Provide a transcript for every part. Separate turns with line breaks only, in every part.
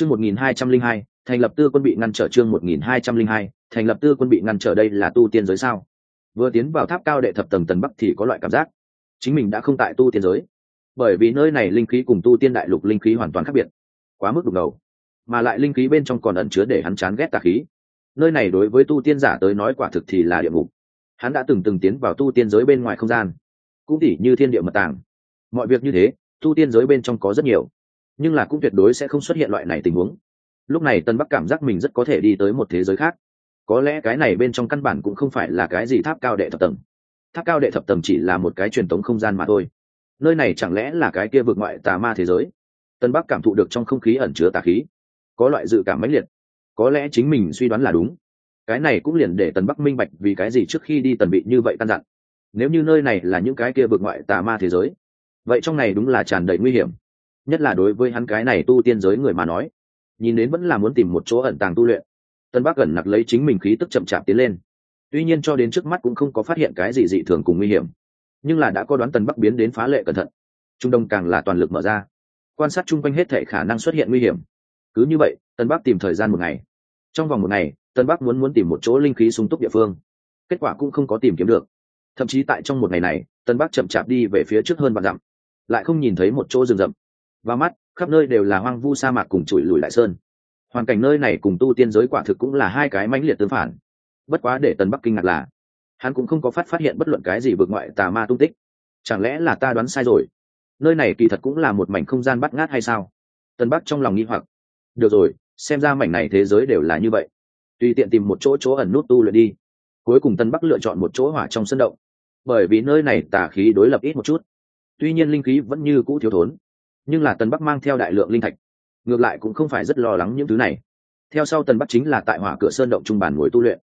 chương một nghìn hai trăm linh hai, thành lập tư quân bị ngăn trở chương một nghìn hai trăm linh hai, thành lập tư quân bị ngăn trở đây là tu tiên giới sao? Vừa tiến vào tháp cao đệ thập tầng tần bắc thì có loại cảm giác, chính mình đã không tại tu tiên giới. Bởi vì nơi này linh khí cùng tu tiên đại lục linh khí hoàn toàn khác biệt, quá mức đục ngầu. Mà lại linh khí bên trong còn ẩn chứa để hắn chán ghét tà khí. Nơi này đối với tu tiên giả tới nói quả thực thì là địa ngục. Hắn đã từng từng tiến vào tu tiên giới bên ngoài không gian. Cũng tỉ như thiên địa mật tàng. Mọi việc như thế, tu tiên giới bên trong có rất nhiều nhưng là cũng tuyệt đối sẽ không xuất hiện loại này tình huống. Lúc này tân bắc cảm giác mình rất có thể đi tới một thế giới khác. Có lẽ cái này bên trong căn bản cũng không phải là cái gì tháp cao đệ thập tầng. Tháp cao đệ thập tầng chỉ là một cái truyền thống không gian mà thôi. Nơi này chẳng lẽ là cái kia vượt ngoại tà ma thế giới? Tân bắc cảm thụ được trong không khí ẩn chứa tà khí. Có loại dự cảm mãnh liệt. Có lẽ chính mình suy đoán là đúng. Cái này cũng liền để tần bắc minh bạch vì cái gì trước khi đi tần bị như vậy căn dặn nếu như nơi này là những cái kia vượt ngoại tà ma thế giới, vậy trong này đúng là tràn đầy nguy hiểm nhất là đối với hắn cái này tu tiên giới người mà nói. Nhìn đến vẫn là muốn tìm một chỗ ẩn tàng tu luyện. Tân bắc gần nặc lấy chính mình khí tức chậm chạp tiến lên. Tuy nhiên cho đến trước mắt cũng không có phát hiện cái gì dị thường cùng nguy hiểm. Nhưng là đã có đoán tân bắc biến đến phá lệ cẩn thận. Trung đông càng là toàn lực mở ra. Quan sát chung quanh hết thể khả năng xuất hiện nguy hiểm. Cứ như vậy, tân bắc tìm thời gian một ngày. Trong vòng một ngày, tân bắc muốn muốn tìm một chỗ linh khí sung túc địa phương. Kết quả cũng không có tìm kiếm được. Thậm chí tại trong một ngày này, tân bắc chậm chạp đi về phía trước hơn vạn dặm. Lại không nhìn thấy một chỗ rừng rậm và mắt, khắp nơi đều là hoang vu sa mạc cùng chùi lùi lại sơn. Hoàn cảnh nơi này cùng tu tiên giới quả thực cũng là hai cái mãnh liệt tương phản. Bất quá để tần bắc kinh ngạc là, hắn cũng không có phát phát hiện bất luận cái gì vượt ngoại tà ma tung tích. Chẳng lẽ là ta đoán sai rồi? Nơi này kỳ thật cũng là một mảnh không gian bắt ngát hay sao? Tân bắc trong lòng nghi hoặc. Được rồi, xem ra mảnh này thế giới đều là như vậy. Tùy tiện tìm một chỗ chỗ ẩn nút tu luyện đi. Cuối cùng tân bắc lựa chọn một chỗ hỏa trong sân động. Bởi vì nơi này tà khí đối lập ít một chút. Tuy nhiên linh khí vẫn như cũ thiếu thốn nhưng là Tần bắc mang theo đại lượng linh thạch, ngược lại cũng không phải rất lo lắng những thứ này. Theo sau tần bắc chính là tại hỏa cửa sơn động trung bàn ngồi tu luyện.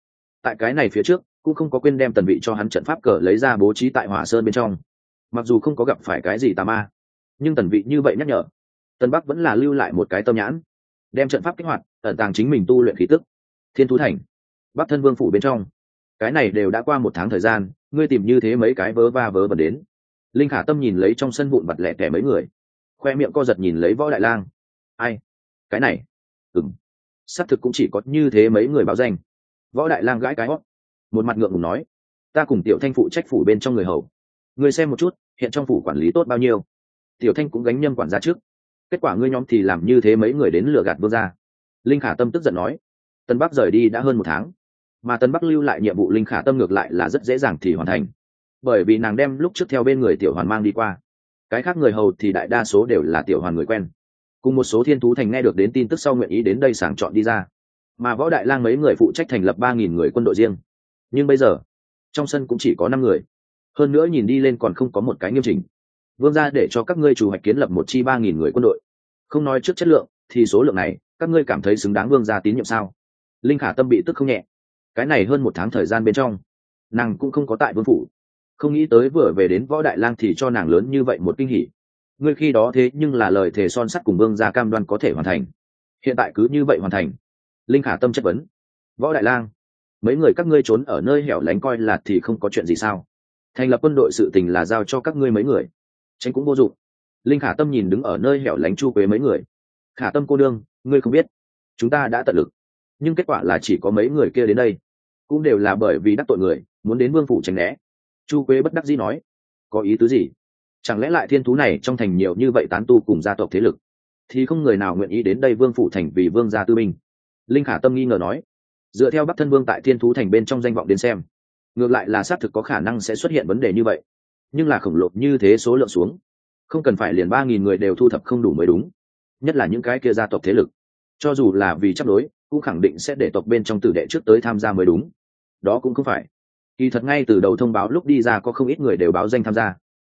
Tại cái này phía trước, cũng không có quên đem tần vị cho hắn trận pháp cờ lấy ra bố trí tại hỏa sơn bên trong. Mặc dù không có gặp phải cái gì tà ma, nhưng tần vị như vậy nhắc nhở, tần bắc vẫn là lưu lại một cái tâm nhãn, đem trận pháp kích hoạt, ẩn tàng chính mình tu luyện khí tức. Thiên thú thành, bắc thân vương phủ bên trong. Cái này đều đã qua một tháng thời gian, ngươi tìm như thế mấy cái vớ va vớ vẩn đến. Linh khả tâm nhìn lấy trong sân vụn vặt lẻ tẻ mấy người khoe miệng co giật nhìn lấy võ đại lang. Ai? Cái này? Ừng xác thực cũng chỉ có như thế mấy người báo danh. Võ đại lang gãi cái hót. Một mặt ngượng ngùng nói, ta cùng tiểu thanh phụ trách phủ bên trong người hầu. Ngươi xem một chút, hiện trong phủ quản lý tốt bao nhiêu? Tiểu thanh cũng gánh nhâm quản gia trước. Kết quả ngươi nhóm thì làm như thế mấy người đến lừa gạt vương ra linh khả tâm tức giận nói, tân bắc rời đi đã hơn một tháng, mà tân bắc lưu lại nhiệm vụ linh khả tâm ngược lại là rất dễ dàng thì hoàn thành. Bởi vì nàng đem lúc trước theo bên người tiểu hoàn mang đi qua cái khác người hầu thì đại đa số đều là tiểu hoàn người quen. Cùng một số thiên thú thành nghe được đến tin tức sau nguyện ý đến đây sàng chọn đi ra. Mà võ đại lang mấy người phụ trách thành lập ba nghìn người quân đội riêng. Nhưng bây giờ, trong sân cũng chỉ có năm người. Hơn nữa nhìn đi lên còn không có một cái nghiêm chỉnh. Vương ra để cho các ngươi chủ hoạch kiến lập một chi ba nghìn người quân đội. Không nói trước chất lượng, thì số lượng này, các ngươi cảm thấy xứng đáng vương ra tín nhiệm sao? Linh khả tâm bị tức không nhẹ. Cái này hơn một tháng thời gian bên trong, nàng cũng không có tại vương phủ không nghĩ tới vừa về đến võ đại lang thì cho nàng lớn như vậy một kinh hỉ. Ngươi khi đó thế nhưng là lời thề son sắt cùng vương gia cam đoan có thể hoàn thành. Hiện tại cứ như vậy hoàn thành. Linh khả tâm chất vấn. Võ đại lang, mấy người các ngươi trốn ở nơi hẻo lánh coi là thì không có chuyện gì sao? Thành lập quân đội sự tình là giao cho các ngươi mấy người. Tránh cũng vô dụng. Linh khả tâm nhìn đứng ở nơi hẻo lánh chu quế mấy người. Khả tâm cô đương, ngươi không biết. Chúng ta đã tận lực. Nhưng kết quả là chỉ có mấy người kia đến đây. Cũng đều là bởi vì đắc tội người, muốn đến vương phủ tránh né chu quế bất đắc dĩ nói, có ý tứ gì? Chẳng lẽ lại thiên thú này trong thành nhiều như vậy tán tu cùng gia tộc thế lực, thì không người nào nguyện ý đến đây vương phủ thành vì vương gia tư binh? Linh khả tâm nghi ngờ nói, dựa theo bắc thân vương tại thiên thú thành bên trong danh vọng đến xem, ngược lại là xác thực có khả năng sẽ xuất hiện vấn đề như vậy, nhưng là khổng lồ như thế số lượng xuống, không cần phải liền ba nghìn người đều thu thập không đủ mới đúng, nhất là những cái kia gia tộc thế lực. Cho dù là vì chấp đối, cũng khẳng định sẽ để tộc bên trong tử đệ trước tới tham gia mới đúng. Đó cũng không phải kỳ thật ngay từ đầu thông báo lúc đi ra có không ít người đều báo danh tham gia.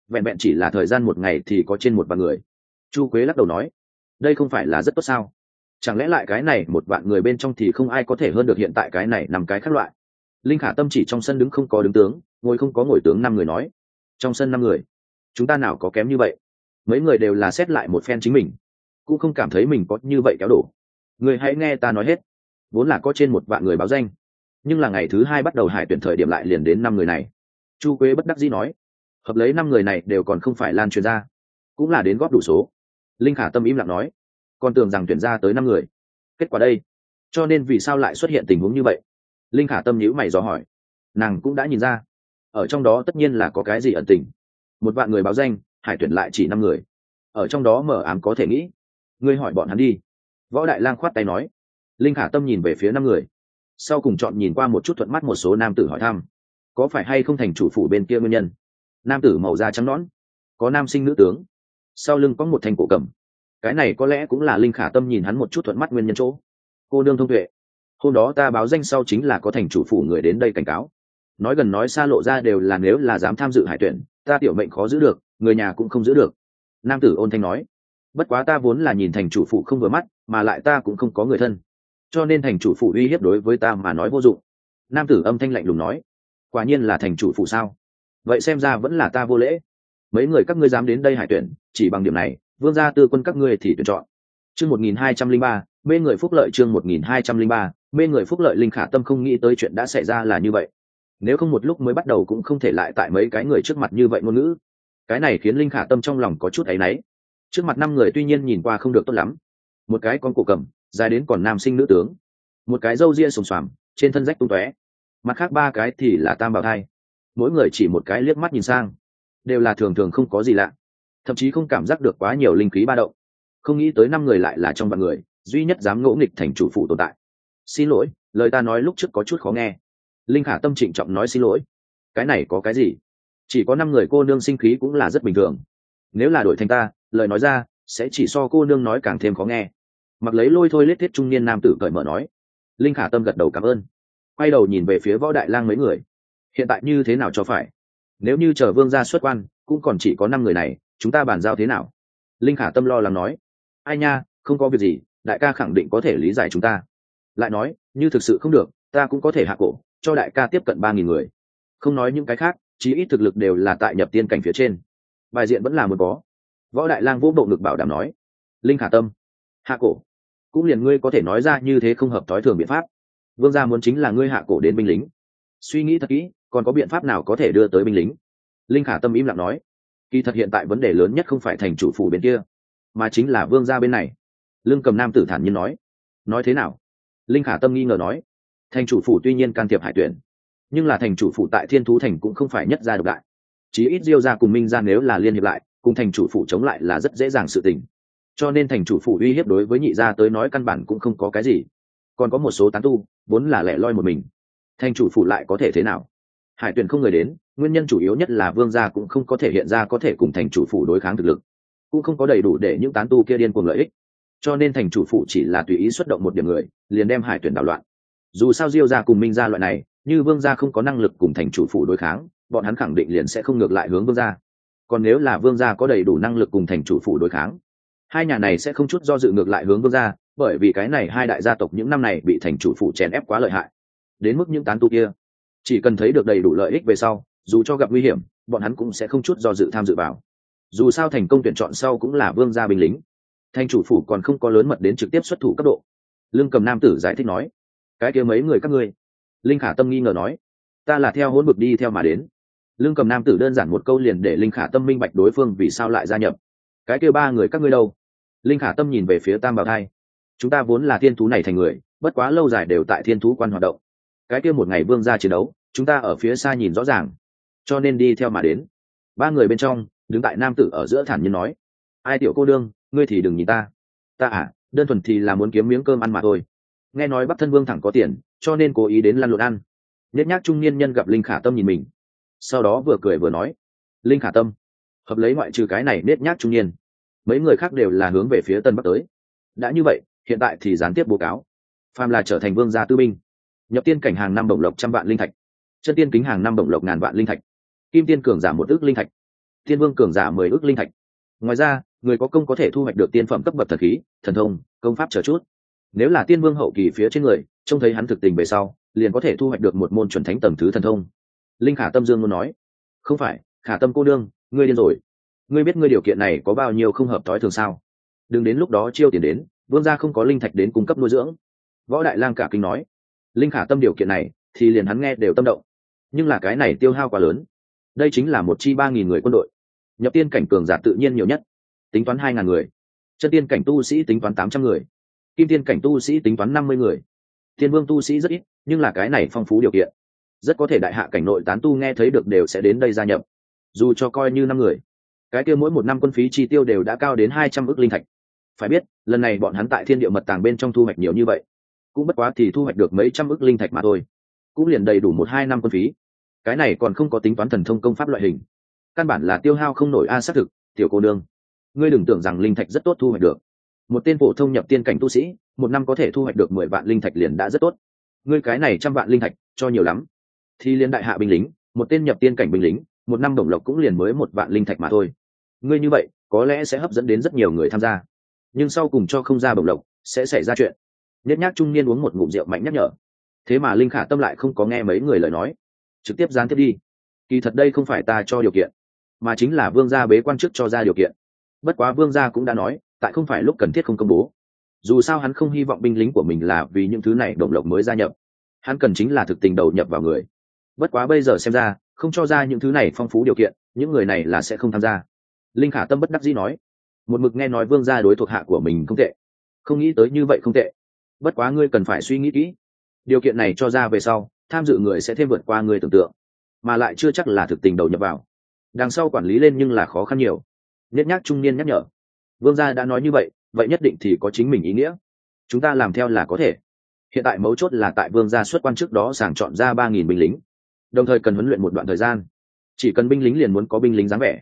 Vẹn vẹn chỉ là thời gian một ngày thì có trên một vạn người. Chu quế lắc đầu nói, đây không phải là rất tốt sao? Chẳng lẽ lại cái này một vạn người bên trong thì không ai có thể hơn được hiện tại cái này nằm cái khác loại? Linh khả tâm chỉ trong sân đứng không có đứng tướng, ngồi không có ngồi tướng năm người nói, trong sân năm người, chúng ta nào có kém như vậy? Mấy người đều là xét lại một phen chính mình, cũng không cảm thấy mình có như vậy kéo đổ. Người hãy nghe ta nói hết, vốn là có trên một vạn người báo danh nhưng là ngày thứ hai bắt đầu hải tuyển thời điểm lại liền đến năm người này. Chu quế bất đắc dĩ nói, hợp lấy năm người này đều còn không phải lan truyền ra, cũng là đến góp đủ số. Linh khả tâm im lặng nói, còn tưởng rằng tuyển ra tới năm người. Kết quả đây, cho nên vì sao lại xuất hiện tình huống như vậy? Linh khả tâm nhữ mày dò hỏi, nàng cũng đã nhìn ra, ở trong đó tất nhiên là có cái gì ẩn tình. Một vạn người báo danh, hải tuyển lại chỉ năm người. Ở trong đó mở ám có thể nghĩ. Ngươi hỏi bọn hắn đi. Võ đại lang khoát tay nói, linh khả tâm nhìn về phía năm người sau cùng chọn nhìn qua một chút thuận mắt một số nam tử hỏi thăm. Có phải hay không thành chủ phủ bên kia nguyên nhân? Nam tử màu da trắng nõn. Có nam sinh nữ tướng. Sau lưng có một thành cổ cầm. Cái này có lẽ cũng là linh khả tâm nhìn hắn một chút thuận mắt nguyên nhân chỗ. Cô đương thông tuệ. Hôm đó ta báo danh sau chính là có thành chủ phủ người đến đây cảnh cáo. Nói gần nói xa lộ ra đều là nếu là dám tham dự hải tuyển, ta tiểu mệnh khó giữ được, người nhà cũng không giữ được. Nam tử ôn thanh nói. Bất quá ta vốn là nhìn thành chủ phụ không vừa mắt, mà lại ta cũng không có người thân cho nên thành chủ phụ uy hiếp đối với ta mà nói vô dụng. Nam tử âm thanh lạnh lùng nói, quả nhiên là thành chủ phụ sao? Vậy xem ra vẫn là ta vô lễ. Mấy người các ngươi dám đến đây hải tuyển, chỉ bằng điểm này, vương gia tư quân các ngươi thì tuyển chọn. Chương một nghìn hai trăm linh ba mê người phúc lợi chương một nghìn hai trăm linh ba mê người phúc lợi linh khả tâm không nghĩ tới chuyện đã xảy ra là như vậy. Nếu không một lúc mới bắt đầu cũng không thể lại tại mấy cái người trước mặt như vậy ngôn ngữ. Cái này khiến linh khả tâm trong lòng có chút áy náy. Trước mặt năm người tuy nhiên nhìn qua không được tốt lắm. Một cái con cổ cầm dài đến còn nam sinh nữ tướng. Một cái râu ria sùng xoàm, trên thân rách tung tóe. Mặt khác ba cái thì là tam bảo thai. Mỗi người chỉ một cái liếc mắt nhìn sang. Đều là thường thường không có gì lạ. Thậm chí không cảm giác được quá nhiều linh khí ba động. Không nghĩ tới năm người lại là trong vạn người, duy nhất dám ngỗ nghịch thành chủ phụ tồn tại. Xin lỗi, lời ta nói lúc trước có chút khó nghe. Linh khả tâm trịnh trọng nói xin lỗi. Cái này có cái gì? Chỉ có năm người cô nương sinh khí cũng là rất bình thường. Nếu là đổi thành ta, lời nói ra, sẽ chỉ so cô nương nói càng thêm khó nghe mặc lấy lôi thôi lết thiết trung niên nam tử cởi mở nói. Linh khả tâm gật đầu cảm ơn. Quay đầu nhìn về phía võ đại lang mấy người. Hiện tại như thế nào cho phải? Nếu như chờ vương ra xuất quan, cũng còn chỉ có năm người này, chúng ta bàn giao thế nào? Linh khả tâm lo lắng nói. Ai nha, không có việc gì, đại ca khẳng định có thể lý giải chúng ta. Lại nói, như thực sự không được, ta cũng có thể hạ cổ, cho đại ca tiếp cận ba nghìn người. Không nói những cái khác, chí ít thực lực đều là tại nhập tiên cảnh phía trên. Bài diện vẫn là một có. Võ đại lang vũ bộ ngực bảo đảm nói. Linh khả tâm, hạ cổ cũng liền ngươi có thể nói ra như thế không hợp thói thường biện pháp. Vương gia muốn chính là ngươi hạ cổ đến binh lính. Suy nghĩ thật kỹ, còn có biện pháp nào có thể đưa tới binh lính? Linh khả tâm im lặng nói. Kỳ thật hiện tại vấn đề lớn nhất không phải thành chủ phủ bên kia, mà chính là vương gia bên này. Lương cầm nam tử thản nhiên nói. Nói thế nào? Linh khả tâm nghi ngờ nói. Thành chủ phủ tuy nhiên can thiệp hải tuyển, nhưng là thành chủ phủ tại thiên thú thành cũng không phải nhất gia độc đại. Chí ít diêu ra cùng minh ra nếu là liên hiệp lại, cùng thành chủ phủ chống lại là rất dễ dàng sự tình cho nên thành chủ phủ uy hiếp đối với nhị gia tới nói căn bản cũng không có cái gì. Còn có một số tán tu, vốn là lẻ loi một mình. Thành chủ phủ lại có thể thế nào? Hải tuyển không người đến, nguyên nhân chủ yếu nhất là vương gia cũng không có thể hiện ra có thể cùng thành chủ phủ đối kháng thực lực. Cũng không có đầy đủ để những tán tu kia điên cuồng lợi ích. Cho nên thành chủ phủ chỉ là tùy ý xuất động một điểm người, liền đem hải tuyển đảo loạn. Dù sao diêu gia cùng minh gia loại này, như vương gia không có năng lực cùng thành chủ phủ đối kháng, bọn hắn khẳng định liền sẽ không ngược lại hướng vương gia. Còn nếu là vương gia có đầy đủ năng lực cùng thành chủ phủ đối kháng hai nhà này sẽ không chút do dự ngược lại hướng vương gia, bởi vì cái này hai đại gia tộc những năm này bị thành chủ phủ chèn ép quá lợi hại. Đến mức những tán tu kia, chỉ cần thấy được đầy đủ lợi ích về sau, dù cho gặp nguy hiểm, bọn hắn cũng sẽ không chút do dự tham dự vào. Dù sao thành công tuyển chọn sau cũng là vương gia binh lính. Thành chủ phủ còn không có lớn mật đến trực tiếp xuất thủ cấp độ. Lương cầm nam tử giải thích nói, cái kia mấy người các ngươi? Linh khả tâm nghi ngờ nói, ta là theo hỗn bực đi theo mà đến. Lương cầm nam tử đơn giản một câu liền để linh khả tâm minh bạch đối phương vì sao lại gia nhập. Cái kia ba người các ngươi đâu? Linh khả tâm nhìn về phía tam bảo thai. Chúng ta vốn là thiên thú này thành người, bất quá lâu dài đều tại thiên thú quan hoạt động. Cái kia một ngày vương ra chiến đấu, chúng ta ở phía xa nhìn rõ ràng. Cho nên đi theo mà đến. Ba người bên trong, đứng tại nam tử ở giữa thản nhiên nói, ai tiểu cô đương, ngươi thì đừng nhìn ta. Ta à đơn thuần thì là muốn kiếm miếng cơm ăn mà thôi. Nghe nói bắc thân vương thẳng có tiền, cho nên cố ý đến lăn lộn ăn. Nhất nhác trung niên nhân gặp linh khả tâm nhìn mình, sau đó vừa cười vừa nói, linh khả tâm, hợp lấy ngoại trừ cái này nết nhác trung niên mấy người khác đều là hướng về phía tân bắc tới. Đã như vậy, hiện tại thì gián tiếp bố cáo. Phàm là trở thành vương gia tư binh, nhập tiên cảnh hàng năm đồng lộc trăm vạn linh thạch, chân tiên kính hàng năm đồng lộc ngàn vạn linh thạch, kim tiên cường giả một ước linh thạch, tiên vương cường giả mười ước linh thạch. Ngoài ra, người có công có thể thu hoạch được tiên phẩm cấp bậc thần khí, thần thông, công pháp chờ chút. Nếu là tiên vương hậu kỳ phía trên người, trông thấy hắn thực tình về sau, liền có thể thu hoạch được một môn chuẩn thánh tầm thứ thần thông. Linh khả tâm dương muốn nói, không phải, khả tâm cô đương ngươi điên rồi ngươi biết ngươi điều kiện này có bao nhiêu không hợp thói thường sao? Đừng đến lúc đó chiêu tiền đến, vương gia không có linh thạch đến cung cấp nuôi dưỡng. Võ đại lang cả kinh nói, linh khả tâm điều kiện này thì liền hắn nghe đều tâm động. Nhưng là cái này tiêu hao quá lớn. Đây chính là một chi ba nghìn người quân đội. Nhập tiên cảnh cường giả tự nhiên nhiều nhất, tính toán hai ngàn người. Chân tiên cảnh tu sĩ tính toán tám trăm người. Kim tiên cảnh tu sĩ tính toán năm mươi người. Thiên vương tu sĩ rất ít, nhưng là cái này phong phú điều kiện. Rất có thể đại hạ cảnh nội tán tu nghe thấy được đều sẽ đến đây gia nhập. Dù cho coi như năm người cái kia mỗi một năm quân phí chi tiêu đều đã cao đến hai trăm ước linh thạch. Phải biết, lần này bọn hắn tại thiên địa mật tàng bên trong thu hoạch nhiều như vậy. Cũng bất quá thì thu hoạch được mấy trăm ước linh thạch mà thôi. Cũng liền đầy đủ một hai năm quân phí. Cái này còn không có tính toán thần thông công pháp loại hình. Căn bản là tiêu hao không nổi a, xác thực, tiểu cô nương. ngươi đừng tưởng rằng linh thạch rất tốt thu hoạch được. Một tên phổ thông nhập tiên cảnh tu sĩ, một năm có thể thu hoạch được mười vạn linh thạch liền đã rất tốt. Ngươi cái này trăm vạn linh thạch, cho nhiều lắm. Thì liên đại hạ binh lính, một tên nhập tiên cảnh binh lính, một năm đồng lộc cũng liền mới một vạn linh thạch mà thôi ngươi như vậy, có lẽ sẽ hấp dẫn đến rất nhiều người tham gia. Nhưng sau cùng cho không ra bổng lộc, sẽ xảy ra chuyện. Nhất nhác trung niên uống một ngụm rượu mạnh nhắc nhở. Thế mà linh khả tâm lại không có nghe mấy người lời nói. Trực tiếp gián tiếp đi. Kỳ thật đây không phải ta cho điều kiện, mà chính là vương gia bế quan chức cho ra điều kiện. Bất quá vương gia cũng đã nói, tại không phải lúc cần thiết không công bố. Dù sao hắn không hy vọng binh lính của mình là vì những thứ này động lộc mới gia nhập. Hắn cần chính là thực tình đầu nhập vào người. Bất quá bây giờ xem ra, không cho ra những thứ này phong phú điều kiện, những người này là sẽ không tham gia linh khả tâm bất đắc dĩ nói, một mực nghe nói vương gia đối thuộc hạ của mình không tệ. Không nghĩ tới như vậy không tệ. Bất quá ngươi cần phải suy nghĩ kỹ. Điều kiện này cho ra về sau, tham dự người sẽ thêm vượt qua người tưởng tượng, mà lại chưa chắc là thực tình đầu nhập vào. Đằng sau quản lý lên nhưng là khó khăn nhiều. Nhất nhác trung niên nhắc nhở, vương gia đã nói như vậy vậy nhất định thì có chính mình ý nghĩa. Chúng ta làm theo là có thể. Hiện tại mấu chốt là tại vương gia xuất quan trước đó sàng chọn ra ba nghìn binh lính. Đồng thời cần huấn luyện một đoạn thời gian. Chỉ cần binh lính liền muốn có binh lính dáng vẻ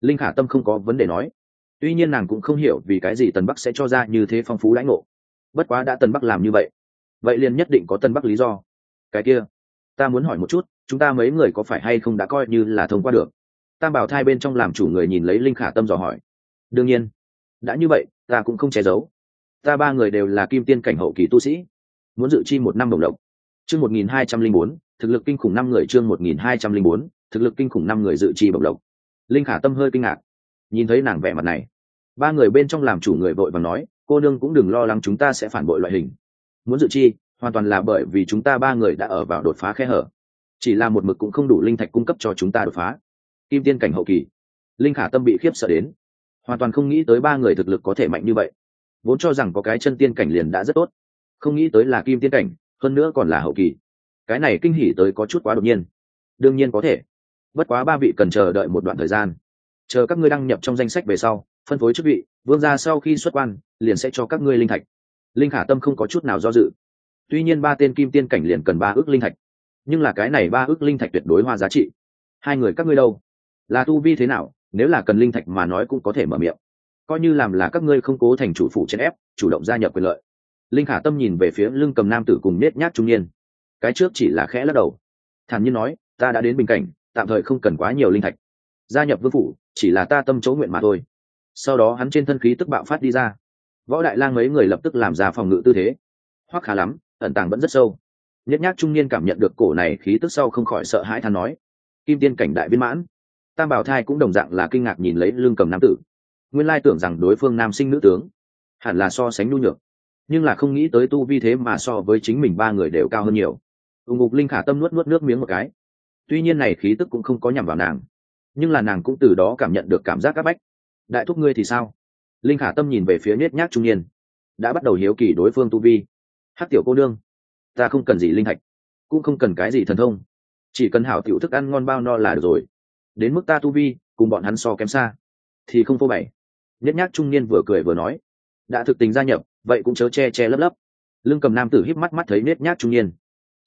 linh khả tâm không có vấn đề nói. Tuy nhiên nàng cũng không hiểu vì cái gì tần bắc sẽ cho ra như thế phong phú lãnh ngộ. Bất quá đã tần bắc làm như vậy vậy liền nhất định có tần bắc lý do. Cái kia, ta muốn hỏi một chút, chúng ta mấy người có phải hay không đã coi như là thông qua được? Tam bảo thai bên trong làm chủ người nhìn lấy linh khả tâm dò hỏi. Đương nhiên, đã như vậy, ta cũng không che giấu. Ta ba người đều là kim tiên cảnh hậu kỳ tu sĩ, muốn dự chi một năm đồng lộc. Chương một nghìn hai trăm linh bốn, thực lực kinh khủng năm người, chương một nghìn hai trăm linh bốn, thực lực kinh khủng năm người dự chi bộc lộc linh khả tâm hơi kinh ngạc. Nhìn thấy nàng vẻ mặt này, ba người bên trong làm chủ người vội và nói, cô nương cũng đừng lo lắng chúng ta sẽ phản bội loại hình. Muốn dự chi, hoàn toàn là bởi vì chúng ta ba người đã ở vào đột phá khe hở. Chỉ là một mực cũng không đủ linh thạch cung cấp cho chúng ta đột phá. Kim tiên cảnh hậu kỳ. Linh khả tâm bị khiếp sợ đến, hoàn toàn không nghĩ tới ba người thực lực có thể mạnh như vậy. Vốn cho rằng có cái chân tiên cảnh liền đã rất tốt, không nghĩ tới là kim tiên cảnh, hơn nữa còn là hậu kỳ. Cái này kinh hỉ tới có chút quá đột nhiên. Đương nhiên có thể bất quá ba vị cần chờ đợi một đoạn thời gian. Chờ các ngươi đăng nhập trong danh sách về sau, phân phối chức vị, vương gia sau khi xuất quan, liền sẽ cho các ngươi linh thạch. Linh khả tâm không có chút nào do dự. Tuy nhiên ba tên kim tiên cảnh liền cần ba ước linh thạch. Nhưng là cái này ba ước linh thạch tuyệt đối hoa giá trị. Hai người các ngươi đâu? Là tu vi thế nào? Nếu là cần linh thạch mà nói cũng có thể mở miệng. Coi như làm là các ngươi không cố thành chủ phủ chèn ép, chủ động gia nhập quyền lợi. Linh khả tâm nhìn về phía lưng cầm nam tử cùng nết nhát trung niên. Cái trước chỉ là khẽ lắc đầu. Thản nhiên nói, ta đã đến bình cảnh tạm thời không cần quá nhiều linh thạch. Gia nhập vương phủ, chỉ là ta tâm chỗ nguyện mà thôi. Sau đó hắn trên thân khí tức bạo phát đi ra. Võ đại lang mấy người lập tức làm ra phòng ngự tư thế. Hoắc khá lắm, ẩn tàng vẫn rất sâu. Nhất nhác trung niên cảm nhận được cổ này khí tức sau không khỏi sợ hãi than nói, kim tiên cảnh đại viên mãn. Tam bảo thai cũng đồng dạng là kinh ngạc nhìn lấy lương cầm nam tử. Nguyên lai tưởng rằng đối phương nam sinh nữ tướng, hẳn là so sánh nhu nhược, nhưng là không nghĩ tới tu vi thế mà so với chính mình ba người đều cao hơn nhiều. Ù ngục linh khả tâm nuốt nuốt nước miếng một cái tuy nhiên này khí tức cũng không có nhằm vào nàng, nhưng là nàng cũng từ đó cảm nhận được cảm giác áp bách. Đại thúc ngươi thì sao? Linh khả tâm nhìn về phía nết nhác trung niên, đã bắt đầu hiếu kỳ đối phương tu vi. Hát tiểu cô đương ta không cần gì linh thạch, cũng không cần cái gì thần thông, chỉ cần hảo tiểu thức ăn ngon bao no là được rồi. Đến mức ta tu vi, cùng bọn hắn so kém xa, thì không phô bày. Nhất nhác trung niên vừa cười vừa nói, đã thực tình gia nhập, vậy cũng chớ che che lấp lấp. Lưng cầm nam tử híp mắt mắt thấy nết nhác trung niên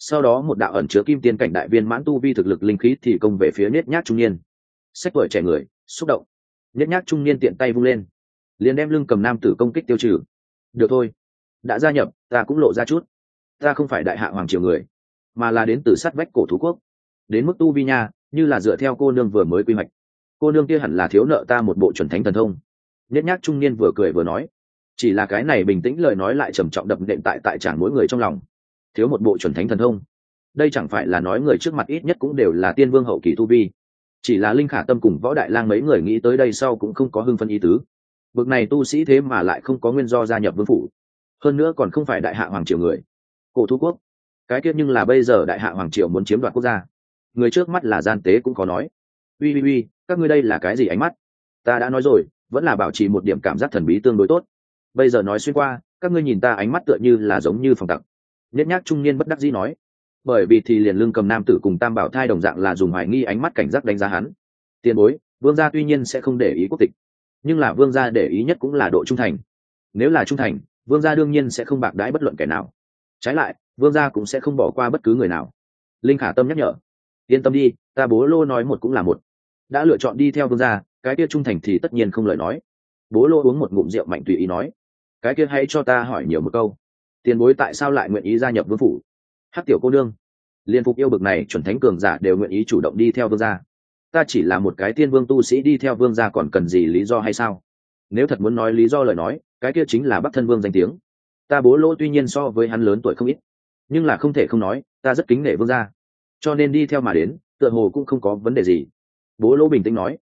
sau đó một đạo ẩn chứa kim tiên cảnh đại viên mãn tu vi thực lực linh khí thì công về phía nết nhác trung niên. Sách vở trẻ người, xúc động. Nhất nhác trung niên tiện tay vung lên, liền đem lưng cầm nam tử công kích tiêu trừ. Được thôi, đã gia nhập, ta cũng lộ ra chút. Ta không phải đại hạ hoàng triều người, mà là đến từ sát vách cổ thú quốc. Đến mức tu vi nha, như là dựa theo cô nương vừa mới quy hoạch. Cô nương kia hẳn là thiếu nợ ta một bộ chuẩn thánh thần thông. Nhất nhác trung niên vừa cười vừa nói. Chỉ là cái này bình tĩnh lời nói lại trầm trọng đập nện tại tại trảng mỗi người trong lòng thiếu một bộ chuẩn thánh thần thông. Đây chẳng phải là nói người trước mặt ít nhất cũng đều là tiên vương hậu kỳ tu vi. Chỉ là linh khả tâm cùng võ đại lang mấy người nghĩ tới đây sau cũng không có hưng phân ý tứ. Bực này tu sĩ thế mà lại không có nguyên do gia nhập vương phủ. Hơn nữa còn không phải đại hạ hoàng triều người. Cổ thu quốc. Cái kết nhưng là bây giờ đại hạ hoàng triều muốn chiếm đoạt quốc gia. Người trước mắt là gian tế cũng có nói. Ui ui ui các ngươi đây là cái gì ánh mắt? Ta đã nói rồi, vẫn là bảo trì một điểm cảm giác thần bí tương đối tốt. Bây giờ nói xuyên qua, các ngươi nhìn ta ánh mắt tựa như là giống như phòng tặc nhất nhác trung niên bất đắc dĩ nói. Bởi vì thì liền lương cầm nam tử cùng tam bảo thai đồng dạng là dùng hoài nghi ánh mắt cảnh giác đánh giá hắn. Tiền bối, vương gia tuy nhiên sẽ không để ý quốc tịch, nhưng là vương gia để ý nhất cũng là độ trung thành. Nếu là trung thành, vương gia đương nhiên sẽ không bạc đãi bất luận kẻ nào. Trái lại, vương gia cũng sẽ không bỏ qua bất cứ người nào. Linh khả tâm nhắc nhở. Yên tâm đi, ta bố lô nói một cũng là một. Đã lựa chọn đi theo vương gia, cái kia trung thành thì tất nhiên không lời nói. Bố lô uống một ngụm rượu mạnh tùy ý nói. Cái kia hãy cho ta hỏi nhiều một câu tiền bối tại sao lại nguyện ý gia nhập vương phủ? Hát tiểu cô nương, liên phục yêu bực này chuẩn thánh cường giả đều nguyện ý chủ động đi theo vương gia. Ta chỉ là một cái tiên vương tu sĩ đi theo vương gia còn cần gì lý do hay sao? Nếu thật muốn nói lý do lời nói, cái kia chính là bắc thân vương danh tiếng. Ta bố lỗ tuy nhiên so với hắn lớn tuổi không ít, nhưng là không thể không nói, ta rất kính nể vương gia. Cho nên đi theo mà đến, tựa hồ cũng không có vấn đề gì. Bố lỗ bình tĩnh nói,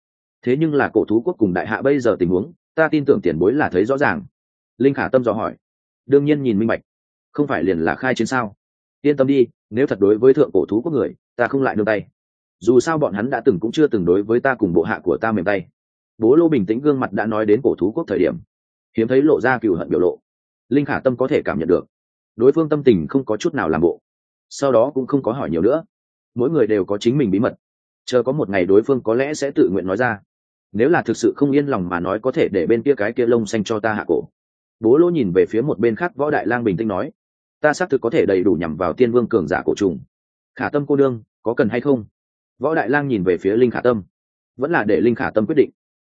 thế nhưng là cổ thú quốc cùng đại hạ bây giờ tình huống, ta tin tưởng tiền bối là thấy rõ ràng. Linh khả tâm dò hỏi, đương nhiên nhìn minh bạch không phải liền là khai chiến sao? Yên tâm đi, nếu thật đối với thượng cổ thú quốc người, ta không lại nương tay. Dù sao bọn hắn đã từng cũng chưa từng đối với ta cùng bộ hạ của ta mềm tay. Bố lô bình tĩnh gương mặt đã nói đến cổ thú quốc thời điểm, hiếm thấy lộ ra cựu hận biểu lộ. Linh khả tâm có thể cảm nhận được. Đối phương tâm tình không có chút nào làm bộ. Sau đó cũng không có hỏi nhiều nữa. Mỗi người đều có chính mình bí mật. Chờ có một ngày đối phương có lẽ sẽ tự nguyện nói ra. Nếu là thực sự không yên lòng mà nói có thể để bên kia cái kia lông xanh cho ta hạ cổ. Bố lô nhìn về phía một bên khác võ đại lang bình tĩnh nói ta xác thực có thể đầy đủ nhằm vào tiên vương cường giả cổ trùng. Khả tâm cô đương, có cần hay không? Võ đại lang nhìn về phía linh khả tâm. Vẫn là để linh khả tâm quyết định.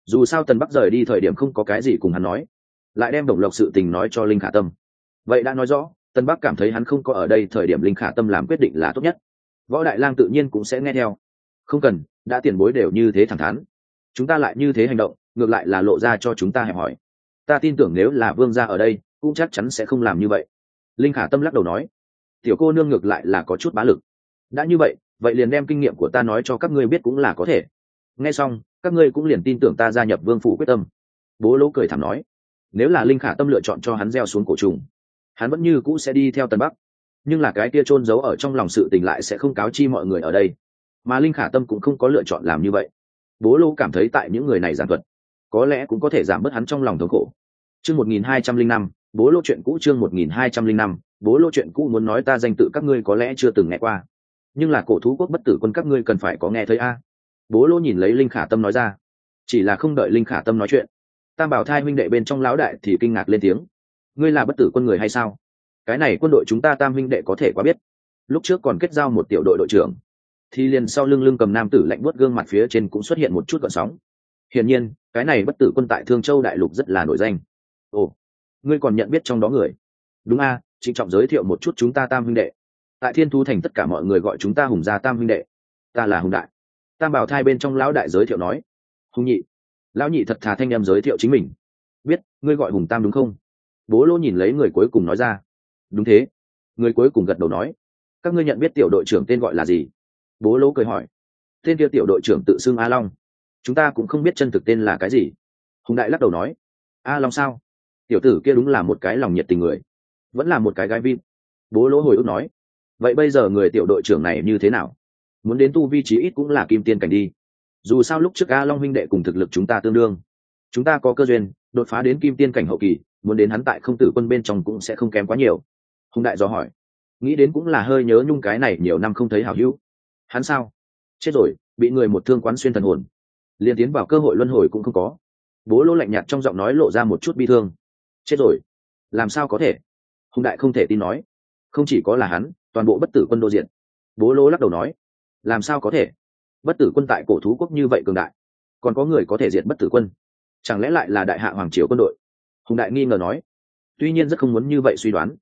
Dù sao tần bắc rời đi thời điểm không có cái gì cùng hắn nói. Lại đem đồng lộc sự tình nói cho linh khả tâm. Vậy đã nói rõ tân bắc cảm thấy hắn không có ở đây thời điểm linh khả tâm làm quyết định là tốt nhất. Võ đại lang tự nhiên cũng sẽ nghe theo. Không cần, đã tiền bối đều như thế thẳng thắn. Chúng ta lại như thế hành động, ngược lại là lộ ra cho chúng ta hẹp hỏi. Ta tin tưởng nếu là vương gia ở đây, cũng chắc chắn sẽ không làm như vậy linh khả tâm lắc đầu nói, tiểu cô nương ngược lại là có chút bá lực. Đã như vậy vậy liền đem kinh nghiệm của ta nói cho các ngươi biết cũng là có thể. Nghe xong, các ngươi cũng liền tin tưởng ta gia nhập vương phủ quyết tâm. Bố lỗ cười thảm nói, nếu là linh khả tâm lựa chọn cho hắn gieo xuống cổ trùng, hắn vẫn như cũ sẽ đi theo tân bắc. Nhưng là cái kia trôn giấu ở trong lòng sự tình lại sẽ không cáo chi mọi người ở đây. Mà linh khả tâm cũng không có lựa chọn làm như vậy. Bố lô cảm thấy tại những người này giảng thuật, có lẽ cũng có thể giảm bớt hắn trong lòng thống khổ. Chương một nghìn hai trăm linh năm bố lô chuyện cũ chương một nghìn hai trăm linh năm, bố lô chuyện cũ muốn nói ta danh tự các ngươi có lẽ chưa từng nghe qua. Nhưng là cổ thú quốc bất tử quân các ngươi cần phải có nghe thấy a. Bố lô nhìn lấy linh khả tâm nói ra. Chỉ là không đợi linh khả tâm nói chuyện, tam bảo thai huynh đệ bên trong lão đại thì kinh ngạc lên tiếng. Ngươi là bất tử quân người hay sao? Cái này quân đội chúng ta tam huynh đệ có thể quá biết. Lúc trước còn kết giao một tiểu đội đội trưởng, thì liền sau lưng lưng cầm nam tử lạnh buốt gương mặt phía trên cũng xuất hiện một chút gợn sóng. Hiển nhiên, cái này bất tử quân tại thương châu đại lục rất là nổi danh. Ồ ngươi còn nhận biết trong đó người. Đúng a, trịnh trọng giới thiệu một chút chúng ta tam huynh đệ. Tại thiên thu thành tất cả mọi người gọi chúng ta hùng gia tam huynh đệ. Ta là hùng đại. Tam bảo thai bên trong lão đại giới thiệu nói. Hùng nhị. Lão nhị thật thà thanh em giới thiệu chính mình. Biết, ngươi gọi hùng tam đúng không? Bố lô nhìn lấy người cuối cùng nói ra. Đúng thế. Người cuối cùng gật đầu nói. Các ngươi nhận biết tiểu đội trưởng tên gọi là gì? Bố lô cười hỏi. Tên kia tiểu đội trưởng tự xưng a long. Chúng ta cũng không biết chân thực tên là cái gì. Hùng đại lắc đầu nói. A long sao? Tiểu tử kia đúng là một cái lòng nhiệt tình người, vẫn là một cái gái vin. Bố lỗ hồi ức nói, vậy bây giờ người tiểu đội trưởng này như thế nào? Muốn đến tu vi trí ít cũng là kim tiên cảnh đi. Dù sao lúc trước a long huynh đệ cùng thực lực chúng ta tương đương. Chúng ta có cơ duyên, đột phá đến kim tiên cảnh hậu kỳ, muốn đến hắn tại không tử quân bên trong cũng sẽ không kém quá nhiều. Hùng đại do hỏi, nghĩ đến cũng là hơi nhớ nhung cái này nhiều năm không thấy hảo hữu. Hắn sao? Chết rồi, bị người một thương quán xuyên thần hồn. Liền tiến vào cơ hội luân hồi cũng không có. Bố lỗ lạnh nhạt trong giọng nói lộ ra một chút bi thương chết rồi. Làm sao có thể? Hùng đại không thể tin nói. Không chỉ có là hắn, toàn bộ bất tử quân đô diện. Bố lỗ lắc đầu nói. Làm sao có thể? Bất tử quân tại cổ thú quốc như vậy cường đại. Còn có người có thể diệt bất tử quân. Chẳng lẽ lại là đại hạ hoàng triều quân đội? Hùng đại nghi ngờ nói. Tuy nhiên rất không muốn như vậy suy đoán.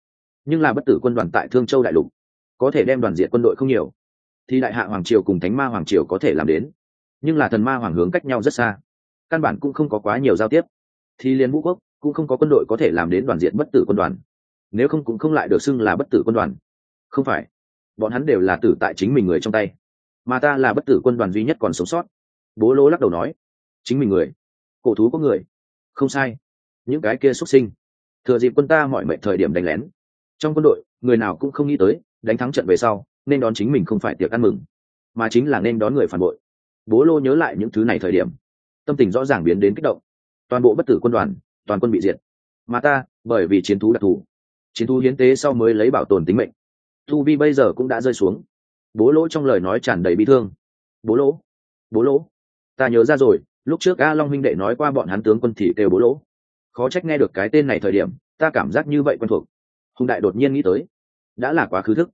Nhưng là bất tử quân đoàn tại thương châu đại lục, có thể đem đoàn diệt quân đội không nhiều. Thì đại hạ hoàng triều cùng thánh ma hoàng triều có thể làm đến. Nhưng là thần ma hoàng hướng cách nhau rất xa. Căn bản cũng không có quá nhiều giao tiếp. Thì liên vũ quốc cũng không có quân đội có thể làm đến đoàn diện bất tử quân đoàn. Nếu không cũng không lại được xưng là bất tử quân đoàn. Không phải. Bọn hắn đều là tử tại chính mình người trong tay. Mà ta là bất tử quân đoàn duy nhất còn sống sót. Bố lỗ lắc đầu nói. Chính mình người. Cổ thú có người. Không sai. Những cái kia xuất sinh. Thừa dịp quân ta mọi mệnh thời điểm đánh lén. Trong quân đội, người nào cũng không nghĩ tới, đánh thắng trận về sau, nên đón chính mình không phải tiệc ăn mừng, mà chính là nên đón người phản bội. Bố lô nhớ lại những thứ này thời điểm. Tâm tình rõ ràng biến đến kích động. Toàn bộ bất tử quân đoàn toàn quân bị diệt. Mà ta, bởi vì chiến thú đặc thù. Chiến thú hiến tế sau mới lấy bảo tồn tính mệnh. Tu vi bây giờ cũng đã rơi xuống. Bố lỗ trong lời nói tràn đầy bi thương. Bố lỗ bố lỗ. Ta nhớ ra rồi, lúc trước a long huynh đệ nói qua bọn hắn tướng quân thị kêu bố lỗ. Khó trách nghe được cái tên này thời điểm, ta cảm giác như vậy quen thuộc. Hùng đại đột nhiên nghĩ tới, đã là quá khứ thức.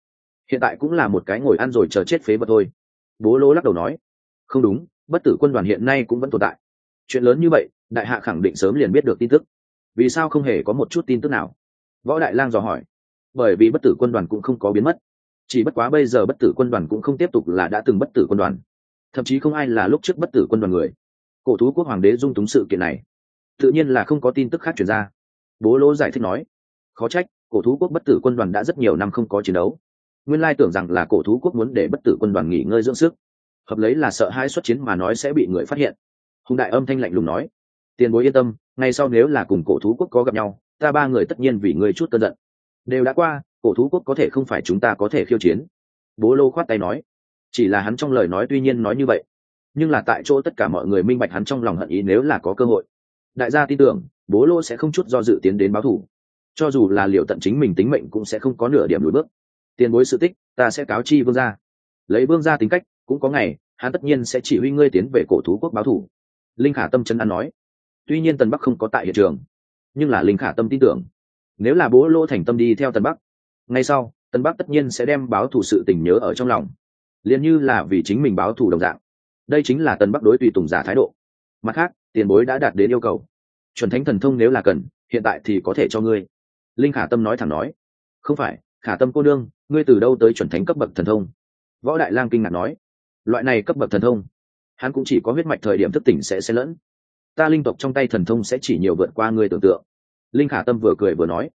Hiện tại cũng là một cái ngồi ăn rồi chờ chết phế vật thôi. Bố lỗ lắc đầu nói, không đúng, bất tử quân đoàn hiện nay cũng vẫn tồn tại chuyện lớn như vậy, đại hạ khẳng định sớm liền biết được tin tức. Vì sao không hề có một chút tin tức nào? Võ đại lang dò hỏi. Bởi vì bất tử quân đoàn cũng không có biến mất. Chỉ bất quá bây giờ bất tử quân đoàn cũng không tiếp tục là đã từng bất tử quân đoàn. Thậm chí không ai là lúc trước bất tử quân đoàn người. Cổ thú quốc hoàng đế dung túng sự kiện này. Tự nhiên là không có tin tức khác chuyển ra. Bố lỗ giải thích nói. Khó trách, cổ thú quốc bất tử quân đoàn đã rất nhiều năm không có chiến đấu. Nguyên lai tưởng rằng là cổ thú quốc muốn để bất tử quân đoàn nghỉ ngơi dưỡng sức. Hợp lấy là sợ hai xuất chiến mà nói sẽ bị người phát hiện hùng đại âm thanh lạnh lùng nói tiền bối yên tâm ngay sau nếu là cùng cổ thú quốc có gặp nhau ta ba người tất nhiên vì ngươi chút cơn giận. Đều đã qua cổ thú quốc có thể không phải chúng ta có thể khiêu chiến. Bố lô khoát tay nói chỉ là hắn trong lời nói tuy nhiên nói như vậy nhưng là tại chỗ tất cả mọi người minh bạch hắn trong lòng hận ý nếu là có cơ hội. Đại gia tin tưởng bố lô sẽ không chút do dự tiến đến báo thù, cho dù là liệu tận chính mình tính mệnh cũng sẽ không có nửa điểm lùi bước. Tiền bối sự tích ta sẽ cáo chi vương gia. Lấy vương gia tính cách cũng có ngày hắn tất nhiên sẽ chỉ huy ngươi tiến về cổ thú quốc báo thù linh khả tâm chân ăn nói, tuy nhiên tần bắc không có tại hiện trường, nhưng là linh khả tâm tin tưởng, nếu là bố lô thành tâm đi theo tần bắc, ngay sau, tần bắc tất nhiên sẽ đem báo thù sự tình nhớ ở trong lòng, liền như là vì chính mình báo thù đồng dạng. Đây chính là tần bắc đối tùy tùng giả thái độ. Mặt khác, tiền bối đã đạt đến yêu cầu. Chuẩn thánh thần thông nếu là cần, hiện tại thì có thể cho ngươi. Linh khả tâm nói thẳng nói, không phải, khả tâm cô nương, ngươi từ đâu tới chuẩn thánh cấp bậc thần thông? Võ đại lang kinh ngạc nói, loại này cấp bậc thần thông hắn cũng chỉ có huyết mạch thời điểm thức tỉnh sẽ xen lẫn. Ta linh tộc trong tay thần thông sẽ chỉ nhiều vượt qua ngươi tưởng tượng. Linh khả tâm vừa cười vừa nói,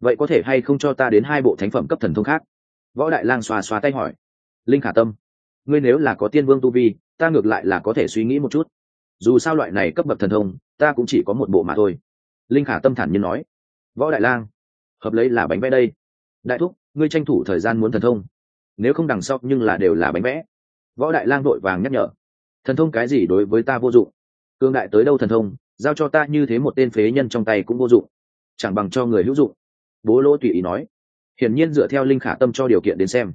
vậy có thể hay không cho ta đến hai bộ thánh phẩm cấp thần thông khác? Võ đại lang xoa xoa tay hỏi. Linh khả tâm, ngươi nếu là có tiên vương tu vi, ta ngược lại là có thể suy nghĩ một chút. Dù sao loại này cấp bậc thần thông, ta cũng chỉ có một bộ mà thôi. Linh khả tâm thản nhiên nói. Võ đại lang, hợp lấy là bánh vẽ đây. Đại thúc, ngươi tranh thủ thời gian muốn thần thông. Nếu không đằng sau nhưng là đều là bánh vẽ. Võ đại lang đội vàng nhắc nhở thần thông cái gì đối với ta vô dụng? Cương đại tới đâu thần thông, giao cho ta như thế một tên phế nhân trong tay cũng vô dụng. Chẳng bằng cho người hữu dụng. Bố lỗ tùy ý nói. Hiển nhiên dựa theo linh khả tâm cho điều kiện đến xem.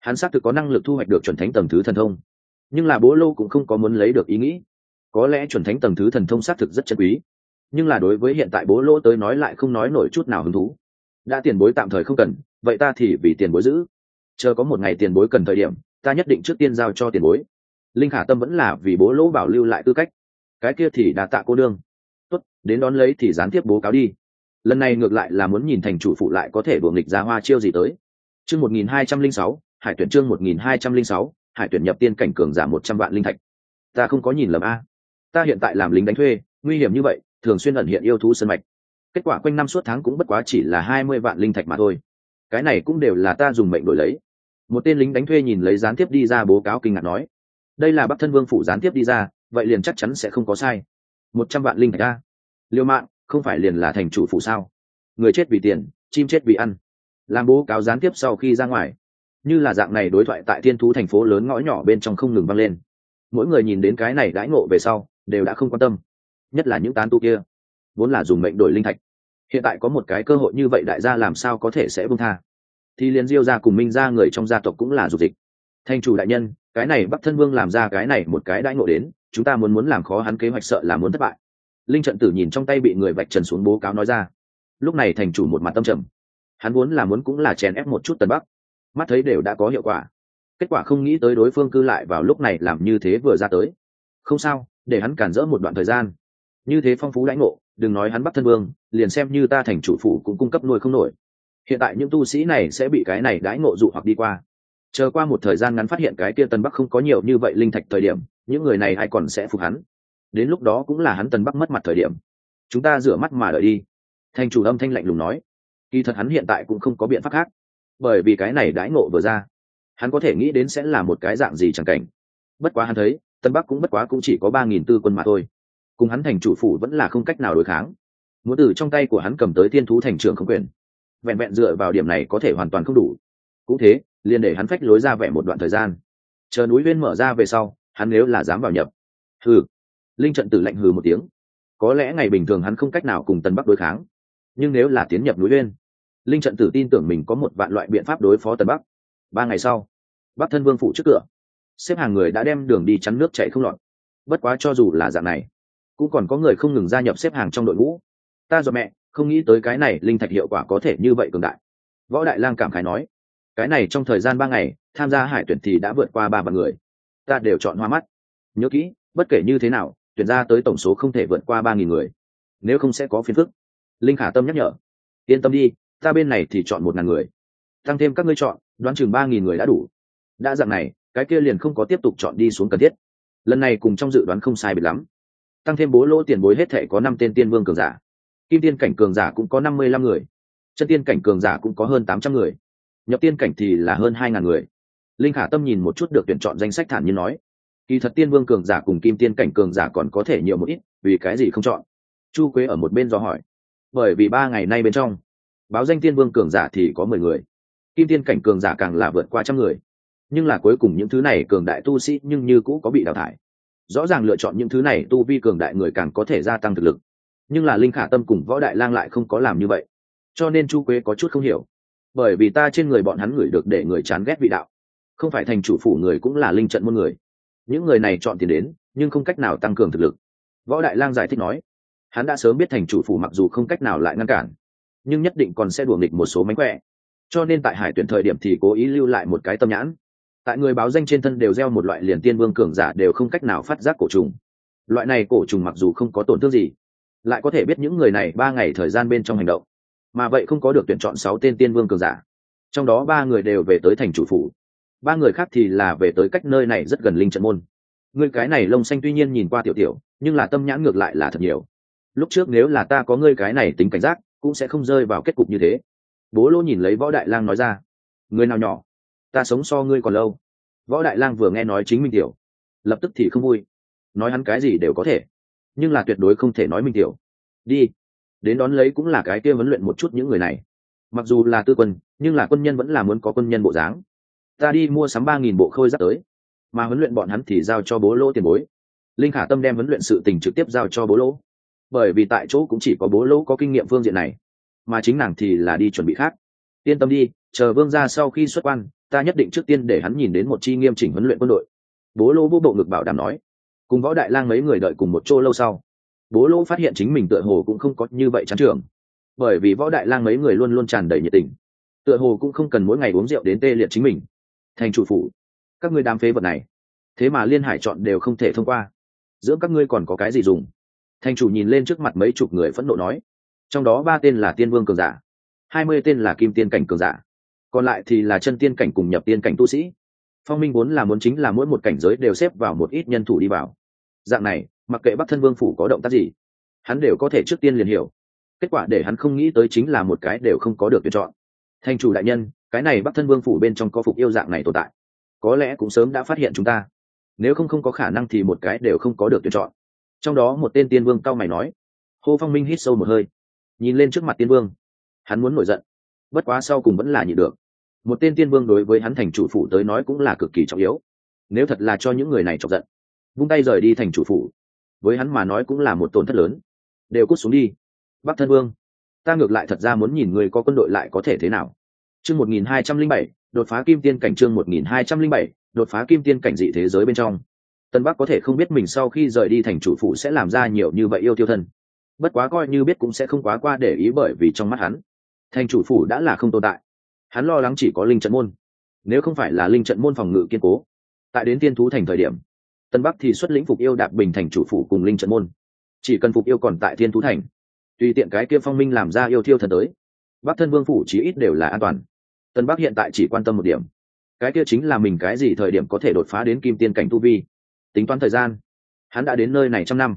Hắn xác thực có năng lực thu hoạch được chuẩn thánh tầng thứ thần thông. Nhưng là bố lô cũng không có muốn lấy được ý nghĩ. Có lẽ chuẩn thánh tầng thứ thần thông xác thực rất chân quý. Nhưng là đối với hiện tại bố lô tới nói lại không nói nổi chút nào hứng thú. Đã tiền bối tạm thời không cần, vậy ta thì vì tiền bối giữ. Chờ có một ngày tiền bối cần thời điểm, ta nhất định trước tiên giao cho tiền bối linh khả tâm vẫn là vì bố lỗ bảo lưu lại tư cách. Cái kia thì đã tạ cô đương tốt, đến đón lấy thì gián tiếp bố cáo đi. Lần này ngược lại là muốn nhìn thành chủ phụ lại có thể đuổi nghịch ra hoa chiêu gì tới. Chương một nghìn hai trăm linh sáu, hải tuyển chương một nghìn hai trăm linh sáu, hải tuyển nhập tiên cảnh cường giảm một trăm vạn linh thạch. Ta không có nhìn lầm a. Ta hiện tại làm lính đánh thuê, nguy hiểm như vậy, thường xuyên ẩn hiện yêu thú sân mạch. Kết quả quanh năm suốt tháng cũng bất quá chỉ là hai mươi vạn linh thạch mà thôi. Cái này cũng đều là ta dùng mệnh đổi lấy. Một tên lính đánh thuê nhìn lấy gián tiếp đi ra bố cáo kinh ngạc nói đây là bắc thân vương phủ gián tiếp đi ra, vậy liền chắc chắn sẽ không có sai. Một trăm vạn linh thạch a liêu mạng, không phải liền là thành chủ phủ sao? Người chết vì tiền, chim chết vì ăn. Làm bố cáo gián tiếp sau khi ra ngoài. Như là dạng này đối thoại tại thiên thú thành phố lớn ngõ nhỏ bên trong không ngừng vang lên. Mỗi người nhìn đến cái này đãi ngộ về sau, đều đã không quan tâm. Nhất là những tán tu kia. Vốn là dùng mệnh đổi linh thạch. Hiện tại có một cái cơ hội như vậy đại gia làm sao có thể sẽ bung tha? Thì liền diêu ra cùng minh ra người trong gia tộc cũng là dục dịch. Thành chủ đại nhân cái này bắc thân vương làm ra cái này một cái đãi ngộ đến, chúng ta muốn muốn làm khó hắn kế hoạch sợ là muốn thất bại. Linh trận tử nhìn trong tay bị người vạch trần xuống bố cáo nói ra. Lúc này thành chủ một mặt tâm trầm. Hắn muốn là muốn cũng là chèn ép một chút tần bắc. Mắt thấy đều đã có hiệu quả. Kết quả không nghĩ tới đối phương cư lại vào lúc này làm như thế vừa ra tới. Không sao, để hắn cản rỡ một đoạn thời gian. Như thế phong phú lãnh ngộ, đừng nói hắn bắc thân vương, liền xem như ta thành chủ phủ cũng cung cấp nuôi không nổi. Hiện tại những tu sĩ này sẽ bị cái này đãi ngộ dụ hoặc đi qua chờ qua một thời gian ngắn phát hiện cái kia tân bắc không có nhiều như vậy linh thạch thời điểm, những người này ai còn sẽ phục hắn? Đến lúc đó cũng là hắn tân bắc mất mặt thời điểm. Chúng ta rửa mắt mà đợi đi. Thành chủ âm thanh lạnh lùng nói. Kỳ thật hắn hiện tại cũng không có biện pháp khác. Bởi vì cái này đãi ngộ vừa ra, hắn có thể nghĩ đến sẽ là một cái dạng gì chẳng cảnh. Bất quá hắn thấy, tân bắc cũng bất quá cũng chỉ có ba nghìn tư quân mà thôi. Cùng hắn thành chủ phủ vẫn là không cách nào đối kháng. Muốn từ trong tay của hắn cầm tới thiên thú thành trưởng không quyền. Vẹn vẹn dựa vào điểm này có thể hoàn toàn không đủ. Cũng thế liền để hắn phách lối ra vẻ một đoạn thời gian. Chờ núi viên mở ra về sau, hắn nếu là dám vào nhập. Hừ. Linh trận tử lạnh hừ một tiếng. Có lẽ ngày bình thường hắn không cách nào cùng tân bắc đối kháng. Nhưng nếu là tiến nhập núi viên, linh trận tử tin tưởng mình có một vạn loại biện pháp đối phó tần bắc. Ba ngày sau, bắc thân vương phụ trước cửa. Xếp hàng người đã đem đường đi chắn nước chạy không lọt. Bất quá cho dù là dạng này, cũng còn có người không ngừng gia nhập xếp hàng trong đội ngũ. Ta do mẹ, không nghĩ tới cái này linh thạch hiệu quả có thể như vậy cường đại. Võ đại lang cảm khái nói cái này trong thời gian ba ngày, tham gia hải tuyển thì đã vượt qua ba vạn người. Ta đều chọn hoa mắt. Nhớ kỹ, bất kể như thế nào, tuyển ra tới tổng số không thể vượt qua ba nghìn người. Nếu không sẽ có phiền phức. Linh khả tâm nhắc nhở. Yên tâm đi, ta bên này thì chọn một ngàn người. Tăng thêm các ngươi chọn, đoán chừng ba nghìn người đã đủ. Đã dạng này, cái kia liền không có tiếp tục chọn đi xuống cần thiết. Lần này cùng trong dự đoán không sai biệt lắm. Tăng thêm bố lỗ tiền bối hết thể có năm tên tiên vương cường giả. Kim tiên cảnh cường giả cũng có năm mươi lăm người. Chân tiên cảnh cường giả cũng có hơn tám trăm người nhập tiên cảnh thì là hơn hai ngàn người. Linh khả tâm nhìn một chút được tuyển chọn danh sách thản nhiên nói, kỳ thật tiên vương cường giả cùng kim tiên cảnh cường giả còn có thể nhiều một ít, vì cái gì không chọn? Chu quế ở một bên do hỏi, bởi vì ba ngày nay bên trong, báo danh tiên vương cường giả thì có mười người, kim tiên cảnh cường giả càng là vượt qua trăm người. Nhưng là cuối cùng những thứ này cường đại tu sĩ nhưng như cũ có bị đào thải. Rõ ràng lựa chọn những thứ này tu vi cường đại người càng có thể gia tăng thực lực. Nhưng là linh khả tâm cùng võ đại lang lại không có làm như vậy. Cho nên chu quế có chút không hiểu bởi vì ta trên người bọn hắn ngửi được để người chán ghét vị đạo. Không phải thành chủ phủ người cũng là linh trận môn người. Những người này chọn tiền đến, nhưng không cách nào tăng cường thực lực. Võ đại lang giải thích nói, hắn đã sớm biết thành chủ phủ mặc dù không cách nào lại ngăn cản, nhưng nhất định còn sẽ đùa nghịch một số mánh khỏe cho nên tại hải tuyển thời điểm thì cố ý lưu lại một cái tâm nhãn. Tại người báo danh trên thân đều gieo một loại liền tiên vương cường giả đều không cách nào phát giác cổ trùng. Loại này cổ trùng mặc dù không có tổn thương gì, lại có thể biết những người này ba ngày thời gian bên trong hành động mà vậy không có được tuyển chọn sáu tên tiên vương cường giả. Trong đó ba người đều về tới thành chủ phủ. Ba người khác thì là về tới cách nơi này rất gần linh trận môn. Người cái này lông xanh tuy nhiên nhìn qua tiểu tiểu, nhưng là tâm nhãn ngược lại là thật nhiều. Lúc trước nếu là ta có ngươi cái này tính cảnh giác, cũng sẽ không rơi vào kết cục như thế. Bố lô nhìn lấy võ đại lang nói ra, người nào nhỏ? Ta sống so ngươi còn lâu. Võ đại lang vừa nghe nói chính minh tiểu, lập tức thì không vui. Nói hắn cái gì đều có thể, nhưng là tuyệt đối không thể nói minh tiểu. Đi đến đón lấy cũng là cái kia huấn luyện một chút những người này. Mặc dù là tư quân, nhưng là quân nhân vẫn là muốn có quân nhân bộ dáng. Ta đi mua sắm ba nghìn bộ khôi giáp tới. Mà huấn luyện bọn hắn thì giao cho bố lỗ tiền bối. Linh khả tâm đem huấn luyện sự tình trực tiếp giao cho bố lỗ. Bởi vì tại chỗ cũng chỉ có bố lỗ có kinh nghiệm phương diện này. Mà chính nàng thì là đi chuẩn bị khác. Yên tâm đi, chờ vương ra sau khi xuất quan, ta nhất định trước tiên để hắn nhìn đến một chi nghiêm chỉnh huấn luyện quân đội. Bố lỗ vô bộ ngực bảo đảm nói. Cùng võ đại lang mấy người đợi cùng một chỗ lâu sau bố lỗ phát hiện chính mình tựa hồ cũng không có như vậy chán trường bởi vì võ đại lang mấy người luôn luôn tràn đầy nhiệt tình. Tựa hồ cũng không cần mỗi ngày uống rượu đến tê liệt chính mình. Thành chủ phủ, các ngươi đám phế vật này, thế mà liên hải chọn đều không thể thông qua. Giữa các ngươi còn có cái gì dùng? Thành chủ nhìn lên trước mặt mấy chục người phẫn nộ nói. Trong đó ba tên là tiên vương cường giả, hai mươi tên là kim tiên cảnh cường giả. Còn lại thì là chân tiên cảnh cùng nhập tiên cảnh tu sĩ. Phong minh vốn là muốn chính là mỗi một cảnh giới đều xếp vào một ít nhân thủ đi vào. Dạng này mặc kệ bắc thân vương phủ có động tác gì, hắn đều có thể trước tiên liền hiểu. Kết quả để hắn không nghĩ tới chính là một cái đều không có được tuyển chọn. Thành chủ đại nhân, cái này bắc thân vương phủ bên trong có phục yêu dạng này tồn tại, có lẽ cũng sớm đã phát hiện chúng ta. Nếu không không có khả năng thì một cái đều không có được tuyển chọn. Trong đó một tên tiên vương cao mày nói. Hô phong minh hít sâu một hơi, nhìn lên trước mặt tiên vương. Hắn muốn nổi giận, bất quá sau cùng vẫn là nhịn được. Một tên tiên vương đối với hắn thành chủ phủ tới nói cũng là cực kỳ trọng yếu. Nếu thật là cho những người này chọc giận, vung tay rời đi thành chủ phủ với hắn mà nói cũng là một tổn thất lớn. Đều cút xuống đi. Bắc thân vương, ta ngược lại thật ra muốn nhìn người có quân đội lại có thể thế nào. Chương một nghìn hai trăm linh bảy, đột phá kim tiên cảnh chương một nghìn hai trăm linh bảy, đột phá kim tiên cảnh dị thế giới bên trong. Tân bắc có thể không biết mình sau khi rời đi thành chủ phủ sẽ làm ra nhiều như vậy yêu tiêu thân. Bất quá coi như biết cũng sẽ không quá qua để ý bởi vì trong mắt hắn, thành chủ phủ đã là không tồn tại. Hắn lo lắng chỉ có linh trận môn. Nếu không phải là linh trận môn phòng ngự kiên cố, tại đến tiên thú thành thời điểm tân bắc thì xuất lĩnh phục yêu đạp bình thành chủ phủ cùng linh trận môn. Chỉ cần phục yêu còn tại thiên thú thành, tùy tiện cái kia phong minh làm ra yêu thiêu thần tới, bắc thân vương phủ chí ít đều là an toàn. Tân bắc hiện tại chỉ quan tâm một điểm. Cái kia chính là mình cái gì thời điểm có thể đột phá đến kim tiên cảnh tu vi. Tính toán thời gian, hắn đã đến nơi này trăm năm.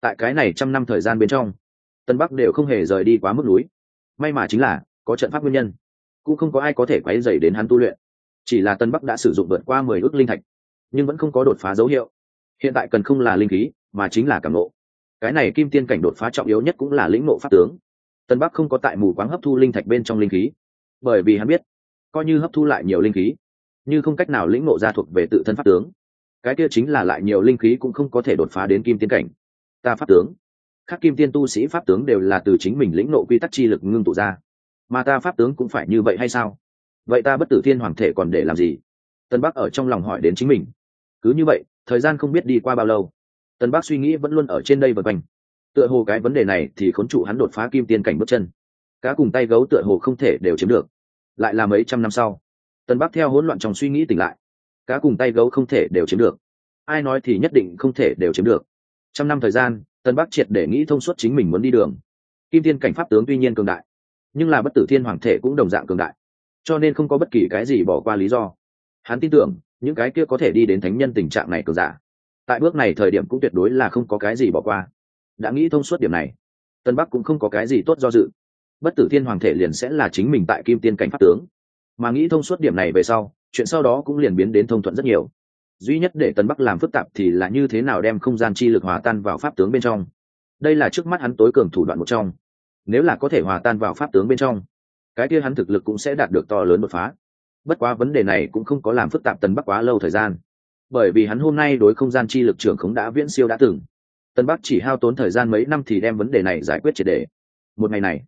Tại cái này trăm năm thời gian bên trong, tân bắc đều không hề rời đi quá mức núi. May mà chính là, có trận pháp nguyên nhân. Cũng không có ai có thể quấy dày đến hắn tu luyện. Chỉ là tân bắc đã sử dụng vượt qua mười ước linh thạch nhưng vẫn không có đột phá dấu hiệu. Hiện tại cần không là linh khí, mà chính là cảm ngộ. cái này kim tiên cảnh đột phá trọng yếu nhất cũng là lĩnh ngộ pháp tướng. Tân bắc không có tại mù quáng hấp thu linh thạch bên trong linh khí, bởi vì hắn biết, coi như hấp thu lại nhiều linh khí, như không cách nào lĩnh ngộ ra thuộc về tự thân pháp tướng. Cái kia chính là lại nhiều linh khí cũng không có thể đột phá đến kim tiên cảnh. Ta pháp tướng, các kim tiên tu sĩ pháp tướng đều là từ chính mình lĩnh nộ quy tắc chi lực ngưng tụ ra. Mà ta pháp tướng cũng phải như vậy hay sao? Vậy ta bất tử thiên hoàng thể còn để làm gì? Tân bắc ở trong lòng hỏi đến chính mình cứ như vậy, thời gian không biết đi qua bao lâu. Tân bắc suy nghĩ vẫn luôn ở trên đây vượt quanh. Tựa hồ cái vấn đề này thì khốn trụ hắn đột phá kim tiên cảnh bước chân. Cá cùng tay gấu tựa hồ không thể đều chiếm được. Lại là mấy trăm năm sau. Tân bắc theo hỗn loạn trong suy nghĩ tỉnh lại. Cá cùng tay gấu không thể đều chiếm được. Ai nói thì nhất định không thể đều chiếm được. Trăm năm thời gian, tân bắc triệt để nghĩ thông suốt chính mình muốn đi đường. Kim tiên cảnh pháp tướng tuy nhiên cường đại, nhưng là bất tử thiên hoàng thể cũng đồng dạng cường đại. Cho nên không có bất kỳ cái gì bỏ qua lý do. Hắn tin tưởng những cái kia có thể đi đến thánh nhân tình trạng này cường giả. Tại bước này thời điểm cũng tuyệt đối là không có cái gì bỏ qua. Đã nghĩ thông suốt điểm này, tân bắc cũng không có cái gì tốt do dự. Bất tử thiên hoàng thể liền sẽ là chính mình tại kim tiên cảnh pháp tướng. Mà nghĩ thông suốt điểm này về sau, chuyện sau đó cũng liền biến đến thông thuận rất nhiều. Duy nhất để tân bắc làm phức tạp thì là như thế nào đem không gian chi lực hòa tan vào pháp tướng bên trong. Đây là trước mắt hắn tối cường thủ đoạn một trong. Nếu là có thể hòa tan vào pháp tướng bên trong, cái kia hắn thực lực cũng sẽ đạt được to lớn đột phá bất quá vấn đề này cũng không có làm phức tạp tần bắc quá lâu thời gian. Bởi vì hắn hôm nay đối không gian chi lực trưởng khống đã viễn siêu đã từng. Tân bắc chỉ hao tốn thời gian mấy năm thì đem vấn đề này giải quyết triệt đề một ngày này,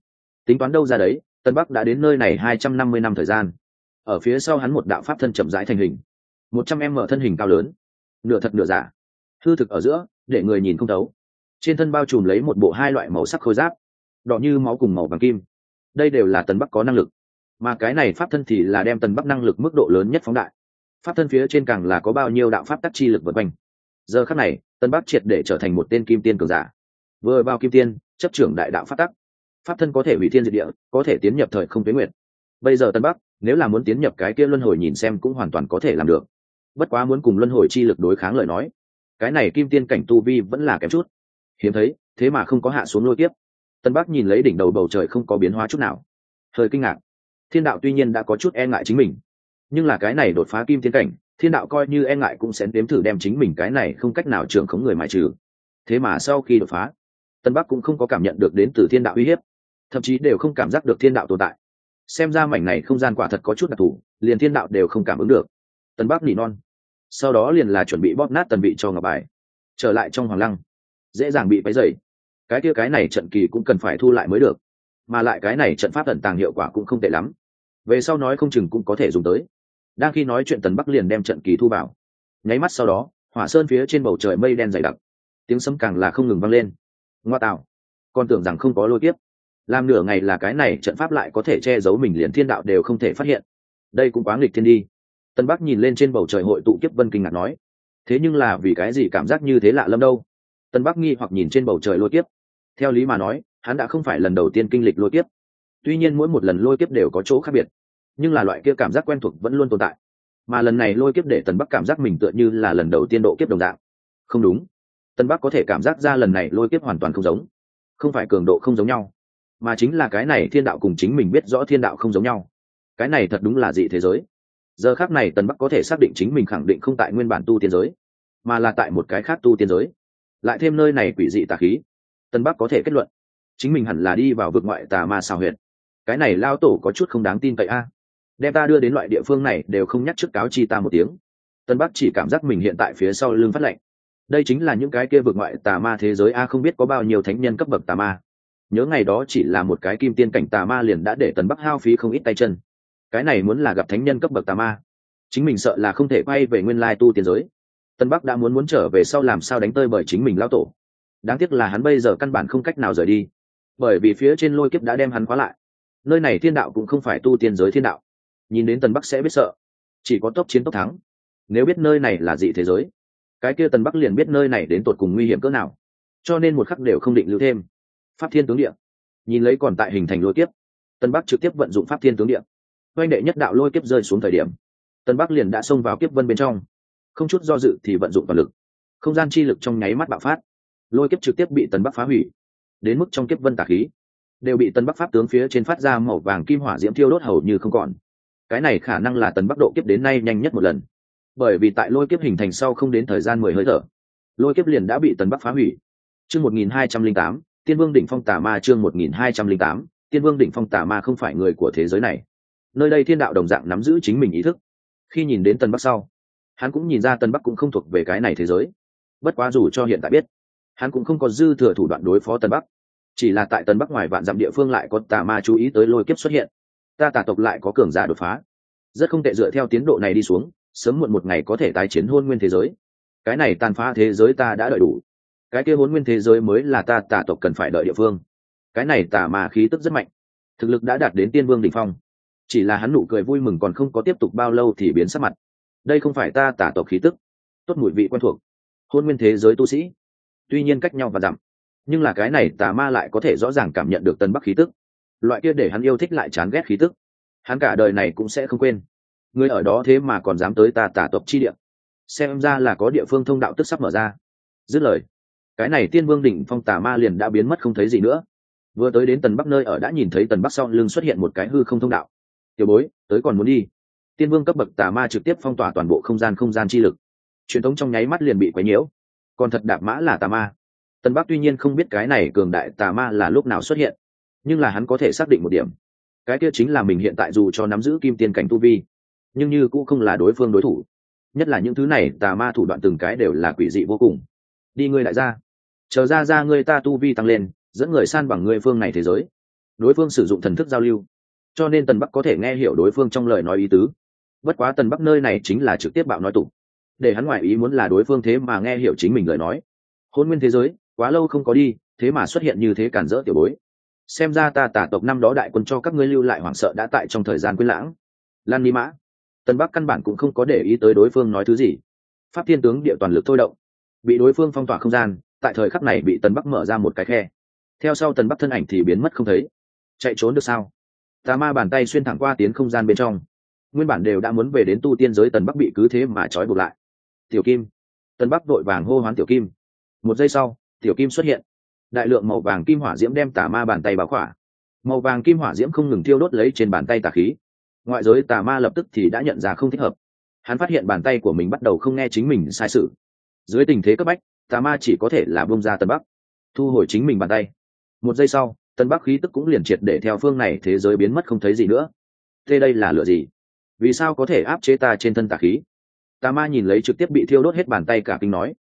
tính toán đâu ra đấy tân bắc đã đến nơi này hai trăm năm mươi năm thời gian. Ở phía sau hắn một đạo pháp thân chậm rãi thành hình. một trăm em mở thân hình cao lớn. Nửa thật nửa giả. Hư thực ở giữa, để người nhìn không thấu. Trên thân bao trùm lấy một bộ hai loại màu sắc khôi giáp. Đỏ như máu cùng màu vàng kim. Đây đều là tần bắc có năng lực mà cái này pháp thân thì là đem tần bắc năng lực mức độ lớn nhất phóng đại. Pháp thân phía trên càng là có bao nhiêu đạo pháp tắc chi lực vượt quanh. Giờ khắc này tân bắc triệt để trở thành một tên kim tiên cường giả. Vừa vào kim tiên, chấp trưởng đại đạo pháp tắc. Pháp thân có thể hủy thiên diệt địa, có thể tiến nhập thời không tuyến nguyện bây giờ tân bắc, nếu là muốn tiến nhập cái kia luân hồi nhìn xem cũng hoàn toàn có thể làm được. Bất quá muốn cùng luân hồi chi lực đối kháng lời nói, cái này kim tiên cảnh tu vi vẫn là kém chút. Hiếm thấy, thế mà không có hạ xuống lôi tiếp tân bắc nhìn lấy đỉnh đầu bầu trời không có biến hóa chút nào. Hơi kinh ngạc thiên đạo tuy nhiên đã có chút e ngại chính mình, nhưng là cái này đột phá kim tiến cảnh, thiên đạo coi như e ngại cũng sẽ đếm thử đem chính mình cái này không cách nào trường khống người mại trừ. Thế mà sau khi đột phá, tân bắc cũng không có cảm nhận được đến từ thiên đạo uy hiếp, thậm chí đều không cảm giác được thiên đạo tồn tại. Xem ra mảnh này không gian quả thật có chút đặc thù, liền thiên đạo đều không cảm ứng được. Tân bắc nỉ non, sau đó liền là chuẩn bị bóp nát tần vị cho ngọc bài, trở lại trong hoàng lăng, dễ dàng bị váy dày cái kia cái này trận kỳ cũng cần phải thu lại mới được mà lại cái này trận pháp ẩn tàng hiệu quả cũng không tệ lắm. Về sau nói không chừng cũng có thể dùng tới. Đang khi nói chuyện tần bắc liền đem trận kỳ thu vào. Nháy mắt sau đó, hỏa sơn phía trên bầu trời mây đen dày đặc. Tiếng sấm càng là không ngừng vang lên. Ngoa tạo. Con tưởng rằng không có lôi tiếp làm nửa ngày là cái này trận pháp lại có thể che giấu mình liền thiên đạo đều không thể phát hiện. Đây cũng quá nghịch thiên đi. Tân bắc nhìn lên trên bầu trời hội tụ kiếp vân kinh ngạc nói. Thế nhưng là vì cái gì cảm giác như thế lạ lâm đâu? Tân bắc nghi hoặc nhìn trên bầu trời lôi kiếp. Theo lý mà nói hắn đã không phải lần đầu tiên kinh lịch lôi kiếp. Tuy nhiên mỗi một lần lôi kiếp đều có chỗ khác biệt, nhưng là loại kia cảm giác quen thuộc vẫn luôn tồn tại. Mà lần này lôi kiếp để tần bắc cảm giác mình tựa như là lần đầu tiên độ kiếp đồng dạng. Không đúng. Tân bắc có thể cảm giác ra lần này lôi kiếp hoàn toàn không giống. Không phải cường độ không giống nhau, mà chính là cái này thiên đạo cùng chính mình biết rõ thiên đạo không giống nhau. Cái này thật đúng là dị thế giới. Giờ khác này tần bắc có thể xác định chính mình khẳng định không tại nguyên bản tu tiên giới, mà là tại một cái khác tu tiên giới. Lại thêm nơi này quỷ dị tà khí tân bắc có thể kết luận chính mình hẳn là đi vào vực ngoại tà ma xào huyệt. Cái này lao tổ có chút không đáng tin cậy a. Đem ta đưa đến loại địa phương này đều không nhắc trước cáo chi ta một tiếng. Tân bắc chỉ cảm giác mình hiện tại phía sau lưng phát lệnh đây chính là những cái kia vượt ngoại tà ma thế giới a, không biết có bao nhiêu thánh nhân cấp bậc tà ma. Nhớ ngày đó chỉ là một cái kim tiên cảnh tà ma liền đã để tần bắc hao phí không ít tay chân. Cái này muốn là gặp thánh nhân cấp bậc tà ma, chính mình sợ là không thể quay về nguyên lai tu tiên giới. Tân bắc đã muốn muốn trở về sau làm sao đánh tơi bởi chính mình lao tổ. Đáng tiếc là hắn bây giờ căn bản không cách nào rời đi bởi vì phía trên lôi kiếp đã đem hắn khóa lại. Nơi này thiên đạo cũng không phải tu tiên giới thiên đạo. Nhìn đến tần bắc sẽ biết sợ. Chỉ có tốc chiến tốc thắng. Nếu biết nơi này là dị thế giới, cái kia tần bắc liền biết nơi này đến tột cùng nguy hiểm cỡ nào. Cho nên một khắc đều không định lưu thêm. Pháp thiên tướng địa. Nhìn lấy còn tại hình thành lôi kiếp, tần bắc trực tiếp vận dụng pháp thiên tướng địa. Oanh đệ nhất đạo lôi kiếp rơi xuống thời điểm, tần bắc liền đã xông vào kiếp vân bên trong. Không chút do dự thì vận dụng toàn lực. Không gian chi lực trong nháy mắt bạo phát. Lôi kiếp trực tiếp bị tần bắc phá hủy đến mức trong kiếp vân tà khí, đều bị tân bắc pháp tướng phía trên phát ra màu vàng kim hỏa diễm thiêu đốt hầu như không còn. Cái này khả năng là tần bắc độ kiếp đến nay nhanh nhất một lần. Bởi vì tại lôi kiếp hình thành sau không đến thời gian mười hơi thở, lôi kiếp liền đã bị tần bắc phá hủy. Chương một nghìn hai trăm linh tám, tiên vương đỉnh phong tà ma chương một nghìn hai trăm linh tám, tiên vương đỉnh phong tà ma không phải người của thế giới này. Nơi đây thiên đạo đồng dạng nắm giữ chính mình ý thức. Khi nhìn đến tần bắc sau, hắn cũng nhìn ra tân bắc cũng không thuộc về cái này thế giới. Bất quá dù cho hiện tại biết, hắn cũng không có dư thừa thủ đoạn đối phó tân bắc chỉ là tại tân bắc ngoài vạn dặm địa phương lại có tà ma chú ý tới lôi kiếp xuất hiện. Ta tà tộc lại có cường giả đột phá. Rất không tệ dựa theo tiến độ này đi xuống, sớm muộn một ngày có thể tái chiến hôn nguyên thế giới. Cái này tàn phá thế giới ta đã đợi đủ. Cái kia hôn nguyên thế giới mới là ta tà tộc cần phải đợi địa phương. Cái này tà ma khí tức rất mạnh. Thực lực đã đạt đến tiên vương đ ỉ n h phong. Chỉ là hắn nụ cười vui mừng còn không có tiếp tục bao lâu thì biến sắc mặt. Đây không phải ta tà tộc khí tức. Tốt mùi vị quen thuộc. Hôn nguyên thế giới tu sĩ. Tuy nhiên cách nhau và dặm nhưng là cái này tà ma lại có thể rõ ràng cảm nhận được tân bắc khí tức. Loại kia để hắn yêu thích lại chán ghét khí tức. Hắn cả đời này cũng sẽ không quên. Người ở đó thế mà còn dám tới tà tà tộc chi địa. Xem ra là có địa phương thông đạo tức sắp mở ra. Dứt lời, cái này tiên vương đỉnh phong tà ma liền đã biến mất không thấy gì nữa. Vừa tới đến tần bắc nơi ở đã nhìn thấy tần bắc sau lưng xuất hiện một cái hư không thông đạo. Tiểu bối, tới còn muốn đi? Tiên vương cấp bậc tà ma trực tiếp phong tỏa toàn bộ không gian không gian chi lực. Truyền thống trong nháy mắt liền bị quấy nhiễu. Còn thật đạp mã là tà ma tần bắc tuy nhiên không biết cái này cường đại tà ma là lúc nào xuất hiện, nhưng là hắn có thể xác định một điểm. Cái kia chính là mình hiện tại dù cho nắm giữ kim tiên cảnh tu vi, nhưng như cũng không là đối phương đối thủ. Nhất là những thứ này tà ma thủ đoạn từng cái đều là quỷ dị vô cùng. Đi ngươi lại ra chờ ra ra ngươi ta tu vi tăng lên, dẫn người san bằng ngươi phương này thế giới. Đối phương sử dụng thần thức giao lưu, cho nên tần bắc có thể nghe hiểu đối phương trong lời nói ý tứ. Bất quá tần bắc nơi này chính là trực tiếp bạo nói tục. Để hắn ngoại ý muốn là đối phương thế mà nghe hiểu chính mình lời nói. Hôn nguyên thế giới quá lâu không có đi, thế mà xuất hiện như thế cản rỡ tiểu bối. Xem ra ta tả tộc năm đó đại quân cho các ngươi lưu lại hoảng sợ đã tại trong thời gian quyết lãng. Lan ni mã. Tân bắc căn bản cũng không có để ý tới đối phương nói thứ gì. Pháp thiên tướng địa toàn lực thôi động. Bị đối phương phong tỏa không gian, tại thời khắc này bị tân bắc mở ra một cái khe. Theo sau tần bắc thân ảnh thì biến mất không thấy. Chạy trốn được sao? Tà ma bàn tay xuyên thẳng qua tiến không gian bên trong. Nguyên bản đều đã muốn về đến tu tiên giới tần bắc bị cứ thế mà trói buộc lại. Tiểu kim. Tần bắc vội vàng hô hoán tiểu kim. Một giây sau tiểu kim xuất hiện. Đại lượng màu vàng kim hỏa diễm đem tà ma bàn tay báo khỏa. Màu vàng kim hỏa diễm không ngừng thiêu đốt lấy trên bàn tay tà khí. Ngoại giới tà ma lập tức thì đã nhận ra không thích hợp. Hắn phát hiện bàn tay của mình bắt đầu không nghe chính mình sai sự. Dưới tình thế cấp bách, tà ma chỉ có thể là bông ra tân bắc, thu hồi chính mình bàn tay. Một giây sau, tân bắc khí tức cũng liền triệt để theo phương này thế giới biến mất không thấy gì nữa. Thế đây là lựa gì? Vì sao có thể áp chế ta trên thân tà khí? Tà ma nhìn lấy trực tiếp bị thiêu đốt hết bàn tay cả kinh nói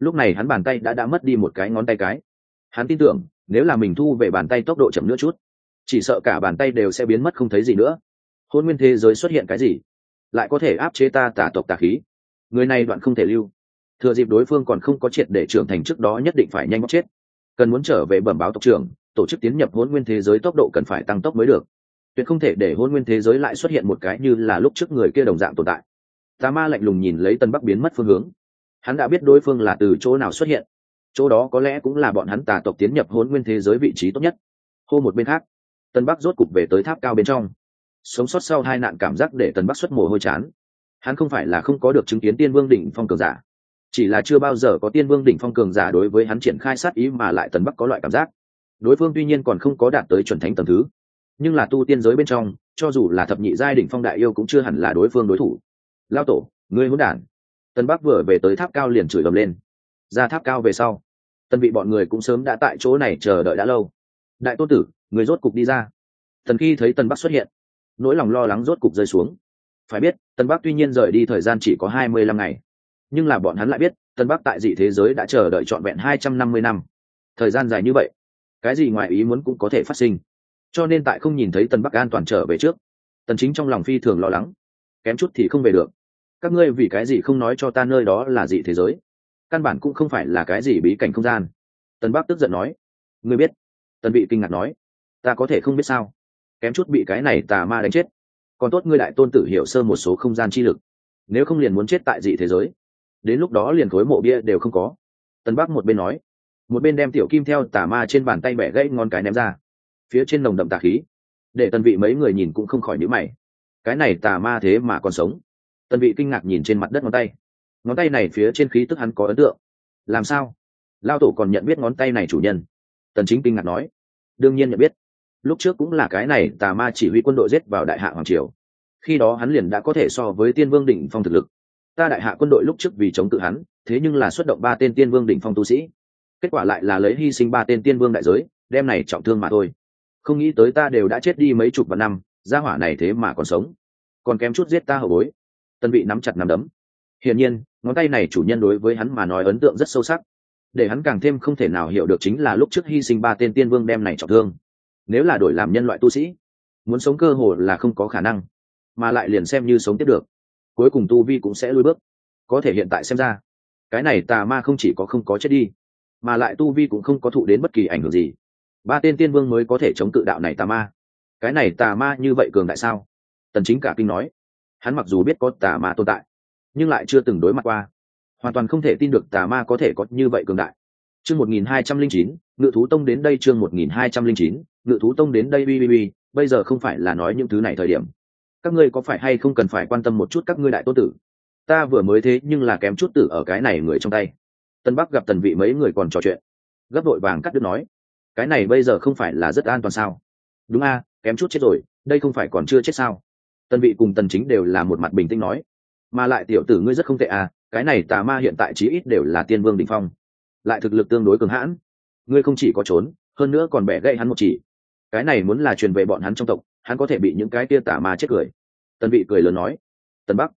lúc này hắn bàn tay đã đã mất đi một cái ngón tay cái. Hắn tin tưởng, nếu là mình thu về bàn tay tốc độ chậm nữa chút, chỉ sợ cả bàn tay đều sẽ biến mất không thấy gì nữa. Hôn nguyên thế giới xuất hiện cái gì? Lại có thể áp chế ta tả tộc tà khí. Người này đoạn không thể lưu. Thừa dịp đối phương còn không có triệt để trưởng thành trước đó nhất định phải nhanh bóc chết. Cần muốn trở về bẩm báo tộc trưởng, tổ chức tiến nhập hôn nguyên thế giới tốc độ cần phải tăng tốc mới được. Tuyệt không thể để hôn nguyên thế giới lại xuất hiện một cái như là lúc trước người kia đồng dạng tồn tại. Tà ma lạnh lùng nhìn lấy tân bắc biến mất phương hướng hắn đã biết đối phương là từ chỗ nào xuất hiện. Chỗ đó có lẽ cũng là bọn hắn tà tộc tiến nhập hôn nguyên thế giới vị trí tốt nhất. Hô một bên khác tân bắc rốt cục về tới tháp cao bên trong. Sống sót sau hai nạn cảm giác để tân bắc xuất mồ hôi chán. Hắn không phải là không có được chứng kiến tiên vương đỉnh phong cường giả, chỉ là chưa bao giờ có tiên vương đỉnh phong cường giả đối với hắn triển khai sát ý mà lại tần bắc có loại cảm giác. Đối phương tuy nhiên còn không có đạt tới chuẩn thánh tầm thứ, nhưng là tu tiên giới bên trong, cho dù là thập nhị giai đỉnh phong đại yêu cũng chưa hẳn là đối phương đối thủ. Lao tổ, ngươi hỗn đản? Tân bắc vừa về tới tháp cao liền chửi ầm lên. Ra tháp cao về sau, tân bị bọn người cũng sớm đã tại chỗ này chờ đợi đã lâu. Đại tôn tử, người rốt cục đi ra. Thần khi thấy tân bắc xuất hiện, nỗi lòng lo lắng rốt cục rơi xuống. Phải biết, tân bắc tuy nhiên rời đi thời gian chỉ có hai mươi lăm ngày, nhưng là bọn hắn lại biết, tân bắc tại dị thế giới đã chờ đợi trọn vẹn hai trăm năm mươi năm. Thời gian dài như vậy, cái gì ngoài ý muốn cũng có thể phát sinh. Cho nên tại không nhìn thấy tân bắc an toàn trở về trước, tần chính trong lòng phi thường lo lắng. Kém chút thì không về được các ngươi vì cái gì không nói cho ta nơi đó là dị thế giới? Căn bản cũng không phải là cái gì bí cảnh không gian. Tần bắc tức giận nói. Ngươi biết. Tần bị kinh ngạc nói. Ta có thể không biết sao? Kém chút bị cái này tà ma đánh chết. Còn tốt ngươi đại tôn tử hiểu sơ một số không gian chi lực. Nếu không liền muốn chết tại dị thế giới. Đến lúc đó liền khối mộ bia đều không có. Tân bắc một bên nói. Một bên đem tiểu kim theo tà ma trên bàn tay bẻ gãy ngon cái ném ra. Phía trên nồng đậm tà khí. Để tần vị mấy người nhìn cũng không khỏi nhữ mày. Cái này tà ma thế mà còn sống? Tần vị kinh ngạc nhìn trên mặt đất ngón tay. Ngón tay này phía trên khí tức hắn có ấn tượng. Làm sao? Lao tổ còn nhận biết ngón tay này chủ nhân? Tần chính kinh ngạc nói. Đương nhiên nhận biết. Lúc trước cũng là cái này, tà ma chỉ huy quân đội giết vào đại hạ hoàng triều. Khi đó hắn liền đã có thể so với tiên vương đỉnh phong thực lực. Ta đại hạ quân đội lúc trước vì chống tự hắn, thế nhưng là xuất động ba tên tiên vương đỉnh phong tu sĩ. Kết quả lại là lấy hy sinh ba tên tiên vương đại giới, đem này trọng thương mà thôi. Không nghĩ tới ta đều đã chết đi mấy chục vạn năm, gia hỏa này thế mà còn sống. Còn kém chút giết ta hậu bối tân vị nắm chặt nắm đấm. Hiển nhiên, ngón tay này chủ nhân đối với hắn mà nói ấn tượng rất sâu sắc. Để hắn càng thêm không thể nào hiểu được chính là lúc trước hy sinh ba tên tiên vương đem này trọng thương. Nếu là đổi làm nhân loại tu sĩ, muốn sống cơ hồ là không có khả năng, mà lại liền xem như sống tiếp được, cuối cùng tu vi cũng sẽ lùi bước. Có thể hiện tại xem ra, cái này tà ma không chỉ có không có chết đi, mà lại tu vi cũng không có thụ đến bất kỳ ảnh hưởng gì. Ba tên tiên vương mới có thể chống cự đạo này tà ma. Cái này tà ma như vậy cường đại sao? Tần chính cả kinh nói hắn mặc dù biết có tà ma tồn tại nhưng lại chưa từng đối mặt qua. Hoàn toàn không thể tin được tà ma có thể có như vậy cường đại. Chương 1209, ngự thú tông đến đây chương 1209, ngự thú tông đến đây uy bây giờ không phải là nói những thứ này thời điểm. Các ngươi có phải hay không cần phải quan tâm một chút các ngươi đại tô tử? Ta vừa mới thế nhưng là kém chút tử ở cái này người trong tay. Tân bắc gặp tần vị mấy người còn trò chuyện. Gấp đội vàng cắt đứt nói cái này bây giờ không phải là rất an toàn sao? Đúng a kém chút chết rồi đây không phải còn chưa chết sao? Tần vị cùng tần chính đều là một mặt bình tĩnh nói, mà lại tiểu tử ngươi rất không tệ à cái này tà ma hiện tại chí ít đều là tiên vương đỉnh phong, lại thực lực tương đối cường hãn, ngươi không chỉ có trốn, hơn nữa còn bẻ gãy hắn một chỉ. Cái này muốn là truyền về bọn hắn trong tộc, hắn có thể bị những cái tia tà ma chết cười. Tần vị cười lớn nói, tần bắc,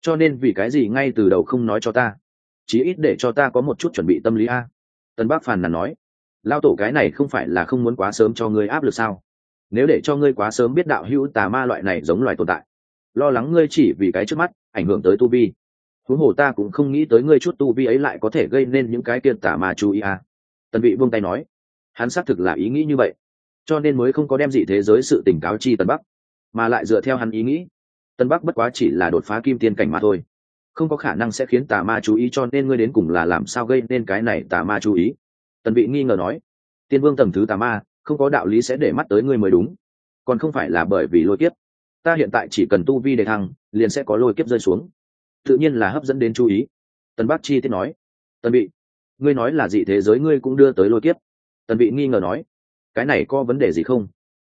cho nên vì cái gì ngay từ đầu không nói cho ta? Chí ít để cho ta có một chút chuẩn bị tâm lý a. Tần bắc phàn nàn nói, lao tổ cái này không phải là không muốn quá sớm cho ngươi áp lực sao? Nếu để cho ngươi quá sớm biết đạo hữu tà ma loại này giống loài tồn tại, lo lắng ngươi chỉ vì cái trước mắt, ảnh hưởng tới tu vi. Huống hồ ta cũng không nghĩ tới ngươi chút tu vi ấy lại có thể gây nên những cái kia tà ma chú ý à. tần vị buông tay nói, hắn xác thực là ý nghĩ như vậy. Cho nên mới không có đem dị thế giới sự tình cáo chi tần bắc, mà lại dựa theo hắn ý nghĩ, tần bắc bất quá chỉ là đột phá kim tiên cảnh mà thôi. Không có khả năng sẽ khiến tà ma chú ý cho nên ngươi đến cùng là làm sao gây nên cái này tà ma chú ý? Tần vị nghi ngờ nói, tiên vương tầm thứ tà ma không có đạo lý sẽ để mắt tới ngươi mới đúng. Còn không phải là bởi vì lôi kiếp. Ta hiện tại chỉ cần tu vi đề thăng, liền sẽ có lôi kiếp rơi xuống. Tự nhiên là hấp dẫn đến chú ý. Tần bác chi tiết nói. Tần bị, ngươi nói là dị thế giới ngươi cũng đưa tới lôi kiếp? Tần bị nghi ngờ nói. Cái này có vấn đề gì không?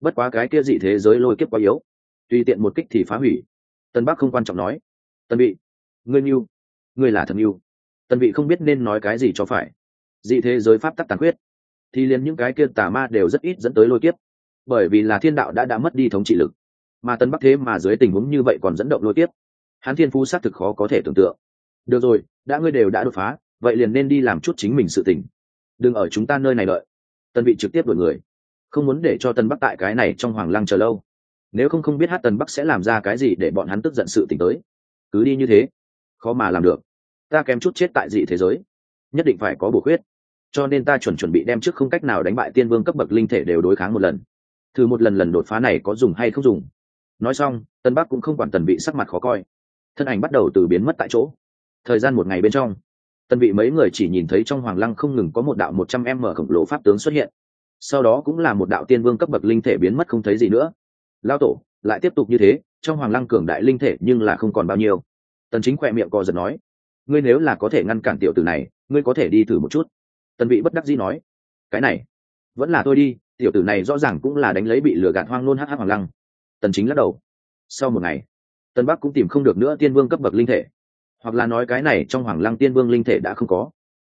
Bất quá cái kia dị thế giới lôi kiếp quá yếu. Tùy tiện một kích thì phá hủy. Tân bắc không quan trọng nói. Tân bị, ngươi mưu ngươi là thần mưu tân bị không biết nên nói cái gì cho phải. Dị thế giới pháp tắc tàn khuyết thì liền những cái kia tà ma đều rất ít dẫn tới lôi kiếp. Bởi vì là thiên đạo đã đã mất đi thống trị lực, mà tân bắc thế mà dưới tình huống như vậy còn dẫn động lôi kiếp. Hắn thiên phú xác thực khó có thể tưởng tượng. Được rồi, đã ngươi đều đã đột phá, vậy liền nên đi làm chút chính mình sự tình. Đừng ở chúng ta nơi này đợi. Tân vị trực tiếp đổi người. Không muốn để cho tân bắc tại cái này trong hoàng lăng chờ lâu. Nếu không không biết hát tân bắc sẽ làm ra cái gì để bọn hắn tức giận sự t ì n h tới. Cứ đi như thế. Khó mà làm được. Ta kém chút chết tại dị thế giới. Nhất định phải có bổ khuyết cho nên ta chuẩn chuẩn bị đem trước không cách nào đánh bại tiên vương cấp bậc linh thể đều đối kháng một lần. Thử một lần lần đột phá này có dùng hay không dùng. Nói xong, tân bắc cũng không quản tần vị sắc mặt khó coi. Thân ảnh bắt đầu từ biến mất tại chỗ. Thời gian một ngày bên trong tân vị mấy người chỉ nhìn thấy trong hoàng lăng không ngừng có một đạo một trăm m khổng lồ pháp tướng xuất hiện. Sau đó cũng là một đạo tiên vương cấp bậc linh thể biến mất không thấy gì nữa. Lao tổ, lại tiếp tục như thế, trong hoàng lăng cường đại linh thể nhưng là không còn bao nhiêu. Tần chính khỏe miệng co giật nói, ngươi nếu là có thể ngăn cản tiểu tử này, ngươi có thể đi thử một chút tần vị bất đắc dĩ nói, cái này, vẫn là tôi đi, tiểu tử này rõ ràng cũng là đánh lấy bị lừa gạt hoang nôn hắc hắc hoàng lăng. Tần chính lắc đầu, sau một ngày, tần bắc cũng tìm không được nữa tiên vương cấp bậc linh thể, hoặc là nói cái này trong hoàng lăng tiên vương linh thể đã không có.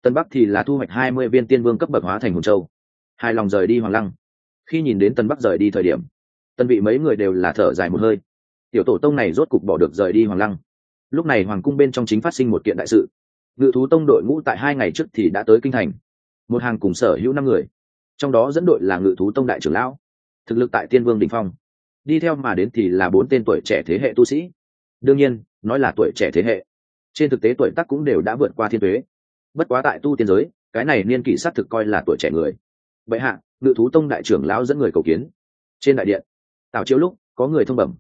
Tần bắc thì là thu hoạch hai mươi viên tiên vương cấp bậc hóa thành hồn châu Hai lòng rời đi hoàng lăng. Khi nhìn đến Tần bắc rời đi thời điểm, Tần vị mấy người đều là thở dài một hơi. Tiểu tổ tông này rốt cục bỏ được rời đi hoàng lăng. Lúc này hoàng cung bên trong chính phát sinh một kiện đại sự. Ngự thú tông đội ngũ tại hai ngày trước thì đã tới kinh thành một hàng cùng sở hữu năm người. Trong đó dẫn đội là ngự thú tông đại trưởng lão, thực lực tại tiên vương đình phong. Đi theo mà đến thì là bốn tên tuổi trẻ thế hệ tu sĩ. Đương nhiên, nói là tuổi trẻ thế hệ, trên thực tế tuổi tác cũng đều đã vượt qua thiên tuế. Bất quá tại tu tiên giới, cái này niên kỷ s á t thực coi là tuổi trẻ người. Vậy hạ, ngự thú tông đại trưởng lão dẫn người cầu kiến. Trên đại điện, tào chiếu lúc, có người thông bẩm.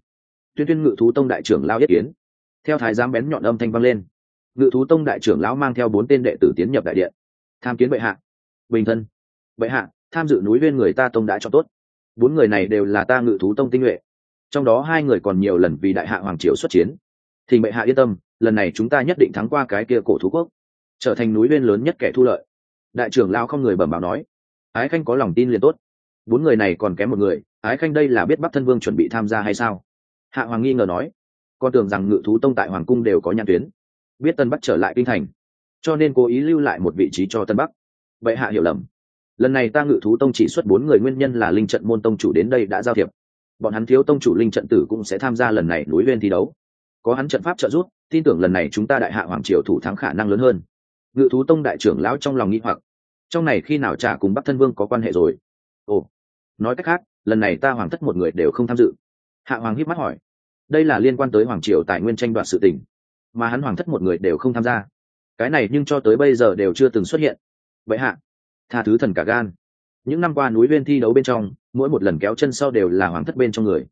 Tuyên tuyên ngự thú tông đại trưởng lão yết kiến. Theo thái giám bén nhọn âm thanh vang lên, ngự thú tông đại trưởng lão mang theo bốn tên đệ tử tiến nhập đại điện. Tham kiến bệ hạ bình thân. Bệ hạ, tham dự núi viên người ta tông đã cho tốt. Bốn người này đều là ta ngự thú tông tinh nhuệ. Trong đó hai người còn nhiều lần vì đại hạ hoàng triều xuất chiến. Thì bệ hạ yên tâm, lần này chúng ta nhất định thắng qua cái kia cổ thú quốc. Trở thành núi viên lớn nhất kẻ thu lợi. Đại trưởng lao không người bẩm báo nói. Ái khanh có lòng tin liền tốt. Bốn người này còn kém một người, ái khanh đây là biết bắc thân vương chuẩn bị tham gia hay sao? Hạ hoàng nghi ngờ nói. Con tưởng rằng ngự thú tông tại hoàng cung đều có nhãn tuyến. Biết tân bắc trở lại kinh thành, cho nên cố ý lưu lại một vị trí cho tân bắc vậy hạ hiểu lầm. Lần này ta ngự thú tông chỉ xuất bốn người, nguyên nhân là linh trận môn tông chủ đến đây đã giao thiệp. Bọn hắn thiếu tông chủ linh trận tử cũng sẽ tham gia lần này núi lên thi đấu. Có hắn trận pháp trợ giúp, tin tưởng lần này chúng ta đại hạ hoàng triều thủ thắng khả năng lớn hơn. Ngự thú tông đại trưởng lão trong lòng nghĩ hoặc. Trong này khi nào trả cùng bắc thân vương có quan hệ rồi? Ồ, nói cách khác, lần này ta hoàng thất một người đều không tham dự. Hạ hoàng hít mắt hỏi. Đây là liên quan tới hoàng triều tài nguyên tranh đoạt sự tình. Mà hắn hoàng thất một người đều không tham gia. Cái này nhưng cho tới bây giờ đều chưa từng xuất hiện vậy hạ, tha thứ thần cả gan. Những năm qua núi viên thi đấu bên trong, mỗi một lần kéo chân sau đều là hoàng thất bên trong người.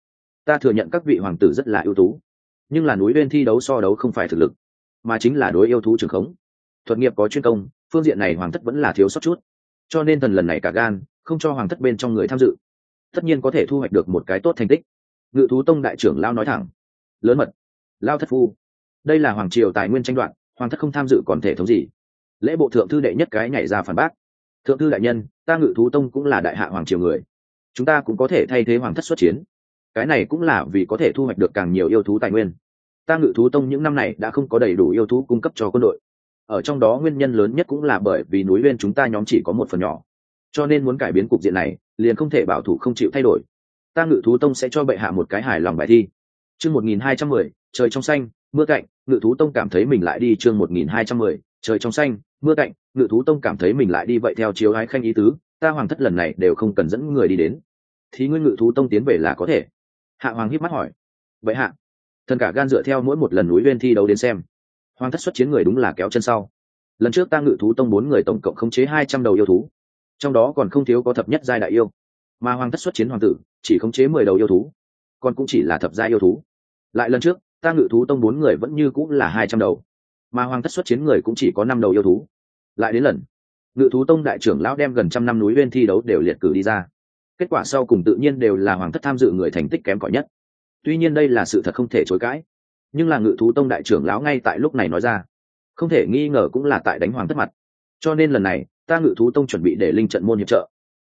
Ta thừa nhận các vị hoàng tử rất là ưu tú, nhưng là núi viên thi đấu so đấu không phải thực lực, mà chính là đối yêu thú trường khống. Thuật nghiệp có chuyên công, phương diện này hoàng thất vẫn là thiếu sót chút. Cho nên thần lần này cả gan, không cho hoàng thất bên trong người tham dự. Tất nhiên có thể thu hoạch được một cái tốt thành tích. Ngự thú tông đại trưởng lao nói thẳng. Lớn mật. Lao thất phu. Đây là hoàng triều tài nguyên tranh đoạt, hoàng thất không tham dự còn thể thống gì? Lễ bộ thượng thư đệ nhất cái nhảy ra phản bác. Thượng thư đại nhân, ta ngự thú tông cũng là đại hạ hoàng triều người. Chúng ta cũng có thể thay thế hoàng thất xuất chiến. Cái này cũng là vì có thể thu hoạch được càng nhiều yêu thú tài nguyên. Ta ngự thú tông những năm này đã không có đầy đủ yêu thú cung cấp cho quân đội. Ở trong đó nguyên nhân lớn nhất cũng là bởi vì núi bên chúng ta nhóm chỉ có một phần nhỏ. Cho nên muốn cải biến cục diện này, liền không thể bảo thủ không chịu thay đổi. Ta ngự thú tông sẽ cho bệ hạ một cái hài lòng bài thi. Chương một nghìn hai trăm mười, trời trong xanh, mưa cạnh. Ngự thú tông cảm thấy mình lại đi chương một nghìn hai trăm mười, trời trong xanh mưa cạnh, ngự thú tông cảm thấy mình lại đi vậy theo chiếu ái khanh ý tứ, ta hoàng thất lần này đều không cần dẫn người đi đến. Thì nguyên ngự thú tông tiến về là có thể. Hạ hoàng hiếp mắt hỏi. Vậy hạ, thần cả gan dựa theo mỗi một lần núi bên thi đấu đến xem. Hoàng thất xuất chiến người đúng là kéo chân sau. Lần trước ta ngự thú tông bốn người tổng cộng khống chế hai trăm đầu yêu thú. Trong đó còn không thiếu có thập nhất giai đại yêu. Mà hoàng thất xuất chiến hoàng tử, chỉ khống chế mười đầu yêu thú. Còn cũng chỉ là thập giai yêu thú. Lại lần trước, ta ngự thú tông bốn người vẫn như cũng là hai trăm đầu mà hoàng thất xuất chiến người cũng chỉ có năm đầu yêu thú. Lại đến lần, ngự thú tông đại trưởng lão đem gần trăm năm núi bên thi đấu đều liệt cử đi ra. Kết quả sau cùng tự nhiên đều là hoàng thất tham dự người thành tích kém cỏi nhất. Tuy nhiên đây là sự thật không thể chối cãi, nhưng là ngự thú tông đại trưởng lão ngay tại lúc này nói ra, không thể nghi ngờ cũng là tại đánh hoàng thất mặt. Cho nên lần này, ta ngự thú tông chuẩn bị để linh trận môn hiệp trợ.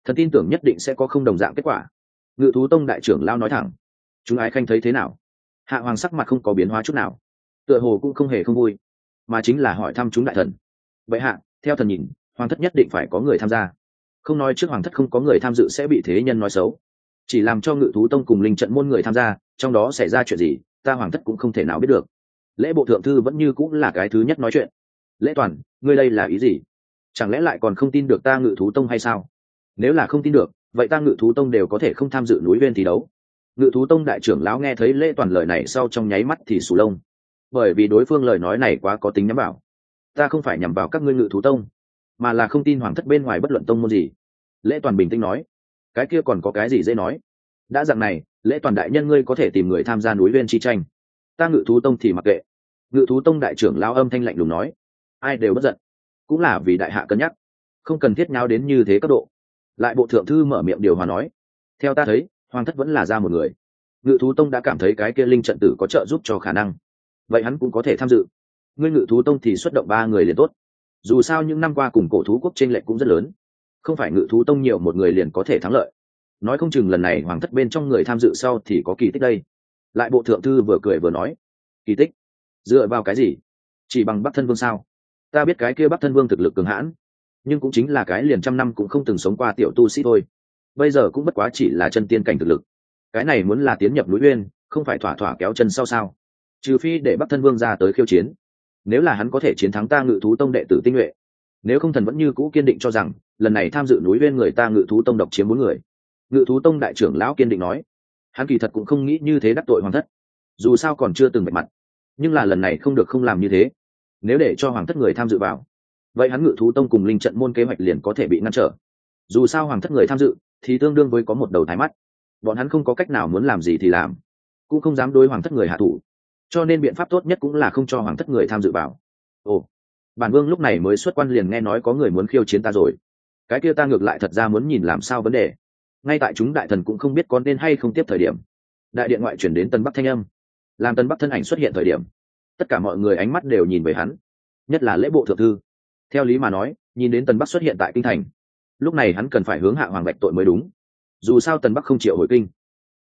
Thần tin tưởng nhất định sẽ có không đồng dạng kết quả. Ngự thú tông đại trưởng lão nói thẳng, chúng ái khanh thấy thế nào? Hạ hoàng sắc mặt không có biến hóa chút nào, tựa hồ cũng không hề không vui mà chính là hỏi thăm chúng đại thần. Vậy hạ, theo thần nhìn, hoàng thất nhất định phải có người tham gia. Không nói trước hoàng thất không có người tham dự sẽ bị thế nhân nói xấu. Chỉ làm cho ngự thú tông cùng linh trận môn người tham gia, trong đó xảy ra chuyện gì, ta hoàng thất cũng không thể nào biết được. Lễ bộ thượng thư vẫn như cũng là cái thứ nhất nói chuyện. Lễ toàn, ngươi đây là ý gì? Chẳng lẽ lại còn không tin được ta ngự thú tông hay sao? Nếu là không tin được, vậy ta ngự thú tông đều có thể không tham dự núi viên thi đấu. Ngự thú tông đại trưởng lão nghe thấy lễ toàn lời này sau trong nháy mắt thì sù lông bởi vì đối phương lời nói này quá có tính nhắm vào. Ta không phải nhằm vào các ngươi ngự thú tông, mà là không tin hoàng thất bên ngoài bất luận tông môn gì. Lễ toàn bình tĩnh nói, cái kia còn có cái gì dễ nói? Đã dạng này, lễ toàn đại nhân ngươi có thể tìm người tham gia núi viên chi tranh. Ta ngự thú tông thì mặc kệ. Ngự thú tông đại trưởng lao âm thanh lạnh lùng nói, ai đều bất giận, cũng là vì đại hạ cân nhắc, không cần thiết nhau đến như thế cấp độ. Lại bộ thượng thư mở miệng điều hòa nói, theo ta thấy, hoàng thất vẫn là ra một người. Ngự thú tông đã cảm thấy cái kia linh trận tử có trợ giúp cho khả năng vậy hắn cũng có thể tham dự. Ngươi ngự thú tông thì xuất động ba người liền tốt. Dù sao những năm qua cùng cổ thú quốc tranh lệch cũng rất lớn. Không phải ngự thú tông nhiều một người liền có thể thắng lợi. Nói không chừng lần này hoàng thất bên trong người tham dự sau thì có kỳ tích đây. Lại bộ thượng thư vừa cười vừa nói. Kỳ tích? Dựa vào cái gì? Chỉ bằng bắc thân vương sao? Ta biết cái kia bắc thân vương thực lực cường hãn. Nhưng cũng chính là cái liền trăm năm cũng không từng sống qua tiểu tu sĩ thôi. Bây giờ cũng bất quá chỉ là chân tiên cảnh thực lực. Cái này muốn là tiến nhập núi uyên, không phải thỏa thỏa kéo chân sau sao? Trừ phi để bắc thân vương ra tới khiêu chiến. Nếu là hắn có thể chiến thắng ta ngự thú tông đệ tử tinh nhuệ. Nếu không thần vẫn như cũ kiên định cho rằng, lần này tham dự núi bên người ta ngự thú tông độc chiếm bốn người. Ngự thú tông đại trưởng lão kiên định nói. Hắn kỳ thật cũng không nghĩ như thế đắc tội hoàng thất. Dù sao còn chưa từng bạch mặt. Nhưng là lần này không được không làm như thế. Nếu để cho hoàng thất người tham dự vào, vậy hắn ngự thú tông cùng linh trận môn kế hoạch liền có thể bị ngăn trở. Dù sao hoàng thất người tham dự, thì tương đương với có một đầu thái mắt. Bọn hắn không có cách nào muốn làm gì thì làm. Cũng không dám đối hoàng thất người hạ thủ cho nên biện pháp tốt nhất cũng là không cho hoàng thất người tham dự vào. Ồ, bản vương lúc này mới xuất quan liền nghe nói có người muốn khiêu chiến ta rồi. Cái kia ta ngược lại thật ra muốn nhìn làm sao vấn đề. Ngay tại chúng đại thần cũng không biết có nên hay không tiếp thời điểm, đại điện ngoại chuyển đến tân bắc thanh âm. Làm tân bắc thân ảnh xuất hiện thời điểm, tất cả mọi người ánh mắt đều nhìn về hắn, nhất là lễ bộ thượng thư. Theo lý mà nói, nhìn đến tân bắc xuất hiện tại kinh thành, lúc này hắn cần phải hướng hạ hoàng bạch tội mới đúng. Dù sao tân bắc không chịu hồi kinh,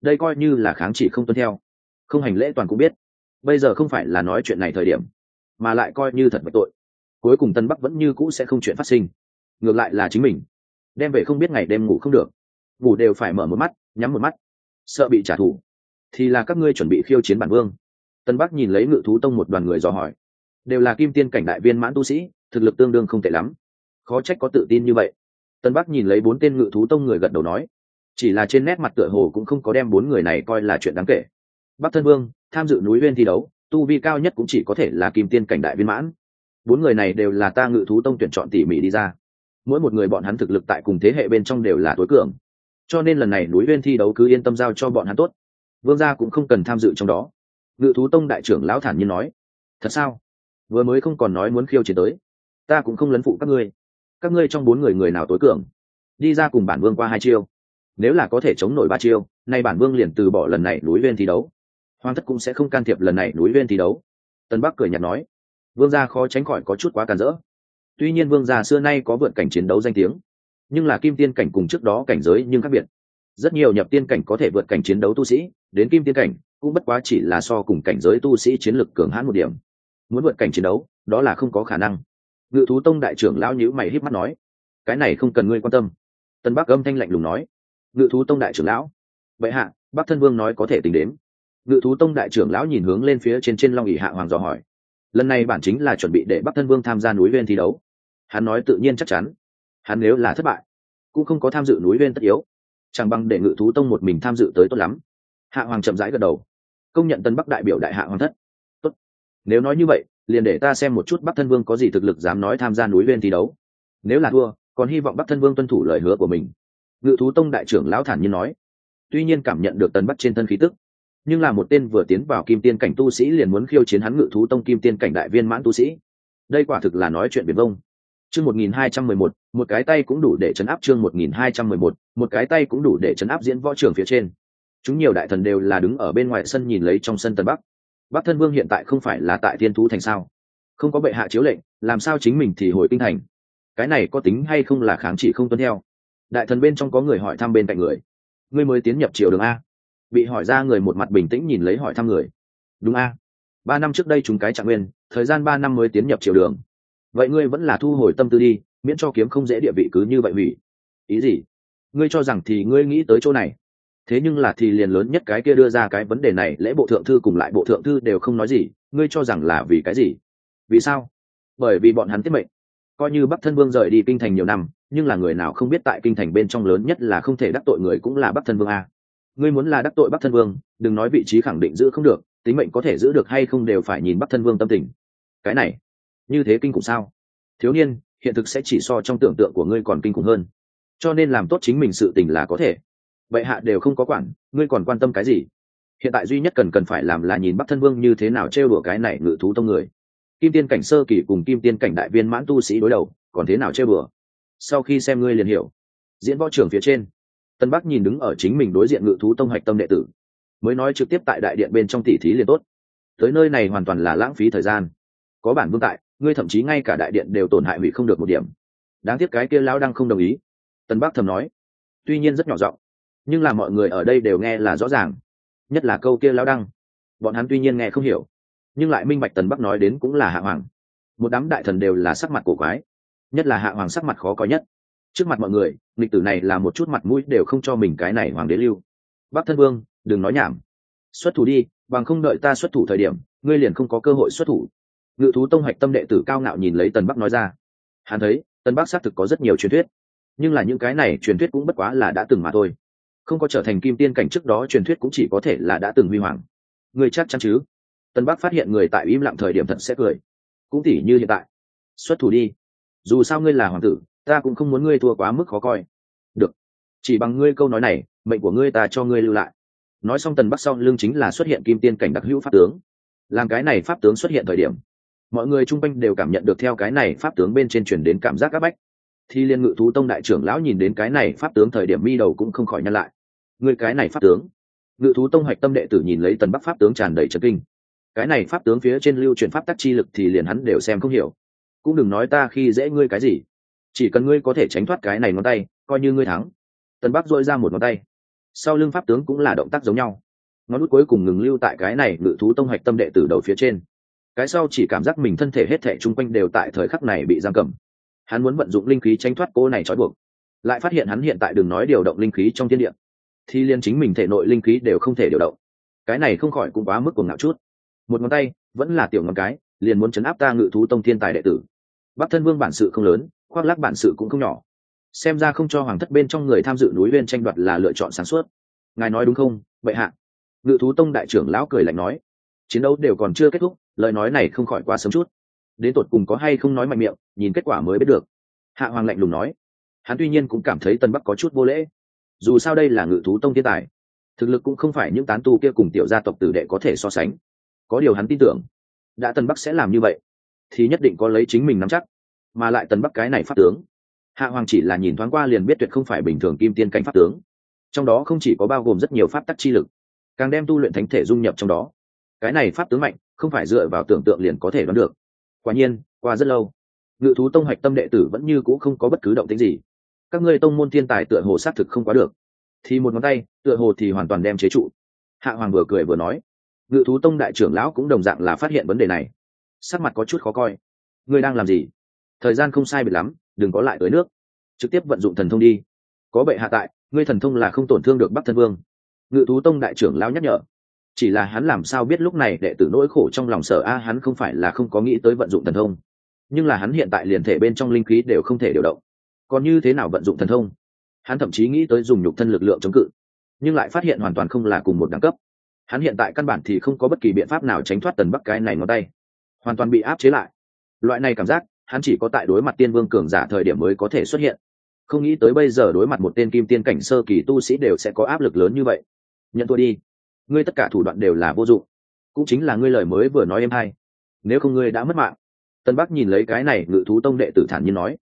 đây coi như là kháng chỉ không tuân theo. Không hành lễ toàn cũng biết bây giờ không phải là nói chuyện này thời điểm, mà lại coi như thật bạch tội. Cuối cùng tân bắc vẫn như cũ sẽ không chuyện phát sinh. Ngược lại là chính mình. Đem về không biết ngày đêm ngủ không được. Ngủ đều phải mở một mắt, nhắm một mắt. Sợ bị trả thù. Thì là các ngươi chuẩn bị khiêu chiến bản vương. Tân bắc nhìn lấy ngự thú tông một đoàn người dò hỏi. Đều là kim tiên cảnh đại viên mãn tu sĩ, thực lực tương đương không tệ lắm. Khó trách có tự tin như vậy. Tân bắc nhìn lấy bốn tên ngự thú tông người gật đầu nói. Chỉ là trên nét mặt tựa hồ cũng không có đem bốn người này coi là chuyện đáng kể bắc thân vương, tham dự núi viên thi đấu, tu vi cao nhất cũng chỉ có thể là kim tiên cảnh đại viên mãn. Bốn người này đều là ta ngự thú tông tuyển chọn tỉ mỉ đi ra. Mỗi một người bọn hắn thực lực tại cùng thế hệ bên trong đều là tối cường. Cho nên lần này núi viên thi đấu cứ yên tâm giao cho bọn hắn tốt. Vương gia cũng không cần tham dự trong đó. Ngự thú tông đại trưởng lão thản nhiên nói, thật sao? Vừa mới không còn nói muốn khiêu chiến tới. Ta cũng không lấn phụ các ngươi. Các ngươi trong bốn người người nào tối cường? Đi ra cùng bản vương qua hai chiêu. Nếu là có thể chống nổi ba chiêu, nay bản vương liền từ bỏ lần này núi viên thi đấu hoàng thất cũng sẽ không can thiệp lần này núi viên thi đấu. Tân bắc cười nhạt nói, vương gia khó tránh khỏi có chút quá càn rỡ. Tuy nhiên vương gia xưa nay có vượt cảnh chiến đấu danh tiếng, nhưng là kim tiên cảnh cùng trước đó cảnh giới nhưng khác biệt. Rất nhiều nhập tiên cảnh có thể vượt cảnh chiến đấu tu sĩ, đến kim tiên cảnh cũng bất quá chỉ là so cùng cảnh giới tu sĩ chiến lực cường hãn một điểm. Muốn vượt cảnh chiến đấu, đó là không có khả năng. Ngự thú tông đại trưởng lão nhữ mày híp mắt nói, cái này không cần ngươi quan tâm. Tân bắc âm thanh lạnh lùng nói, ngự thú tông đại trưởng lão vậy hạ, bắc thân vương nói có thể tính đến ngự thú tông đại trưởng lão nhìn hướng lên phía trên trên long ỉ hạ hoàng dò hỏi. Lần này bản chính là chuẩn bị để bắc thân vương tham gia núi viên thi đấu. Hắn nói tự nhiên chắc chắn. Hắn nếu là thất bại, cũng không có tham dự núi viên tất yếu. Chẳng bằng để ngự thú tông một mình tham dự tới tốt lắm. Hạ hoàng chậm rãi gật đầu. Công nhận tân bắc đại biểu đại hạ hoàng thất. Tốt. Nếu nói như vậy, liền để ta xem một chút bắc thân vương có gì thực lực dám nói tham gia núi viên thi đấu. Nếu là thua, còn hy vọng bắc thân vương tuân thủ lời hứa của mình. Ngự thú tông đại trưởng lão thản nhiên nói. Tuy nhiên cảm nhận được tần bắc trên thân khí tức nhưng là một tên vừa tiến vào kim tiên cảnh tu sĩ liền muốn khiêu chiến hắn ngự thú tông kim tiên cảnh đại viên mãn tu sĩ. Đây quả thực là nói chuyện biển vông. Chương một nghìn hai trăm mười một một cái tay cũng đủ để chấn áp chương một nghìn hai trăm mười một một cái tay cũng đủ để chấn áp diễn võ trường phía trên. Chúng nhiều đại thần đều là đứng ở bên ngoài sân nhìn lấy trong sân tân bắc. Bắc thân vương hiện tại không phải là tại thiên thú thành sao? Không có bệ hạ chiếu lệnh, làm sao chính mình thì hồi kinh thành? Cái này có tính hay không là kháng chỉ không tuân theo? Đại thần bên trong có người hỏi thăm bên cạnh người. Ngươi mới tiến nhập triều đường a bị hỏi ra người một mặt bình tĩnh nhìn lấy hỏi thăm người. Đúng a. Ba năm trước đây chúng cái trạng nguyên, thời gian ba năm mới tiến nhập triều đường. Vậy ngươi vẫn là thu hồi tâm tư đi, miễn cho kiếm không dễ địa vị cứ như vậy hủy. Ý gì? Ngươi cho rằng thì ngươi nghĩ tới chỗ này. Thế nhưng là thì liền lớn nhất cái kia đưa ra cái vấn đề này, lễ bộ thượng thư cùng lại bộ thượng thư đều không nói gì, ngươi cho rằng là vì cái gì? Vì sao? Bởi vì bọn hắn tiết mệnh. Coi như bắc thân vương rời đi kinh thành nhiều năm, nhưng là người nào không biết tại kinh thành bên trong lớn nhất là không thể đắc tội người cũng là bắc thân vương a ngươi muốn là đắc tội bắc thân vương, đừng nói vị trí khẳng định giữ không được, tính mệnh có thể giữ được hay không đều phải nhìn bắc thân vương tâm tình. Cái này, như thế kinh khủng sao? Thiếu niên, hiện thực sẽ chỉ so trong tưởng tượng của ngươi còn kinh khủng hơn. Cho nên làm tốt chính mình sự tình là có thể. Vậy hạ đều không có quản, ngươi còn quan tâm cái gì? Hiện tại duy nhất cần cần phải làm là nhìn bắc thân vương như thế nào trêu đùa cái này ngự thú tông người. Kim tiên cảnh sơ kỳ cùng kim tiên cảnh đại viên mãn tu sĩ đối đầu, còn thế nào trêu đùa? Sau khi xem ngươi liền hiểu. Diễn võ trưởng phía trên tân bắc nhìn đứng ở chính mình đối diện ngự thú tông hạch tâm đệ tử, mới nói trực tiếp tại đại điện bên trong tỷ thí liền tốt. Tới nơi này hoàn toàn là lãng phí thời gian. Có bản vương tại, ngươi thậm chí ngay cả đại điện đều tổn hại hủy không được một điểm. Đáng tiếc cái kia lão đang không đồng ý. Tân bắc thầm nói. Tuy nhiên rất nhỏ giọng, nhưng là mọi người ở đây đều nghe là rõ ràng. Nhất là câu kia lão đăng. Bọn hắn tuy nhiên nghe không hiểu, nhưng lại minh bạch tần bắc nói đến cũng là hạ hoàng. Một đám đại thần đều là sắc mặt cổ quái. Nhất là hạ hoàng sắc mặt khó có nhất trước mặt mọi người lịch tử này là một chút mặt mũi đều không cho mình cái này hoàng đế lưu. Bắc thân vương, đừng nói nhảm. Xuất thủ đi, bằng không đợi ta xuất thủ thời điểm, ngươi liền không có cơ hội xuất thủ. Ngự thú tông hạch tâm đệ tử cao ngạo nhìn lấy tần bắc nói ra. Hắn thấy, tần bắc xác thực có rất nhiều truyền thuyết. Nhưng là những cái này truyền thuyết cũng bất quá là đã từng mà thôi. Không có trở thành kim tiên cảnh trước đó truyền thuyết cũng chỉ có thể là đã từng huy hoàng. Ngươi chắc chắn chứ? Tân bắc phát hiện người tại im lặng thời điểm thật sẽ cười. Cũng tỉ như hiện tại. Xuất thủ đi. Dù sao ngươi là hoàng tử ta cũng không muốn ngươi thua quá mức khó coi. Được. Chỉ bằng ngươi câu nói này, mệnh của ngươi ta cho ngươi lưu lại. Nói xong tần bắc sau lưng chính là xuất hiện kim tiên cảnh đặc hữu pháp tướng. Làm cái này pháp tướng xuất hiện thời điểm, mọi người chung quanh đều cảm nhận được theo cái này pháp tướng bên trên truyền đến cảm giác áp bách. Thì liên ngự thú tông đại trưởng lão nhìn đến cái này pháp tướng thời điểm mi đầu cũng không khỏi nhăn lại. Người cái này pháp tướng. Ngự thú tông hoạch tâm đệ tử nhìn lấy tần bắc pháp tướng tràn đầy trật kinh. Cái này pháp tướng phía trên lưu truyền pháp tắc chi lực thì liền hắn đều xem không hiểu. Cũng đừng nói ta khi dễ ngươi cái gì chỉ cần ngươi có thể tránh thoát cái này ngón tay, coi như ngươi thắng. Tần bắc dội ra một ngón tay. Sau lưng pháp tướng cũng là động tác giống nhau. Ngón út cuối cùng ngừng lưu tại cái này ngự thú tông hạch tâm đệ tử đầu phía trên. Cái sau chỉ cảm giác mình thân thể hết thể chung quanh đều tại thời khắc này bị giam cầm. Hắn muốn vận dụng linh khí tranh thoát cô này trói buộc. Lại phát hiện hắn hiện tại đừng nói điều động linh khí trong thiên địa, thì liên chính mình thể nội linh khí đều không thể điều động. Cái này không khỏi cũng quá mức cùng ngạo chút. Một ngón tay vẫn là tiểu ngón cái, liền muốn chấn áp ta ngự thú tông thiên tài đệ tử. Bắc thân vương bản sự không lớn khoác lác bản sự cũng không nhỏ. Xem ra không cho hoàng thất bên trong người tham dự núi viên tranh đoạt là lựa chọn sáng suốt. Ngài nói đúng không? Vậy hạ. Ngự thú tông đại trưởng lão cười lạnh nói. Chiến đấu đều còn chưa kết thúc, lời nói này không khỏi quá sớm chút. Đến tột cùng có hay không nói mạnh miệng, nhìn kết quả mới biết được. Hạ hoàng lạnh lùng nói. Hắn tuy nhiên cũng cảm thấy tân bắc có chút vô lễ. Dù sao đây là ngự thú tông thiên tài. Thực lực cũng không phải những tán tu kia cùng tiểu gia tộc tử đệ có thể so sánh. Có điều hắn tin tưởng, đã tân bắc sẽ làm như vậy, thì nhất định có lấy chính mình nắm chắc mà lại tần bắc cái này pháp tướng. Hạ hoàng chỉ là nhìn thoáng qua liền biết tuyệt không phải bình thường kim tiên cảnh pháp tướng. Trong đó không chỉ có bao gồm rất nhiều pháp tắc chi lực, càng đem tu luyện thánh thể dung nhập trong đó. Cái này pháp tướng mạnh, không phải dựa vào tưởng tượng liền có thể đoán được. Quả nhiên, qua rất lâu, ngự thú tông hoạch tâm đệ tử vẫn như c ũ không có bất cứ động tính gì. Các ngươi tông môn thiên tài tựa hồ xác thực không quá được. Thì một ngón tay, tựa hồ thì hoàn toàn đem chế trụ. Hạ hoàng vừa cười vừa nói, ngự thú tông đại trưởng lão cũng đồng dạng là phát hiện vấn đề này. Sắc mặt có chút khó coi. Ngươi đang làm gì? Thời gian không sai biệt lắm, đừng có lại tới nước. Trực tiếp vận dụng thần thông đi. Có bệ hạ tại, ngươi thần thông là không tổn thương được bắc thân vương. Ngự thú tông đại trưởng lão nhắc nhở. Chỉ là hắn làm sao biết lúc này đệ tử nỗi khổ trong lòng sở a, hắn không phải là không có nghĩ tới vận dụng thần thông. Nhưng là hắn hiện tại liền thể bên trong linh khí đều không thể điều động. Còn như thế nào vận dụng thần thông? Hắn thậm chí nghĩ tới dùng nhục thân lực lượng chống cự. Nhưng lại phát hiện hoàn toàn không là cùng một đẳng cấp. Hắn hiện tại căn bản thì không có bất kỳ biện pháp nào tránh thoát tần bắc cái này ngón tay. Hoàn toàn bị áp chế lại. Loại này cảm giác hắn chỉ có tại đối mặt tiên vương cường giả thời điểm mới có thể xuất hiện. Không nghĩ tới bây giờ đối mặt một tên kim tiên cảnh sơ kỳ tu sĩ đều sẽ có áp lực lớn như vậy. Nhận tôi đi. Ngươi tất cả thủ đoạn đều là vô dụng. Cũng chính là ngươi lời mới vừa nói em hay. Nếu không ngươi đã mất mạng. Tân bắc nhìn lấy cái này ngự thú tông đệ tử thản nhiên nói.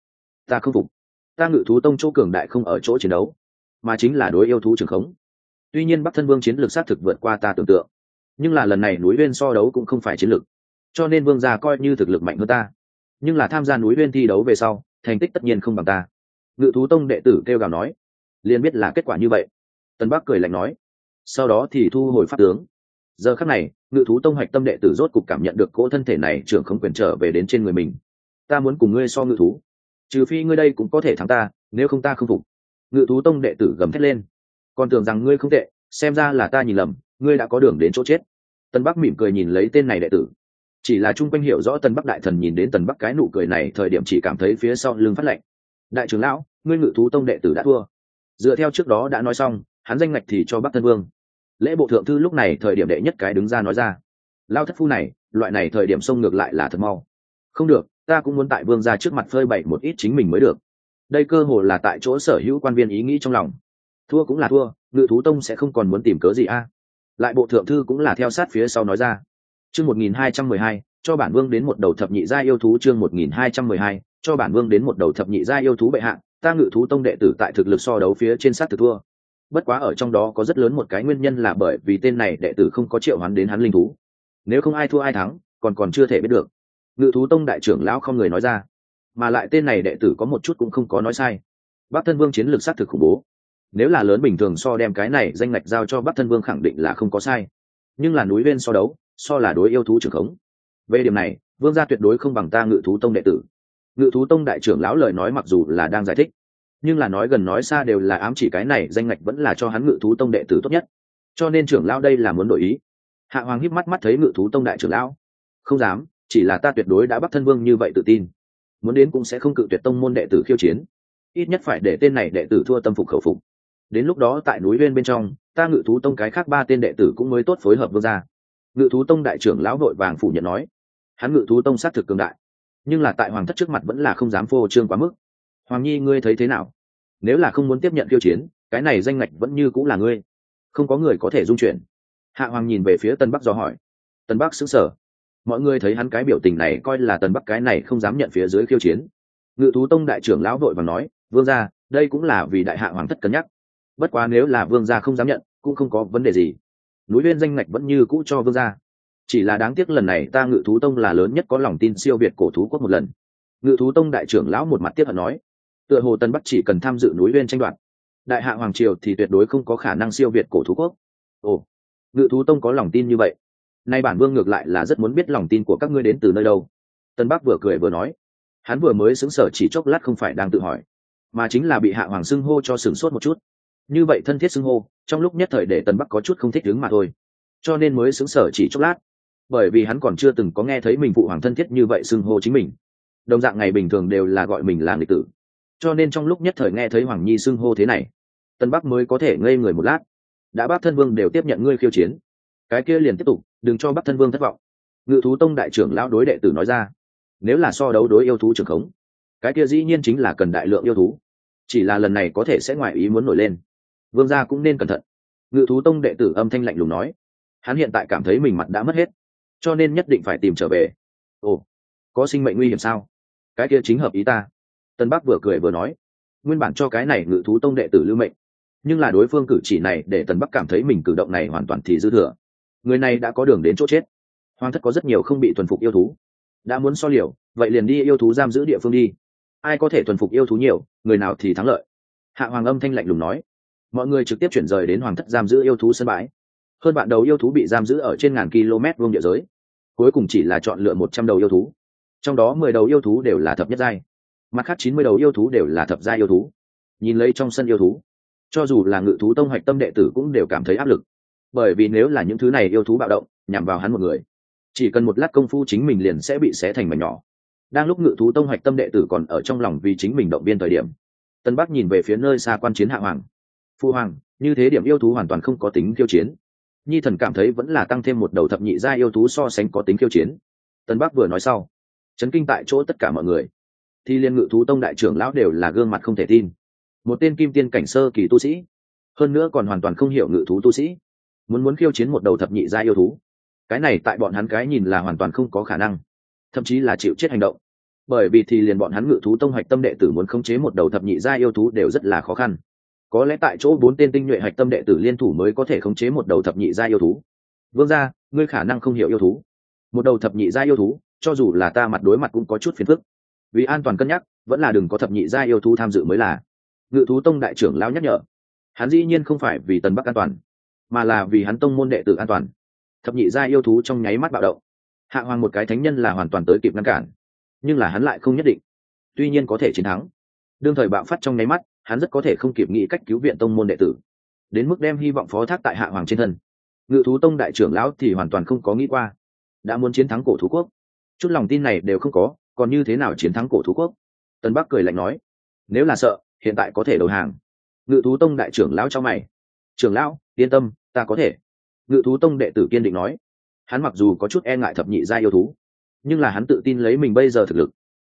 Ta không phục. Ta ngự thú tông chỗ cường đại không ở chỗ chiến đấu, mà chính là đối yêu thú trường khống. Tuy nhiên bắc thân vương chiến lược xác thực vượt qua ta tưởng tượng. Nhưng là lần này núi bên so đấu cũng không phải chiến lược. Cho nên vương gia coi như thực lực mạnh hơn ta nhưng là tham gia núi viên thi đấu về sau, thành tích tất nhiên không bằng ta. Ngự thú tông đệ tử kêu gào nói, liền biết là kết quả như vậy. Tân bắc cười lạnh nói, sau đó thì thu hồi pháp tướng. Giờ khắc này, ngự thú tông hoạch tâm đệ tử rốt cục cảm nhận được cỗ thân thể này trưởng không quyền trở về đến trên người mình. Ta muốn cùng ngươi so ngự thú. Trừ phi ngươi đây cũng có thể thắng ta, nếu không ta không phục. Ngự thú tông đệ tử gầm thét lên, còn tưởng rằng ngươi không tệ, xem ra là ta nhìn lầm, ngươi đã có đường đến chỗ chết. Tân bắc mỉm cười nhìn lấy tên này đệ tử chỉ là chung quanh hiểu rõ tần bắc đại thần nhìn đến tần bắc cái nụ cười này, thời điểm chỉ cảm thấy phía sau lưng phát lệnh đại trưởng lão, ngươi ngự thú tông đệ tử đã thua. Dựa theo trước đó đã nói xong, hắn danh ngạch thì cho bắc thân vương. Lễ bộ thượng thư lúc này thời điểm đệ nhất cái đứng ra nói ra. Lao thất phu này, loại này thời điểm xông ngược lại là thật mau. Không được, ta cũng muốn tại vương ra trước mặt phơi bày một ít chính mình mới được. Đây cơ hồ là tại chỗ sở hữu quan viên ý nghĩ trong lòng. Thua cũng là thua, ngự thú tông sẽ không còn muốn tìm cớ gì a. Lại bộ thượng thư cũng là theo sát phía sau nói ra chương một nghìn hai trăm mười hai, cho bản vương đến một đầu thập nhị gia yêu thú chương một nghìn hai trăm mười hai, cho bản vương đến một đầu thập nhị gia yêu thú bệ hạ, ta ngự thú tông đệ tử tại thực lực so đấu phía trên sát thực thua. Bất quá ở trong đó có rất lớn một cái nguyên nhân là bởi vì tên này đệ tử không có triệu hoán đến hắn linh thú. Nếu không ai thua ai thắng, còn còn chưa thể biết được. Ngự thú tông đại trưởng lão không người nói ra, mà lại tên này đệ tử có một chút cũng không có nói sai. Bác thân vương chiến lược xác thực khủng bố. Nếu là lớn bình thường so đem cái này danh ngạch giao cho bác thân vương khẳng định là không có sai. Nhưng là núi bên so đấu so là đối yêu thú trưởng khống. Về điểm này, vương gia tuyệt đối không bằng ta ngự thú tông đệ tử. Ngự thú tông đại trưởng lão lời nói mặc dù là đang giải thích, nhưng là nói gần nói xa đều là ám chỉ cái này danh ngạch vẫn là cho hắn ngự thú tông đệ tử tốt nhất. Cho nên trưởng lão đây là muốn đổi ý. Hạ hoàng híp mắt mắt thấy ngự thú tông đại trưởng lão. Không dám, chỉ là ta tuyệt đối đã bắt thân vương như vậy tự tin. Muốn đến cũng sẽ không cự tuyệt tông môn đệ tử khiêu chiến. Ít nhất phải để tên này đệ tử thua tâm phục khẩu phục. Đến lúc đó tại núi bên bên trong, ta ngự thú tông cái khác ba tên đệ tử cũng mới tốt phối hợp vương gia ngự thú tông đại trưởng lão vội vàng phủ nhận nói. Hắn ngự thú tông xác thực cường đại, nhưng là tại hoàng thất trước mặt vẫn là không dám phô trương quá mức. Hoàng nhi, ngươi thấy thế nào? Nếu là không muốn tiếp nhận tiêu chiến, cái này danh ngạch vẫn như cũng là ngươi. Không có người có thể dung chuyển. Hạ hoàng nhìn về phía tân bắc do hỏi. Tân bắc xứng sở mọi người thấy hắn cái biểu tình này coi là tân bắc cái này không dám nhận phía dưới khiêu chiến. Ngự thú tông đại trưởng lão vội và nói, vương gia, đây cũng là vì đại hạ hoàng thất cân nhắc. Bất quá nếu là vương gia không dám nhận, cũng không có vấn đề gì núi Viên danh ngạch vẫn như cũ cho vương gia. Chỉ là đáng tiếc lần này ta ngự thú tông là lớn nhất có lòng tin siêu việt cổ thú quốc một lần. Ngự thú tông đại trưởng lão một mặt tiếp hận nói, tựa hồ tân bắc chỉ cần tham dự núi Viên tranh đoạt, đại hạ hoàng triều thì tuyệt đối không có khả năng siêu việt cổ thú quốc. Ồ, ngự thú tông có lòng tin như vậy? Nay bản vương ngược lại là rất muốn biết lòng tin của các ngươi đến từ nơi đâu. Tân bắc vừa cười vừa nói, hắn vừa mới xứng sở chỉ chốc lát không phải đang tự hỏi, mà chính là bị hạ hoàng xưng hô cho sửng sốt một chút. Như vậy thân thiết xưng hô trong lúc nhất thời để tần bắc có chút không thích đứng mà thôi. Cho nên mới xứng sở chỉ chốc lát. Bởi vì hắn còn chưa từng có nghe thấy mình phụ hoàng thân thiết như vậy xưng hô chính mình. Đồng dạng ngày bình thường đều là gọi mình là người tử. Cho nên trong lúc nhất thời nghe thấy hoàng nhi xưng hô thế này tân bắc mới có thể ngây người một lát. Đã bác thân vương đều tiếp nhận ngươi khiêu chiến. Cái kia liền tiếp tục, đừng cho bắc thân vương thất vọng. Ngự thú tông đại trưởng lão đối đệ tử nói ra, nếu là so đấu đối yêu thú trường khống, cái kia dĩ nhiên chính là cần đại lượng yêu thú. Chỉ là lần này có thể sẽ ngoại ý muốn nổi lên vương gia cũng nên cẩn thận. Ngự thú tông đệ tử âm thanh lạnh lùng nói, hắn hiện tại cảm thấy mình mặt đã mất hết, cho nên nhất định phải tìm trở về. Ồ, có sinh mệnh nguy hiểm sao? Cái kia chính hợp ý ta. Tân bắc vừa cười vừa nói, nguyên bản cho cái này ngự thú tông đệ tử lưu mệnh, nhưng là đối phương cử chỉ này để tần bắc cảm thấy mình cử động này hoàn toàn thì dư thừa. Người này đã có đường đến chỗ chết. Hoàng thất có rất nhiều không bị thuần phục yêu thú. Đã muốn so liều, vậy liền đi yêu thú giam giữ địa phương đi. Ai có thể thuần phục yêu thú nhiều, người nào thì thắng lợi. Hạ hoàng âm thanh lạnh lùng nói mọi người trực tiếp chuyển rời đến hoàng thất giam giữ yêu thú sân bãi. Hơn bạn đầu yêu thú bị giam giữ ở trên ngàn km vuông địa giới. Cuối cùng chỉ là chọn lựa một trăm đầu yêu thú. Trong đó mười đầu yêu thú đều là thập nhất giai. Mặt khác chín mươi đầu yêu thú đều là thập giai yêu thú. Nhìn lấy trong sân yêu thú, cho dù là ngự thú tông hoạch tâm đệ tử cũng đều cảm thấy áp lực. Bởi vì nếu là những thứ này yêu thú bạo động, nhằm vào hắn một người, chỉ cần một lát công phu chính mình liền sẽ bị xé thành mảnh nhỏ. Đang lúc ngự thú tông hoạch tâm đệ tử còn ở trong lòng vì chính mình động viên thời điểm, tân bắc nhìn về phía nơi xa quan chiến hạ hoàng phu hoàng, như thế điểm yêu thú hoàn toàn không có tính khiêu chiến. Nhi thần cảm thấy vẫn là tăng thêm một đầu thập nhị gia yêu thú so sánh có tính khiêu chiến. Tân bắc vừa nói sau, chấn kinh tại chỗ tất cả mọi người. Thì liên ngự thú tông đại trưởng lão đều là gương mặt không thể tin. Một tên kim tiên cảnh sơ kỳ tu sĩ, hơn nữa còn hoàn toàn không hiểu ngự thú tu sĩ, muốn muốn khiêu chiến một đầu thập nhị gia yêu thú. Cái này tại bọn hắn cái nhìn là hoàn toàn không có khả năng, thậm chí là chịu chết hành động. Bởi vì thì liền bọn hắn ngự thú tông hoạch tâm đệ tử muốn khống chế một đầu thập nhị gia yêu thú đều rất là khó khăn có lẽ tại chỗ bốn tên tinh nhuệ hạch tâm đệ tử liên thủ mới có thể khống chế một đầu thập nhị gia yêu thú. Vương gia, ngươi khả năng không hiểu yêu thú. Một đầu thập nhị gia yêu thú, cho dù là ta mặt đối mặt cũng có chút phiền phức. Vì an toàn cân nhắc, vẫn là đừng có thập nhị gia yêu thú tham dự mới là. Ngự thú tông đại trưởng lão nhắc nhở. Hắn dĩ nhiên không phải vì tần bắc an toàn, mà là vì hắn tông môn đệ tử an toàn. Thập nhị gia yêu thú trong nháy mắt bạo động. Hạ hoàng một cái thánh nhân là hoàn toàn tới kịp ngăn cản, nhưng là hắn lại không nhất định. Tuy nhiên có thể chiến thắng. Đương thời bạo phát trong nháy mắt hắn rất có thể không kịp nghĩ cách cứu viện tông môn đệ tử. Đến mức đem hy vọng phó thác tại hạ hoàng trên thân. Ngự thú tông đại trưởng lão thì hoàn toàn không có nghĩ qua. Đã muốn chiến thắng cổ thú quốc. Chút lòng tin này đều không có, còn như thế nào chiến thắng cổ thú quốc? Tân bắc cười lạnh nói. Nếu là sợ, hiện tại có thể đầu hàng. Ngự thú tông đại trưởng lão cho mày. Trưởng lão, yên tâm, ta có thể. Ngự thú tông đệ tử kiên định nói. Hắn mặc dù có chút e ngại thập nhị gia yêu thú, nhưng là hắn tự tin lấy mình bây giờ thực lực.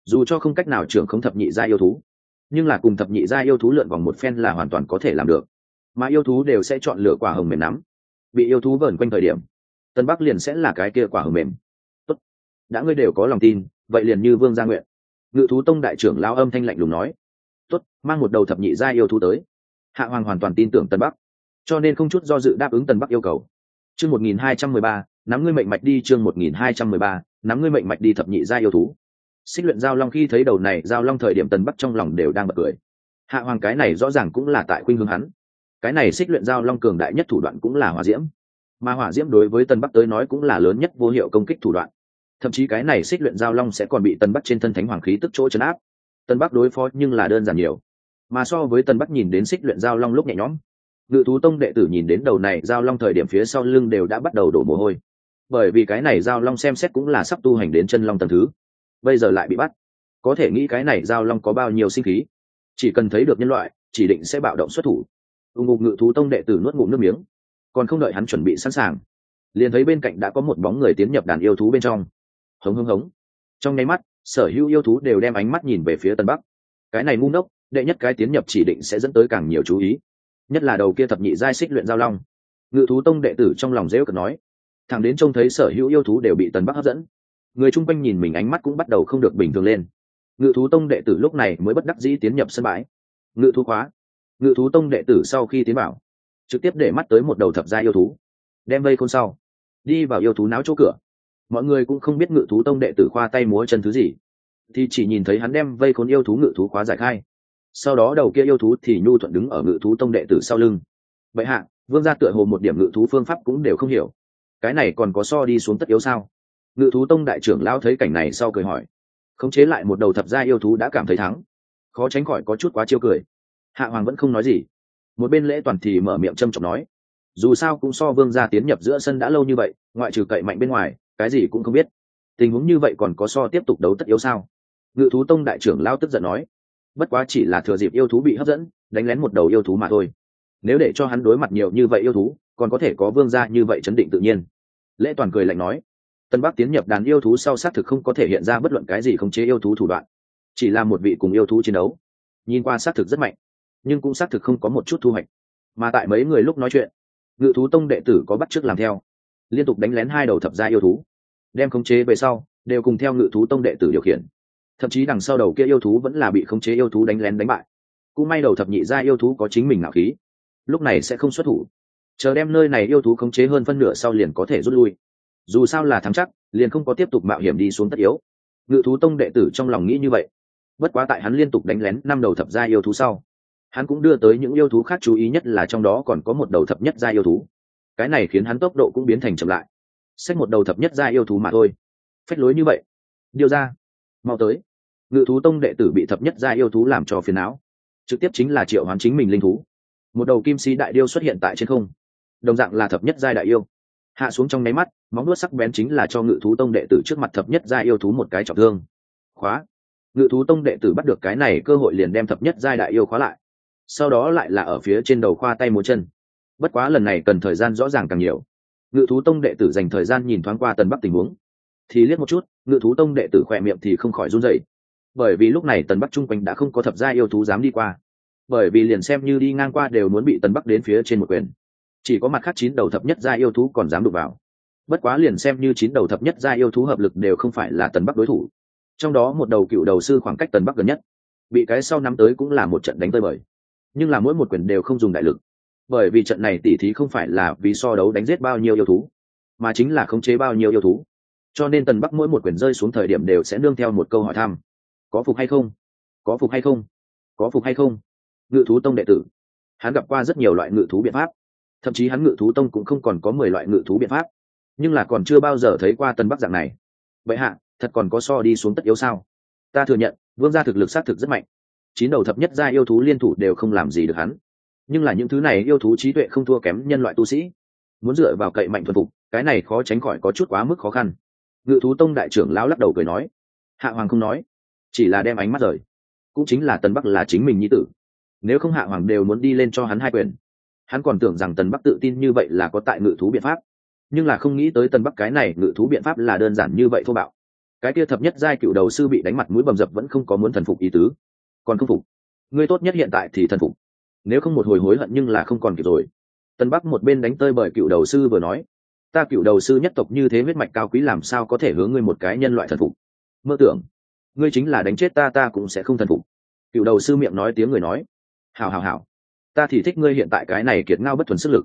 Dù cho không cách nào trưởng không thập nhị gia yêu thú nhưng là cùng thập nhị gia yêu thú lượn vòng một phen là hoàn toàn có thể làm được. Mà yêu thú đều sẽ chọn lựa quả hồng mềm nắm. Bị yêu thú vờn quanh thời điểm tân bắc liền sẽ là cái kia quả hồng mềm. Tốt. đã ngươi đều có lòng tin vậy liền như vương gia nguyện. Ngự thú tông đại trưởng lao âm thanh lạnh lùng nói. Tốt, mang một đầu thập nhị gia yêu thú tới. Hạ hoàng hoàn toàn tin tưởng tân bắc cho nên không chút do dự đáp ứng tân bắc yêu cầu. Chương một nghìn hai trăm mười ba nắm ngươi mệnh mạch đi chương một nghìn hai trăm mười ba nắm ngươi mệnh mạch đi thập nhị gia yêu thú xích luyện giao long khi thấy đầu này, giao long thời điểm tần bắc trong lòng đều đang bật cười. Hạ hoàng cái này rõ ràng cũng là tại khuynh hướng hắn. Cái này xích luyện giao long cường đại nhất thủ đoạn cũng là hỏa diễm. Mà hỏa diễm đối với tần bắc tới nói cũng là lớn nhất vô hiệu công kích thủ đoạn. Thậm chí cái này xích luyện giao long sẽ còn bị tần bắc trên thân thánh hoàng khí tức chỗ chấn áp. Tần bắc đối phó nhưng là đơn giản nhiều. Mà so với tần bắc nhìn đến xích luyện giao long lúc nhẹ nhõm, ngự thú tông đệ tử nhìn đến đầu này giao long thời điểm phía sau lưng đều đã bắt đầu đổ mồ hôi. Bởi vì cái này giao long xem xét cũng là sắp tu hành đến chân long tầm thứ bây giờ lại bị bắt. Có thể nghĩ cái này giao long có bao nhiêu sinh khí. Chỉ cần thấy được nhân loại, chỉ định sẽ bạo động xuất thủ. Ùng ục ngự thú tông đệ tử nuốt ngụm nước miếng. Còn không đợi hắn chuẩn bị sẵn sàng, liền thấy bên cạnh đã có một bóng người tiến nhập đàn yêu thú bên trong. Hống hống hống. Trong nháy mắt, sở hữu yêu thú đều đem ánh mắt nhìn về phía tân bắc. Cái này ngu ngốc, đệ nhất cái tiến nhập chỉ định sẽ dẫn tới càng nhiều chú ý. Nhất là đầu kia thập nhị giai xích luyện giao long. Ngự thú tông đệ tử trong lòng dễ cật nói. Thẳng đến trông thấy sở hữu yêu thú đều bị tần bắc hấp dẫn người chung quanh nhìn mình ánh mắt cũng bắt đầu không được bình thường lên. Ngự thú tông đệ tử lúc này mới bất đắc dĩ tiến nhập sân bãi. Ngự thú khóa. Ngự thú tông đệ tử sau khi tiến bảo trực tiếp để mắt tới một đầu thập gia yêu thú. Đem vây khôn sau, đi vào yêu thú náo chỗ cửa. Mọi người cũng không biết ngự thú tông đệ tử khoa tay múa chân thứ gì, thì chỉ nhìn thấy hắn đem vây khôn yêu thú ngự thú khóa giải khai. Sau đó đầu kia yêu thú thì nhu thuận đứng ở ngự thú tông đệ tử sau lưng. Vậy hạ, vương gia tựa hồ một điểm ngự thú phương pháp cũng đều không hiểu. Cái này còn có so đi xuống tất yếu sao? Ngự thú tông đại trưởng lao thấy cảnh này sau cười hỏi. Khống chế lại một đầu thập gia yêu thú đã cảm thấy thắng. Khó tránh khỏi có chút quá chiêu cười. Hạ hoàng vẫn không nói gì. Một bên lễ toàn thì mở miệng trâm trọng nói. Dù sao cũng so vương gia tiến nhập giữa sân đã lâu như vậy, ngoại trừ cậy mạnh bên ngoài, cái gì cũng không biết. Tình huống như vậy còn có so tiếp tục đấu tất yếu sao? Ngự thú tông đại trưởng lao tức giận nói. Bất quá chỉ là thừa dịp yêu thú bị hấp dẫn, đánh lén một đầu yêu thú mà thôi. Nếu để cho hắn đối mặt nhiều như vậy yêu thú, còn có thể có vương gia như vậy chấn định tự nhiên. Lễ toàn cười lạnh nói tân bắc tiến nhập đàn yêu thú sau xác thực không có thể hiện ra bất luận cái gì khống chế yêu thú thủ đoạn, chỉ là một vị cùng yêu thú chiến đấu. Nhìn qua xác thực rất mạnh, nhưng cũng xác thực không có một chút thu hoạch. Mà tại mấy người lúc nói chuyện, ngự thú tông đệ tử có bắt chước làm theo, liên tục đánh lén hai đầu thập gia yêu thú. Đem khống chế về sau, đều cùng theo ngự thú tông đệ tử điều khiển. Thậm chí đằng sau đầu kia yêu thú vẫn là bị khống chế yêu thú đánh lén đánh bại. Cũng may đầu thập nhị gia yêu thú có chính mình nạo khí, lúc này sẽ không xuất thủ. Chờ đem nơi này yêu thú khống chế hơn phân nửa sau liền có thể rút lui dù sao là thắng chắc, liền không có tiếp tục mạo hiểm đi xuống tất yếu. Ngự thú tông đệ tử trong lòng nghĩ như vậy. Bất quá tại hắn liên tục đánh lén năm đầu thập gia yêu thú sau, hắn cũng đưa tới những yêu thú khác chú ý nhất là trong đó còn có một đầu thập nhất gia yêu thú. Cái này khiến hắn tốc độ cũng biến thành chậm lại. Xách một đầu thập nhất gia yêu thú mà thôi. Phách lối như vậy. Điêu ra. Mau tới. Ngự thú tông đệ tử bị thập nhất gia yêu thú làm cho phiền não. Trực tiếp chính là triệu hoán chính mình linh thú. Một đầu kim sĩ đại điêu xuất hiện tại trên không. Đồng dạng là thập nhất gia đại yêu hạ xuống trong nháy mắt, móng nuốt sắc bén chính là cho ngự thú tông đệ tử trước mặt thập nhất gia yêu thú một cái trọng thương. Khóa. Ngự thú tông đệ tử bắt được cái này cơ hội liền đem thập nhất giai đại yêu khóa lại. Sau đó lại là ở phía trên đầu khoa tay múa chân. Bất quá lần này cần thời gian rõ ràng càng nhiều. Ngự thú tông đệ tử dành thời gian nhìn thoáng qua tần bắc tình huống. Thì liếc một chút, ngự thú tông đệ tử khỏe miệng thì không khỏi run dậy bởi vì lúc này tần bắc chung quanh đã không có thập gia yêu thú dám đi qua. Bởi vì liền xem như đi ngang qua đều muốn bị tần bắc đến phía trên một quyền chỉ có mặt khác chín đầu thập nhất gia yêu thú còn dám đụng vào. Bất quá liền xem như chín đầu thập nhất gia yêu thú hợp lực đều không phải là tần bắc đối thủ. Trong đó một đầu cựu đầu sư khoảng cách tần bắc gần nhất, bị cái sau nắm tới cũng là một trận đánh tơi bời. Nhưng là mỗi một quyền đều không dùng đại lực. Bởi vì trận này tỉ thí không phải là vì so đấu đánh giết bao nhiêu yêu thú, mà chính là khống chế bao nhiêu yêu thú. Cho nên tần bắc mỗi một quyền rơi xuống thời điểm đều sẽ nương theo một câu hỏi thăm. Có phục hay không? Có phục hay không? Có phục hay không? Ngự thú tông đệ tử. Hắn gặp qua rất nhiều loại ngự thú biện pháp thậm chí hắn ngự thú tông cũng không còn có mười loại ngự thú biện pháp. Nhưng là còn chưa bao giờ thấy qua tân bắc dạng này. Vậy hạ, thật còn có so đi xuống tất yếu sao? Ta thừa nhận, vương gia thực lực xác thực rất mạnh. Chín đầu thập nhất gia yêu thú liên thủ đều không làm gì được hắn. Nhưng là những thứ này yêu thú trí tuệ không thua kém nhân loại tu sĩ. Muốn dựa vào cậy mạnh thuần phục, cái này khó tránh khỏi có chút quá mức khó khăn. Ngự thú tông đại trưởng lão lắc đầu cười nói. Hạ hoàng không nói, chỉ là đem ánh mắt rời. Cũng chính là tần bắc là chính mình nhi tử. Nếu không hạ hoàng đều muốn đi lên cho hắn hai quyền hắn còn tưởng rằng tần bắc tự tin như vậy là có tại ngự thú biện pháp. Nhưng là không nghĩ tới tần bắc cái này ngự thú biện pháp là đơn giản như vậy thô bạo. Cái kia thập nhất giai cựu đầu sư bị đánh mặt mũi bầm dập vẫn không có muốn thần phục ý tứ. Còn không phục. Ngươi tốt nhất hiện tại thì thần phục. Nếu không một hồi hối hận nhưng là không còn kịp rồi. Tân bắc một bên đánh tơi bởi cựu đầu sư vừa nói, ta cựu đầu sư nhất tộc như thế huyết mạch cao quý làm sao có thể hướng ngươi một cái nhân loại thần phục? Mơ tưởng. Ngươi chính là đánh chết ta ta cũng sẽ không thần phục. Cựu đầu sư miệng nói tiếng người nói hào hào hào ta thì thích ngươi hiện tại cái này kiệt ngao bất thuần sức lực.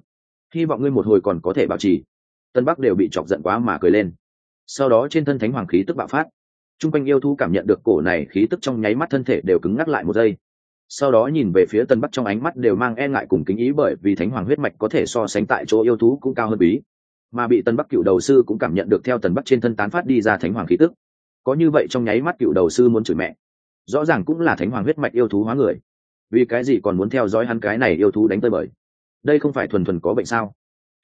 Hy vọng ngươi một hồi còn có thể bảo trì. Tân bắc đều bị chọc giận quá mà cười lên. Sau đó trên thân thánh hoàng khí tức bạo phát. T r u n g quanh yêu thú cảm nhận được cổ này khí tức trong nháy mắt thân thể đều cứng ngắc lại một giây. Sau đó nhìn về phía tân bắc trong ánh mắt đều mang e ngại cùng kính ý bởi vì thánh hoàng huyết mạch có thể so sánh tại chỗ yêu thú cũng cao hơn bí mà bị tân bắc cựu đầu sư cũng cảm nhận được theo tần bắc trên thân tán phát đi ra thánh hoàng khí tức. Có như vậy trong nháy mắt cựu đầu sư muốn chửi mẹ. Rõ ràng cũng là thánh hoàng huyết mạch yêu thú hóa người vì cái gì còn muốn theo dõi hắn cái này yêu thú đánh tơi bời? Đây không phải thuần thuần có bệnh sao?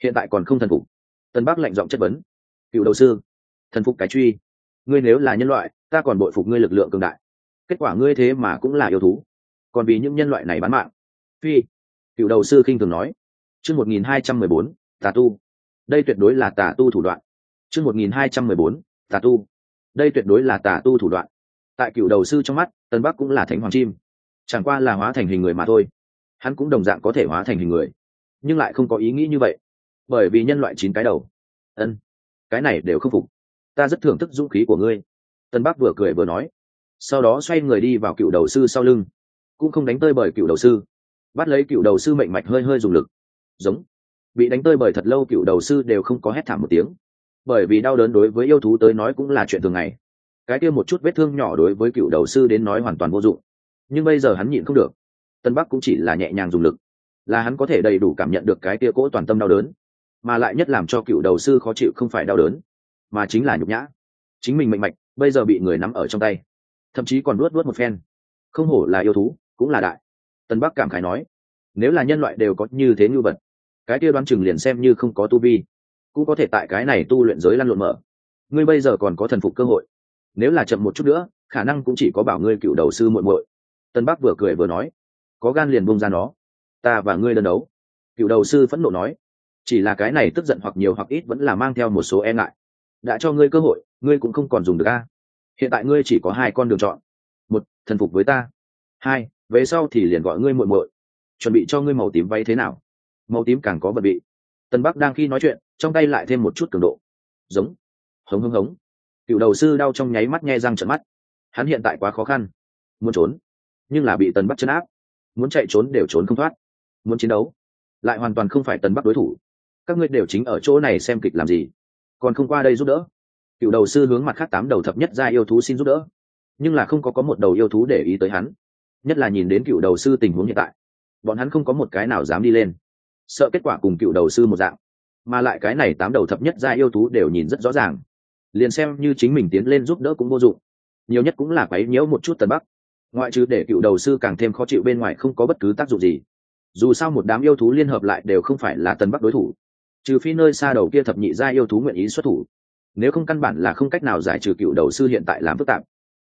Hiện tại còn không thần phục. Tân bắc lạnh giọng chất vấn. Cựu đầu sư, thần phục cái truy. Ngươi nếu là nhân loại, ta còn bội phục ngươi lực lượng cường đại. Kết quả ngươi thế mà cũng là yêu thú. Còn vì những nhân loại này bán mạng. Phi, cựu đầu sư khinh thường nói. Chương một nghìn hai trăm mười bốn, tà tu. Đây tuyệt đối là tà tu thủ đoạn. Chương một nghìn hai trăm mười bốn, tà tu. Đây tuyệt đối là tà tu thủ đoạn. Tại cựu đầu sư trong mắt, tân bắc cũng là thánh hoàng chim chẳng qua là hóa thành hình người mà thôi. Hắn cũng đồng dạng có thể hóa thành hình người, nhưng lại không có ý nghĩ như vậy. Bởi vì nhân loại chín cái đầu. Ân, cái này đều không phục. Ta rất thưởng thức dũng khí của ngươi. Tân bắc vừa cười vừa nói. Sau đó xoay người đi vào cựu đầu sư sau lưng. Cũng không đánh tơi bởi cựu đầu sư. Bắt lấy cựu đầu sư mệnh mạch hơi hơi dùng lực. Giống. Bị đánh tơi bởi thật lâu cựu đầu sư đều không có hét thảm một tiếng. Bởi vì đau đớn đối với yêu thú tới nói cũng là chuyện thường ngày. Cái kia một chút vết thương nhỏ đối với cựu đầu sư đến nói hoàn toàn vô dụng nhưng bây giờ hắn nhịn không được. Tân bắc cũng chỉ là nhẹ nhàng dùng lực. Là hắn có thể đầy đủ cảm nhận được cái tia cỗ toàn tâm đau đớn, mà lại nhất làm cho cựu đầu sư khó chịu không phải đau đớn, mà chính là nhục nhã. Chính mình mệnh mạch, bây giờ bị người nắm ở trong tay, thậm chí còn luốt luốt một phen. Không hổ là yêu thú, cũng là đại. Tân bắc cảm khải nói, nếu là nhân loại đều có như thế như vật, cái kia đoán chừng liền xem như không có tu vi, cũng có thể tại cái này tu luyện giới lăn lộn mở. Ngươi bây giờ còn có thần phục cơ hội. Nếu là chậm một chút nữa, khả năng cũng chỉ có bảo ngươi cựu đầu sư muội muội tân bắc vừa cười vừa nói, có gan liền bông ra nó. Ta và ngươi đơn đấu. Cựu đầu sư phẫn nộ nói, chỉ là cái này tức giận hoặc nhiều hoặc ít vẫn là mang theo một số e ngại. Đã cho ngươi cơ hội, ngươi cũng không còn dùng được a. Hiện tại ngươi chỉ có hai con đường chọn. Một, thần phục với ta. Hai, về sau thì liền gọi ngươi muội muội. Chuẩn bị cho ngươi màu tím váy thế nào? Màu tím càng có vật bị tân bắc đang khi nói chuyện, trong tay lại thêm một chút cường độ. Giống. Hống hống hống. Cựu đầu sư đau trong nháy mắt nghe răng trận mắt. Hắn hiện tại quá khó khăn. Muốn trốn nhưng là bị tần bắc chấn áp. Muốn chạy trốn đều trốn không thoát. Muốn chiến đấu, lại hoàn toàn không phải tần bắc đối thủ. Các ngươi đều chính ở chỗ này xem kịch làm gì. Còn không qua đây giúp đỡ. Cựu đầu sư hướng mặt khác tám đầu thập nhất ra yêu thú xin giúp đỡ. Nhưng là không có có một đầu yêu thú để ý tới hắn. Nhất là nhìn đến cựu đầu sư tình huống hiện tại. Bọn hắn không có một cái nào dám đi lên. Sợ kết quả cùng cựu đầu sư một dạng. Mà lại cái này tám đầu thập nhất ra yêu thú đều nhìn rất rõ ràng. Liền xem như chính mình tiến lên giúp đỡ cũng vô dụng. Nhiều nhất cũng là quấy nhiễu một chút tần bắc ngoại trừ để cựu đầu sư càng thêm khó chịu bên ngoài không có bất cứ tác dụng gì. Dù sao một đám yêu thú liên hợp lại đều không phải là tần bắc đối thủ. Trừ phi nơi xa đầu kia thập nhị gia yêu thú nguyện ý xuất thủ. Nếu không căn bản là không cách nào giải trừ cựu đầu sư hiện tại làm phức tạp.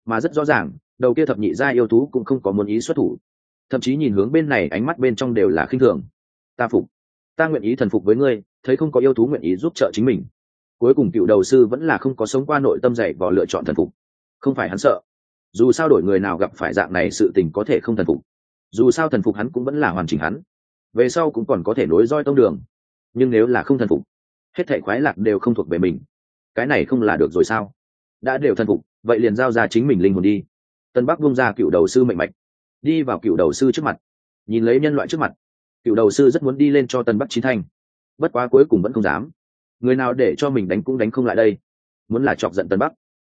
Mà rất rõ ràng, đầu kia thập nhị gia yêu thú cũng không có muốn ý xuất thủ. Thậm chí nhìn hướng bên này, ánh mắt bên trong đều là khinh thường. Ta phục. Ta nguyện ý thần phục với ngươi, thấy không có yêu thú nguyện ý giúp trợ chính mình. Cuối cùng cựu đầu sư vẫn là không có sống qua nội tâm dạy vào lựa chọn thần phục. Không phải hắn sợ dù sao đổi người nào gặp phải dạng này sự tình có thể không thần phục. Dù sao thần phục hắn cũng vẫn là hoàn chỉnh hắn. Về sau cũng còn có thể nối roi tông đường. Nhưng nếu là không thần phục, hết thể khoái lạc đều không thuộc về mình. Cái này không là được rồi sao? Đã đều thần phục, vậy liền giao ra chính mình linh hồn đi. Tân bắc vung ra cựu đầu sư mệnh mạch, đi vào cựu đầu sư trước mặt. Nhìn lấy nhân loại trước mặt, cựu đầu sư rất muốn đi lên cho tân bắc chín thanh. Bất quá cuối cùng vẫn không dám. Người nào để cho mình đánh cũng đánh không lại đây. Muốn là chọc giận tân bắc,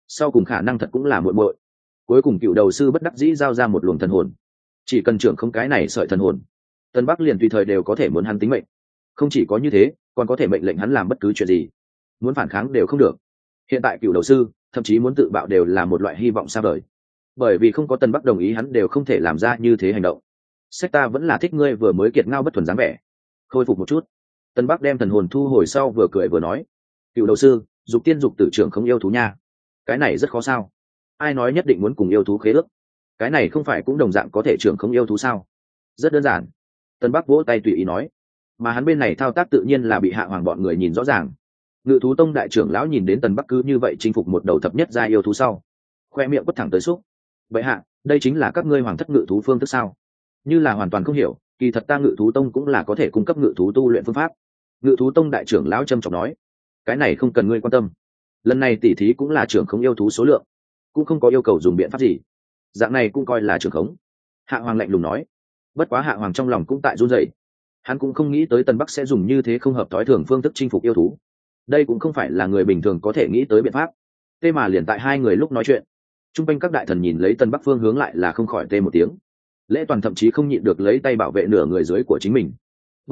sau cùng khả năng thật cũng là muộn muội cuối cùng cựu đầu sư bất đắc dĩ giao ra một luồng thần hồn. Chỉ cần trưởng không cái này sợi thần hồn, tân bắc liền tùy thời đều có thể muốn hắn tính mệnh. Không chỉ có như thế, còn có thể mệnh lệnh hắn làm bất cứ chuyện gì. Muốn phản kháng đều không được. Hiện tại cựu đầu sư, thậm chí muốn tự bạo đều là một loại hy vọng xa vời. Bởi vì không có tân bắc đồng ý hắn đều không thể làm ra như thế hành động. Sách ta vẫn là thích ngươi vừa mới kiệt ngao bất thuần dáng vẻ. Khôi phục một chút. Tân bắc đem thần hồn thu hồi sau vừa cười vừa nói. Cựu đầu sư, dục tiên dục tử trưởng không yêu thú nha. Cái này rất khó sao? Ai nói nhất định muốn cùng yêu thú khế ước? Cái này không phải cũng đồng dạng có thể trưởng không yêu thú sao? Rất đơn giản. Tân bắc vỗ tay tùy ý nói. Mà hắn bên này thao tác tự nhiên là bị hạ hoàng bọn người nhìn rõ ràng. Ngự thú tông đại trưởng lão nhìn đến tần bắc cứ như vậy chinh phục một đầu thập nhất ra yêu thú sau, khoe miệng quất thẳng tới xúc. Vậy hạ, đây chính là các ngươi hoàng thất ngự thú phương thức sao? Như là hoàn toàn không hiểu, kỳ thật ta ngự thú tông cũng là có thể cung cấp ngự thú tu luyện phương pháp. Ngự thú tông đại trưởng lão trâm trọng nói. Cái này không cần ngươi quan tâm. Lần này tỉ thí cũng là trưởng không yêu thú số lượng cũng không có yêu cầu dùng biện pháp gì. Dạng này cũng coi là trưởng khống. Hạ hoàng lạnh lùng nói. Bất quá hạ hoàng trong lòng cũng tại run dậy hắn cũng không nghĩ tới tân bắc sẽ dùng như thế không hợp thói thường phương thức chinh phục yêu thú. Đây cũng không phải là người bình thường có thể nghĩ tới biện pháp. Tê mà liền tại hai người lúc nói chuyện t r u n g quanh các đại thần nhìn lấy tân bắc phương hướng lại là không khỏi tê một tiếng. Lễ toàn thậm chí không nhịn được lấy tay bảo vệ nửa người dưới của chính mình.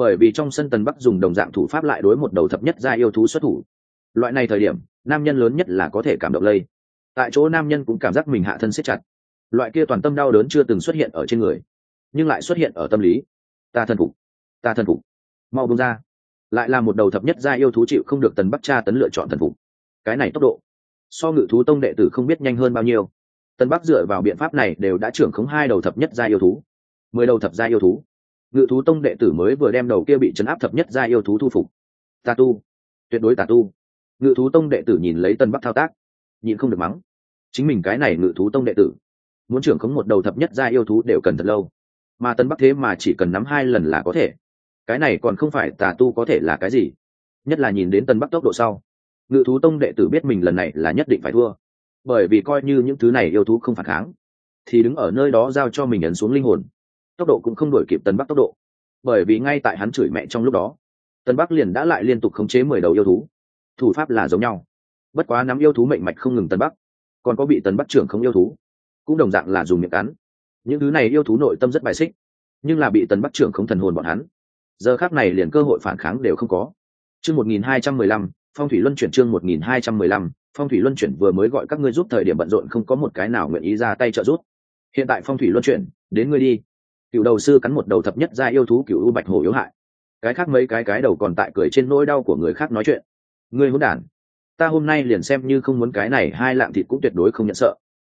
Bởi vì trong sân tân bắc dùng đồng dạng thủ pháp lại đối một đầu thập nhất ra yêu thú xuất thủ. Loại này thời điểm, nam nhân lớn nhất là có thể cảm động lây tại chỗ nam nhân cũng cảm giác mình hạ thân siết chặt. Loại kia toàn tâm đau đớn chưa từng xuất hiện ở trên người, nhưng lại xuất hiện ở tâm lý. Ta thân phục ta thần phục mau bông ra. Lại là một đầu thập nhất gia yêu thú chịu không được tần bắc cha tấn lựa chọn thần phục. Cái này tốc độ, so ngự thú tông đệ tử không biết nhanh hơn bao nhiêu. Tần bắc dựa vào biện pháp này đều đã trưởng khống hai đầu thập nhất gia yêu thú. Mười đầu thập gia yêu thú. Ngự thú tông đệ tử mới vừa đem đầu kia bị chấn áp thập nhất gia yêu thú thu phục. Tà tu, tuyệt đối tà tu. Ngự thú tông đệ tử nhìn lấy tần bắc thao tác, nhịn không được mắng chính mình cái này ngự thú tông đệ tử. Muốn trưởng khống một đầu thập nhất gia yêu thú đều cần thật lâu. Mà tân bắc thế mà chỉ cần nắm hai lần là có thể. Cái này còn không phải tà tu có thể là cái gì? Nhất là nhìn đến tân bắc tốc độ sau, ngự thú tông đệ tử biết mình lần này là nhất định phải thua. Bởi vì coi như những thứ này yêu thú không phản kháng, thì đứng ở nơi đó giao cho mình ấn xuống linh hồn. Tốc độ cũng không đổi kịp tân bắc tốc độ. Bởi vì ngay tại hắn chửi mẹ trong lúc đó tân bắc liền đã lại liên tục khống chế mười đầu yêu thú. Thủ pháp là giống nhau. Bất quá nắm yêu thú mệnh mạch không ngừng tân bắc còn có bị tần bắc trưởng không yêu thú, cũng đồng dạng là dùng miệng cắn. Những thứ này yêu thú nội tâm rất bài xích, nhưng là bị tần bắc trưởng không thần hồn bọn hắn, giờ khác này liền cơ hội phản kháng đều không có. Chương một nghìn hai trăm mười lăm, phong thủy luân chuyển chương một nghìn hai trăm mười lăm, phong thủy luân chuyển vừa mới gọi các ngươi giúp thời điểm bận rộn không có một cái nào nguyện ý ra tay trợ giúp. Hiện tại phong thủy luân chuyển, đến ngươi đi. Cựu đầu sư cắn một đầu thập nhất ra yêu thú cựu u bạch hổ yếu hại. Cái khác mấy cái cái đầu còn tại cười trên nỗi đau của người khác nói chuyện. Ngươi hôn đản ta hôm nay liền xem như không muốn cái này, hai lạng thịt cũng tuyệt đối không nhận sợ.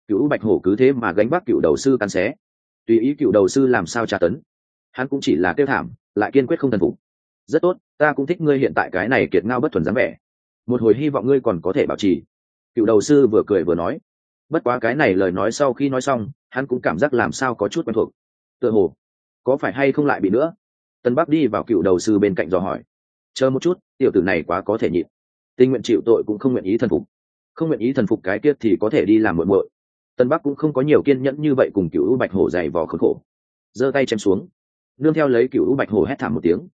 Cựu bạch hổ cứ thế mà gánh vác cựu đầu sư cắn xé. Tùy ý cựu đầu sư làm sao tra tấn? Hắn cũng chỉ là kêu thảm, lại kiên quyết không thần phục. Rất tốt, ta cũng thích ngươi hiện tại cái này kiệt ngao bất thuần dáng vẻ. Một hồi hy vọng ngươi còn có thể bảo trì. Cựu đầu sư vừa cười vừa nói. Bất quá cái này lời nói sau khi nói xong, hắn cũng cảm giác làm sao có chút quen thuộc. Tựa hồ, có phải hay không lại bị nữa? Tân bắc đi vào cựu đầu sư bên cạnh dò hỏi. Chờ một chút, tiểu tử này quá có thể nhịn tình nguyện chịu tội cũng không nguyện ý thần phục. Không nguyện ý thần phục cái kia thì có thể đi làm muộn muội. Tân bắc cũng không có nhiều kiên nhẫn như vậy cùng cựu bạch hổ dày vò khốn khổ. Giơ tay chém xuống. Nương theo lấy cựu bạch hổ hét thảm một tiếng.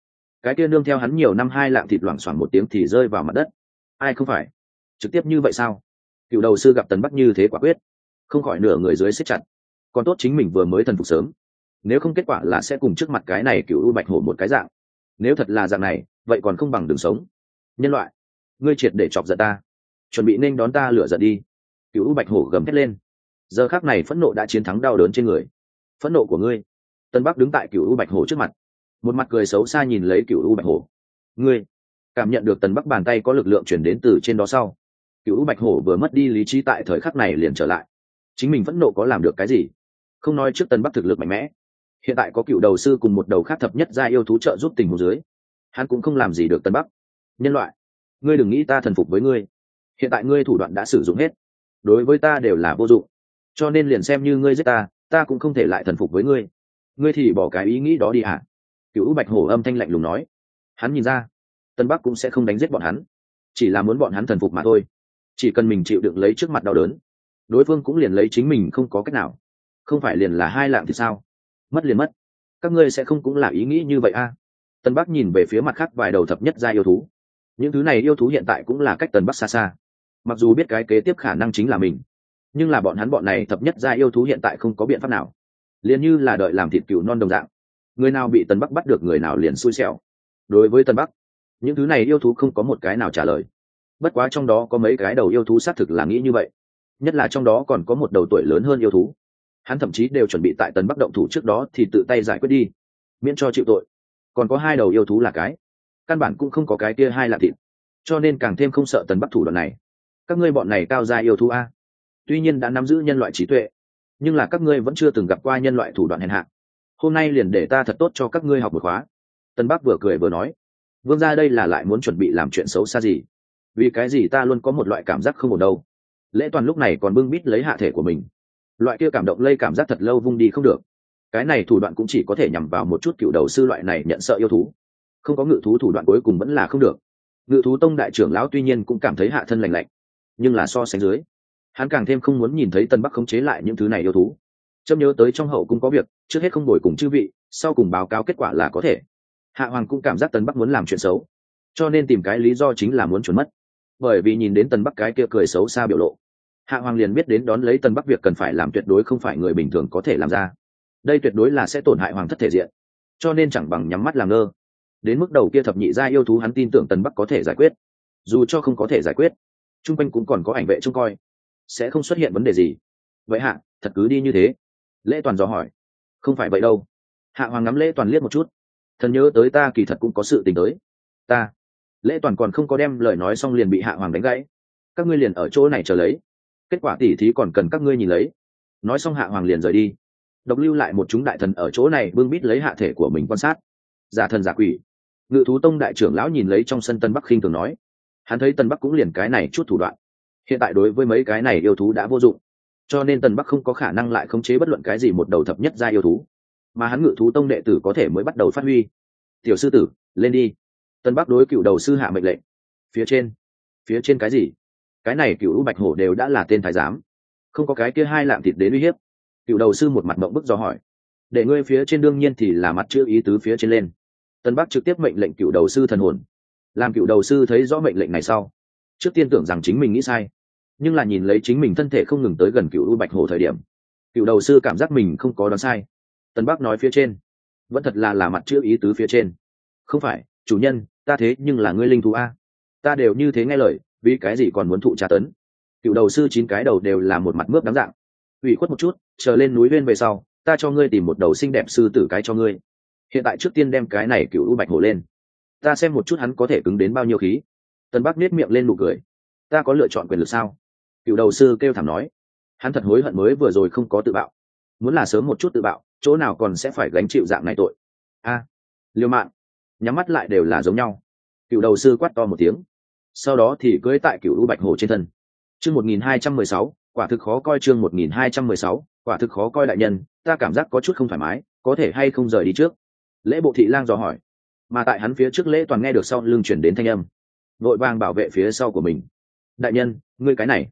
Cái kia nương theo hắn nhiều năm hai lạng thịt loảng xoảng một tiếng thì rơi vào mặt đất. Ai không phải? Trực tiếp như vậy sao? Cựu đầu sư gặp tần bắc như thế quả quyết. Không khỏi nửa người dưới xếp chặt. Còn tốt chính mình vừa mới thần phục sớm. Nếu không kết quả là sẽ cùng trước mặt cái này cựu u bạch hổ một cái dạng. Nếu thật là dạng này, vậy còn không bằng đường sống. Nhân loại ngươi triệt để chọc giận ta. Chuẩn bị nên đón ta lửa giận đi. Cựu bạch hổ gầm thét lên. Giờ khác này phẫn nộ đã chiến thắng đau đớn trên người. Phẫn nộ của ngươi. Tân bắc đứng tại cựu bạch hổ trước mặt. Một mặt cười xấu xa nhìn lấy cựu bạch hổ. Ngươi cảm nhận được tần bắc bàn tay có lực lượng chuyển đến từ trên đó sau. Cựu bạch hổ vừa mất đi lý trí tại thời khắc này liền trở lại. Chính mình phẫn nộ có làm được cái gì? Không nói trước tần bắc thực lực mạnh mẽ. Hiện tại có cựu đầu sư cùng một đầu khác thập nhất ra yêu thú trợ giúp tình hồ dưới, hắn cũng không làm gì được tân bắc. Nhân loại ngươi đừng nghĩ ta thần phục với ngươi. Hiện tại ngươi thủ đoạn đã sử dụng hết. Đối với ta đều là vô dụng. Cho nên liền xem như ngươi giết ta ta cũng không thể lại thần phục với ngươi. Ngươi thì bỏ cái ý nghĩ đó đi à? cựu bạch hổ âm thanh lạnh lùng nói. Hắn nhìn ra, tân bắc cũng sẽ không đánh giết bọn hắn. Chỉ là muốn bọn hắn thần phục mà thôi. Chỉ cần mình chịu đựng lấy trước mặt đau đớn, đối phương cũng liền lấy chính mình không có cách nào. Không phải liền là hai lạng thì sao? Mất liền mất. Các ngươi sẽ không cũng là ý nghĩ như vậy a? À? tân bắc nhìn về phía mặt khác vài đầu thập nhất gia yêu thú những thứ này yêu thú hiện tại cũng là cách tần bắc xa xa. Mặc dù biết cái kế tiếp khả năng chính là mình, nhưng là bọn hắn bọn này thập nhất gia yêu thú hiện tại không có biện pháp nào. Liền như là đợi làm thịt cừu non đồng dạng, người nào bị tần bắc bắt được người nào liền xui xẻo. Đối với tần bắc, những thứ này yêu thú không có một cái nào trả lời. Bất quá trong đó có mấy cái đầu yêu thú xác thực là nghĩ như vậy. Nhất là trong đó còn có một đầu tuổi lớn hơn yêu thú. Hắn thậm chí đều chuẩn bị tại tần bắc động thủ trước đó thì tự tay giải quyết đi, miễn cho chịu tội. Còn có hai đầu yêu thú là cái căn bản cũng không có cái kia hai là thịt. Cho nên càng thêm không sợ tần bắc thủ đoạn này. Các ngươi bọn này cao ra yêu thú a. Tuy nhiên đã nắm giữ nhân loại trí tuệ, nhưng là các ngươi vẫn chưa từng gặp qua nhân loại thủ đoạn hèn hạ. Hôm nay liền để ta thật tốt cho các ngươi học một khóa. Tân bắc vừa cười vừa nói, vương ra đây là lại muốn chuẩn bị làm chuyện xấu xa gì? Vì cái gì ta luôn có một loại cảm giác không ổn đâu? Lễ toàn lúc này còn bưng bít lấy hạ thể của mình. Loại kia cảm động lây cảm giác thật lâu vung đi không được. Cái này thủ đoạn cũng chỉ có thể nhằm vào một chút cựu đầu sư loại này nhận sợ yêu thú không có ngự thú thủ đoạn cuối cùng vẫn là không được. Ngự thú tông đại trưởng lão tuy nhiên cũng cảm thấy hạ thân lành lạnh, nhưng là so sánh dưới, hắn càng thêm không muốn nhìn thấy tân bắc khống chế lại những thứ này yêu thú. Trâm nhớ tới trong hậu cũng có việc, trước hết không đổi cùng chư vị, sau cùng báo cáo kết quả là có thể. Hạ hoàng cũng cảm giác tân bắc muốn làm chuyện xấu, cho nên tìm cái lý do chính là muốn trốn mất. Bởi vì nhìn đến tân bắc cái kia cười xấu xa biểu lộ, hạ hoàng liền biết đến đón lấy tân bắc việc cần phải làm tuyệt đối không phải người bình thường có thể làm ra. Đây tuyệt đối là sẽ tổn hại hoàng thất thể diện, cho nên chẳng bằng nhắm mắt làm ngơ đến mức đầu kia thập nhị gia yêu thú hắn tin tưởng tần bắc có thể giải quyết. Dù cho không có thể giải quyết t r u n g quanh cũng còn có ảnh vệ trông coi. Sẽ không xuất hiện vấn đề gì. Vậy hạ, thật cứ đi như thế. Lễ toàn dò hỏi. Không phải vậy đâu. Hạ hoàng ngắm lễ toàn liếc một chút. Thần nhớ tới ta kỳ thật cũng có sự tình tới. Ta. Lễ toàn còn không có đem lời nói xong liền bị hạ hoàng đánh gãy. Các ngươi liền ở chỗ này chờ lấy. Kết quả tỉ thí còn cần các ngươi nhìn lấy. Nói xong hạ hoàng liền rời đi. Độc lưu lại một chúng đại thần ở chỗ này bưng bít lấy hạ thể của mình quan sát. Giả thần giả quỷ ngự thú tông đại trưởng lão nhìn lấy trong sân tân bắc khinh thường nói. Hắn thấy tân bắc cũng liền cái này chút thủ đoạn. Hiện tại đối với mấy cái này yêu thú đã vô dụng. Cho nên tân bắc không có khả năng lại khống chế bất luận cái gì một đầu thập nhất ra yêu thú. Mà hắn ngự thú tông đệ tử có thể mới bắt đầu phát huy. Tiểu sư tử, lên đi. Tân bắc đối cựu đầu sư hạ mệnh lệnh. Phía trên. Phía trên cái gì? Cái này cựu bạch hổ đều đã là tên thái giám. Không có cái kia hai lạm thịt đến uy hiếp. Cựu đầu sư một mặt mộng bức do hỏi. Để ngươi phía trên đương nhiên thì là mặt chữ ý tứ phía trên lên tân bắc trực tiếp mệnh lệnh cựu đầu sư thần hồn. Làm cựu đầu sư thấy rõ mệnh lệnh này sau, trước tiên tưởng rằng chính mình nghĩ sai, nhưng là nhìn lấy chính mình thân thể không ngừng tới gần cựu bạch hồ thời điểm, cựu đầu sư cảm giác mình không có đoán sai. Tân bắc nói phía trên, vẫn thật là là mặt chữ ý tứ phía trên. Không phải, chủ nhân, ta thế nhưng là ngươi linh thú a. Ta đều như thế nghe lời, vì cái gì còn muốn thụ tra tấn? Cựu đầu sư chín cái đầu đều là một mặt mướp đáng dạng. Ủy khuất một chút, chờ lên núi lên về sau, ta cho ngươi tìm một đầu xinh đẹp sư tử cái cho ngươi hiện tại trước tiên đem cái này cựu u bạch hổ lên. Ta xem một chút hắn có thể cứng đến bao nhiêu khí. Tân bắc nết miệng lên nụ cười. Ta có lựa chọn quyền lực sao? Cựu đầu sư kêu thảm nói. Hắn thật hối hận mới vừa rồi không có tự bạo. Muốn là sớm một chút tự bạo, chỗ nào còn sẽ phải gánh chịu dạng này tội? A à, liêu mạng. Nhắm mắt lại đều là giống nhau. Cựu đầu sư quát to một tiếng. Sau đó thì cưỡi tại cựu u bạch hồ trên thân. Chương một nghìn hai trăm mười sáu, quả thực khó coi chương một nghìn hai trăm mười sáu, quả thực khó coi đại nhân, ta cảm giác có chút không thoải mái, có thể hay không rời đi trước? Lễ bộ thị lang dò hỏi. Mà tại hắn phía trước lễ toàn nghe được sau lưng chuyển đến thanh âm. Vội vàng bảo vệ phía sau của mình. Đại nhân, ngươi cái này,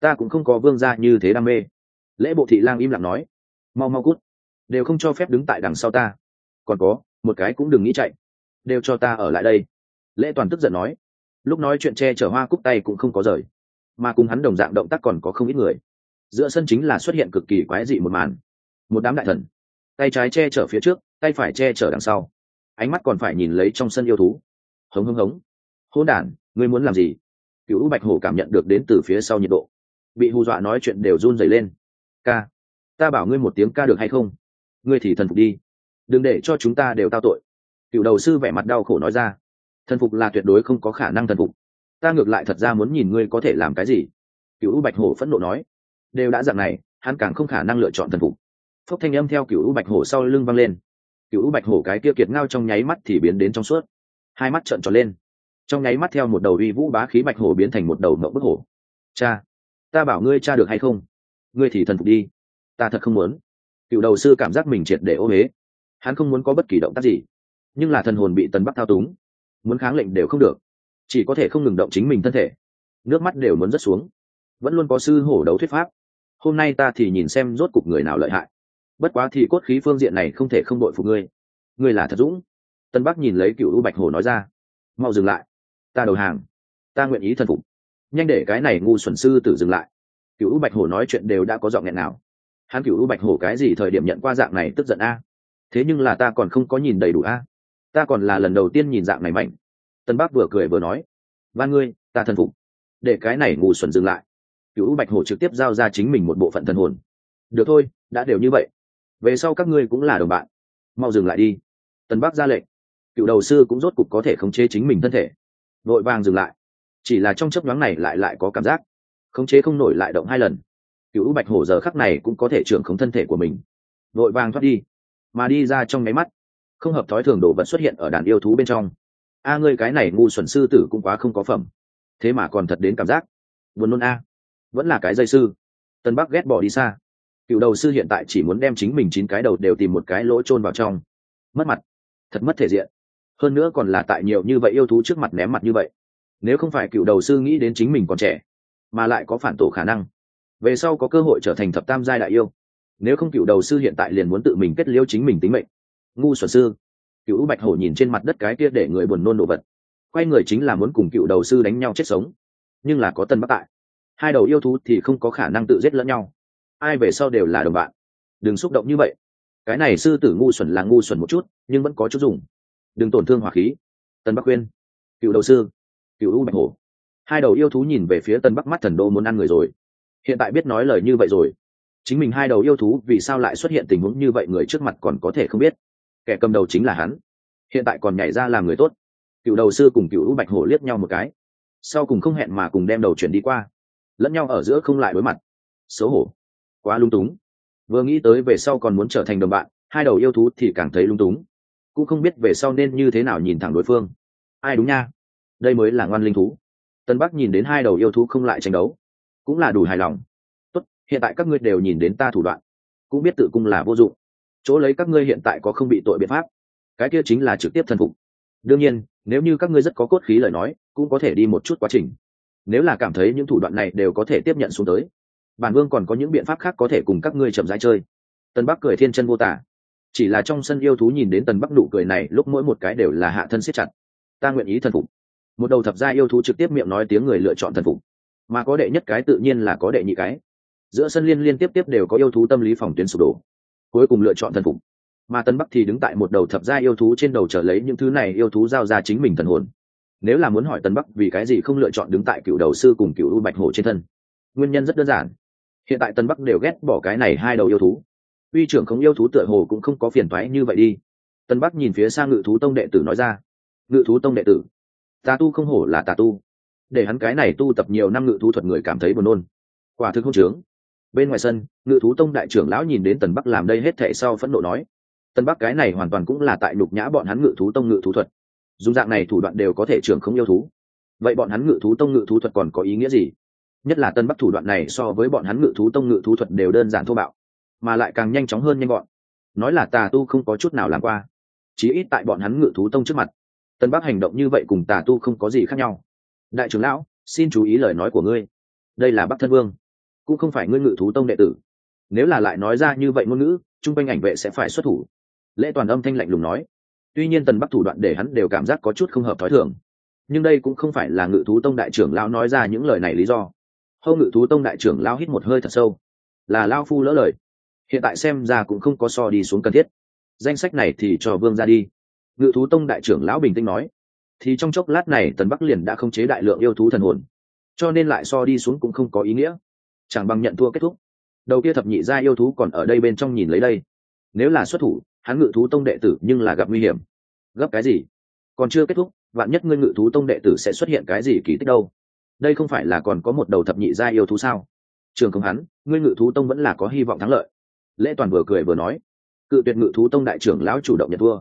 ta cũng không có vương gia như thế đam mê. Lễ bộ thị lang im lặng nói. Mau mau cút. Đều không cho phép đứng tại đằng sau ta. Còn có, một cái cũng đừng nghĩ chạy. Đều cho ta ở lại đây. Lễ toàn tức giận nói. Lúc nói chuyện che chở hoa cúc tay cũng không có rời. Mà cùng hắn đồng dạng động tác còn có không ít người. Giữa sân chính là xuất hiện cực kỳ quái dị một màn. Một đám đại thần. Tay trái che chở phía trước tay phải che chở đằng sau. Ánh mắt còn phải nhìn lấy trong sân yêu thú. Hống hống hống. Hôn đản, ngươi muốn làm gì? Cựu bạch hổ cảm nhận được đến từ phía sau nhiệt độ. Bị hù dọa nói chuyện đều run dày lên. Ca, ta bảo ngươi một tiếng ca được hay không? Ngươi thì thần phục đi. Đừng để cho chúng ta đều tao tội. Cựu đầu sư vẻ mặt đau khổ nói ra. Thần phục là tuyệt đối không có khả năng thần phục. Ta ngược lại thật ra muốn nhìn ngươi có thể làm cái gì. Cựu bạch hổ phẫn nộ nói. Đều đã dặn này, hắn càng không khả năng lựa chọn thần phục. Phúc thanh âm theo cựu bạch hổ sau lưng văng lên cựu bạch hổ cái kia kiệt ngao trong nháy mắt thì biến đến trong suốt. Hai mắt trợn tròn lên. Trong nháy mắt theo một đầu uy vũ bá khí bạch hổ biến thành một đầu mộng bức hổ. Cha, ta bảo ngươi cha được hay không? Ngươi thì thần phục đi. Ta thật không muốn. Cựu đầu sư cảm giác mình triệt để ô huế hắn không muốn có bất kỳ động tác gì, nhưng là thần hồn bị tần bắc thao túng. Muốn kháng lệnh đều không được. Chỉ có thể không ngừng động chính mình thân thể. Nước mắt đều muốn rớt xuống. Vẫn luôn có sư hổ đấu thuyết pháp. Hôm nay ta thì nhìn xem rốt cục người nào lợi hại bất quá thì cốt khí phương diện này không thể không đội phục ngươi. Ngươi là thật dũng. Tân bắc nhìn lấy cựu u bạch hồ nói ra. Mau dừng lại. Ta đầu hàng. Ta nguyện ý thần phục. Nhanh để cái này ngu xuẩn sư tử dừng lại. Cựu u bạch hồ nói chuyện đều đã có giọng nghẹn nào. Hắn cựu u bạch hồ cái gì thời điểm nhận qua dạng này tức giận a? Thế nhưng là ta còn không có nhìn đầy đủ a. Ta còn là lần đầu tiên nhìn dạng này mạnh. Tân bắc vừa cười vừa nói. Ban ngươi, ta thần phục. Để cái này ngu xuẩn dừng lại. Cựu bạch hồ trực tiếp giao ra chính mình một bộ phận thần hồn. Được thôi, đã đều như vậy về sau các ngươi cũng là đồng bạn. Mau dừng lại đi. Tân bắc ra lệnh. Cựu đầu sư cũng rốt cục có thể khống chế chính mình thân thể. Vội vàng dừng lại. Chỉ là trong chấp nhoáng này lại lại có cảm giác. Khống chế không nổi lại động hai lần. Cựu bạch hổ giờ khắc này cũng có thể trưởng khống thân thể của mình. Vội vàng thoát đi. Mà đi ra trong nháy mắt, không hợp thói thường đồ vật xuất hiện ở đàn yêu thú bên trong. A, ngươi cái này ngu xuẩn sư tử cũng quá không có phẩm. Thế mà còn thật đến cảm giác. Buồn nôn a. Vẫn là cái dây sư. Tân bắc ghét bỏ đi xa cựu đầu sư hiện tại chỉ muốn đem chính mình chín cái đầu đều tìm một cái lỗ chôn vào trong. Mất mặt. Thật mất thể diện. Hơn nữa còn là tại nhiều như vậy yêu thú trước mặt ném mặt như vậy. Nếu không phải cựu đầu sư nghĩ đến chính mình còn trẻ, mà lại có phản tổ khả năng, về sau có cơ hội trở thành thập tam giai đại yêu. Nếu không cựu đầu sư hiện tại liền muốn tự mình kết liêu chính mình tính mệnh. Ngu xuẩn sư. Cựu bạch hổ nhìn trên mặt đất cái kia để người buồn nôn đồ vật. Quay người chính là muốn cùng cựu đầu sư đánh nhau chết sống. Nhưng là có tân bắc tại. Hai đầu yêu thú thì không có khả năng tự giết lẫn nhau ai về sau đều là đồng bạn. Đừng xúc động như vậy. Cái này sư tử ngu xuẩn là ngu xuẩn một chút, nhưng vẫn có chút dùng. Đừng tổn thương hỏa khí. Tân bắc khuyên cựu đầu sư, cựu u bạch hổ. Hai đầu yêu thú nhìn về phía tân bắc mắt thần đô muốn ăn người rồi. Hiện tại biết nói lời như vậy rồi. Chính mình hai đầu yêu thú vì sao lại xuất hiện tình huống như vậy người trước mặt còn có thể không biết. Kẻ cầm đầu chính là hắn. Hiện tại còn nhảy ra làm người tốt. Cựu đầu sư cùng cựu U bạch hổ liếc nhau một cái. Sau cùng không hẹn mà cùng đem đầu chuyển đi qua. Lẫn nhau ở giữa không lại đối mặt. Xấu hổ quá lung túng. Vừa nghĩ tới về sau còn muốn trở thành đồng bạn, hai đầu yêu thú thì càng thấy lung túng. Cũng không biết về sau nên như thế nào nhìn thẳng đối phương. Ai đúng nha? Đây mới là ngoan linh thú. Tân bắc nhìn đến hai đầu yêu thú không lại tranh đấu. Cũng là đủ hài lòng. Tốt, hiện tại các ngươi đều nhìn đến ta thủ đoạn. Cũng biết tự cung là vô dụng. Chỗ lấy các ngươi hiện tại có không bị tội biện pháp. Cái kia chính là trực tiếp thần phục. Đương nhiên, nếu như các ngươi rất có cốt khí lời nói, cũng có thể đi một chút quá trình. Nếu là cảm thấy những thủ đoạn này đều có thể tiếp nhận xuống tới bản vương còn có những biện pháp khác có thể cùng các ngươi chậm rãi chơi. Tân bắc cười thiên chân vô tả. Chỉ là trong sân yêu thú nhìn đến tần bắc nụ cười này, lúc mỗi một cái đều là hạ thân siết chặt. Ta nguyện ý thần phục. Một đầu thập gia yêu thú trực tiếp miệng nói tiếng người lựa chọn thần phục. Mà có đệ nhất cái tự nhiên là có đệ nhị cái. Giữa sân liên liên tiếp tiếp đều có yêu thú tâm lý phòng tuyến sụp đổ. Cuối cùng lựa chọn thần phục. Mà tân bắc thì đứng tại một đầu thập gia yêu thú trên đầu trở lấy những thứ này yêu thú giao ra chính mình thần hồn. Nếu là muốn hỏi tân bắc vì cái gì không lựa chọn đứng tại cựu đầu sư cùng cựu u bạch hổ trên thân, nguyên nhân rất đơn giản hiện tại tân bắc đều ghét bỏ cái này hai đầu yêu thú. Uy trưởng không yêu thú tựa hồ cũng không có phiền thoái như vậy đi. Tân bắc nhìn phía sang ngự thú tông đệ tử nói ra. Ngự thú tông đệ tử, tà tu không hổ là tà tu. Để hắn cái này tu tập nhiều năm ngự thú thuật người cảm thấy buồn nôn. Quả thực không chướng bên ngoài sân, ngự thú tông đại trưởng lão nhìn đến tần bắc làm đây hết thệ sau phẫn nộ nói. Tần bắc cái này hoàn toàn cũng là tại nhục nhã bọn hắn ngự thú tông ngự thú thuật. Dùng dạng này thủ đoạn đều có thể trưởng không yêu thú. Vậy bọn hắn ngự thú tông ngự thú thuật còn có ý nghĩa gì? Nhất là tân bắc thủ đoạn này so với bọn hắn ngự thú tông ngự thú thuật đều đơn giản thô bạo, mà lại càng nhanh chóng hơn nhanh gọn. Nói là tà tu không có chút nào làm qua, chí ít tại bọn hắn ngự thú tông trước mặt, tân bắc hành động như vậy cùng tà tu không có gì khác nhau. Đại trưởng lão, xin chú ý lời nói của ngươi. Đây là bắc thân vương, cũng không phải ngươi ngự thú tông đệ tử. Nếu là lại nói ra như vậy ngôn ngữ, chung quanh ảnh vệ sẽ phải xuất thủ. Lễ toàn âm thanh lạnh lùng nói. Tuy nhiên tần bắc thủ đoạn để hắn đều cảm giác có chút không hợp thói thường, nhưng đây cũng không phải là ngự thú tông đại trưởng lão nói ra những lời này lý do hâu ngự thú tông đại trưởng lao hít một hơi thật sâu. Là lao phu lỡ lời. Hiện tại xem ra cũng không có so đi xuống cần thiết. Danh sách này thì cho vương ra đi. Ngự thú tông đại trưởng lão bình tĩnh nói. Thì trong chốc lát này, tần bắc liền đã không chế đại lượng yêu thú thần hồn. Cho nên lại so đi xuống cũng không có ý nghĩa. Chẳng bằng nhận thua kết thúc. Đầu kia thập nhị gia yêu thú còn ở đây bên trong nhìn lấy đây. Nếu là xuất thủ, hắn ngự thú tông đệ tử nhưng là gặp nguy hiểm. Gấp cái gì? Còn chưa kết thúc, vạn nhất ngươi ngự thú tông đệ tử sẽ xuất hiện cái gì kỳ tích đâu? Đây không phải là còn có một đầu thập nhị gia yêu thú sao? Trường công hắn, ngươi ngự thú tông vẫn là có hy vọng thắng lợi. Lễ toàn vừa cười vừa nói, cự tuyệt ngự thú tông đại trưởng lão chủ động nhận thua.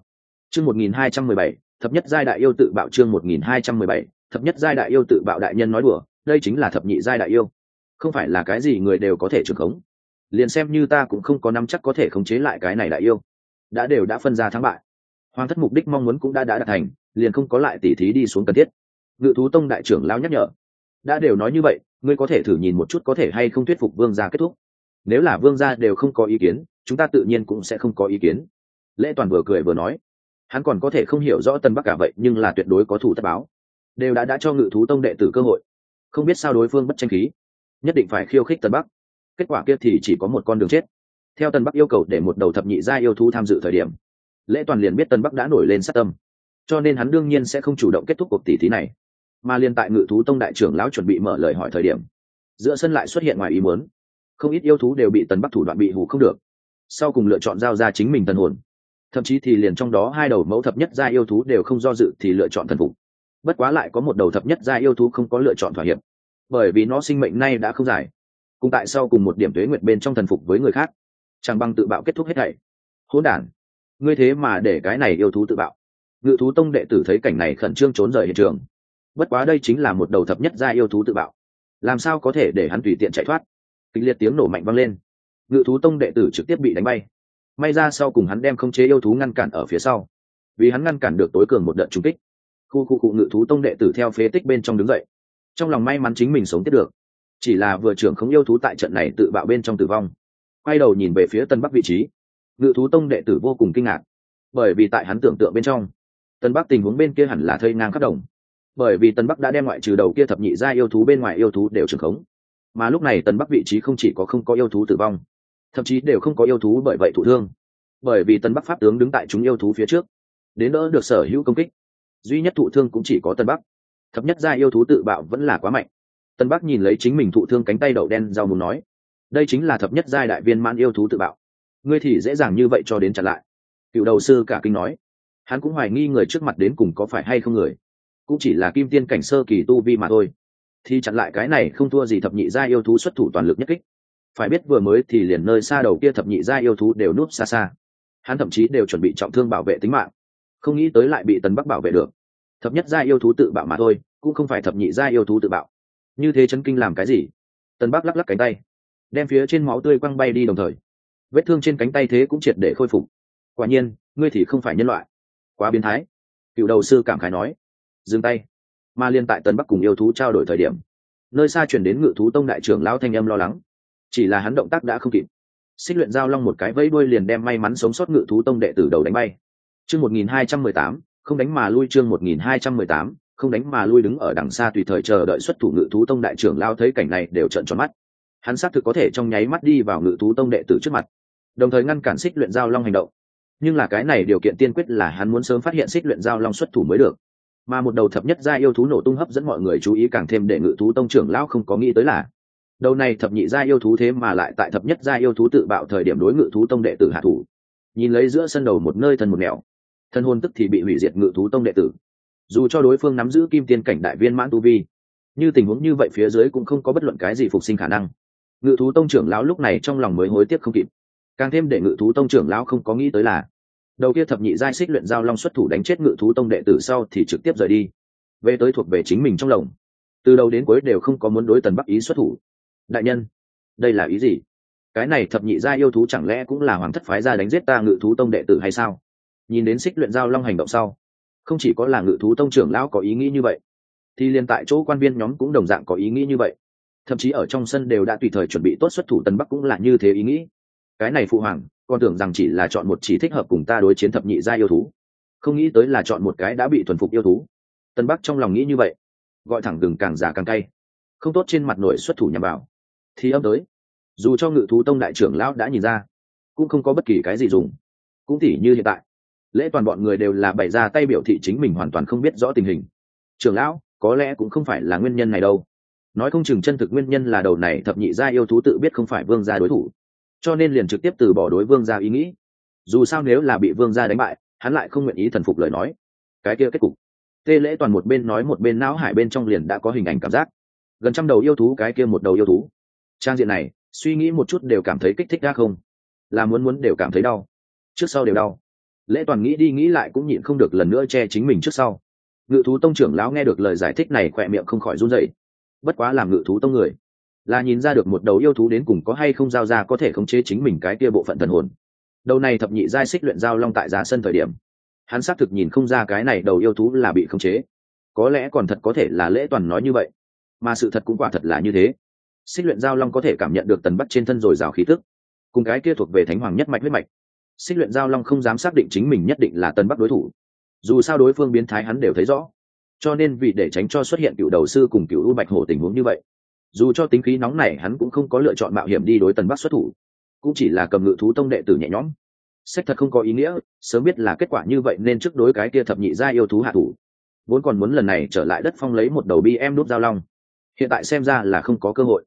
Chương một nghìn hai trăm mười bảy, thập nhất giai đại yêu tự bạo chương một nghìn hai trăm mười bảy, thập nhất giai đại yêu tự bạo đại nhân nói đùa, đây chính là thập nhị giai đại yêu. Không phải là cái gì người đều có thể trưởng khống. Liền xem như ta cũng không có nắm chắc có thể khống chế lại cái này đại yêu. Đã đều đã phân ra thắng bại. Hoàng thất mục đích mong muốn cũng đã đã đạt thành, liền không có lại tỉ thí đi xuống cần thiết. Ngự thú tông đại trưởng lão nhắc nhở đã đều nói như vậy, ngươi có thể thử nhìn một chút có thể hay không thuyết phục vương gia kết thúc. Nếu là vương gia đều không có ý kiến, chúng ta tự nhiên cũng sẽ không có ý kiến. Lễ toàn vừa cười vừa nói. Hắn còn có thể không hiểu rõ tân bắc cả vậy, nhưng là tuyệt đối có thủ tất báo. Đều đã đã cho ngự thú tông đệ tử cơ hội. Không biết sao đối phương bất tranh khí. Nhất định phải khiêu khích tân bắc. Kết quả kia thì chỉ có một con đường chết. Theo tân bắc yêu cầu để một đầu thập nhị gia yêu thú tham dự thời điểm, lễ toàn liền biết tân bắc đã nổi lên sát tâm. Cho nên hắn đương nhiên sẽ không chủ động kết thúc cuộc tỷ thí này mà liên tại ngự thú tông đại trưởng lão chuẩn bị mở lời hỏi thời điểm, giữa sân lại xuất hiện ngoài ý muốn. Không ít yêu thú đều bị tần bắc thủ đoạn bị hủ không được. Sau cùng lựa chọn giao ra chính mình thần hồn. Thậm chí thì liền trong đó hai đầu mẫu thập nhất gia yêu thú đều không do dự thì lựa chọn thần phục. Bất quá lại có một đầu thập nhất gia yêu thú không có lựa chọn thỏa hiệp, bởi vì nó sinh mệnh nay đã không dài. Cùng tại sau cùng một điểm tuế nguyệt bên trong thần phục với người khác, chẳng bằng tự bạo kết thúc hết thảy. Hỗn đản, ngươi thế mà để cái này yêu thú tự bạo. Ngự thú tông đệ tử thấy cảnh này khẩn trương trốn rời hiện trường bất quá đây chính là một đầu thập nhất gia yêu thú tự bạo. Làm sao có thể để hắn tùy tiện chạy thoát? Kịch liệt tiếng nổ mạnh vang lên. Ngự thú tông đệ tử trực tiếp bị đánh bay. May ra sau cùng hắn đem không chế yêu thú ngăn cản ở phía sau. Vì hắn ngăn cản được tối cường một đợt trúng kích. Khu khu cụ ngự thú tông đệ tử theo phế tích bên trong đứng dậy. Trong lòng may mắn chính mình sống tiếp được. Chỉ là vừa trưởng không yêu thú tại trận này tự bạo bên trong tử vong. Quay đầu nhìn về phía tân bắc vị trí. Ngự thú tông đệ tử vô cùng kinh ngạc. Bởi vì tại hắn tưởng tượng bên trong, tân bắc tình huống bên kia hẳn là thây ngang khắp đồng bởi vì tần bắc đã đem ngoại trừ đầu kia thập nhị ra yêu thú bên ngoài yêu thú đều trưởng khống. Mà lúc này tần bắc vị trí không chỉ có không có yêu thú tử vong, thậm chí đều không có yêu thú bởi vậy thụ thương. Bởi vì tần bắc pháp tướng đứng tại chúng yêu thú phía trước, đến đỡ được sở hữu công kích, duy nhất thụ thương cũng chỉ có tần bắc. Thập nhất ra yêu thú tự bạo vẫn là quá mạnh. Tân bắc nhìn lấy chính mình thụ thương cánh tay đậu đen rau muốn nói, đây chính là thập nhất giai đại viên mãn yêu thú tự bạo. Ngươi thì dễ dàng như vậy cho đến chặn lại. Cựu đầu sư cả kinh nói. Hắn cũng hoài nghi người trước mặt đến cùng có phải hay không người cũng chỉ là kim tiên cảnh sơ kỳ tu vi mà thôi. Thì chặn lại cái này không thua gì thập nhị gia yêu thú xuất thủ toàn lực nhất kích. Phải biết vừa mới thì liền nơi xa đầu kia thập nhị gia yêu thú đều núp xa xa. Hắn thậm chí đều chuẩn bị trọng thương bảo vệ tính mạng. Không nghĩ tới lại bị tần bắc bảo vệ được. Thập nhất gia yêu thú tự bạo mà thôi, cũng không phải thập nhị gia yêu thú tự bạo. Như thế chấn kinh làm cái gì? Tần bắc lắc lắc cánh tay, đem phía trên máu tươi quăng bay đi đồng thời. Vết thương trên cánh tay thế cũng triệt để khôi phục. Quả nhiên, ngươi thì không phải nhân loại. Quá biến thái. Cựu đầu sư cảm khái nói dừng tay. Mà liên tại tân bắc cùng yêu thú trao đổi thời điểm, nơi xa chuyển đến ngự thú tông đại trưởng lão thanh âm lo lắng. Chỉ là hắn động tác đã không kịp. Xích luyện giao long một cái vẫy đuôi liền đem may mắn sống sót ngự thú tông đệ tử đầu đánh bay. Chương một nghìn hai trăm mười tám, không đánh mà lui chương một nghìn hai trăm mười tám, không đánh mà lui đứng ở đằng xa tùy thời chờ đợi xuất thủ ngự thú tông đại trưởng lao thấy cảnh này đều trợn tròn mắt. Hắn xác thực có thể trong nháy mắt đi vào ngự thú tông đệ tử trước mặt, đồng thời ngăn cản xích luyện giao long hành động. Nhưng là cái này điều kiện tiên quyết là hắn muốn sớm phát hiện xích luyện giao long xuất thủ mới được mà một đầu thập nhất gia yêu thú nổ tung hấp dẫn mọi người chú ý càng thêm để ngự thú tông trưởng lão không có nghĩ tới là, đầu này thập nhị gia yêu thú thế mà lại tại thập nhất gia yêu thú tự bạo thời điểm đối ngự thú tông đệ tử hạ thủ. Nhìn lấy giữa sân đầu một nơi thân một nẻo thân hôn tức thì bị hủy diệt ngự thú tông đệ tử. Dù cho đối phương nắm giữ kim tiên cảnh đại viên mãn tu vi, như tình huống như vậy phía dưới cũng không có bất luận cái gì phục sinh khả năng. Ngự thú tông trưởng lão lúc này trong lòng mới hối tiếc không kịp. Càng thêm để ngự thú tông trưởng lão không có nghĩ tới là đầu kia thập nhị giai xích luyện giao long xuất thủ đánh chết ngự thú tông đệ tử sau thì trực tiếp rời đi, về tới thuộc về chính mình trong lồng. Từ đầu đến cuối đều không có muốn đối tần bắc ý xuất thủ. Đại nhân, đây là ý gì? Cái này thập nhị gia yêu thú chẳng lẽ cũng là hoàng thất phái ra đánh giết ta ngự thú tông đệ tử hay sao? Nhìn đến xích luyện giao long hành động sau, không chỉ có là ngự thú tông trưởng lão có ý nghĩ như vậy, thì liền tại chỗ quan viên nhóm cũng đồng dạng có ý nghĩ như vậy. Thậm chí ở trong sân đều đã tùy thời chuẩn bị tốt xuất thủ tân bắc cũng là như thế ý nghĩ cái này phụ hoàng, con tưởng rằng chỉ là chọn một chỉ thích hợp cùng ta đối chiến thập nhị gia yêu thú. Không nghĩ tới là chọn một cái đã bị thuần phục yêu thú. Tân bắc trong lòng nghĩ như vậy, gọi thẳng gừng càng già càng cay. Không tốt trên mặt nổi xuất thủ nhằm vào. Thì âm tới. Dù cho ngự thú tông đại trưởng lão đã nhìn ra, cũng không có bất kỳ cái gì dùng. Cũng tỉ như hiện tại, lễ toàn bọn người đều là bày ra tay biểu thị chính mình hoàn toàn không biết rõ tình hình. Trưởng lão, có lẽ cũng không phải là nguyên nhân này đâu. Nói không chừng chân thực nguyên nhân là đầu này thập nhị gia yêu thú tự biết không phải vương gia đối thủ cho nên liền trực tiếp từ bỏ đối vương gia ý nghĩ. Dù sao nếu là bị vương gia đánh bại, hắn lại không nguyện ý thần phục lời nói. Cái kia kết cục. Tê lễ toàn một bên nói một bên não hải bên trong liền đã có hình ảnh cảm giác. Gần trăm đầu yêu thú cái kia một đầu yêu thú. Trang diện này, suy nghĩ một chút đều cảm thấy kích thích ra không? Là muốn muốn đều cảm thấy đau. Trước sau đều đau. Lễ toàn nghĩ đi nghĩ lại cũng nhịn không được lần nữa che chính mình trước sau. Ngự thú tông trưởng lão nghe được lời giải thích này khỏe miệng không khỏi run dậy bất quá làm ngự thú tông người là nhìn ra được một đầu yêu thú đến cùng có hay không giao ra có thể khống chế chính mình cái kia bộ phận thần hồn. Đầu này thập nhị giai xích luyện giao long tại giá sân thời điểm, hắn xác thực nhìn không ra cái này đầu yêu thú là bị khống chế. Có lẽ còn thật có thể là lễ toàn nói như vậy, mà sự thật cũng quả thật là như thế. Xích luyện giao long có thể cảm nhận được tần bắc trên thân rồi rào khí tức, cùng cái kia thuộc về thánh hoàng nhất mạch huyết mạch. Xích luyện giao long không dám xác định chính mình nhất định là tần bắc đối thủ, dù sao đối phương biến thái hắn đều thấy rõ. Cho nên vì để tránh cho xuất hiện cựu đầu sư cùng cựu u bạch hổ tình huống như vậy dù cho tính khí nóng này hắn cũng không có lựa chọn mạo hiểm đi đối tần bắc xuất thủ, cũng chỉ là cầm ngự thú tông đệ tử nhẹ nhõm. Sách thật không có ý nghĩa, sớm biết là kết quả như vậy nên trước đối cái kia thập nhị gia yêu thú hạ thủ. Vốn còn muốn lần này trở lại đất phong lấy một đầu bi em đốt giao long. Hiện tại xem ra là không có cơ hội.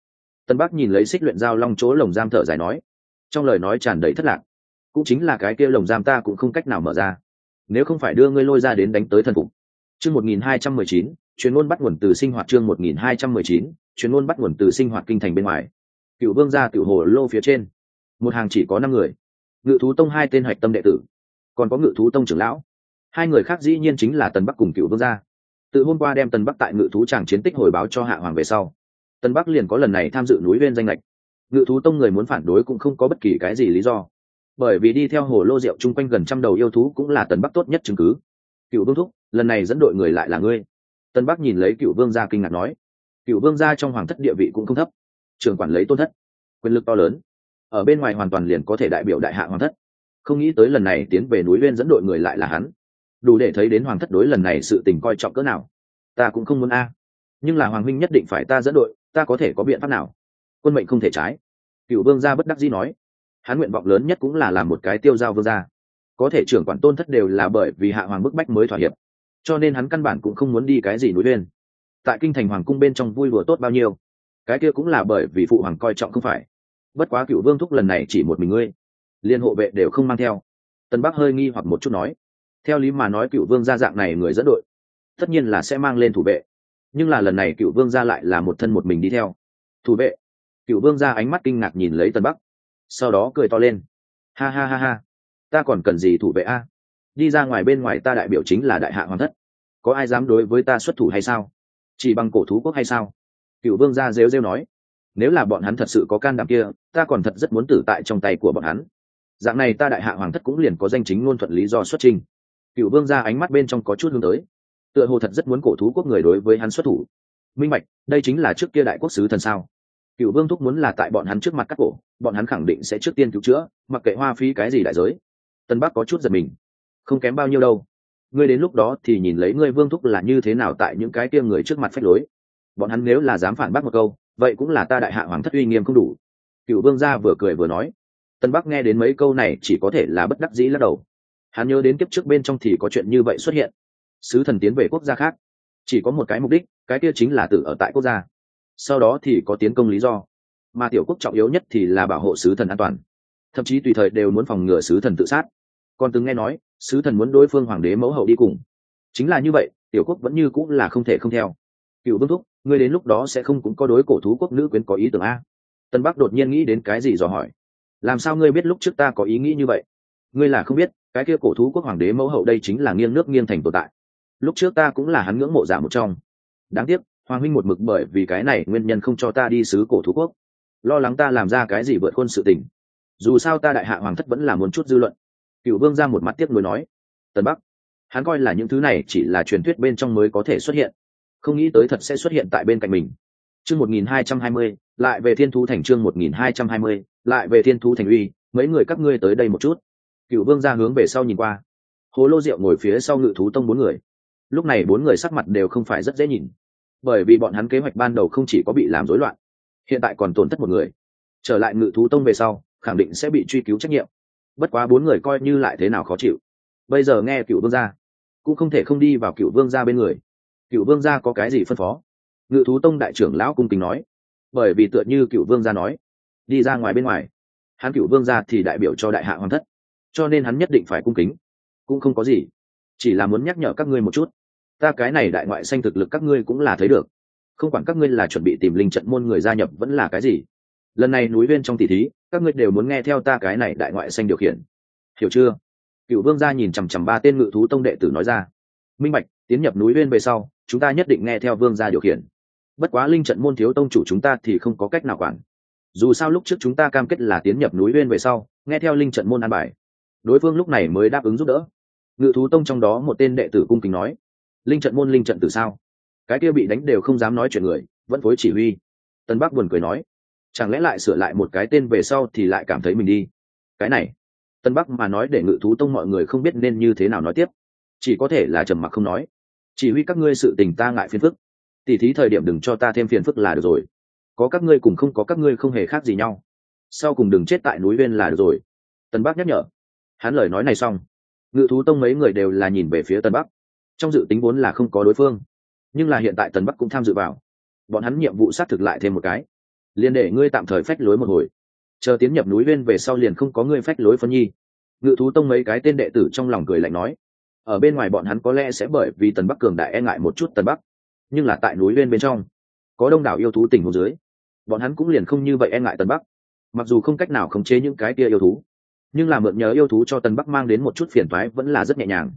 Tân bắc nhìn lấy xích luyện giao long chỗ lồng giam thở dài nói, trong lời nói tràn đầy thất lạc, cũng chính là cái kia lồng giam ta cũng không cách nào mở ra. Nếu không phải đưa ngươi lôi ra đến đánh tới thần phục. Chương một nghìn hai trăm mười chín, chuyên môn bắt nguồn từ sinh hoạt chương một nghìn hai trăm mười chín chuyên môn bắt nguồn từ sinh hoạt kinh thành bên ngoài. Cựu vương gia cựu hồ lô phía trên. Một hàng chỉ có năm người. Ngự thú tông hai tên hạch tâm đệ tử. Còn có ngự thú tông trưởng lão. Hai người khác dĩ nhiên chính là tần bắc cùng cựu vương gia. Từ hôm qua đem tần bắc tại ngự thú tràng chiến tích hồi báo cho hạ hoàng về sau, tần bắc liền có lần này tham dự núi bên danh lệch. Ngự thú tông người muốn phản đối cũng không có bất kỳ cái gì lý do. Bởi vì đi theo hồ lô rượu chung quanh gần trăm đầu yêu thú cũng là tần bắc tốt nhất chứng cứ. Cựu vương thúc, lần này dẫn đội người lại là ngươi. Tân bắc nhìn lấy cựu vương gia kinh ngạc nói cựu vương gia trong hoàng thất địa vị cũng không thấp. Trường quản lấy tôn thất, quyền lực to lớn. Ở bên ngoài hoàn toàn liền có thể đại biểu đại hạ hoàng thất. Không nghĩ tới lần này tiến về núi bên dẫn đội người lại là hắn. Đủ để thấy đến hoàng thất đối lần này sự tình coi trọng cỡ nào. Ta cũng không muốn a. Nhưng là hoàng minh nhất định phải ta dẫn đội, ta có thể có biện pháp nào? Quân mệnh không thể trái. Cựu vương gia bất đắc dĩ nói. Hắn nguyện vọng lớn nhất cũng là làm một cái tiêu giao vương gia. Có thể trưởng quản tôn thất đều là bởi vì hạ hoàng bức bách mới thỏa hiệp. Cho nên hắn căn bản cũng không muốn đi cái gì núi bên tại kinh thành hoàng cung bên trong vui vừa tốt bao nhiêu. Cái kia cũng là bởi vì phụ hoàng coi trọng không phải. Bất quá cựu vương thúc lần này chỉ một mình ngươi. Liên hộ vệ đều không mang theo. Tân bắc hơi nghi hoặc một chút nói. Theo lý mà nói cựu vương gia dạng này người dẫn đội, tất nhiên là sẽ mang lên thủ vệ. Nhưng là lần này cựu vương gia lại là một thân một mình đi theo. Thủ vệ. Cựu vương gia ánh mắt kinh ngạc nhìn lấy tân bắc. Sau đó cười to lên. Ha ha ha ha. Ta còn cần gì thủ vệ a? Đi ra ngoài bên ngoài ta đại biểu chính là đại hạ hoàng thất. Có ai dám đối với ta xuất thủ hay sao? Chỉ bằng cổ thú quốc hay sao? Cựu vương gia rêu rêu nói. Nếu là bọn hắn thật sự có can đảm kia ta còn thật rất muốn tử tại trong tay của bọn hắn. Dạng này ta đại hạ hoàng thất cũng liền có danh chính ngôn thuận lý do xuất trình. Cựu vương gia ánh mắt bên trong có chút hướng tới. Tựa hồ thật rất muốn cổ thú quốc người đối với hắn xuất thủ. Minh mạch, đây chính là trước kia đại quốc sứ thần sao? Cựu vương thúc muốn là tại bọn hắn trước mặt các cổ bọn hắn khẳng định sẽ trước tiên cứu chữa mặc kệ hoa phí cái gì đại giới. Tân bắc có chút giật mình. Không kém bao nhiêu đâu ngươi đến lúc đó thì nhìn lấy ngươi vương thúc là như thế nào tại những cái kia người trước mặt phách lối. Bọn hắn nếu là dám phản bác một câu, vậy cũng là ta đại hạ hoàng thất uy nghiêm không đủ. Cựu vương gia vừa cười vừa nói. Tân bắc nghe đến mấy câu này chỉ có thể là bất đắc dĩ lắc đầu. Hắn nhớ đến kiếp trước bên trong thì có chuyện như vậy xuất hiện. Sứ thần tiến về quốc gia khác. Chỉ có một cái mục đích, cái kia chính là tự ở tại quốc gia. Sau đó thì có tiến công lý do. Mà tiểu quốc trọng yếu nhất thì là bảo hộ sứ thần an toàn. Thậm chí tùy thời đều muốn phòng ngừa sứ thần tự sát. Còn từng nghe nói sứ thần muốn đối phương hoàng đế mẫu hậu đi cùng. Chính là như vậy, tiểu quốc vẫn như cũng là không thể không theo. Cựu vương thúc, ngươi đến lúc đó sẽ không cũng có đối cổ thú quốc nữ quyến có ý tưởng a. Tân bắc đột nhiên nghĩ đến cái gì dò hỏi. Làm sao ngươi biết lúc trước ta có ý nghĩ như vậy? Ngươi là không biết, cái kia cổ thú quốc hoàng đế mẫu hậu đây chính là nghiêng nước nghiêng thành tồn tại. Lúc trước ta cũng là hắn ngưỡng mộ giả một trong. Đáng tiếc, hoàng huynh một mực bởi vì cái này nguyên nhân không cho ta đi sứ cổ thú quốc. Lo lắng ta làm ra cái gì vượt khuôn sự tình. Dù sao ta đại hạ hoàng thất vẫn là muốn chút dư luận cựu vương ra một mắt tiếc nuối nói tân bắc, hắn coi là những thứ này chỉ là truyền thuyết bên trong mới có thể xuất hiện. Không nghĩ tới thật sẽ xuất hiện tại bên cạnh mình. Chương một nghìn hai trăm hai mươi, lại về thiên thú thành chương một nghìn hai trăm hai mươi, lại về thiên thú thành uy, mấy người các ngươi tới đây một chút. Cựu vương ra hướng về sau nhìn qua. Hồ lô rượu ngồi phía sau ngự thú tông bốn người. Lúc này bốn người sắc mặt đều không phải rất dễ nhìn, bởi vì bọn hắn kế hoạch ban đầu không chỉ có bị làm rối loạn, hiện tại còn tổn thất một người. Trở lại ngự thú tông về sau, khẳng định sẽ bị truy cứu trách nhiệm bất quá bốn người coi như lại thế nào khó chịu. Bây giờ nghe cựu vương gia, cũng không thể không đi vào cựu vương gia bên người. Cựu vương gia có cái gì phân phó? Ngự thú tông đại trưởng lão cung kính nói. Bởi vì tựa như cựu vương gia nói, đi ra ngoài bên ngoài, hắn cựu vương gia thì đại biểu cho đại hạ hoàng thất, cho nên hắn nhất định phải cung kính. Cũng không có gì, chỉ là muốn nhắc nhở các ngươi một chút. Ta cái này đại ngoại sanh thực lực các ngươi cũng là thấy được. Không quản các ngươi là chuẩn bị tìm linh trận môn người gia nhập vẫn là cái gì. Lần này núi viên trong tỷ thí các ngươi đều muốn nghe theo ta cái này đại ngoại xanh điều khiển. Hiểu chưa? Cựu vương gia nhìn chằm chằm ba tên ngự thú tông đệ tử nói ra. Minh bạch, tiến nhập núi bên về sau, chúng ta nhất định nghe theo vương gia điều khiển. Bất quá linh trận môn thiếu tông chủ chúng ta thì không có cách nào quản. Dù sao lúc trước chúng ta cam kết là tiến nhập núi bên về sau, nghe theo linh trận môn an bài. Đối phương lúc này mới đáp ứng giúp đỡ. Ngự thú tông trong đó một tên đệ tử cung kính nói, linh trận môn linh trận từ sao? Cái kia bị đánh đều không dám nói chuyện người, vẫn phối chỉ huy. Tân bắc buồn cười nói chẳng lẽ lại sửa lại một cái tên về sau thì lại cảm thấy mình đi? Cái này, tân bắc mà nói để ngự thú tông mọi người không biết nên như thế nào nói tiếp. Chỉ có thể là trầm mặc không nói. Chỉ huy các ngươi sự tình ta ngại phiền phức. Tỉ thí thời điểm đừng cho ta thêm phiền phức là được rồi. Có các ngươi cùng không có các ngươi không hề khác gì nhau. Sau cùng đừng chết tại núi bên là được rồi. Tân bắc nhắc nhở. Hắn lời nói này xong, ngự thú tông mấy người đều là nhìn về phía tân bắc. Trong dự tính vốn là không có đối phương, nhưng là hiện tại tân bắc cũng tham dự vào. Bọn hắn nhiệm vụ xác thực lại thêm một cái liền để ngươi tạm thời phách lối một hồi. Chờ tiến nhập núi viên về sau liền không có ngươi phách lối phân nhi. Ngự thú tông mấy cái tên đệ tử trong lòng cười lạnh nói. Ở bên ngoài bọn hắn có lẽ sẽ bởi vì tần bắc cường đại e ngại một chút tần bắc, nhưng là tại núi viên bên trong, có đông đảo yêu thú tình hồ dưới, bọn hắn cũng liền không như vậy e ngại tần bắc. Mặc dù không cách nào khống chế những cái kia yêu thú, nhưng là mượn nhớ yêu thú cho tần bắc mang đến một chút phiền thoái vẫn là rất nhẹ nhàng.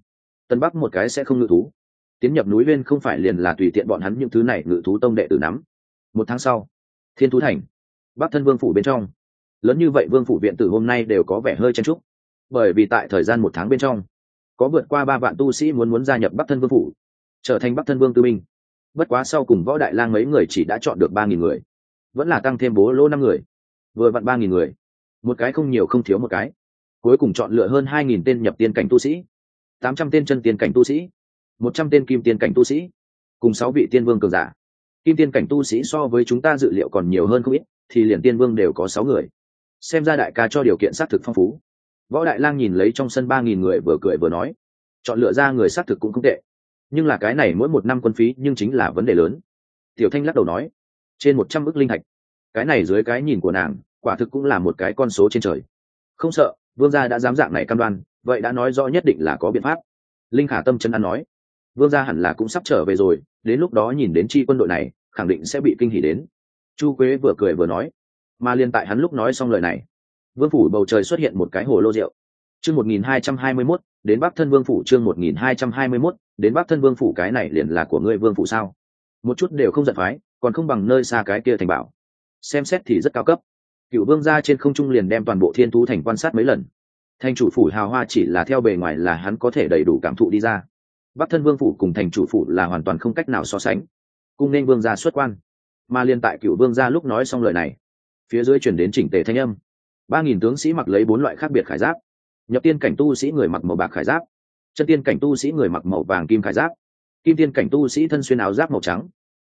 Tần bắc một cái sẽ không ngự thú. Tiến nhập núi viên không phải liền là tùy tiện bọn hắn những thứ này ngự thú tông đệ tử nắm. Một tháng sau thiên thú thành, bắc thân vương phủ bên trong. Lớn như vậy vương phủ viện tử hôm nay đều có vẻ hơi chen trúc bởi vì tại thời gian một tháng bên trong, có vượt qua ba vạn tu sĩ muốn muốn gia nhập bắc thân vương phủ, trở thành bắc thân vương tư minh bất quá sau cùng võ đại lang mấy người chỉ đã chọn được ba nghìn người, vẫn là tăng thêm bố lô năm người, vừa vặn ba nghìn người. Một cái không nhiều không thiếu một cái. Cuối cùng chọn lựa hơn hai nghìn tên nhập tiên cảnh tu sĩ, tám trăm tên chân tiên cảnh tu sĩ, một trăm tên kim tiên cảnh tu sĩ, cùng sáu vị tiên vương cường giả kim tiên cảnh tu sĩ so với chúng ta dự liệu còn nhiều hơn không ít, thì liền tiên vương đều có sáu người. Xem ra đại ca cho điều kiện xác thực phong phú. Võ đại lang nhìn lấy trong sân ba nghìn người vừa cười vừa nói, chọn lựa ra người xác thực cũng không tệ. Nhưng là cái này mỗi một năm quân phí nhưng chính là vấn đề lớn. Tiểu thanh lắc đầu nói, trên một trăm ước linh thạch. Cái này dưới cái nhìn của nàng, quả thực cũng là một cái con số trên trời. Không sợ, vương gia đã dám dạng này cam đoan, vậy đã nói rõ nhất định là có biện pháp. Linh khả tâm chân ăn nói, vương gia hẳn là cũng sắp trở về rồi, đến lúc đó nhìn đến chi quân đội này khẳng định sẽ bị kinh hỉ đến. Chu quế vừa cười vừa nói, mà liên tại hắn lúc nói xong lời này, vương phủ bầu trời xuất hiện một cái hồ lô rượu. Chương một nghìn hai trăm hai mươi mốt, đến bắc thân vương phủ, chương một nghìn hai trăm hai mươi mốt, đến bắc thân vương phủ, cái này liền là của ngươi vương phủ sao? Một chút đều không giận phái, còn không bằng nơi xa cái kia thành bảo. Xem xét thì rất cao cấp. Cựu vương gia trên không trung liền đem toàn bộ thiên thú thành quan sát mấy lần. Thành chủ phủ hào hoa chỉ là theo bề ngoài là hắn có thể đầy đủ cảm thụ đi ra. Bắc thân vương phủ cùng thành chủ phủ là hoàn toàn không cách nào so sánh cung nên vương gia xuất quan. Mà liên tại cựu vương gia lúc nói xong lời này, phía dưới chuyển đến chỉnh tề thanh âm. Ba nghìn tướng sĩ mặc lấy bốn loại khác biệt khải giáp. Nhập tiên cảnh tu sĩ người mặc màu bạc khải giáp. Chân tiên cảnh tu sĩ người mặc màu vàng kim khải giáp. Kim tiên cảnh tu sĩ thân xuyên áo giáp màu trắng.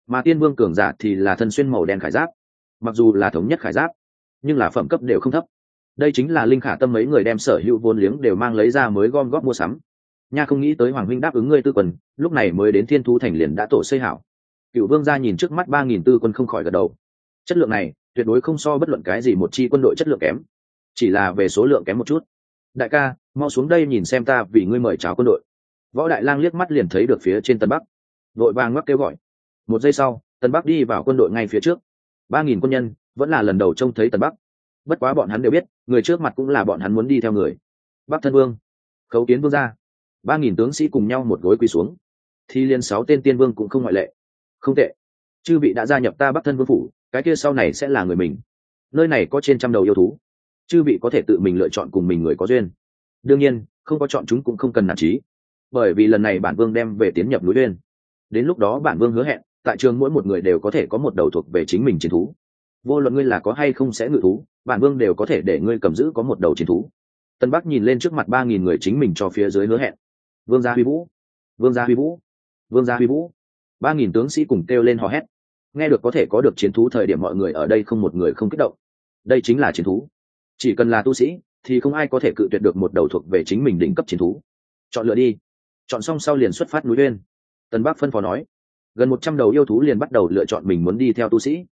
Mà tiên vương cường giả thì là thân xuyên màu đen khải giáp. Mặc dù là thống nhất khải giáp, nhưng là phẩm cấp đều không thấp. Đây chính là linh khả tâm mấy người đem sở hữu vốn liếng đều mang lấy ra mới gom góp mua sắm. Nha không nghĩ tới hoàng huynh đáp ứng ngươi tư quần, lúc này mới đến thiên thú thành liền đã tổ xây hảo cựu vương gia nhìn trước mắt ba nghìn tư quân không khỏi gật đầu. Chất lượng này, tuyệt đối không so bất luận cái gì một chi quân đội chất lượng kém. Chỉ là về số lượng kém một chút. Đại ca, mau xuống đây nhìn xem ta vì ngươi mời chào quân đội. Võ đại lang liếc mắt liền thấy được phía trên tân bắc. Vội vàng ngoắc kêu gọi. Một giây sau, tân bắc đi vào quân đội ngay phía trước. ba nghìn quân nhân vẫn là lần đầu trông thấy Tân bắc. Bất quá bọn hắn đều biết, người trước mặt cũng là bọn hắn muốn đi theo người. Bắc thân vương, khấu kiến vương ra ba nghìn tướng sĩ cùng nhau một gối quỳ xuống. Thì liền sáu tên tiên vương cũng không ngoại lệ không tệ. Chư vị đã gia nhập ta bắc thân vương phủ, cái kia sau này sẽ là người mình. Nơi này có trên trăm đầu yêu thú. Chư vị có thể tự mình lựa chọn cùng mình người có duyên. Đương nhiên, không có chọn chúng cũng không cần nản trí bởi vì lần này bản vương đem về tiến nhập núi uyên. Đến lúc đó bản vương hứa hẹn, tại trường mỗi một người đều có thể có một đầu thuộc về chính mình chiến thú. Vô luận ngươi là có hay không sẽ ngự thú, bản vương đều có thể để ngươi cầm giữ có một đầu chiến thú. Tân bắc nhìn lên trước mặt ba nghìn người chính mình cho phía dưới hứa hẹn. Vương gia huy vũ. Vương gia huy vũ. Vương gia huy vũ ba nghìn tướng sĩ cùng kêu lên hò hét. Nghe được có thể có được chiến thú thời điểm mọi người ở đây không một người không kích động. Đây chính là chiến thú. Chỉ cần là tu sĩ, thì không ai có thể cự tuyệt được một đầu thuộc về chính mình đỉnh cấp chiến thú. Chọn lựa đi. Chọn xong sau liền xuất phát núi uyên. Tân bắc phân phó nói, gần một trăm đầu yêu thú liền bắt đầu lựa chọn mình muốn đi theo tu sĩ.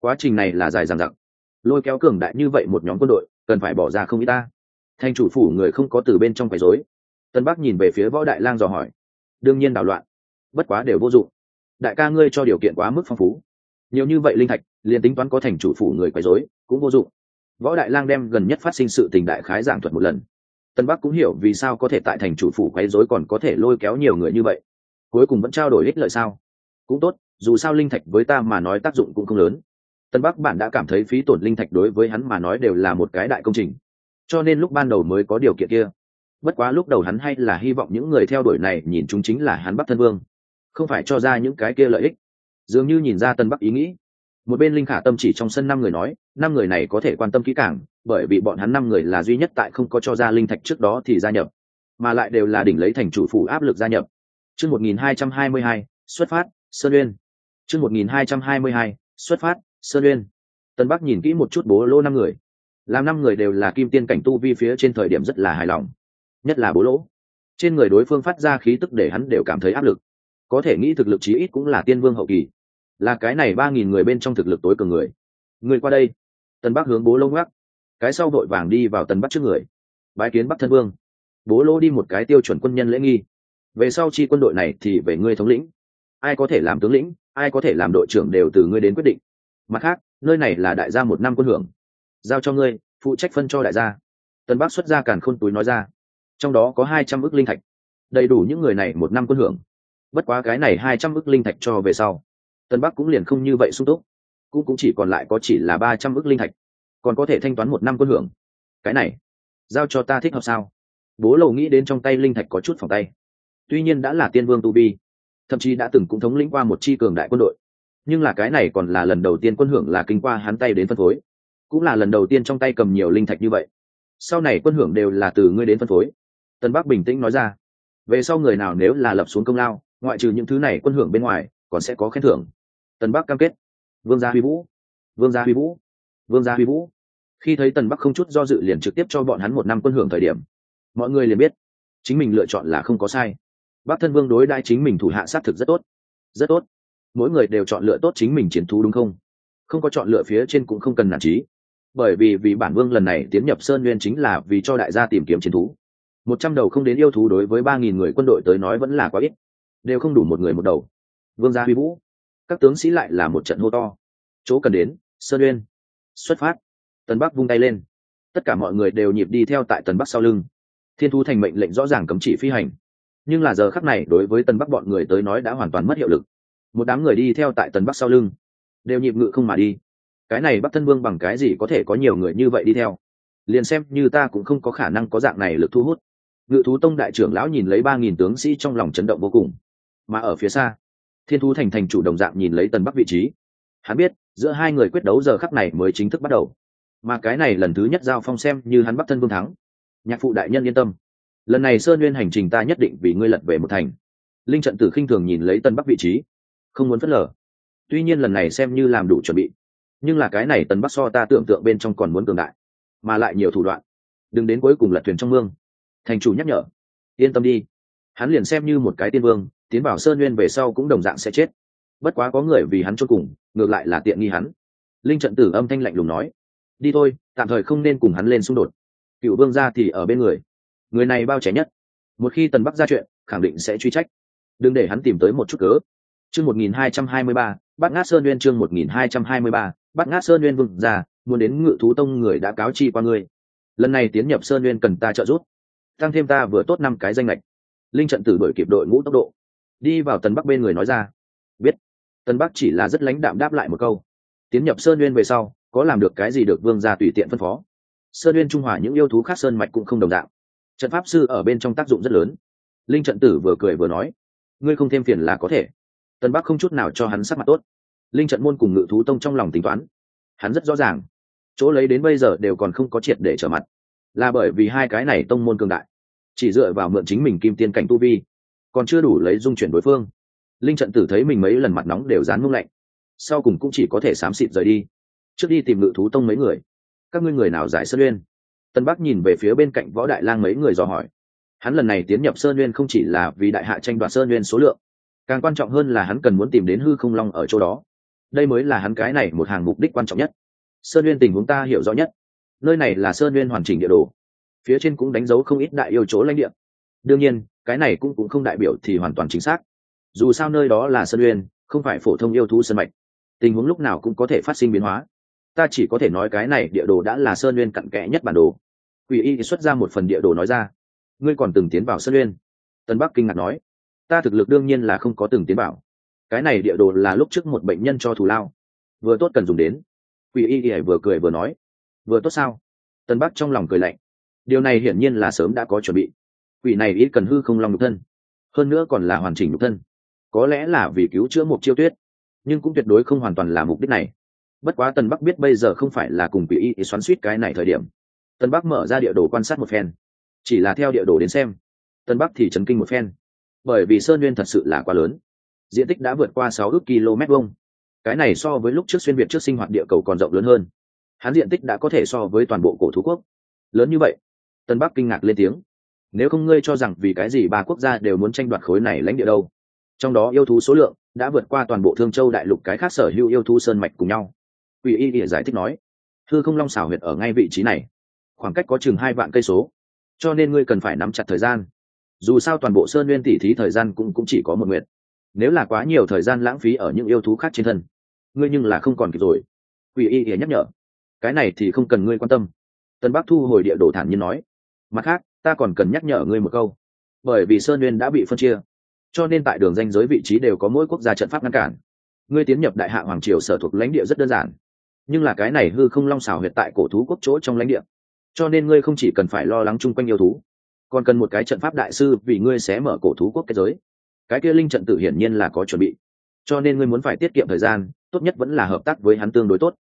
Quá trình này là dài dằng dặc. Lôi kéo cường đại như vậy một nhóm quân đội, cần phải bỏ ra không ít ta. Thành chủ phủ người không có từ bên trong quấy rối. Tân bắc nhìn về phía võ đại lang dò hỏi, đương nhiên đảo loạn. Bất quá đều vô dụng đại ca ngươi cho điều kiện quá mức phong phú. Nhiều như vậy linh thạch, liền tính toán có thành chủ phủ người quấy rối, cũng vô dụng. Võ đại lang đem gần nhất phát sinh sự tình đại khái giảng thuật một lần. Tân bắc cũng hiểu vì sao có thể tại thành chủ phủ quấy rối còn có thể lôi kéo nhiều người như vậy. Cuối cùng vẫn trao đổi ích lợi sao? Cũng tốt, dù sao linh thạch với ta mà nói tác dụng cũng không lớn. Tân bắc bạn đã cảm thấy phí tổn linh thạch đối với hắn mà nói đều là một cái đại công trình. Cho nên lúc ban đầu mới có điều kiện kia. Bất quá lúc đầu hắn hay là hy vọng những người theo đuổi này nhìn chúng chính là hắn bắc thân vương không phải cho ra những cái kia lợi ích. Dường như nhìn ra tân bắc ý nghĩ. Một bên linh khả tâm chỉ trong sân năm người nói, năm người này có thể quan tâm kỹ càng, bởi vì bọn hắn năm người là duy nhất tại không có cho ra linh thạch trước đó thì gia nhập, mà lại đều là đỉnh lấy thành chủ phủ áp lực gia nhập. Chương một nghìn hai trăm hai mươi hai, xuất phát, sơn uyên. Chương một nghìn hai trăm hai mươi hai, xuất phát, sơn uyên. Tân bắc nhìn kỹ một chút bố lô năm người. Làm năm người đều là kim tiên cảnh tu vi phía trên thời điểm rất là hài lòng, nhất là bố lỗ. Trên người đối phương phát ra khí tức để hắn đều cảm thấy áp lực có thể nghĩ thực lực chí ít cũng là tiên vương hậu kỳ. Là cái này ba nghìn người bên trong thực lực tối cường người. Người qua đây. Tân bắc hướng bố lông gác cái sau vội vàng đi vào tân bắc trước người. Bái kiến bắc thân vương. Bố lô đi một cái tiêu chuẩn quân nhân lễ nghi. Về sau chi quân đội này thì về ngươi thống lĩnh. Ai có thể làm tướng lĩnh, ai có thể làm đội trưởng đều từ ngươi đến quyết định. Mặt khác, nơi này là đại gia một năm quân hưởng. Giao cho ngươi, phụ trách phân cho đại gia. Tân bắc xuất ra càn khôn túi nói ra. Trong đó có hai trăm ước linh thạch. Đầy đủ những người này một năm quân hưởng bất quá cái này hai trăm ước linh thạch cho về sau, tân bắc cũng liền không như vậy sung túc. Cũng cũng chỉ còn lại có chỉ là ba trăm ước linh thạch, còn có thể thanh toán một năm quân hưởng. Cái này, giao cho ta thích hợp sao? Bố lầu nghĩ đến trong tay linh thạch có chút phòng tay. Tuy nhiên đã là tiên vương tu vi, thậm chí đã từng cũng thống lĩnh qua một chi cường đại quân đội. Nhưng là cái này còn là lần đầu tiên quân hưởng là kinh qua hắn tay đến phân phối. Cũng là lần đầu tiên trong tay cầm nhiều linh thạch như vậy. Sau này quân hưởng đều là từ ngươi đến phân phối. Tân bắc bình tĩnh nói ra. Về sau người nào nếu là lập xuống công lao ngoại trừ những thứ này quân hưởng bên ngoài, còn sẽ có khen thưởng. Tần bắc cam kết. Vương gia huy vũ. Vương gia huy vũ. Vương gia huy vũ. Khi thấy tần bắc không chút do dự liền trực tiếp cho bọn hắn một năm quân hưởng thời điểm, mọi người liền biết, chính mình lựa chọn là không có sai. Bắc thân vương đối đãi chính mình thủ hạ sát thực rất tốt. Rất tốt. Mỗi người đều chọn lựa tốt chính mình chiến thú đúng không? Không có chọn lựa phía trên cũng không cần nản trí bởi vì vì bản vương lần này tiến nhập sơn nguyên chính là vì cho đại gia tìm kiếm chiến thú. Một trăm đầu không đến yêu thú đối với ba nghìn người quân đội tới nói vẫn là quá ít đều không đủ một người một đầu. Vương gia huy vũ, các tướng sĩ lại là một trận hô to. Chỗ cần đến, sơn uyên. Xuất phát. Tần bắc vung tay lên. Tất cả mọi người đều nhịp đi theo tại tần bắc sau lưng. Thiên thu thành mệnh lệnh rõ ràng cấm chỉ phi hành. Nhưng là giờ khắc này, đối với tần bắc bọn người tới nói đã hoàn toàn mất hiệu lực. Một đám người đi theo tại tần bắc sau lưng, đều nhịp ngự không mà đi. Cái này bắc thân vương bằng cái gì có thể có nhiều người như vậy đi theo? Liền xem như ta cũng không có khả năng có dạng này lực thu hút. Ngự thú tông đại trưởng lão nhìn lấy ba nghìn tướng sĩ trong lòng chấn động vô cùng mà ở phía xa. Thiên thú thành thành chủ đồng dạng nhìn lấy tần bắc vị trí. Hắn biết, giữa hai người quyết đấu giờ khắc này mới chính thức bắt đầu. Mà cái này lần thứ nhất giao phong xem như hắn bắc thân vương thắng. Nhạc phụ đại nhân yên tâm. Lần này sơn nguyên hành trình ta nhất định vì ngươi lật về một thành. Linh trận tử khinh thường nhìn lấy tân bắc vị trí. Không muốn phớt lờ. Tuy nhiên lần này xem như làm đủ chuẩn bị. Nhưng là cái này tân bắc so ta tưởng tượng bên trong còn muốn cường đại. Mà lại nhiều thủ đoạn. Đừng đến cuối cùng lật thuyền trong mương. Thành chủ nhắc nhở. Yên tâm đi. Hắn liền xem như một cái tiên vương tiến vào sơn nguyên về sau cũng đồng dạng sẽ chết. Bất quá có người vì hắn cho cùng, ngược lại là tiện nghi hắn. Linh trận tử âm thanh lạnh lùng nói, đi thôi, tạm thời không nên cùng hắn lên xung đột. Cựu vương ra thì ở bên người. Người này bao trẻ nhất. Một khi tần bắc ra chuyện, khẳng định sẽ truy trách. Đừng để hắn tìm tới một chút cớ. Chương một nghìn hai trăm hai mươi ba bắt ngát sơn nguyên chương một nghìn hai trăm hai mươi ba bắt ngát sơn nguyên vương ra muốn đến ngự thú tông người đã cáo chi qua ngươi. Lần này tiến nhập sơn nguyên cần ta trợ giúp. Tăng thêm ta vừa tốt năm cái danh lệch linh trận tử đổi kịp đội ngũ tốc độ đi vào tần bắc bên người nói ra. Biết. Tần bắc chỉ là rất lãnh đạm đáp lại một câu. Tiến nhập sơn nguyên về sau, có làm được cái gì được vương gia tùy tiện phân phó. Sơn nguyên trung hòa những yêu thú khác sơn mạch cũng không đồng đạo trận pháp sư ở bên trong tác dụng rất lớn. Linh trận tử vừa cười vừa nói, ngươi không thêm phiền là có thể. Tân bắc không chút nào cho hắn sắc mặt tốt. Linh trận môn cùng ngự thú tông trong lòng tính toán. Hắn rất rõ ràng, chỗ lấy đến bây giờ đều còn không có triệt để trở mặt. Là bởi vì hai cái này tông môn cường đại, chỉ dựa vào mượn chính mình kim tiên cảnh tu vi còn chưa đủ lấy dung chuyển đối phương. Linh trận tử thấy mình mấy lần mặt nóng đều dán mông lạnh. Sau cùng cũng chỉ có thể xám xịt rời đi. Trước đi tìm ngự thú tông mấy người. Các ngươi người nào giải sơn uyên tân bắc nhìn về phía bên cạnh võ đại lang mấy người dò hỏi. Hắn lần này tiến nhập sơn uyên không chỉ là vì đại hạ tranh đoạt sơn uyên số lượng, càng quan trọng hơn là hắn cần muốn tìm đến hư không long ở chỗ đó. Đây mới là hắn cái này một hàng mục đích quan trọng nhất. Sơn uyên tình huống ta hiểu rõ nhất. Nơi này là sơn uyên hoàn chỉnh địa đồ. Phía trên cũng đánh dấu không ít đại yêu chỗ lãnh địa. Đương nhiên cái này cũng cũng không đại biểu thì hoàn toàn chính xác. Dù sao nơi đó là sơn uyên, không phải phổ thông yêu thú sân mạch. Tình huống lúc nào cũng có thể phát sinh biến hóa. Ta chỉ có thể nói cái này địa đồ đã là sơn uyên cặn kẽ nhất bản đồ. Quỷ y xuất ra một phần địa đồ nói ra. Ngươi còn từng tiến vào sơn uyên? Tân bắc kinh ngạc nói. Ta thực lực đương nhiên là không có từng tiến vào. Cái này địa đồ là lúc trước một bệnh nhân cho thù lao. Vừa tốt cần dùng đến. Quỷ y y vừa cười vừa nói. Vừa tốt sao? Tân bắc trong lòng cười lạnh. Điều này hiển nhiên là sớm đã có chuẩn bị quỷ này ít cần hư không long nhục thân, hơn nữa còn là hoàn chỉnh nhục thân, có lẽ là vì cứu chữa một chiêu tuyết, nhưng cũng tuyệt đối không hoàn toàn là mục đích này. Bất quá Tần bắc biết bây giờ không phải là cùng quỷ y xoắn suýt cái này thời điểm. Tần bắc mở ra địa đồ quan sát một phen, chỉ là theo địa đồ đến xem, Tần bắc thì chấn kinh một phen, bởi vì sơn nguyên thật sự là quá lớn, diện tích đã vượt qua sáu ước km vuông. Cái này so với lúc trước xuyên việt trước sinh hoạt địa cầu còn rộng lớn hơn. Hắn diện tích đã có thể so với toàn bộ cổ thú quốc. Lớn như vậy tân bắc kinh ngạc lên tiếng nếu không ngươi cho rằng vì cái gì ba quốc gia đều muốn tranh đoạt khối này lãnh địa đâu? Trong đó yêu thú số lượng đã vượt qua toàn bộ thương châu đại lục cái khác sở hữu yêu thú sơn mạch cùng nhau. Quỷ y ỉa giải thích nói thư không long xảo huyệt ở ngay vị trí này, khoảng cách có chừng hai vạn cây số, cho nên ngươi cần phải nắm chặt thời gian. Dù sao toàn bộ sơn nguyên tỉ thí thời gian cũng cũng chỉ có một nguyện nếu là quá nhiều thời gian lãng phí ở những yêu thú khác trên thân, ngươi nhưng là không còn kịp rồi. Quỷ y ỉa nhắc nhở, cái này thì không cần ngươi quan tâm. Tân bắc thu hồi địa đồ thản nhiên nói, mặt khác ta còn cần nhắc nhở ngươi một câu. Bởi vì sơn nguyên đã bị phân chia cho nên tại đường danh giới vị trí đều có mỗi quốc gia trận pháp ngăn cản. Ngươi tiến nhập đại hạ hoàng triều sở thuộc lãnh địa rất đơn giản nhưng là cái này hư không long xào huyệt tại cổ thú quốc chỗ trong lãnh địa cho nên ngươi không chỉ cần phải lo lắng chung quanh yêu thú còn cần một cái trận pháp đại sư vì ngươi sẽ mở cổ thú quốc kết giới. Cái kia linh trận tự hiển nhiên là có chuẩn bị cho nên ngươi muốn phải tiết kiệm thời gian tốt nhất vẫn là hợp tác với hắn tương đối tốt.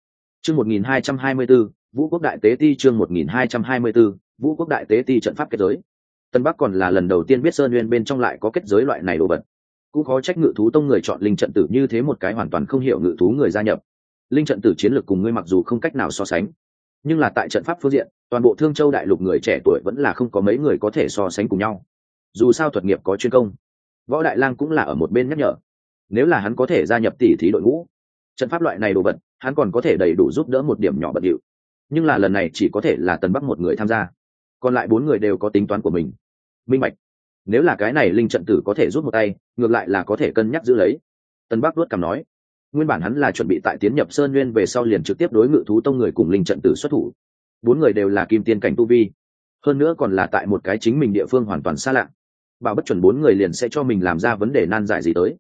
Chương 1224, vũ quốc đại tế ti chương 1224, vũ quốc đại tế ti trận pháp kết giới. Tân bắc còn là lần đầu tiên biết sơn nguyên bên trong lại có kết giới loại này đồ vật. Cũng khó trách ngự thú tông người chọn linh trận tử như thế một cái hoàn toàn không hiểu ngự thú người gia nhập. Linh trận tử chiến lược cùng ngươi mặc dù không cách nào so sánh, nhưng là tại trận pháp phương diện, toàn bộ thương châu đại lục người trẻ tuổi vẫn là không có mấy người có thể so sánh cùng nhau. Dù sao thuật nghiệp có chuyên công, võ đại lang cũng là ở một bên nhắc nhở. Nếu là hắn có thể gia nhập tỉ thí đội ngũ, trận pháp loại này đồ vật, hắn còn có thể đầy đủ giúp đỡ một điểm nhỏ bận điệu. Nhưng là lần này chỉ có thể là tần bắc một người tham gia còn lại bốn người đều có tính toán của mình. Minh bạch, nếu là cái này linh trận tử có thể rút một tay, ngược lại là có thể cân nhắc giữ lấy. Tân bắc luất cảm nói, nguyên bản hắn là chuẩn bị tại tiến nhập sơn nguyên về sau liền trực tiếp đối ngự thú tông người cùng linh trận tử xuất thủ. Bốn người đều là kim tiên cảnh tu vi, hơn nữa còn là tại một cái chính mình địa phương hoàn toàn xa lạ. Bảo bất chuẩn bốn người liền sẽ cho mình làm ra vấn đề nan giải gì tới.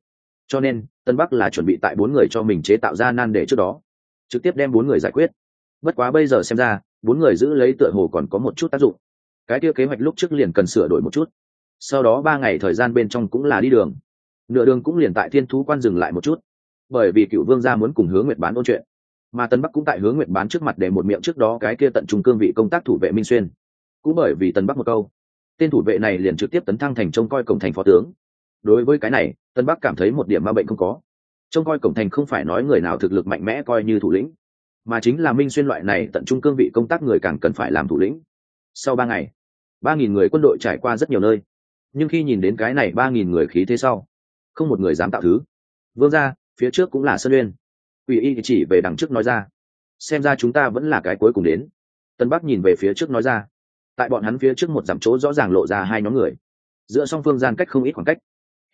Cho nên, tân bắc là chuẩn bị tại bốn người cho mình chế tạo ra nan đề trước đó, trực tiếp đem bốn người giải quyết. Bất quá bây giờ xem ra, bốn người giữ lấy tựa hồ còn có một chút tác dụng cái kia kế hoạch lúc trước liền cần sửa đổi một chút. Sau đó ba ngày thời gian bên trong cũng là đi đường. Nửa đường cũng liền tại thiên thú quan dừng lại một chút. Bởi vì cựu vương gia muốn cùng hướng nguyệt bán ôn chuyện, mà tân bắc cũng tại hướng nguyệt bán trước mặt để một miệng trước đó cái kia tận trung cương vị công tác thủ vệ minh xuyên. Cũng bởi vì tân bắc một câu, tên thủ vệ này liền trực tiếp tấn thăng thành trông coi cổng thành phó tướng. Đối với cái này tân bắc cảm thấy một điểm ma bệnh không có. Trông coi cổng thành không phải nói người nào thực lực mạnh mẽ coi như thủ lĩnh, mà chính là minh xuyên loại này tận trung cương vị công tác người càng cần phải làm thủ lĩnh. Sau ba ngày ba nghìn người quân đội trải qua rất nhiều nơi. Nhưng khi nhìn đến cái này ba nghìn người khí thế sau, không một người dám tạo thứ. Vương ra phía trước cũng là sơn uyên. Ủy y chỉ về đằng trước nói ra, xem ra chúng ta vẫn là cái cuối cùng đến. Tân bắc nhìn về phía trước nói ra. Tại bọn hắn phía trước một dặm chỗ rõ ràng lộ ra hai nhóm người. Giữa song phương gian cách không ít khoảng cách.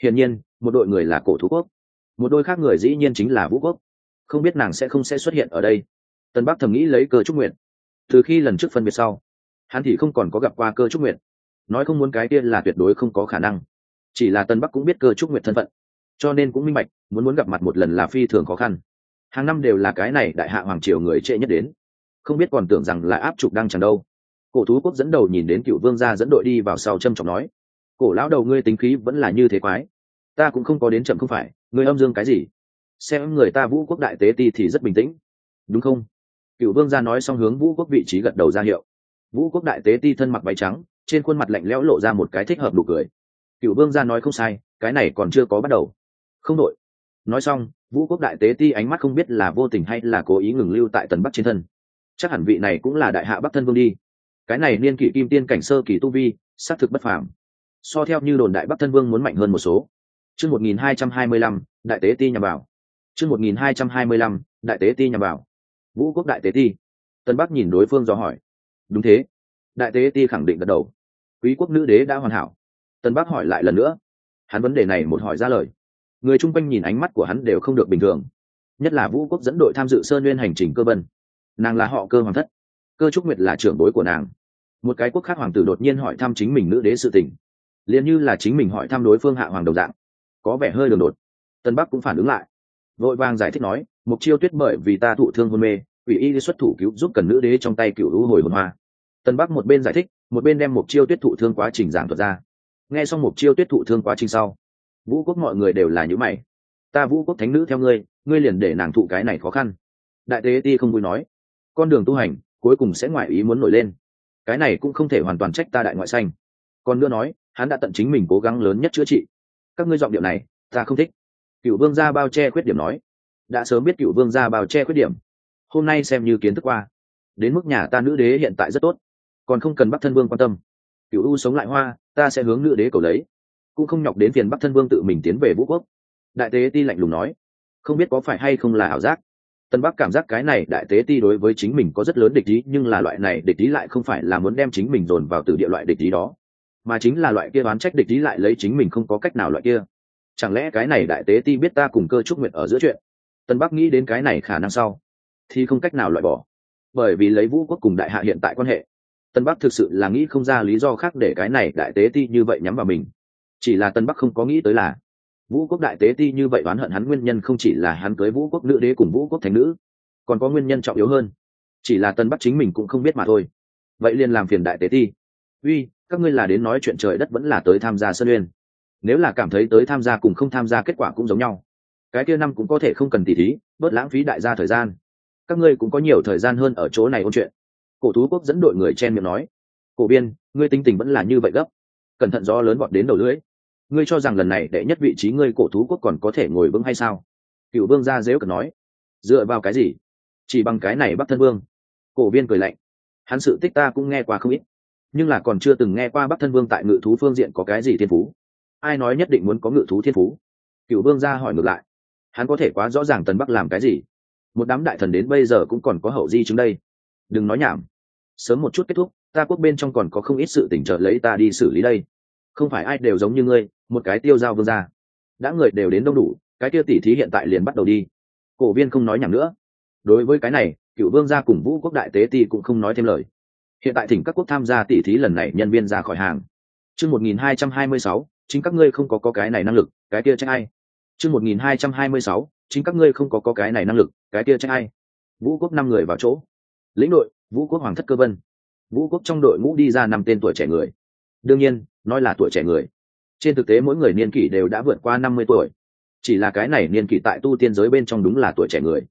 Hiển nhiên, một đội người là cổ thú quốc, một đôi khác người dĩ nhiên chính là vũ quốc. Không biết nàng sẽ không sẽ xuất hiện ở đây. Tân bắc thầm nghĩ lấy cơ trúc nguyện. Từ khi lần trước phân biệt sau hắn thì không còn có gặp qua cơ trúc nguyệt. Nói không muốn cái kia là tuyệt đối không có khả năng. Chỉ là tân bắc cũng biết cơ trúc nguyệt thân phận, cho nên cũng minh bạch, muốn muốn gặp mặt một lần là phi thường khó khăn. Hàng năm đều là cái này đại hạ hoàng triều người trệ nhất đến. Không biết còn tưởng rằng là áp trục đang chẳng đâu. Cổ thú quốc dẫn đầu nhìn đến cựu vương gia dẫn đội đi vào sau châm trọng nói, cổ lão đầu ngươi tính khí vẫn là như thế quái. Ta cũng không có đến chậm không phải, ngươi âm dương cái gì? Xem người ta vũ quốc đại tế ti thì rất bình tĩnh. Đúng không? Cựu vương gia nói xong hướng vũ quốc vị trí gật đầu ra hiệu vũ quốc đại tế ti thân mặc váy trắng, trên khuôn mặt lạnh lẽo lộ ra một cái thích hợp đủ cười. Cựu vương gia nói không sai, cái này còn chưa có bắt đầu. Không đội nói xong, vũ quốc đại tế ti ánh mắt không biết là vô tình hay là cố ý ngừng lưu tại tần bắc trên thân. Chắc hẳn vị này cũng là đại hạ bắc thân vương đi. Cái này niên kỷ kim tiên cảnh sơ kỳ tu vi, xác thực bất phàm. So theo như đồn đại bắc thân vương muốn mạnh hơn một số. Chương một nghìn hai trăm hai mươi lăm, đại tế ti nhằm vào. Chương một nghìn hai trăm hai mươi lăm, đại tế ti nhằm vào. Vũ quốc đại tế ti. Tân bắc nhìn đối phương do hỏi đúng thế. Đại tế ti khẳng định gật đầu. Quý quốc nữ đế đã hoàn hảo. Tân bắc hỏi lại lần nữa. Hắn vấn đề này một hỏi ra lời. Người chung quanh nhìn ánh mắt của hắn đều không được bình thường. Nhất là vũ quốc dẫn đội tham dự sơn nguyên hành trình cơ vân. Nàng là họ cơ hoàng thất. Cơ trúc nguyệt là trưởng bối của nàng. Một cái quốc khác hoàng tử đột nhiên hỏi thăm chính mình nữ đế sự tình. Liền như là chính mình hỏi thăm đối phương hạ hoàng đồng dạng. Có vẻ hơi đường đột. Tân bắc cũng phản ứng lại. Vội vàng giải thích nói, mục chiêu tuyết bởi vì ta thụ thương hôn mê quỷ y xuất thủ cứu giúp cần nữ đế trong tay cựu lũ hồi hồn hoa. Tân bắc một bên giải thích, một bên đem một chiêu tuyết thụ thương quá trình giảng thuật ra. Nghe xong một chiêu tuyết thụ thương quá trình sau, vũ quốc mọi người đều là những mày. Ta vũ quốc thánh nữ theo ngươi ngươi liền để nàng thụ cái này khó khăn. Đại tế ti không vui nói. Con đường tu hành, cuối cùng sẽ ngoại ý muốn nổi lên. Cái này cũng không thể hoàn toàn trách ta đại ngoại xanh còn nữa nói, hắn đã tận chính mình cố gắng lớn nhất chữa trị. Các ngươi giọng điệu này, ta không thích. Cựu vương gia bao che khuyết điểm nói. Đã sớm biết cựu vương gia bao che khuyết điểm hôm nay xem như kiến thức qua. Đến mức nhà ta nữ đế hiện tại rất tốt. Còn không cần bắc thân vương quan tâm. Cựu u sống lại hoa, ta sẽ hướng nữ đế cầu lấy. Cũng không nhọc đến phiền bắc thân vương tự mình tiến về vũ quốc. Đại tế ti lạnh lùng nói. Không biết có phải hay không là ảo giác. Tân bắc cảm giác cái này đại tế ti đối với chính mình có rất lớn địch ý, nhưng là loại này địch ý lại không phải là muốn đem chính mình dồn vào từ địa loại địch ý đó. Mà chính là loại kia đoán trách địch ý lại lấy chính mình không có cách nào loại kia. Chẳng lẽ cái này đại tế ti biết ta cùng cơ trúc nguyện ở giữa chuyện? Tân bắc nghĩ đến cái này khả năng sau thì không cách nào loại bỏ. Bởi vì lấy vũ quốc cùng đại hạ hiện tại quan hệ, tân bắc thực sự là nghĩ không ra lý do khác để cái này đại tế ti như vậy nhắm vào mình. Chỉ là tân bắc không có nghĩ tới là, vũ quốc đại tế ti như vậy oán hận hắn nguyên nhân không chỉ là hắn cưới vũ quốc nữ đế cùng vũ quốc thành nữ, còn có nguyên nhân trọng yếu hơn. Chỉ là tân bắc chính mình cũng không biết mà thôi. Vậy liền làm phiền đại tế ti. Uy, các ngươi là đến nói chuyện trời đất vẫn là tới tham gia sân uyên. Nếu là cảm thấy tới tham gia cùng không tham gia kết quả cũng giống nhau. Cái kia năm cũng có thể không cần tỉ thí, bớt lãng phí đại gia thời gian các ngươi cũng có nhiều thời gian hơn ở chỗ này ôn chuyện. Cổ thú quốc dẫn đội người chen miệng nói. Cổ biên, ngươi tinh tình vẫn là như vậy gấp. Cẩn thận gió lớn vọt đến đầu lưới ngươi cho rằng lần này đệ nhất vị trí ngươi cổ thú quốc còn có thể ngồi vững hay sao? Cựu vương gia dếu cần nói. Dựa vào cái gì? Chỉ bằng cái này bắc thân vương. Cổ biên cười lạnh. Hắn sự tích ta cũng nghe qua không ít. Nhưng là còn chưa từng nghe qua bắc thân vương tại ngự thú phương diện có cái gì thiên phú. Ai nói nhất định muốn có ngự thú thiên phú? Cựu vương gia hỏi ngược lại. Hắn có thể quá rõ ràng tần bắc làm cái gì? Một đám đại thần đến bây giờ cũng còn có hậu di chứng đây. Đừng nói nhảm. Sớm một chút kết thúc ta quốc bên trong còn có không ít sự tỉnh trợ lấy ta đi xử lý đây. Không phải ai đều giống như ngươi một cái tiêu giao vương gia. Đã người đều đến đông đủ cái tiêu tỉ thí hiện tại liền bắt đầu đi. Cổ viên không nói nhảm nữa. Đối với cái này cựu vương gia cùng vũ quốc đại tế ti cũng không nói thêm lời. Hiện tại thỉnh các quốc tham gia tỉ thí lần này nhân viên ra khỏi hàng. Chương một nghìn hai trăm hai mươi sáu chính các ngươi không có, có cái này năng lực cái kia trách ai? Chương một nghìn hai trăm hai mươi sáu chính các ngươi không có, có cái này năng lực cái kia trách ai? Vũ quốc năm người vào chỗ. Lĩnh đội vũ quốc hoàng thất cơ vân. Vũ quốc trong đội ngũ đi ra năm tên tuổi trẻ người. Đương nhiên nói là tuổi trẻ người. Trên thực tế mỗi người niên kỷ đều đã vượt qua năm mươi tuổi. Chỉ là cái này niên kỷ tại tu tiên giới bên trong đúng là tuổi trẻ người.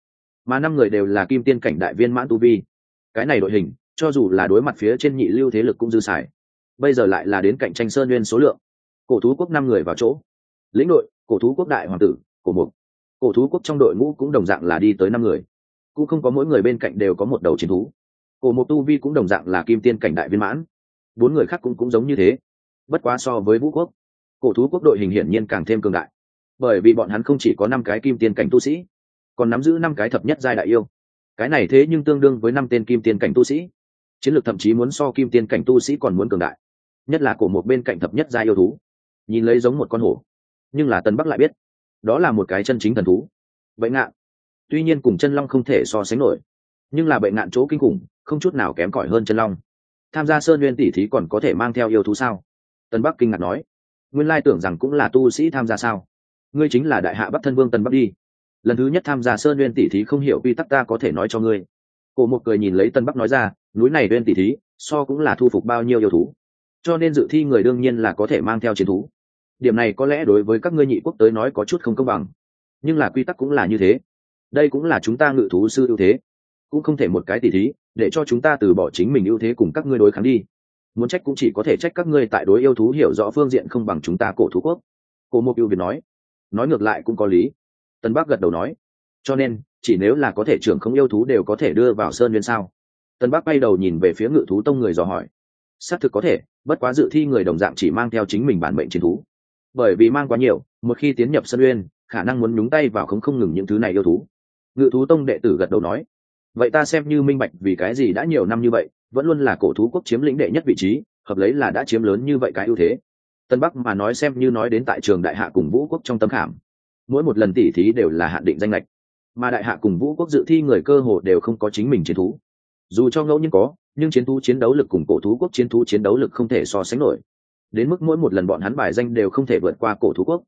Mà năm người đều là kim tiên cảnh đại viên mãn tu vi. Cái này đội hình cho dù là đối mặt phía trên nhị lưu thế lực cũng dư xài. Bây giờ lại là đến cạnh tranh sơn nguyên số lượng. Cổ thú quốc năm người vào chỗ. Lĩnh đội cổ thú quốc đại hoàng tử cổ mục cổ thú quốc trong đội ngũ cũng đồng dạng là đi tới năm người. Cũng không có mỗi người bên cạnh đều có một đầu chiến thú. Cổ mộc tu vi cũng đồng dạng là kim tiên cảnh đại viên mãn. Bốn người khác cũng cũng giống như thế. Bất quá so với vũ quốc, cổ thú quốc đội hình hiển nhiên càng thêm cường đại. Bởi vì bọn hắn không chỉ có năm cái kim tiên cảnh tu sĩ, còn nắm giữ năm cái thập nhất giai đại yêu. Cái này thế nhưng tương đương với năm tên kim tiên cảnh tu sĩ. Chiến lược thậm chí muốn so kim tiên cảnh tu sĩ còn muốn cường đại. Nhất là cổ một bên cạnh thập nhất giai yêu thú. Nhìn lấy giống một con hổ. Nhưng là tân bắc lại biết đó là một cái chân chính thần thú. Vậy ngạn. Tuy nhiên cùng chân long không thể so sánh nổi, nhưng là bệnh nạn chỗ kinh khủng, không chút nào kém cỏi hơn chân long. Tham gia sơn nguyên tỷ thí còn có thể mang theo yêu thú sao? Tân bắc kinh ngạc nói. Nguyên lai tưởng rằng cũng là tu sĩ tham gia sao? Ngươi chính là đại hạ bắc thân vương tân bắc đi. Lần thứ nhất tham gia sơn nguyên tỷ thí không hiểu quy tắc ta có thể nói cho ngươi. Cổ một cười nhìn lấy tân bắc nói ra, núi này nguyên tỷ thí, so cũng là thu phục bao nhiêu yêu thú. Cho nên dự thi người đương nhiên là có thể mang theo chiến thú điểm này có lẽ đối với các ngươi nhị quốc tới nói có chút không công bằng. Nhưng là quy tắc cũng là như thế. Đây cũng là chúng ta ngự thú sư ưu thế. Cũng không thể một cái tỷ thí, để cho chúng ta từ bỏ chính mình ưu thế cùng các ngươi đối kháng đi. Muốn trách cũng chỉ có thể trách các ngươi tại đối yêu thú hiểu rõ phương diện không bằng chúng ta cổ thú quốc. Cổ mục ưu việt nói. Nói ngược lại cũng có lý. Tân bắc gật đầu nói. Cho nên, chỉ nếu là có thể trưởng không yêu thú đều có thể đưa vào sơn nguyên sao? Tân bắc bay đầu nhìn về phía ngự thú tông người dò hỏi. Xác thực có thể, bất quá dự thi người đồng dạng chỉ mang theo chính mình bản mệnh chiến thú bởi vì mang quá nhiều, một khi tiến nhập sân uyên, khả năng muốn nhúng tay vào không không ngừng những thứ này yêu thú. Ngự thú tông đệ tử gật đầu nói, vậy ta xem như minh bạch vì cái gì đã nhiều năm như vậy, vẫn luôn là cổ thú quốc chiếm lĩnh đệ nhất vị trí, hợp lấy là đã chiếm lớn như vậy cái ưu thế. Tân bắc mà nói xem như nói đến tại trường đại hạ cùng vũ quốc trong tâm khảm. Mỗi một lần tỉ thí đều là hạn định danh lệch mà đại hạ cùng vũ quốc dự thi người cơ hồ đều không có chính mình chiến thú. Dù cho ngẫu nhiên có, nhưng chiến thú chiến đấu lực cùng cổ thú quốc chiến thú chiến đấu lực không thể so sánh nổi đến mức mỗi một lần bọn hắn bài danh đều không thể vượt qua cổ thú quốc.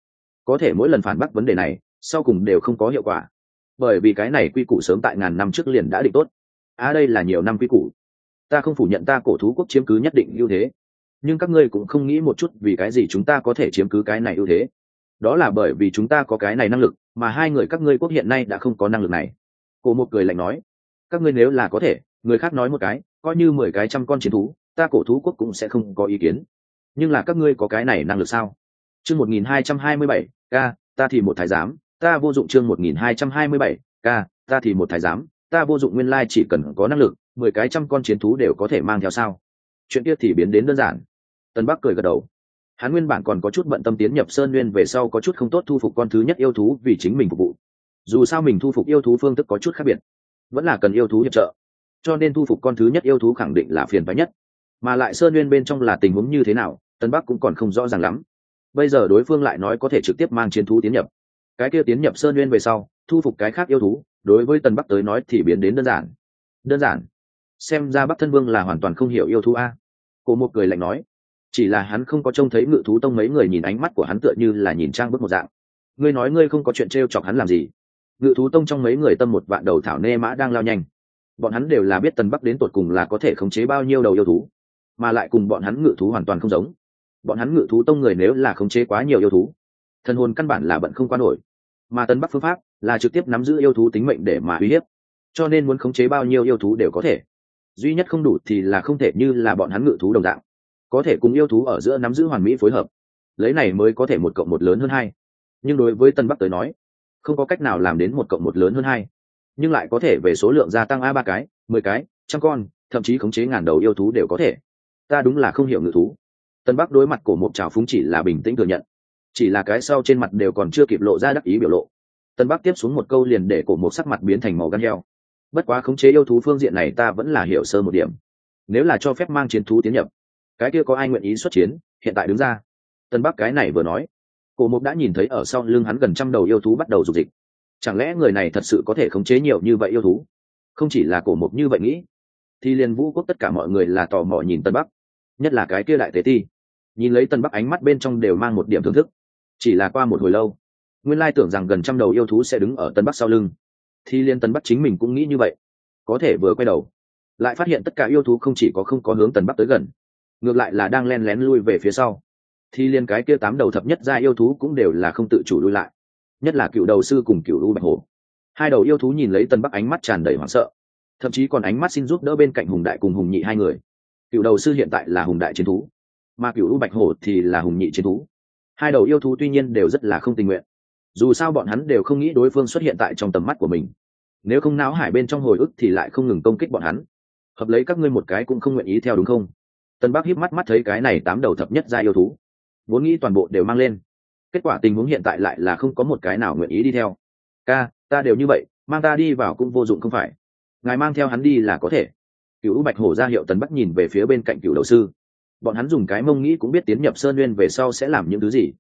Có thể mỗi lần phản bác vấn đề này, sau cùng đều không có hiệu quả. Bởi vì cái này quy củ sớm tại ngàn năm trước liền đã định tốt. À đây là nhiều năm quy củ. Ta không phủ nhận ta cổ thú quốc chiếm cứ nhất định ưu thế. Nhưng các ngươi cũng không nghĩ một chút vì cái gì chúng ta có thể chiếm cứ cái này ưu thế. Đó là bởi vì chúng ta có cái này năng lực, mà hai người các ngươi quốc hiện nay đã không có năng lực này. Cổ một cười lạnh nói, các ngươi nếu là có thể, người khác nói một cái, coi như mười cái trăm con chiến thú, ta cổ thú quốc cũng sẽ không có ý kiến nhưng là các ngươi có cái này năng lực sao? Chương một nghìn hai trăm hai mươi bảy k ta thì một thái giám, ta vô dụng chương một nghìn hai trăm hai mươi bảy k ta thì một thái giám, ta vô dụng nguyên lai chỉ cần có năng lực, mười cái trăm con chiến thú đều có thể mang theo sao? Chuyện kia thì biến đến đơn giản. Tân bắc cười gật đầu. Hắn nguyên bản còn có chút bận tâm tiến nhập sơn nguyên về sau có chút không tốt thu phục con thứ nhất yêu thú vì chính mình phục vụ. Dù sao mình thu phục yêu thú phương thức có chút khác biệt, vẫn là cần yêu thú hiệp trợ. Cho nên thu phục con thứ nhất yêu thú khẳng định là phiền phái nhất. Mà lại sơn nguyên bên trong là tình huống như thế nào? Tân bắc cũng còn không rõ ràng lắm. Bây giờ đối phương lại nói có thể trực tiếp mang chiến thú tiến nhập. Cái kia tiến nhập sơn nguyên về sau, thu phục cái khác yêu thú, đối với tân bắc tới nói thì biến đến đơn giản. Đơn giản. Xem ra bắc thân vương là hoàn toàn không hiểu yêu thú a. Cô một cười lạnh nói. Chỉ là hắn không có trông thấy ngự thú tông mấy người nhìn ánh mắt của hắn tựa như là nhìn trang bức một dạng. Ngươi nói ngươi không có chuyện t r e o chọc hắn làm gì? Ngự thú tông trong mấy người tâm một vạn đầu thảo nê mã đang lao nhanh. Bọn hắn đều là biết tần bắc đến tột cùng là có thể khống chế bao nhiêu đầu yêu thú, mà lại cùng bọn hắn ngự thú hoàn toàn không giống bọn hắn ngự thú tông người nếu là khống chế quá nhiều yêu thú, thần hồn căn bản là bận không qua nổi. Mà tân bắc phương pháp là trực tiếp nắm giữ yêu thú tính mệnh để mà uy hiếp, cho nên muốn khống chế bao nhiêu yêu thú đều có thể. Duy nhất không đủ thì là không thể như là bọn hắn ngự thú đồng dạng. Có thể cùng yêu thú ở giữa nắm giữ hoàn mỹ phối hợp, lấy này mới có thể một cộng một lớn hơn hai. Nhưng đối với tân bắc tới nói, không có cách nào làm đến một cộng một lớn hơn hai. Nhưng lại có thể về số lượng gia tăng a ba cái, mười cái, trăm con, thậm chí khống chế ngàn đầu yêu thú đều có thể. Ta đúng là không hiểu ngự thú tân bắc đối mặt của mộc trào phúng chỉ là bình tĩnh thừa nhận. Chỉ là cái sau trên mặt đều còn chưa kịp lộ ra đắc ý biểu lộ. Tân bắc tiếp xuống một câu liền để cổ Mộc sắc mặt biến thành màu gan heo. Bất quá khống chế yêu thú phương diện này ta vẫn là hiểu sơ một điểm. Nếu là cho phép mang chiến thú tiến nhập, cái kia có ai nguyện ý xuất chiến, hiện tại đứng ra. Tân bắc cái này vừa nói, cổ Mộc đã nhìn thấy ở sau lưng hắn gần trăm đầu yêu thú bắt đầu dục dịch. Chẳng lẽ người này thật sự có thể khống chế nhiều như vậy yêu thú? Không chỉ là cổ Mộc như vậy nghĩ, thì liền vũ quốc tất cả mọi người là tò mò nhìn tân bắc, nhất là cái kia đại tế ti nhìn lấy tân bắc ánh mắt bên trong đều mang một điểm thưởng thức chỉ là qua một hồi lâu nguyên lai tưởng rằng gần trăm đầu yêu thú sẽ đứng ở tân bắc sau lưng thì liên tân bắc chính mình cũng nghĩ như vậy có thể vừa quay đầu lại phát hiện tất cả yêu thú không chỉ có không có hướng tần bắc tới gần ngược lại là đang len lén lui về phía sau thì liên cái kia tám đầu thập nhất ra yêu thú cũng đều là không tự chủ lui lại nhất là cựu đầu sư cùng cựu lưu bạch hồ hai đầu yêu thú nhìn lấy tân bắc ánh mắt tràn đầy hoảng sợ thậm chí còn ánh mắt xin giúp đỡ bên cạnh hùng đại cùng hùng nhị hai người cựu đầu sư hiện tại là hùng đại chiến thú mà cựu u bạch hổ thì là hùng nhị chiến thú. Hai đầu yêu thú tuy nhiên đều rất là không tình nguyện. Dù sao bọn hắn đều không nghĩ đối phương xuất hiện tại trong tầm mắt của mình. Nếu không náo hải bên trong hồi ức thì lại không ngừng công kích bọn hắn. Hợp lấy các ngươi một cái cũng không nguyện ý theo đúng không? Tân bắc híp mắt mắt thấy cái này tám đầu thập nhất ra yêu thú. Vốn nghĩ toàn bộ đều mang lên. Kết quả tình huống hiện tại lại là không có một cái nào nguyện ý đi theo. Ca, ta đều như vậy, mang ta đi vào cũng vô dụng không phải. Ngài mang theo hắn đi là có thể. Cựu bạch hổ ra hiệu tần bắc nhìn về phía bên cạnh cựu đầu sư bọn hắn dùng cái mông nghĩ cũng biết tiến nhập sơn nguyên về sau sẽ làm những thứ gì.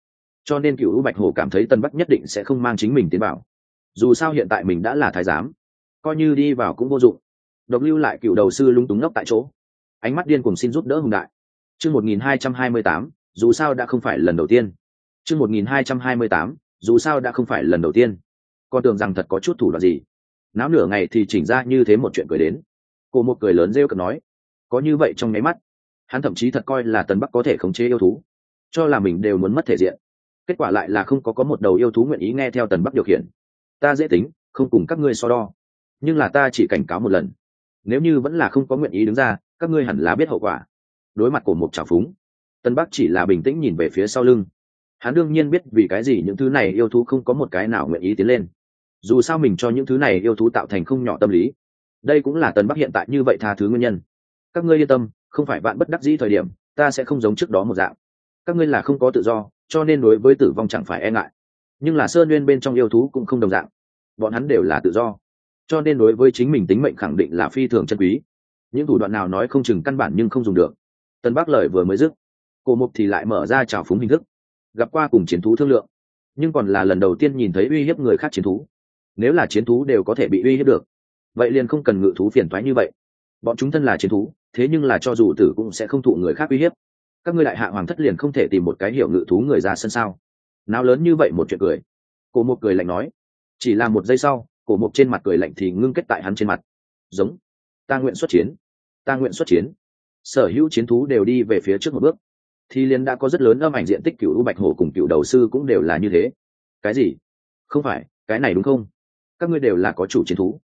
Cho nên cựu bạch hổ cảm thấy tân bắc nhất định sẽ không mang chính mình tiến vào. Dù sao hiện tại mình đã là thái giám, coi như đi vào cũng vô dụng. Độc lưu lại cựu đầu sư lúng túng ngốc tại chỗ. Ánh mắt điên cùng xin giúp đỡ hùng đại. Chương một nghìn hai trăm hai mươi tám, dù sao đã không phải lần đầu tiên. Chương một nghìn hai trăm hai mươi tám, dù sao đã không phải lần đầu tiên. Con tưởng rằng thật có chút thủ đoạn gì. Náo nửa ngày thì chỉnh ra như thế một chuyện cười đến. Cô một cười lớn rêu cực nói, có như vậy trong nháy mắt hắn thậm chí thật coi là tần bắc có thể khống chế yêu thú, cho là mình đều muốn mất thể diện. Kết quả lại là không có có một đầu yêu thú nguyện ý nghe theo tần bắc điều khiển. Ta dễ tính, không cùng các ngươi so đo. Nhưng là ta chỉ cảnh cáo một lần. Nếu như vẫn là không có nguyện ý đứng ra, các ngươi hẳn là biết hậu quả. Đối mặt của một trào phúng tân bắc chỉ là bình tĩnh nhìn về phía sau lưng. Hắn đương nhiên biết vì cái gì những thứ này yêu thú không có một cái nào nguyện ý tiến lên. Dù sao mình cho những thứ này yêu thú tạo thành không nhỏ tâm lý. Đây cũng là tân bắc hiện tại như vậy tha thứ nguyên nhân. Các ngươi yên tâm không phải bạn bất đắc dĩ thời điểm, ta sẽ không giống trước đó một dạng. Các ngươi là không có tự do, cho nên đối với tử vong chẳng phải e ngại. Nhưng là sơn nguyên bên trong yêu thú cũng không đồng dạng. Bọn hắn đều là tự do. Cho nên đối với chính mình tính mệnh khẳng định là phi thường chân quý. Những thủ đoạn nào nói không chừng căn bản nhưng không dùng được. Tân bác lời vừa mới dứt, cổ mục thì lại mở ra trào phúng hình thức, gặp qua cùng chiến thú thương lượng. Nhưng còn là lần đầu tiên nhìn thấy uy hiếp người khác chiến thú. Nếu là chiến thú đều có thể bị uy hiếp được, vậy liền không cần ngự thú phiền thoái như vậy bọn chúng thân là chiến thú, thế nhưng là cho dù tử cũng sẽ không thụ người khác uy hiếp. Các ngươi đại hạ hoàng thất liền không thể tìm một cái hiệu ngự thú người ra sân sao? Nào lớn như vậy một chuyện cười. Cổ Mộc cười lạnh nói. Chỉ là một giây sau, cổ Mộc trên mặt cười lạnh thì ngưng kết tại hắn trên mặt. Giống. Ta nguyện xuất chiến. Ta nguyện xuất chiến. Sở hữu chiến thú đều đi về phía trước một bước. Thì liền đã có rất lớn âm ảnh diện tích cựu u bạch hổ cùng cựu đầu sư cũng đều là như thế. Cái gì? Không phải, cái này đúng không? Các ngươi đều là có chủ chiến thú.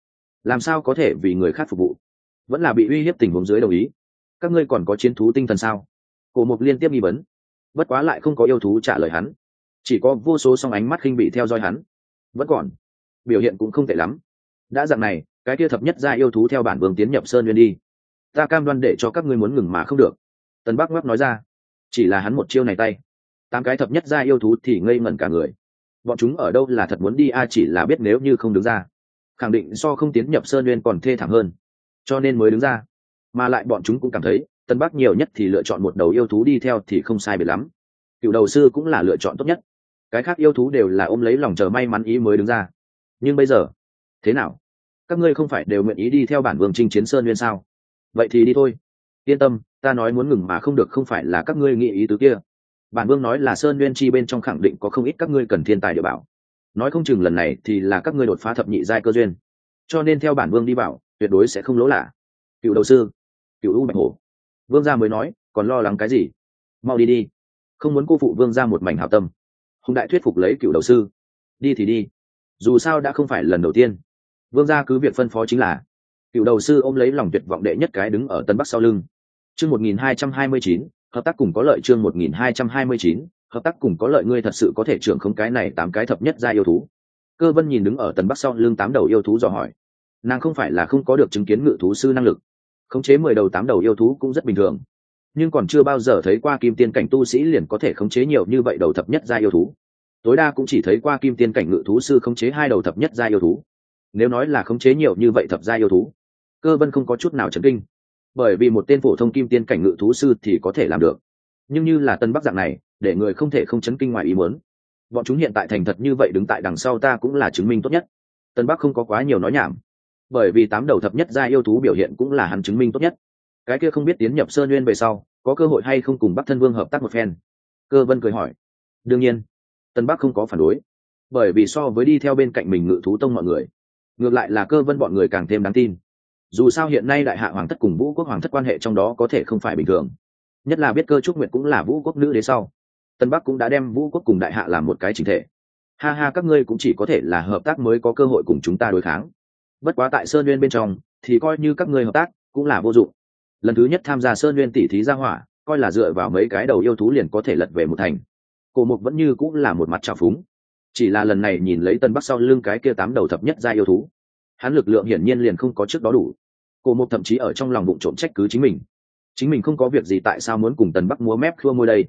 Làm sao có thể vì người khác phục vụ? Vẫn là bị uy hiếp tình huống dưới đồng ý. Các ngươi còn có chiến thú tinh thần sao? Cổ mục liên tiếp nghi vấn. Bất quá lại không có yêu thú trả lời hắn. Chỉ có vô số song ánh mắt khinh bị theo dõi hắn. Vẫn còn. Biểu hiện cũng không tệ lắm. Đã dạng này, cái kia thập nhất ra yêu thú theo bản vương tiến nhập sơn nguyên đi. Ta cam đoan để cho các ngươi muốn ngừng mà không được. Tân bắc ngoắc nói ra. Chỉ là hắn một chiêu này tay. Tám cái thập nhất ra yêu thú thì ngây ngẩn cả người. Bọn chúng ở đâu là thật muốn đi, a, chỉ là biết nếu như không đứng ra. Khẳng định so không tiến nhập sơn nguyên còn thê thảm hơn cho nên mới đứng ra. Mà lại bọn chúng cũng cảm thấy, tân bắc nhiều nhất thì lựa chọn một đầu yêu thú đi theo thì không sai biệt lắm. Cựu đầu sư cũng là lựa chọn tốt nhất. Cái khác yêu thú đều là ôm lấy lòng chờ may mắn ý mới đứng ra. Nhưng bây giờ, thế nào? Các ngươi không phải đều nguyện ý đi theo bản vương trinh chiến sơn nguyên sao? Vậy thì đi thôi. Yên tâm, ta nói muốn ngừng mà không được không phải là các ngươi nghĩ ý tứ kia. Bản vương nói là sơn nguyên chi bên trong khẳng định có không ít các ngươi cần thiên tài địa bảo. Nói không chừng lần này thì là các ngươi đột phá thập nhị giai cơ duyên. Cho nên theo bản vương đi bảo tuyệt đối sẽ không lỗ lạ. Cựu đầu sư, cựu u bạch hổ. Vương gia mới nói, còn lo lắng cái gì? Mau đi đi. Không muốn cô phụ vương gia một mảnh hảo tâm. Hùng đại thuyết phục lấy cựu đầu sư. Đi thì đi. Dù sao đã không phải lần đầu tiên. Vương gia cứ việc phân phó chính là, cựu đầu sư ôm lấy lòng tuyệt vọng đệ nhất cái đứng ở tân bắc sau lưng. Chương một nghìn hai trăm hai mươi chín, hợp tác cùng có lợi chương một nghìn hai trăm hai mươi chín, hợp tác cùng có lợi ngươi thật sự có thể trưởng không cái này tám cái thập nhất ra yêu thú. Cơ vân nhìn đứng ở tân bắc sau lưng tám đầu yêu thú dò hỏi nàng không phải là không có được chứng kiến ngự thú sư năng lực. Khống chế mười đầu tám đầu yêu thú cũng rất bình thường. Nhưng còn chưa bao giờ thấy qua kim tiên cảnh tu sĩ liền có thể khống chế nhiều như vậy đầu thập nhất gia yêu thú. Tối đa cũng chỉ thấy qua kim tiên cảnh ngự thú sư khống chế hai đầu thập nhất gia yêu thú. Nếu nói là khống chế nhiều như vậy thập gia yêu thú, cơ vân không có chút nào chấn kinh. Bởi vì một tên phổ thông kim tiên cảnh ngự thú sư thì có thể làm được. Nhưng như là tân bắc dạng này, để người không thể không chấn kinh ngoài ý muốn. Bọn chúng hiện tại thành thật như vậy đứng tại đằng sau ta cũng là chứng minh tốt nhất. Tân bắc không có quá nhiều nói nhảm bởi vì tám đầu thập nhất gia yêu thú biểu hiện cũng là hắn chứng minh tốt nhất. Cái kia không biết tiến nhập sơn nguyên về sau, có cơ hội hay không cùng bắc thân vương hợp tác một phen? Cơ vân cười hỏi. Đương nhiên tân bắc không có phản đối, bởi vì so với đi theo bên cạnh mình ngự thú tông mọi người, ngược lại là cơ vân bọn người càng thêm đáng tin. Dù sao hiện nay đại hạ hoàng thất cùng vũ quốc hoàng thất quan hệ trong đó có thể không phải bình thường. Nhất là biết cơ trúc nguyệt cũng là vũ quốc nữ đế sau tân bắc cũng đã đem vũ quốc cùng đại hạ làm một cái chính thể. Ha ha, các ngươi cũng chỉ có thể là hợp tác mới có cơ hội cùng chúng ta đối kháng bất quá tại sơn nguyên bên trong, thì coi như các ngươi hợp tác, cũng là vô dụng. Lần thứ nhất tham gia sơn nguyên tỷ thí ra hỏa, coi là dựa vào mấy cái đầu yêu thú liền có thể lật về một thành. Cổ mục vẫn như cũng là một mặt trào phúng. Chỉ là lần này nhìn lấy tân bắc sau lưng cái kia tám đầu thập nhất ra yêu thú, hắn lực lượng hiển nhiên liền không có trước đó đủ. Cổ mục thậm chí ở trong lòng bụng trộm trách cứ chính mình. Chính mình không có việc gì tại sao muốn cùng tần bắc múa mép khua môi đây?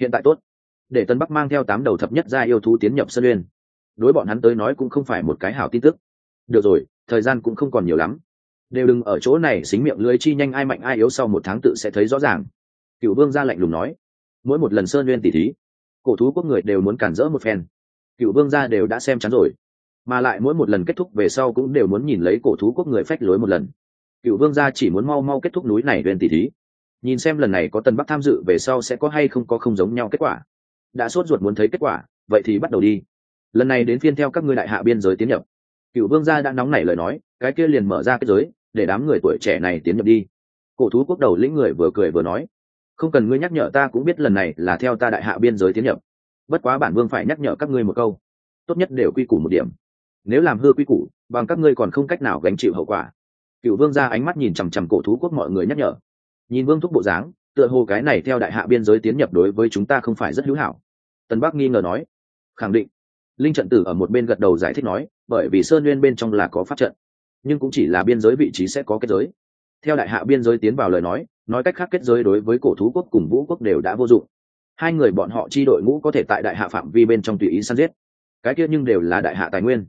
Hiện tại tốt. Để tân bắc mang theo tám đầu thập nhất ra yêu thú tiến nhập sơn uyên đối bọn hắn tới nói cũng không phải một cái hảo tin tức. Được rồi thời gian cũng không còn nhiều lắm. Đều đừng ở chỗ này xính miệng lưới chi nhanh, ai mạnh ai yếu sau một tháng tự sẽ thấy rõ ràng. Cựu vương ra lạnh lùng nói. Mỗi một lần sơn nguyên tỉ thí, cổ thú quốc người đều muốn cản rỡ một phen. Cựu vương gia đều đã xem chắn rồi. Mà lại mỗi một lần kết thúc về sau cũng đều muốn nhìn lấy cổ thú quốc người phách lối một lần. Cựu vương gia chỉ muốn mau mau kết thúc núi này lên tỷ thí. Nhìn xem lần này có tân bắc tham dự về sau sẽ có hay không có không giống nhau kết quả. Đã sốt ruột muốn thấy kết quả, vậy thì bắt đầu đi. Lần này đến phiên theo các ngươi đại hạ biên giới tiến nhập cựu vương gia đã nóng nảy lời nói, cái kia liền mở ra cái giới, để đám người tuổi trẻ này tiến nhập đi. Cổ thú quốc đầu lĩnh người vừa cười vừa nói, không cần ngươi nhắc nhở ta cũng biết lần này là theo ta đại hạ biên giới tiến nhập. Bất quá bản vương phải nhắc nhở các ngươi một câu, tốt nhất đều quy củ một điểm. Nếu làm hư quy củ, bằng các ngươi còn không cách nào gánh chịu hậu quả. Cựu vương ra ánh mắt nhìn chằm chằm cổ thú quốc mọi người nhắc nhở. Nhìn vương thúc bộ dáng, tựa hồ cái này theo đại hạ biên giới tiến nhập đối với chúng ta không phải rất hữu hảo. Tân bắc nghi ngờ nói, khẳng định linh trận tử ở một bên gật đầu giải thích nói, bởi vì sơn nguyên bên trong là có phát trận, nhưng cũng chỉ là biên giới vị trí sẽ có kết giới. Theo đại hạ biên giới tiến vào lời nói nói cách khác kết giới đối với cổ thú quốc cùng vũ quốc đều đã vô dụng. Hai người bọn họ chi đội ngũ có thể tại đại hạ phạm vi bên trong tùy ý săn giết. Cái kia nhưng đều là đại hạ tài nguyên.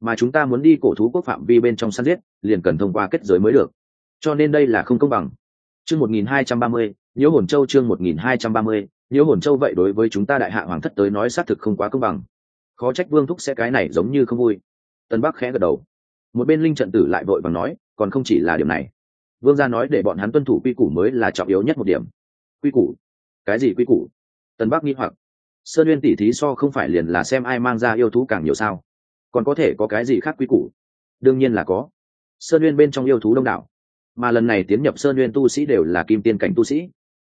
Mà chúng ta muốn đi cổ thú quốc phạm vi bên trong săn giết, liền cần thông qua kết giới mới được. Cho nên đây là không công bằng. Chương một nghìn hai trăm ba mươi, nhiễu hồn châu chương một nghìn hai trăm ba mươi, nhiễu hồn châu vậy đối với chúng ta đại hạ hoàng thất tới nói xác thực không quá công bằng khó trách vương thúc sẽ cái này giống như không vui. Tân bắc khẽ gật đầu. Một bên linh trận tử lại vội vàng nói, còn không chỉ là điểm này. Vương gia nói để bọn hắn tuân thủ quy củ mới là trọng yếu nhất một điểm. Quy củ? Cái gì quy củ? Tân bắc nghi hoặc. Sơn nguyên tỉ thí so không phải liền là xem ai mang ra yêu thú càng nhiều sao? Còn có thể có cái gì khác quy củ? Đương nhiên là có. Sơn nguyên bên trong yêu thú đông đảo. Mà lần này tiến nhập sơn nguyên tu sĩ đều là kim tiên cảnh tu sĩ.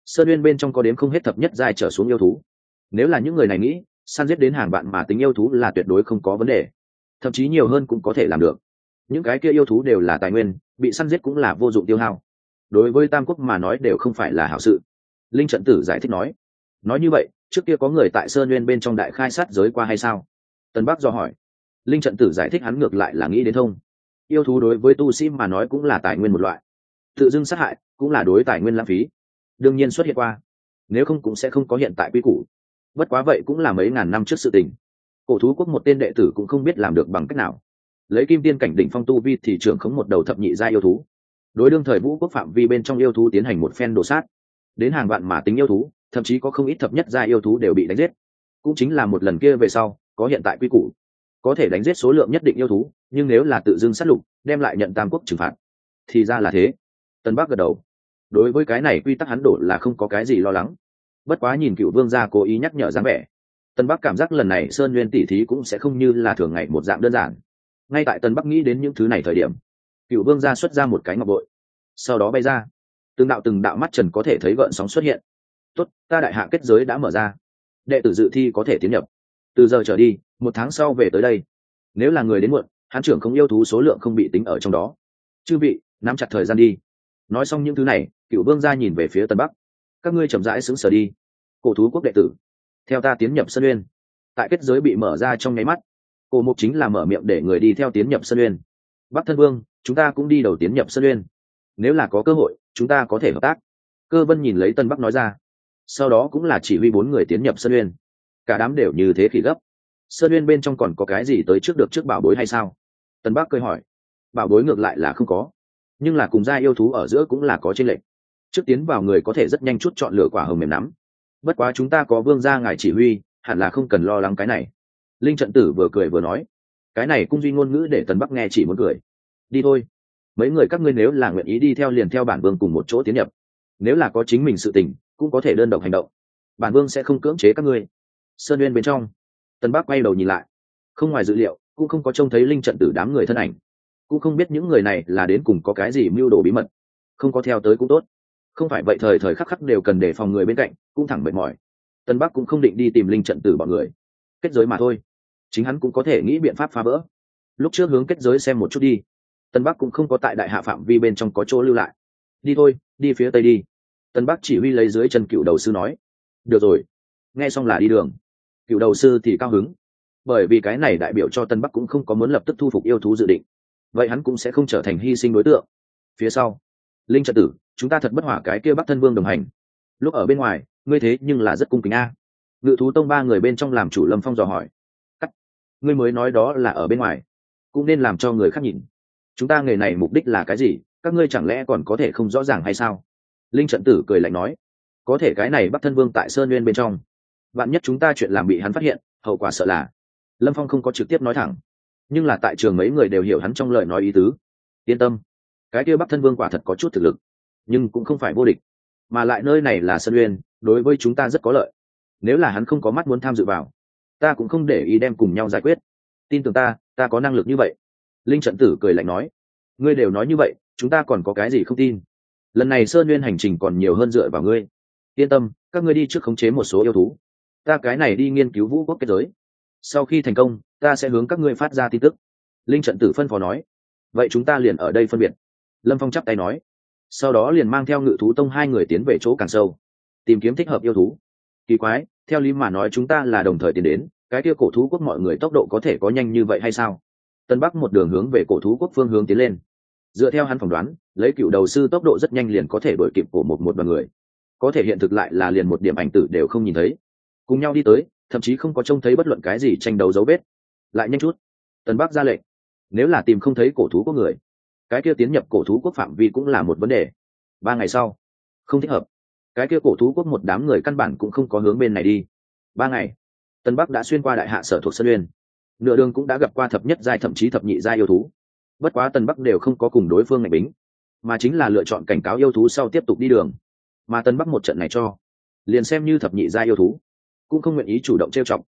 Sơn nguyên bên trong có đếm không hết thập nhất giai trở xuống yêu thú. Nếu là những người này nghĩ săn giết đến hàng vạn mà tính yêu thú là tuyệt đối không có vấn đề. Thậm chí nhiều hơn cũng có thể làm được. Những cái kia yêu thú đều là tài nguyên, bị săn giết cũng là vô dụng tiêu hao. Đối với tam quốc mà nói đều không phải là hảo sự. Linh trận tử giải thích nói nói như vậy, trước kia có người tại sơn nguyên bên trong đại khai sát giới qua hay sao? Tân bắc do hỏi. Linh trận tử giải thích hắn ngược lại là nghĩ đến thông. Yêu thú đối với tu sĩ mà nói cũng là tài nguyên một loại. Tự dưng sát hại cũng là đối tài nguyên lãng phí. Đương nhiên xuất hiện qua. Nếu không cũng sẽ không có hiện tại quy củ bất quá vậy cũng là mấy ngàn năm trước sự tình. Cổ thú quốc một tên đệ tử cũng không biết làm được bằng cách nào. Lấy kim tiên cảnh đỉnh phong tu vi thì trưởng khống một đầu thập nhị gia yêu thú. Đối đương thời vũ quốc phạm vi bên trong yêu thú tiến hành một phen đổ sát. Đến hàng vạn mà tính yêu thú, thậm chí có không ít thập nhất gia yêu thú đều bị đánh giết. Cũng chính là một lần kia về sau, có hiện tại quy củ. Có thể đánh giết số lượng nhất định yêu thú, nhưng nếu là tự dưng sát lục, đem lại nhận tam quốc trừng phạt, thì ra là thế. Tân bắc gật đầu. Đối với cái này quy tắc hắn đổ là không có cái gì lo lắng bất quá nhìn cựu vương gia cố ý nhắc nhở dáng vẻ, tân bắc cảm giác lần này sơn nguyên tỷ thí cũng sẽ không như là thường ngày một dạng đơn giản. Ngay tại tân bắc nghĩ đến những thứ này thời điểm, cựu vương gia xuất ra một cái ngọc bội, sau đó bay ra. Từng đạo từng đạo mắt trần có thể thấy gợn sóng xuất hiện. Tốt, ta đại hạ kết giới đã mở ra. Đệ tử dự thi có thể tiến nhập. Từ giờ trở đi, một tháng sau về tới đây, nếu là người đến muộn, hán trưởng không yêu thú số lượng không bị tính ở trong đó. Chư vị, nắm chặt thời gian đi. Nói xong những thứ này, cựu vương gia nhìn về phía tân bắc các ngươi chậm rãi xứng sở đi. Cổ thú quốc đệ tử, theo ta tiến nhập sân uyên. Tại kết giới bị mở ra trong nháy mắt, cổ mục chính là mở miệng để người đi theo tiến nhập sân uyên. Bắc thân vương, chúng ta cũng đi đầu tiến nhập sân uyên. Nếu là có cơ hội, chúng ta có thể hợp tác. Cơ vân nhìn lấy tân bắc nói ra. Sau đó cũng là chỉ huy bốn người tiến nhập sân uyên. Cả đám đều như thế khỉ gấp. Sơn uyên bên trong còn có cái gì tới trước được trước bảo bối hay sao? Tân bắc cười hỏi. Bảo bối ngược lại là không có. Nhưng là cùng gia yêu thú ở giữa cũng là có trên lệnh trước tiến vào người có thể rất nhanh chút chọn lựa quả hồng mềm nắm. Bất quá chúng ta có vương gia ngài chỉ huy, hẳn là không cần lo lắng cái này. Linh trận tử vừa cười vừa nói, cái này cung duy ngôn ngữ để tần bắc nghe chỉ muốn cười. Đi thôi. Mấy người các ngươi nếu là nguyện ý đi theo liền theo bản vương cùng một chỗ tiến nhập. Nếu là có chính mình sự tình, cũng có thể đơn độc hành động. Bản vương sẽ không cưỡng chế các ngươi. Sơn uyên bên trong, tần bắc quay đầu nhìn lại. Không ngoài dự liệu, cũng không có trông thấy linh trận tử đám người thân ảnh. Cũng không biết những người này là đến cùng có cái gì mưu đồ bí mật. Không có theo tới cũng tốt không phải vậy thời thời khắc khắc đều cần đề phòng người bên cạnh, cũng thẳng mệt mỏi. Tân bắc cũng không định đi tìm linh trận tử bọn người. Kết giới mà thôi. Chính hắn cũng có thể nghĩ biện pháp phá vỡ. Lúc trước hướng kết giới xem một chút đi. Tân bắc cũng không có tại đại hạ phạm vi bên trong có chỗ lưu lại. Đi thôi, đi phía tây đi. Tân bắc chỉ huy lấy dưới chân cựu đầu sư nói. Được rồi. Nghe xong là đi đường. Cựu đầu sư thì cao hứng. Bởi vì cái này đại biểu cho tân bắc cũng không có muốn lập tức thu phục yêu thú dự định. Vậy hắn cũng sẽ không trở thành hy sinh đối tượng. Phía sau linh trận tử, chúng ta thật bất hỏa cái kia bắc thân vương đồng hành. Lúc ở bên ngoài, ngươi thế nhưng là rất cung kính a. Ngự thú tông ba người bên trong làm chủ lâm phong dò hỏi. Cắt. Ngươi mới nói đó là ở bên ngoài, cũng nên làm cho người khác nhìn. Chúng ta nghề này mục đích là cái gì, các ngươi chẳng lẽ còn có thể không rõ ràng hay sao? Linh trận tử cười lạnh nói. Có thể cái này bắc thân vương tại sơn nguyên bên trong. Bạn nhất chúng ta chuyện làm bị hắn phát hiện, hậu quả sợ là. Lâm phong không có trực tiếp nói thẳng. Nhưng là tại trường mấy người đều hiểu hắn trong lời nói ý tứ. Yên tâm cái kia bắc thân vương quả thật có chút thực lực, nhưng cũng không phải vô địch. Mà lại nơi này là sân uyên, đối với chúng ta rất có lợi. Nếu là hắn không có mắt muốn tham dự vào, ta cũng không để ý đem cùng nhau giải quyết. Tin tưởng ta ta có năng lực như vậy. Linh trận tử cười lạnh nói, ngươi đều nói như vậy, chúng ta còn có cái gì không tin? Lần này sơn nguyên hành trình còn nhiều hơn dựa vào ngươi. Yên tâm, các ngươi đi trước khống chế một số yêu thú. Ta cái này đi nghiên cứu vũ quốc kết giới. Sau khi thành công, ta sẽ hướng các ngươi phát ra tin tức. Linh trận tử phân phó nói, vậy chúng ta liền ở đây phân biệt lâm phong chắp tay nói. Sau đó liền mang theo ngự thú tông hai người tiến về chỗ càng sâu. Tìm kiếm thích hợp yêu thú. Kỳ quái, theo lý mà nói chúng ta là đồng thời tiến đến, cái kia cổ thú quốc mọi người tốc độ có thể có nhanh như vậy hay sao? Tân bắc một đường hướng về cổ thú quốc phương hướng tiến lên. Dựa theo hắn phỏng đoán, lấy cựu đầu sư tốc độ rất nhanh liền có thể đổi kịp của một một đoàn người. Có thể hiện thực lại là liền một điểm ảnh tử đều không nhìn thấy. Cùng nhau đi tới, thậm chí không có trông thấy bất luận cái gì tranh đấu dấu vết. Lại nhanh chút. Tân bắc ra lệnh. Nếu là tìm không thấy cổ thú quốc người cái kia tiến nhập cổ thú quốc phạm vi cũng là một vấn đề. Ba ngày sau, không thích hợp. Cái kia cổ thú quốc một đám người căn bản cũng không có hướng bên này đi. Ba ngày, tân bắc đã xuyên qua đại hạ sở thuộc sân uyên. Nửa đường cũng đã gặp qua thập nhất giai thậm chí thập nhị giai yêu thú. Bất quá tân bắc đều không có cùng đối phương ngạch bính, mà chính là lựa chọn cảnh cáo yêu thú sau tiếp tục đi đường. Mà tân bắc một trận này cho, liền xem như thập nhị giai yêu thú, cũng không nguyện ý chủ động trêu chọc.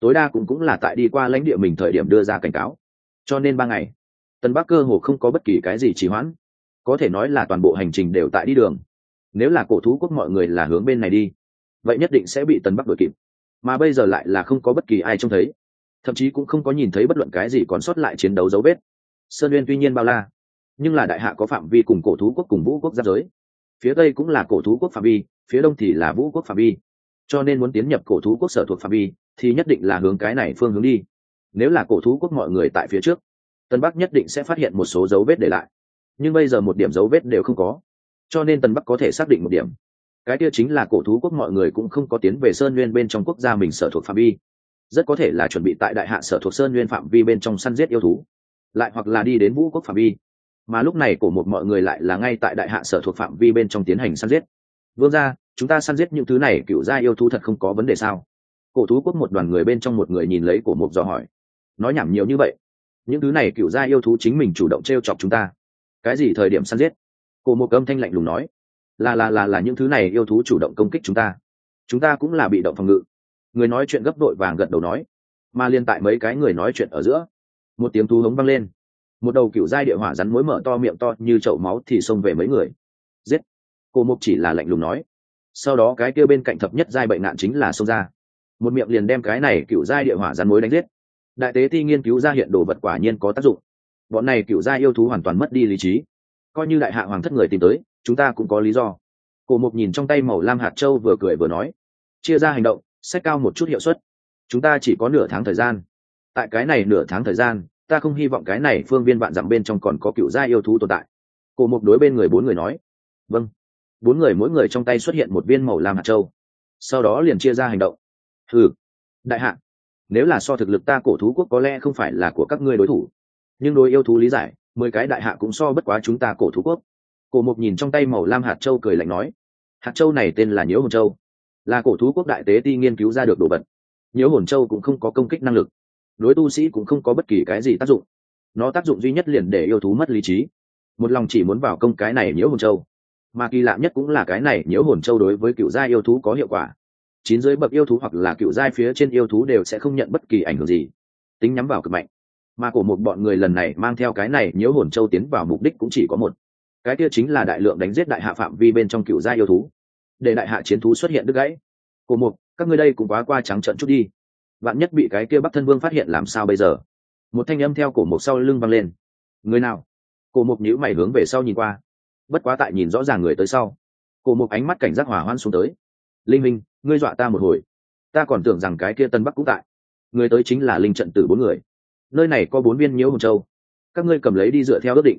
Tối đa cũng cũng là tại đi qua lãnh địa mình thời điểm đưa ra cảnh cáo. Cho nên ba ngày tân bắc cơ hồ không có bất kỳ cái gì trì hoãn. Có thể nói là toàn bộ hành trình đều tại đi đường. Nếu là cổ thú quốc mọi người là hướng bên này đi, vậy nhất định sẽ bị tân bắc đuổi kịp. Mà bây giờ lại là không có bất kỳ ai trông thấy. Thậm chí cũng không có nhìn thấy bất luận cái gì còn sót lại chiến đấu dấu vết. Sơn uyên tuy nhiên bao la, nhưng là đại hạ có phạm vi cùng cổ thú quốc cùng vũ quốc giáp giới. Phía tây cũng là cổ thú quốc phạm vi, phía đông thì là vũ quốc phạm vi. Cho nên muốn tiến nhập cổ thú quốc sở thuộc phạm vi, thì nhất định là hướng cái này phương hướng đi. Nếu là cổ thú quốc mọi người tại phía trước tân bắc nhất định sẽ phát hiện một số dấu vết để lại. Nhưng bây giờ một điểm dấu vết đều không có. Cho nên tân bắc có thể xác định một điểm. Cái kia chính là cổ thú quốc mọi người cũng không có tiến về sơn nguyên bên trong quốc gia mình sở thuộc phạm vi. Rất có thể là chuẩn bị tại đại hạ sở thuộc sơn nguyên phạm vi bên trong săn giết yêu thú. Lại hoặc là đi đến vũ quốc phạm vi. Mà lúc này cổ một mọi người lại là ngay tại đại hạ sở thuộc phạm vi bên trong tiến hành săn giết. Vương ra chúng ta săn giết những thứ này, cựu gia yêu thú thật không có vấn đề sao? Cổ thú quốc một đoàn người bên trong một người nhìn lấy cổ mục dò hỏi. Nói nhảm nhiều như vậy những thứ này cựu gia yêu thú chính mình chủ động t r e o chọc chúng ta. Cái gì thời điểm săn giết? Cổ mục âm thanh lạnh lùng nói. Là là là là những thứ này yêu thú chủ động công kích chúng ta. Chúng ta cũng là bị động phòng ngự. Người nói chuyện gấp đội vàng gật đầu nói. Mà liên tại mấy cái người nói chuyện ở giữa, một tiếng thú hống văng lên. Một đầu cựu giai địa hỏa rắn mối mở to miệng to như chậu máu thì xông về mấy người. Giết! Cổ mục chỉ là lạnh lùng nói. Sau đó cái kia bên cạnh thập nhất giai bệnh nạn chính là xông ra. Một miệng liền đem cái này cựu giai địa hỏa rắn mối đánh giết đại tế ti nghiên cứu ra hiện đồ vật quả nhiên có tác dụng. Bọn này cựu gia yêu thú hoàn toàn mất đi lý trí. Coi như đại hạ hoàng thất người tìm tới, chúng ta cũng có lý do. Cổ mục nhìn trong tay màu lam hạt châu vừa cười vừa nói, chia ra hành động, sách cao một chút hiệu suất. Chúng ta chỉ có nửa tháng thời gian. Tại cái này nửa tháng thời gian, ta không hy vọng cái này phương viên bạn dặm bên trong còn có cựu gia yêu thú tồn tại. Cổ mục đối bên người bốn người nói vâng. Bốn người mỗi người trong tay xuất hiện một viên màu lam hạt châu, sau đó liền chia ra hành động. Ừ đại hạ nếu là so thực lực ta cổ thú quốc có lẽ không phải là của các ngươi đối thủ. Nhưng đối yêu thú lý giải, mười cái đại hạ cũng so bất quá chúng ta cổ thú quốc. Cổ mục nhìn trong tay màu lam hạt châu cười lạnh nói, hạt châu này tên là nhiễu hồn châu. Là cổ thú quốc đại tế ti nghiên cứu ra được đồ vật. Nhiễu hồn châu cũng không có công kích năng lực. Đối tu sĩ cũng không có bất kỳ cái gì tác dụng. Nó tác dụng duy nhất liền để yêu thú mất lý trí. Một lòng chỉ muốn vào công cái này nhiễu hồn châu. Mà kỳ lạ nhất cũng là cái này nhiễu hồn châu đối với cựu gia yêu thú có hiệu quả chín dưới bậc yêu thú hoặc là cựu giai phía trên yêu thú đều sẽ không nhận bất kỳ ảnh hưởng gì. Tính nhắm vào cực mạnh. Mà của một bọn người lần này mang theo cái này nhiễu hồn châu tiến vào mục đích cũng chỉ có một. Cái kia chính là đại lượng đánh giết đại hạ phạm vi bên trong cựu gia yêu thú. Để đại hạ chiến thú xuất hiện đứt gãy. Của một, các ngươi đây cũng quá qua trắng trận chút đi. Bạn nhất bị cái kia bắc thân vương phát hiện làm sao bây giờ? Một thanh âm theo cổ một sau lưng văng lên. Người nào? Cổ một nhíu mày hướng về sau nhìn qua. Bất quá tại nhìn rõ ràng người tới sau. Cổ một ánh mắt cảnh giác hỏa hoan xuống tới linh minh ngươi dọa ta một hồi. Ta còn tưởng rằng cái kia tân bắc cũng tại. Người tới chính là linh trận tử bốn người. Nơi này có bốn viên nhiễu hồn châu. Các ngươi cầm lấy đi dựa theo ước định.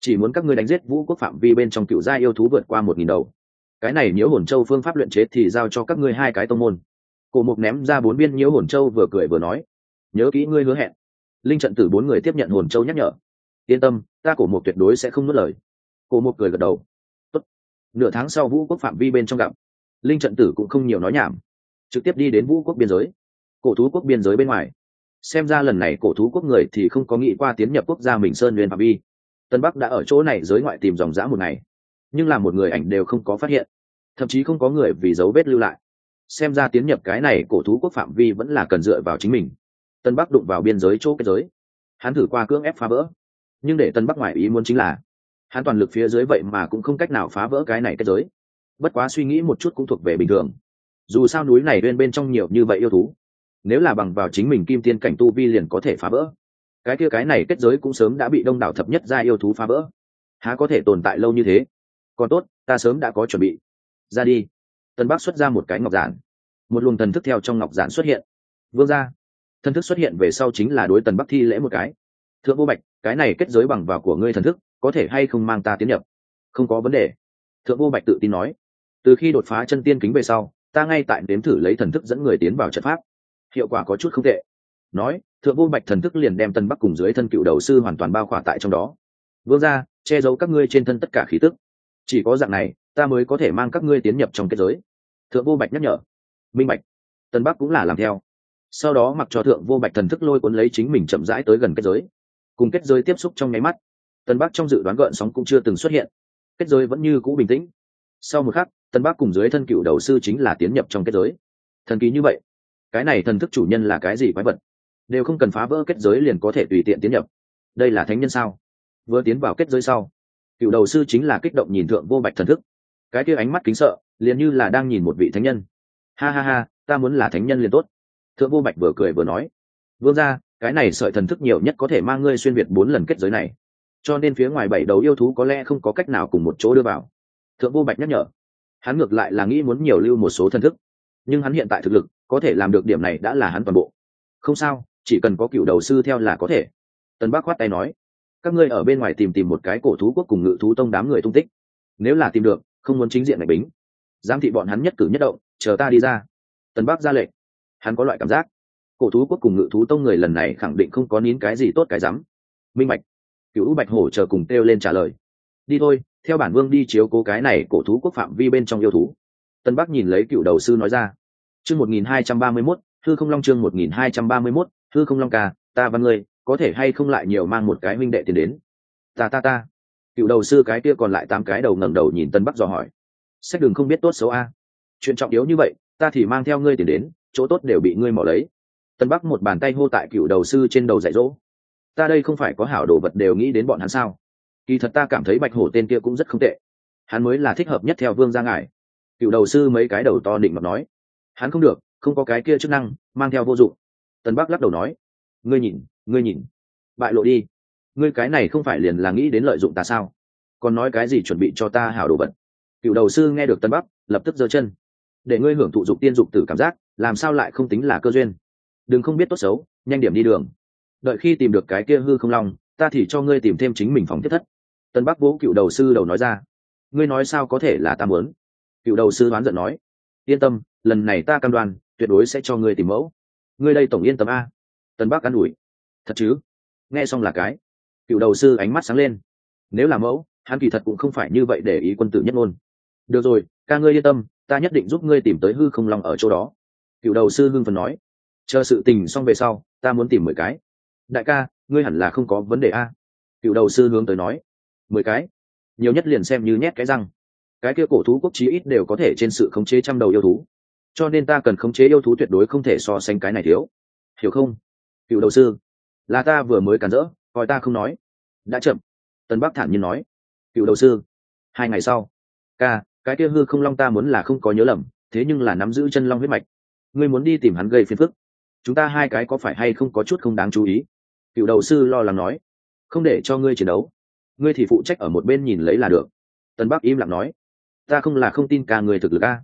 Chỉ muốn các ngươi đánh giết vũ quốc phạm vi bên trong cựu gia yêu thú vượt qua một nghìn đầu. Cái này nhiễu hồn châu phương pháp luyện chế thì giao cho các ngươi hai cái tông môn. Cổ mục ném ra bốn viên nhiễu hồn châu vừa cười vừa nói, nhớ kỹ ngươi hứa hẹn. Linh trận tử bốn người tiếp nhận hồn châu nhắc nhở, yên tâm, ta cổ mục tuyệt đối sẽ không nuốt lời. Cổ mục cười gật đầu, Tốt. nửa tháng sau vũ quốc phạm vi bên trong gặp linh trận tử cũng không nhiều nói nhảm. Trực tiếp đi đến vũ quốc biên giới. Cổ thú quốc biên giới bên ngoài. Xem ra lần này cổ thú quốc người thì không có nghĩ qua tiến nhập quốc gia mình sơn nguyên phạm vi. Tân bắc đã ở chỗ này giới ngoại tìm dòng dã một ngày. Nhưng là một người ảnh đều không có phát hiện. Thậm chí không có người vì dấu vết lưu lại. Xem ra tiến nhập cái này cổ thú quốc phạm vi vẫn là cần dựa vào chính mình. Tân bắc đụng vào biên giới chỗ kết giới. Hắn thử qua cưỡng ép phá vỡ. Nhưng để tân bắc ngoại ý muốn chính là, hắn toàn lực phía dưới vậy mà cũng không cách nào phá vỡ cái này kết giới bất quá suy nghĩ một chút cũng thuộc về bình thường. Dù sao núi này bên bên trong nhiều như vậy yêu thú, nếu là bằng vào chính mình kim tiên cảnh tu vi liền có thể phá vỡ. Cái kia cái này kết giới cũng sớm đã bị đông đảo thập nhất ra yêu thú phá vỡ. Há có thể tồn tại lâu như thế? Còn tốt, ta sớm đã có chuẩn bị. Ra đi. Tân bắc xuất ra một cái ngọc giản. Một luồng thần thức theo trong ngọc giản xuất hiện. Vương ra. Thần thức xuất hiện về sau chính là đối tần bắc thi lễ một cái. Thượng vô bạch, cái này kết giới bằng vào của ngươi thần thức, có thể hay không mang ta tiến nhập? Không có vấn đề. Thượng vô bạch tự tin nói từ khi đột phá chân tiên kính về sau, ta ngay tại nếm thử lấy thần thức dẫn người tiến vào trận pháp. Hiệu quả có chút không tệ. Nói, thượng vô bạch thần thức liền đem tân bắc cùng dưới thân cựu đầu sư hoàn toàn bao khỏa tại trong đó. Vương ra che giấu các ngươi trên thân tất cả khí tức. Chỉ có dạng này, ta mới có thể mang các ngươi tiến nhập trong kết giới. Thượng vô bạch nhắc nhở. Minh bạch. Tân bắc cũng là làm theo. Sau đó mặc cho thượng vô bạch thần thức lôi cuốn lấy chính mình chậm rãi tới gần kết giới. Cùng kết giới tiếp xúc trong nháy mắt, tân bắc trong dự đoán gợn sóng cũng chưa từng xuất hiện. Kết giới vẫn như cũ bình tĩnh. Sau một khắc tân bắc cùng dưới thân cựu đầu sư chính là tiến nhập trong kết giới. Thần kỳ như vậy, cái này thần thức chủ nhân là cái gì quái vật? Đều không cần phá vỡ kết giới liền có thể tùy tiện tiến nhập. Đây là thánh nhân sao? Vừa tiến vào kết giới sau, cựu đầu sư chính là kích động nhìn thượng vô bạch thần thức. Cái kia ánh mắt kính sợ, liền như là đang nhìn một vị thánh nhân. Ha ha ha, ta muốn là thánh nhân liền tốt. Thượng vô bạch vừa cười vừa nói, vương ra cái này sợi thần thức nhiều nhất có thể mang ngươi xuyên việt bốn lần kết giới này. Cho nên phía ngoài bảy đầu yêu thú có lẽ không có cách nào cùng một chỗ đưa vào. Thượng vô bạch nhắc nhở hắn ngược lại là nghĩ muốn nhiều lưu một số thân thức. Nhưng hắn hiện tại thực lực, có thể làm được điểm này đã là hắn toàn bộ. Không sao, chỉ cần có cựu đầu sư theo là có thể. Tân bác khoát tay nói, các ngươi ở bên ngoài tìm tìm một cái cổ thú quốc cùng ngự thú tông đám người tung tích. Nếu là tìm được, không muốn chính diện này bính. Giám thị bọn hắn nhất cử nhất động, chờ ta đi ra. Tân bác ra lệnh. Hắn có loại cảm giác, cổ thú quốc cùng ngự thú tông người lần này khẳng định không có nín cái gì tốt cái rắm. Minh bạch, cựu bạch hổ chờ cùng kêu lên trả lời. Đi thôi theo bản vương đi chiếu cố cái này cổ thú quốc phạm vi bên trong yêu thú. Tân bắc nhìn lấy cựu đầu sư nói ra, chương một nghìn hai trăm ba mươi mốt, thư không long chương một nghìn hai trăm ba mươi mốt, thư không long ca, ta văn ngươi, có thể hay không lại nhiều mang một cái minh đệ tiền đến? Ta ta ta. Cựu đầu sư cái kia còn lại tám cái đầu ngẩng đầu nhìn tân bắc dò hỏi, sách đừng không biết tốt xấu a. Chuyện trọng yếu như vậy, ta thì mang theo ngươi tiền đến, chỗ tốt đều bị ngươi mỏ lấy. Tân bắc một bàn tay hô tại cựu đầu sư trên đầu dạy dỗ, ta đây không phải có hảo đồ vật đều nghĩ đến bọn hắn sao? Kỳ thật ta cảm thấy bạch hổ tên kia cũng rất không tệ. Hắn mới là thích hợp nhất theo vương gia ngài. Cựu đầu sư mấy cái đầu to định mặt nói. Hắn không được, không có cái kia chức năng, mang theo vô dụng. Tân bắc lắc đầu nói. Ngươi nhìn ngươi nhìn. Bại lộ đi. Ngươi cái này không phải liền là nghĩ đến lợi dụng ta sao? Còn nói cái gì chuẩn bị cho ta hảo đồ vật? Cựu đầu sư nghe được tân bắc, lập tức giơ chân. Để ngươi hưởng thụ dục tiên dục tử cảm giác, làm sao lại không tính là cơ duyên? Đừng không biết tốt xấu, nhanh điểm đi đường. Đợi khi tìm được cái kia hư không long, ta thì cho ngươi tìm thêm chính mình phòng thiết thất tân bắc vỗ cựu đầu sư đầu nói ra. Ngươi nói sao có thể là ta muốn? Cựu đầu sư đoán giận nói. Yên tâm, lần này ta cam đoan, tuyệt đối sẽ cho ngươi tìm mẫu. Ngươi đây tổng yên tâm a. Tân bắc an ủi. Thật chứ? Nghe xong là cái. Cựu đầu sư ánh mắt sáng lên. Nếu là mẫu, hắn kỳ thật cũng không phải như vậy để ý quân tử nhất ngôn. Được rồi, ca ngươi yên tâm, ta nhất định giúp ngươi tìm tới hư không long ở chỗ đó. Cựu đầu sư hưng phần nói. Chờ sự tình xong về sau, ta muốn tìm mười cái. Đại ca, ngươi hẳn là không có vấn đề a. Cựu đầu sư hướng tới nói mười cái. Nhiều nhất liền xem như nhét cái răng. Cái kia cổ thú quốc trí ít đều có thể trên sự khống chế trăm đầu yêu thú. Cho nên ta cần khống chế yêu thú tuyệt đối không thể so sánh cái này thiếu. Hiểu không? Cựu đầu sư, là ta vừa mới cản rỡ, coi ta không nói. Đã chậm. Tân bắc thản nhiên nói. Cựu đầu sư, hai ngày sau. Ca, cái kia hư không long ta muốn là không có nhớ lầm, thế nhưng là nắm giữ chân long huyết mạch. Ngươi muốn đi tìm hắn gây phiền phức. Chúng ta hai cái có phải hay không có chút không đáng chú ý? Cựu đầu sư lo lắng nói. Không để cho ngươi chiến đấu ngươi thì phụ trách ở một bên nhìn lấy là được. Tân bắc im lặng nói, ta không là không tin ca người thực lực a.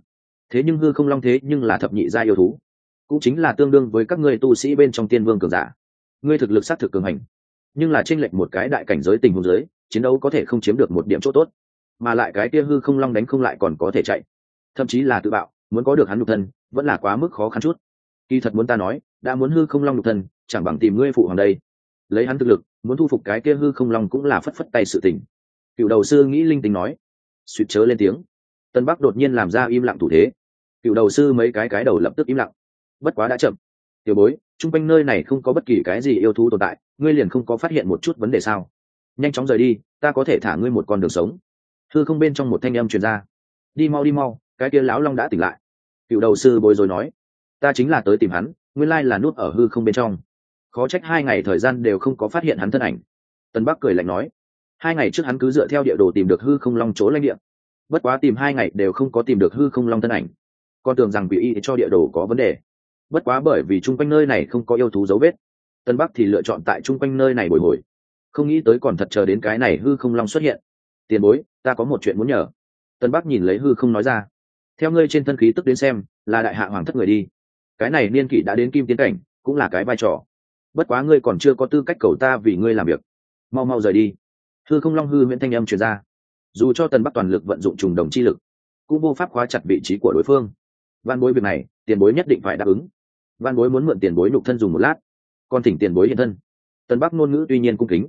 Thế nhưng hư không long thế nhưng là thập nhị gia yêu thú. Cũng chính là tương đương với các ngươi tu sĩ bên trong tiên vương cường giả. Ngươi thực lực s á t thực cường hành. Nhưng là tranh lệch một cái đại cảnh giới tình huống giới chiến đấu có thể không chiếm được một điểm chỗ tốt. Mà lại cái kia hư không long đánh không lại còn có thể chạy. Thậm chí là tự bạo, muốn có được hắn nhục thân, vẫn là quá mức khó khăn chút. Kỳ thật muốn ta nói, đã muốn hư không long nhục thân, chẳng bằng tìm ngươi phụ hoàng đây. Lấy hắn thực lực muốn thu phục cái kia hư không long cũng là phất phất tay sự tình. Cựu đầu sư nghĩ linh tính nói, suýt chớ lên tiếng. Tân bắc đột nhiên làm ra im lặng thủ thế. Cựu đầu sư mấy cái cái đầu lập tức im lặng. Bất quá đã chậm. Tiểu bối, chung quanh nơi này không có bất kỳ cái gì yêu thú tồn tại, ngươi liền không có phát hiện một chút vấn đề sao? Nhanh chóng rời đi, ta có thể thả ngươi một con đường sống. Thư không bên trong một thanh âm truyền ra. Đi mau đi mau, cái kia lão long đã tỉnh lại. Cựu đầu sư bối rối nói, ta chính là tới tìm hắn, nguyên lai là nút ở hư không bên trong khó trách hai ngày thời gian đều không có phát hiện hắn thân ảnh. Tân bắc cười lạnh nói, hai ngày trước hắn cứ dựa theo địa đồ tìm được hư không long chỗ lãnh địa. Bất quá tìm hai ngày đều không có tìm được hư không long thân ảnh. Con tưởng rằng bị y cho địa đồ có vấn đề. Bất quá bởi vì chung quanh nơi này không có yêu thú dấu vết tân bắc thì lựa chọn tại chung quanh nơi này bồi hồi. Không nghĩ tới còn thật chờ đến cái này hư không long xuất hiện. Tiền bối, ta có một chuyện muốn nhờ. Tân bắc nhìn lấy hư không nói ra. Theo ngươi trên thân khí tức đến xem, là đại hạ hoàng thất người đi. Cái này niên kỷ đã đến kim tiến cảnh, cũng là cái vai trò bất quá ngươi còn chưa có tư cách cầu ta vì ngươi làm việc. Mau mau rời đi. Hư không long hư nguyễn thanh âm truyền ra. Dù cho tần bắc toàn lực vận dụng trùng đồng chi lực, cũng vô pháp khóa chặt vị trí của đối phương. Văn bối việc này, tiền bối nhất định phải đáp ứng. Văn bối muốn mượn tiền bối nhục thân dùng một lát. Còn thỉnh tiền bối hiện thân. Tần bắc ngôn ngữ tuy nhiên cung kính,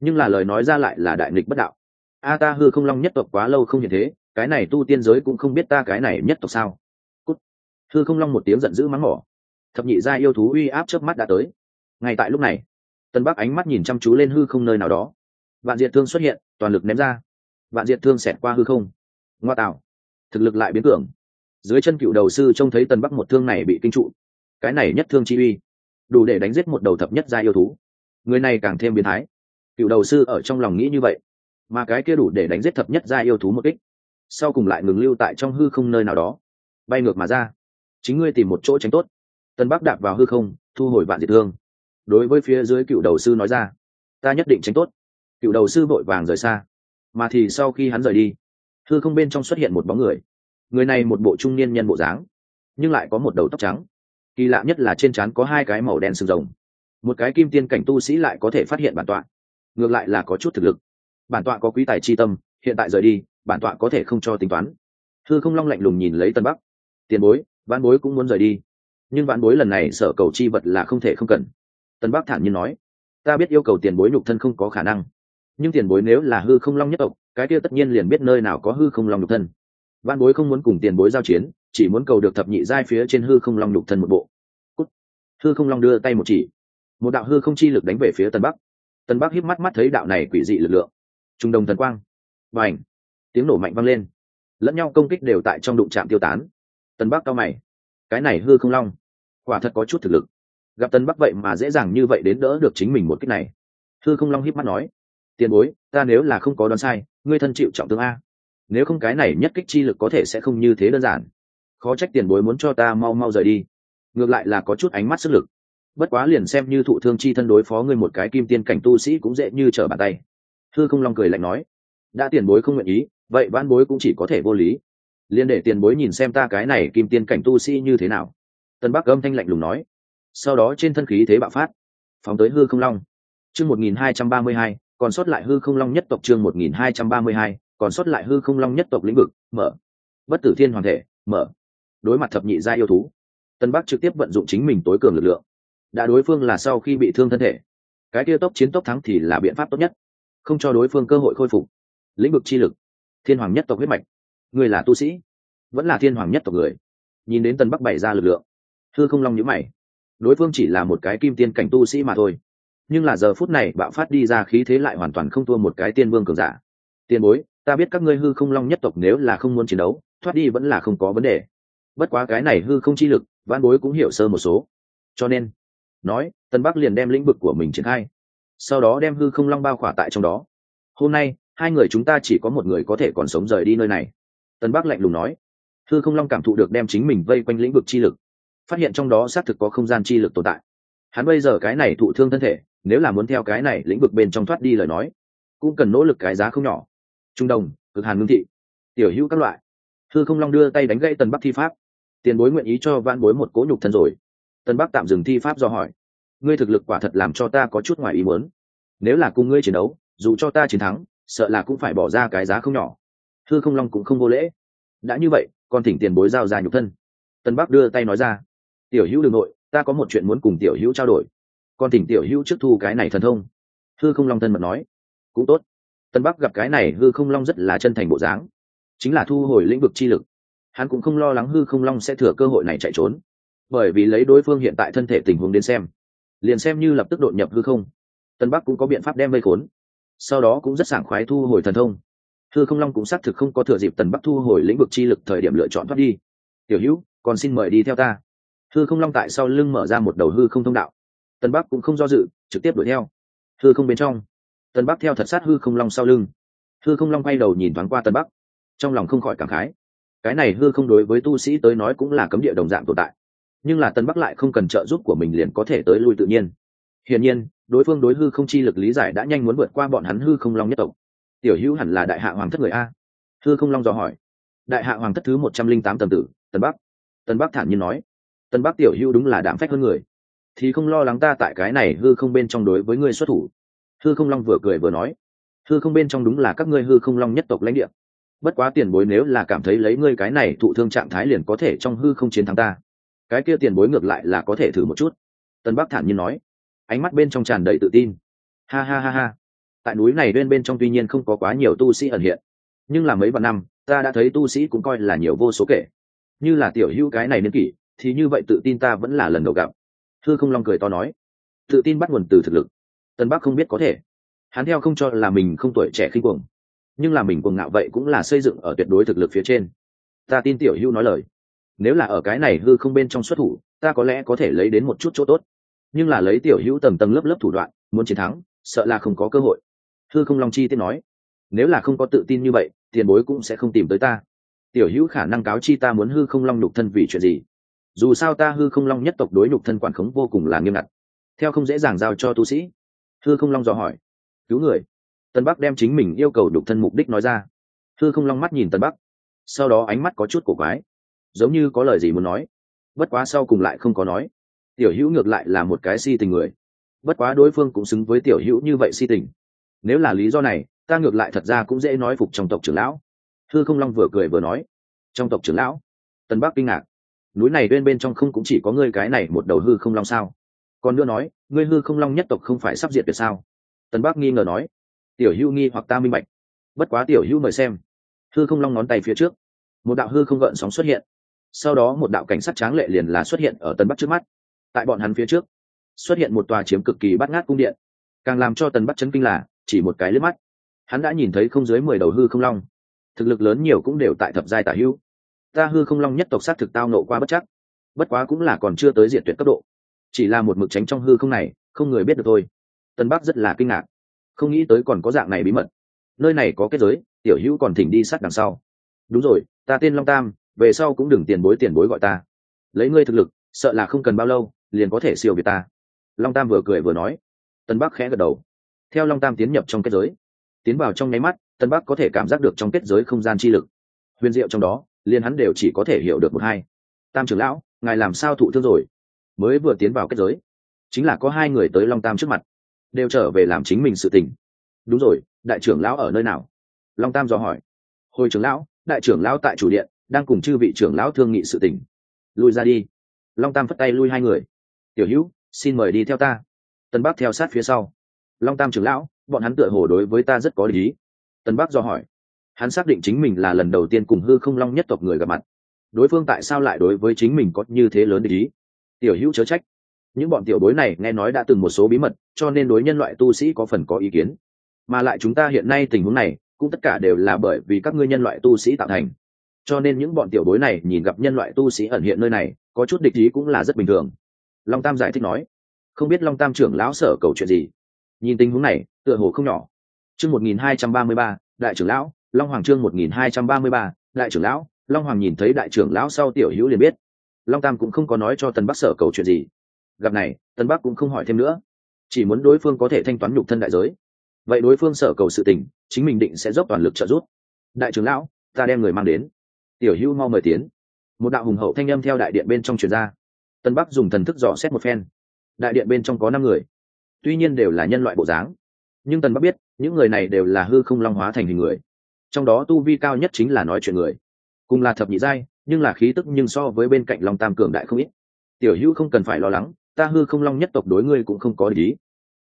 nhưng là lời nói ra lại là đại nghịch bất đạo. A ta hư không long nhất tộc quá lâu không hiện thế, cái này tu tiên giới cũng không biết ta cái này nhất tộc sao. Cút. hư không long một tiếng giận dữ mắng mỏ. Thập nhị gia yêu thú uy áp trước mắt đã tới ngay tại lúc này, tân bắc ánh mắt nhìn chăm chú lên hư không nơi nào đó. Vạn diệt thương xuất hiện, toàn lực ném ra. Vạn diệt thương xẹt qua hư không. Ngoa tạo. Thực lực lại biến tưởng dưới chân cựu đầu sư trông thấy tân bắc một thương này bị kinh trụ. Cái này nhất thương chi uy, đủ để đánh giết một đầu thập nhất gia yêu thú. Người này càng thêm biến thái. Cựu đầu sư ở trong lòng nghĩ như vậy, mà cái kia đủ để đánh giết thập nhất gia yêu thú một kích, sau cùng lại ngừng lưu tại trong hư không nơi nào đó, bay ngược mà ra. Chính ngươi tìm một chỗ tránh tốt. Tân bắc đạp vào hư không, thu hồi vạn diệt thương đối với phía dưới cựu đầu sư nói ra, ta nhất định tránh tốt. Cựu đầu sư vội vàng rời xa. Mà thì sau khi hắn rời đi thư không bên trong xuất hiện một bóng người. Người này một bộ trung niên nhân bộ dáng, nhưng lại có một đầu tóc trắng. Kỳ lạ nhất là trên trán có hai cái màu đen sừng rồng. Một cái kim tiên cảnh tu sĩ lại có thể phát hiện bản tọa. Ngược lại là có chút thực lực. Bản tọa có quý tài chi tâm, hiện tại rời đi, bản tọa có thể không cho tính toán. Thư không long lạnh lùng nhìn lấy tân bắc. Tiền bối văn bối cũng muốn rời đi. Nhưng văn bối lần này sở cầu chi vật là không thể không cần tân bắc thản nhiên nói, ta biết yêu cầu tiền bối nhục thân không có khả năng, nhưng tiền bối nếu là hư không long nhất tộc, cái kia tất nhiên liền biết nơi nào có hư không long nhục thân. Văn bối không muốn cùng tiền bối giao chiến, chỉ muốn cầu được thập nhị giai phía trên hư không long nhục thân một bộ. Cút. hư không long đưa tay một chỉ. Một đạo hư không chi lực đánh về phía tân bắc. Tân bắc híp mắt mắt thấy đạo này quỷ dị lực lượng. Trung đồng thần quang. Và ảnh tiếng nổ mạnh vang lên. Lẫn nhau công kích đều tại trong đụng trạm tiêu tán. Tân bắc cao mày. Cái này hư không long, quả thật có chút thực lực gặp tân bắc vậy mà dễ dàng như vậy đến đỡ được chính mình một cách này. Thư không long híp mắt nói, tiền bối, ta nếu là không có đoán sai, ngươi thân chịu trọng thương a. Nếu không cái này nhất kích chi lực có thể sẽ không như thế đơn giản. Khó trách tiền bối muốn cho ta mau mau rời đi. Ngược lại là có chút ánh mắt sức lực. Bất quá liền xem như thụ thương chi thân đối phó ngươi một cái kim tiên cảnh tu sĩ cũng dễ như trở bàn tay. Thư không long cười lạnh nói, đã tiền bối không nguyện ý, vậy ban bối cũng chỉ có thể vô lý. Liền để tiền bối nhìn xem ta cái này kim tiên cảnh tu sĩ như thế nào. Tân bắc âm thanh lạnh lùng nói sau đó trên thân khí thế bạo phát, phóng tới hư không long. Chương một nghìn hai trăm ba mươi hai, còn sót lại hư không long nhất tộc chương một nghìn hai trăm ba mươi hai, còn sót lại hư không long nhất tộc lĩnh vực, mở. Bất tử thiên hoàng thể, mở. Đối mặt thập nhị gia yêu thú, tân bắc trực tiếp vận dụng chính mình tối cường lực lượng. Đã đối phương là sau khi bị thương thân thể, cái kia tốc chiến tốc thắng thì là biện pháp tốt nhất. Không cho đối phương cơ hội khôi phục. Lĩnh vực chi lực, thiên hoàng nhất tộc huyết mạch. Người là tu sĩ, vẫn là thiên hoàng nhất tộc người. Nhìn đến tân bắc bày ra lực lượng, hư không long nhữ mày đối phương chỉ là một cái kim tiên cảnh tu sĩ mà thôi. Nhưng là giờ phút này bạo phát đi ra khí thế lại hoàn toàn không thua một cái tiên vương cường giả. Tiền bối, ta biết các ngươi hư không long nhất tộc nếu là không muốn chiến đấu, thoát đi vẫn là không có vấn đề. Bất quá cái này hư không chi lực văn bối cũng hiểu sơ một số. Cho nên, nói, tân bắc liền đem lĩnh vực của mình triển khai. Sau đó đem hư không long bao khỏa tại trong đó. Hôm nay, hai người chúng ta chỉ có một người có thể còn sống rời đi nơi này. Tân bắc lạnh lùng nói. Hư không long cảm thụ được đem chính mình vây quanh lĩnh vực chi lực phát hiện trong đó xác thực có không gian chi lực tồn tại. Hắn bây giờ cái này thụ thương thân thể, nếu là muốn theo cái này lĩnh vực bên trong thoát đi lời nói, cũng cần nỗ lực cái giá không nhỏ. Trung đồng, cực hàn ngưng thị, tiểu hữu các loại. Thư không long đưa tay đánh gãy tần bắc thi pháp. Tiền bối nguyện ý cho van bối một cố nhục thân rồi. Tần bắc tạm dừng thi pháp do hỏi. Ngươi thực lực quả thật làm cho ta có chút ngoài ý muốn. Nếu là cùng ngươi chiến đấu, dù cho ta chiến thắng, sợ là cũng phải bỏ ra cái giá không nhỏ. Thư không long cũng không vô lễ. Đã như vậy, còn thỉnh tiền bối giao ra nhục thân. Tân bắc đưa tay nói ra tiểu hữu đường nội, ta có một chuyện muốn cùng tiểu hữu trao đổi. Còn thỉnh tiểu hữu trước thu cái này thần thông. Hư không long thân mật nói. Cũng tốt. Tân bắc gặp cái này hư không long rất là chân thành bộ dáng, chính là thu hồi lĩnh vực chi lực. Hắn cũng không lo lắng hư không long sẽ thừa cơ hội này chạy trốn, bởi vì lấy đối phương hiện tại thân thể tình huống đến xem, liền xem như lập tức đột nhập hư không, tân bắc cũng có biện pháp đem vây khốn. Sau đó cũng rất sảng khoái thu hồi thần thông. Hư không long cũng xác thực không có thừa dịp tần bắc thu hồi lĩnh vực chi lực thời điểm lựa chọn thoát đi. Tiểu hữu còn xin mời đi theo ta hư không long tại sau lưng mở ra một đầu hư không thông đạo. Tần bắc cũng không do dự, trực tiếp đuổi theo. Hư không bên trong. Tần bắc theo thật sát hư không long sau lưng. Hư không long quay đầu nhìn thoáng qua tần bắc. Trong lòng không khỏi cảm khái. Cái này hư không đối với tu sĩ tới nói cũng là cấm địa đồng dạng tồn tại. Nhưng là tần bắc lại không cần trợ giúp của mình liền có thể tới lui tự nhiên. Hiển nhiên, đối phương đối hư không chi lực lý giải đã nhanh muốn vượt qua bọn hắn hư không long nhất tộc. Tiểu hữu hẳn là đại hạ hoàng thất người a. Hư không long dò hỏi. Đại hạ hoàng thất thứ một trăm linh tám tầm tử, tần bắc. Tần bắc thản nhiên nói. Tân bắc tiểu hữu đúng là đảm phách hơn người. Thì không lo lắng ta tại cái này hư không bên trong đối với ngươi xuất thủ. Hư không long vừa cười vừa nói. Hư không bên trong đúng là các ngươi hư không long nhất tộc lãnh địa. Bất quá tiền bối nếu là cảm thấy lấy ngươi cái này thụ thương trạng thái liền có thể trong hư không chiến thắng ta. Cái kia tiền bối ngược lại là có thể thử một chút. Tân bắc thản nhiên nói. Ánh mắt bên trong tràn đầy tự tin. Ha ha ha ha. Tại núi này bên bên trong tuy nhiên không có quá nhiều tu sĩ ẩn hiện, nhưng là mấy vạn năm, ta đã thấy tu sĩ cũng coi là nhiều vô số kể. Như là tiểu hữu cái này niên kỷ thì như vậy tự tin ta vẫn là lần đầu gặp. Thư không long cười to nói. Tự tin bắt nguồn từ thực lực. Tân bắc không biết có thể. Hắn theo không cho là mình không tuổi trẻ khinh cuồng. Nhưng là mình cuồng ngạo vậy cũng là xây dựng ở tuyệt đối thực lực phía trên. Ta tin tiểu hữu nói lời. Nếu là ở cái này hư không bên trong xuất thủ, ta có lẽ có thể lấy đến một chút chỗ tốt. Nhưng là lấy tiểu hữu tầng tầng lớp lớp thủ đoạn, muốn chiến thắng, sợ là không có cơ hội. Hư không long chi tiết nói. Nếu là không có tự tin như vậy, tiền bối cũng sẽ không tìm tới ta. Tiểu hữu khả năng cáo chi ta muốn hư không long đục thân vì chuyện gì? Dù sao ta hư không long nhất tộc đối nhục thân quản khống vô cùng là nghiêm ngặt. Theo không dễ dàng giao cho tu sĩ. Hư không long dò hỏi. Cứu người. Tân bắc đem chính mình yêu cầu nhục thân mục đích nói ra. Hư không long mắt nhìn tân bắc. Sau đó ánh mắt có chút cổ quái. Giống như có lời gì muốn nói. Bất quá sau cùng lại không có nói. Tiểu hữu ngược lại là một cái si tình người. Bất quá đối phương cũng xứng với tiểu hữu như vậy si tình. Nếu là lý do này, ta ngược lại thật ra cũng dễ nói phục trong tộc trưởng lão. Hư không long vừa cười vừa nói. Trong tộc trưởng lão? Tân bắc kinh ngạc núi này bên bên trong không cũng chỉ có ngươi cái này một đầu hư không long sao? Còn nữa nói, ngươi hư không long nhất tộc không phải sắp diệt được sao? Tân bắc nghi ngờ nói. Tiểu hữu nghi hoặc ta minh bạch. Bất quá tiểu hữu mời xem. Hư không long ngón tay phía trước. Một đạo hư không gợn sóng xuất hiện. Sau đó một đạo cảnh sát tráng lệ liền là xuất hiện ở tân bắc trước mắt. Tại bọn hắn phía trước, xuất hiện một tòa chiếm cực kỳ bắt ngát cung điện. Càng làm cho tần bắc chấn kinh là, chỉ một cái lướt mắt. Hắn đã nhìn thấy không dưới mười đầu hư không long. Thực lực lớn nhiều cũng đều tại thập giai tả hữu ta hư không long nhất tộc sát thực tao nộ qua bất chắc. Bất quá cũng là còn chưa tới diện tuyệt cấp độ. Chỉ là một mực tránh trong hư không này, không người biết được thôi. Tân bắc rất là kinh ngạc. Không nghĩ tới còn có dạng này bí mật. Nơi này có kết giới, tiểu hữu còn thỉnh đi sát đằng sau. Đúng rồi, ta tên long tam, về sau cũng đừng tiền bối tiền bối gọi ta. Lấy ngươi thực lực, sợ là không cần bao lâu, liền có thể siêu việt ta. Long tam vừa cười vừa nói. Tân bắc khẽ gật đầu. Theo long tam tiến nhập trong kết giới, tiến vào trong nháy mắt, tân bắc có thể cảm giác được trong kết giới không gian chi lực. Huyền diệu trong đó liền hắn đều chỉ có thể hiểu được một hai. Tam trưởng lão, ngài làm sao thụ thương rồi? Mới vừa tiến vào kết giới, chính là có hai người tới long tam trước mặt, đều trở về làm chính mình sự tình. Đúng rồi, đại trưởng lão ở nơi nào? Long tam dò hỏi. Hồi trưởng lão, đại trưởng lão tại chủ điện, đang cùng chư vị trưởng lão thương nghị sự tình. Lui ra đi. Long tam phất tay lui hai người. Tiểu hữu, xin mời đi theo ta. Tân bắc theo sát phía sau. Long tam trưởng lão, bọn hắn tựa hồ đối với ta rất có lý. Tân bắc do hỏi hắn xác định chính mình là lần đầu tiên cùng hư không long nhất tộc người gặp mặt. Đối phương tại sao lại đối với chính mình có như thế lớn ý? Tiểu hữu chớ trách. Những bọn tiểu bối này nghe nói đã từng một số bí mật, cho nên đối nhân loại tu sĩ có phần có ý kiến. Mà lại chúng ta hiện nay tình huống này, cũng tất cả đều là bởi vì các ngươi nhân loại tu sĩ tạo thành. Cho nên những bọn tiểu bối này nhìn gặp nhân loại tu sĩ ẩn hiện nơi này, có chút địch ý cũng là rất bình thường. Long tam giải thích nói. Không biết long tam trưởng lão sở cầu chuyện gì? Nhìn tình huống này, tựa hồ không nhỏ. Chương một nghìn hai trăm ba mươi ba, đại trưởng lão long hoàng trương một nghìn hai trăm ba mươi ba, đại trưởng lão, long hoàng nhìn thấy đại trưởng lão sau tiểu hữu liền biết. Long tam cũng không có nói cho tân bắc sở cầu chuyện gì. Gặp này tân bắc cũng không hỏi thêm nữa. Chỉ muốn đối phương có thể thanh toán nhục thân đại giới. Vậy đối phương sở cầu sự tình, chính mình định sẽ dốc toàn lực trợ giúp. Đại trưởng lão, ta đem người mang đến. Tiểu hữu mau mời tiến. Một đạo hùng hậu thanh âm theo đại điện bên trong truyền ra. Tân bắc dùng thần thức dò xét một phen. Đại điện bên trong có năm người. Tuy nhiên đều là nhân loại bộ dáng. Nhưng tần bắc biết, những người này đều là hư không long hóa thành hình người trong đó tu vi cao nhất chính là nói chuyện người. Cùng là thập nhị giai, nhưng là khí tức nhưng so với bên cạnh long tam cường đại không ít. Tiểu hữu không cần phải lo lắng, ta hư không long nhất tộc đối ngươi cũng không có lý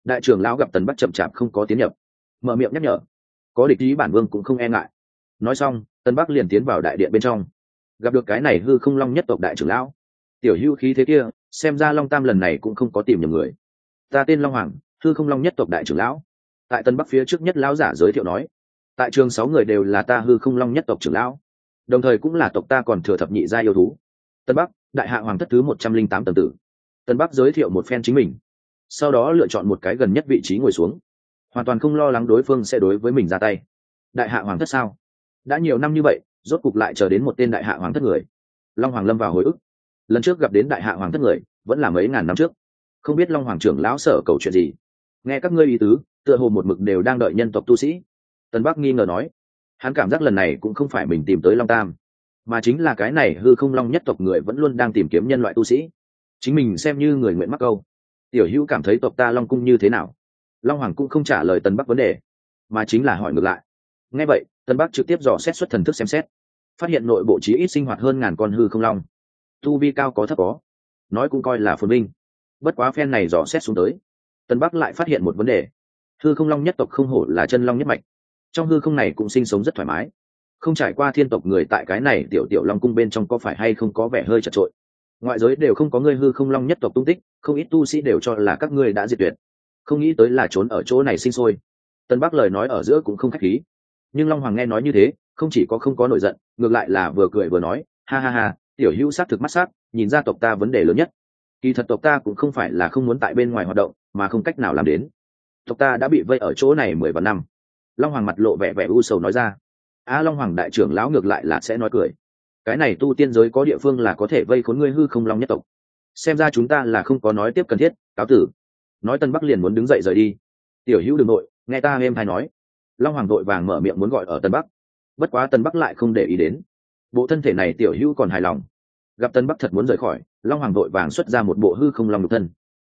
đại trưởng lão gặp tần bắc chậm chạp không có tiến nhập, mở miệng nhắc nhở. Có địch ý bản vương cũng không e ngại. Nói xong tân bắc liền tiến vào đại điện bên trong. Gặp được cái này hư không long nhất tộc đại trưởng lão. Tiểu hữu khí thế kia, xem ra long tam lần này cũng không có tìm nhầm người. Ta tên long hoàng, hư không long nhất tộc đại trưởng lão. Tại tân bắc phía trước nhất lão giả giới thiệu nói tại trường sáu người đều là ta hư không long nhất tộc trưởng lão. Đồng thời cũng là tộc ta còn thừa thập nhị gia yêu thú. Tân bắc, đại hạ hoàng thất thứ một trăm linh tám tầng tử. Tân bắc giới thiệu một phen chính mình. Sau đó lựa chọn một cái gần nhất vị trí ngồi xuống. Hoàn toàn không lo lắng đối phương sẽ đối với mình ra tay. Đại hạ hoàng thất sao? Đã nhiều năm như vậy, rốt cục lại chờ đến một tên đại hạ hoàng thất người. Long hoàng lâm vào hồi ức. Lần trước gặp đến đại hạ hoàng thất người, vẫn là mấy ngàn năm trước. Không biết long hoàng trưởng lão sở cầu chuyện gì. Nghe các ngươi ý tứ, tựa hồ một mực đều đang đợi nhân tộc tu sĩ tân bắc nghi ngờ nói, hắn cảm giác lần này cũng không phải mình tìm tới long tam, mà chính là cái này hư không long nhất tộc người vẫn luôn đang tìm kiếm nhân loại tu sĩ. Chính mình xem như người nguyện mắc câu. Tiểu hữu cảm thấy tộc ta long cung như thế nào? Long hoàng cũng không trả lời tân bắc vấn đề, mà chính là hỏi ngược lại. Nghe vậy tân bắc trực tiếp dò xét xuất thần thức xem xét, phát hiện nội bộ trí ít sinh hoạt hơn ngàn con hư không long. Tu vi cao có thấp có, nói cũng coi là phồn minh bất quá phen này dò xét xuống tới tân bắc lại phát hiện một vấn đề. Hư không long nhất tộc không hổ là chân long nhất mạch trong hư không này cũng sinh sống rất thoải mái. Không trải qua thiên tộc người tại cái này tiểu tiểu long cung bên trong có phải hay không có vẻ hơi chật trội ngoại giới đều không có ngươi hư không long nhất tộc tung tích, không ít tu sĩ đều cho là các ngươi đã diệt tuyệt. Không nghĩ tới là trốn ở chỗ này sinh sôi. Tân bắc lời nói ở giữa cũng không khách khí. Nhưng long hoàng nghe nói như thế, không chỉ có không có nổi giận, ngược lại là vừa cười vừa nói, ha ha ha, tiểu hữu s á t thực mắt s á t nhìn ra tộc ta vấn đề lớn nhất. Kỳ thật tộc ta cũng không phải là không muốn tại bên ngoài hoạt động, mà không cách nào làm đến. Tộc ta đã bị vây ở chỗ này mười vạn năm long hoàng mặt lộ vẻ vẻ u sầu nói ra. A, long hoàng đại trưởng lão ngược lại là sẽ nói cười. Cái này tu tiên giới có địa phương là có thể vây khốn ngươi hư không long nhất tộc. Xem ra chúng ta là không có nói tiếp cần thiết, cáo tử. Nói tân bắc liền muốn đứng dậy rời đi. Tiểu hữu đường nội, nghe ta em hay nói. Long hoàng đội vàng mở miệng muốn gọi ở tân bắc. Bất quá tân bắc lại không để ý đến. Bộ thân thể này tiểu hữu còn hài lòng. Gặp tân bắc thật muốn rời khỏi, long hoàng đội vàng xuất ra một bộ hư không long độc thân.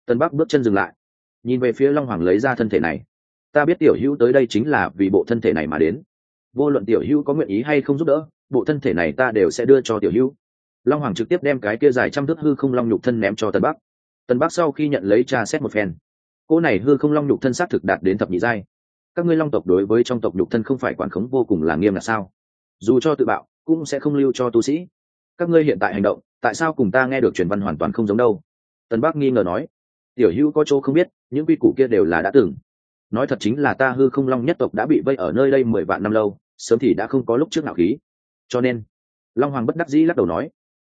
Tân bắc bước chân dừng lại. Nhìn về phía long hoàng lấy ra thân thể này ta biết tiểu hữu tới đây chính là vì bộ thân thể này mà đến. Vô luận tiểu hữu có nguyện ý hay không giúp đỡ, bộ thân thể này ta đều sẽ đưa cho tiểu hữu. Long hoàng trực tiếp đem cái kia dài trăm thước hư không long nhục thân ném cho tân bắc. Tân bắc sau khi nhận lấy trà xét một phen, cô này hư không long nhục thân xác thực đạt đến thập nhị giai. Các ngươi long tộc đối với trong tộc nhục thân không phải quản khống vô cùng là nghiêm là sao? Dù cho tự bạo, cũng sẽ không lưu cho tu sĩ. Các ngươi hiện tại hành động, tại sao cùng ta nghe được truyền văn hoàn toàn không giống đâu? Tân bắc nghi ngờ nói. Tiểu hữu có chỗ không biết, những quy củ kia đều là đã từng nói thật chính là ta hư không long nhất tộc đã bị vây ở nơi đây mười vạn năm lâu, sớm thì đã không có lúc trước nào khí. Cho nên, long hoàng bất đắc dĩ lắc đầu nói,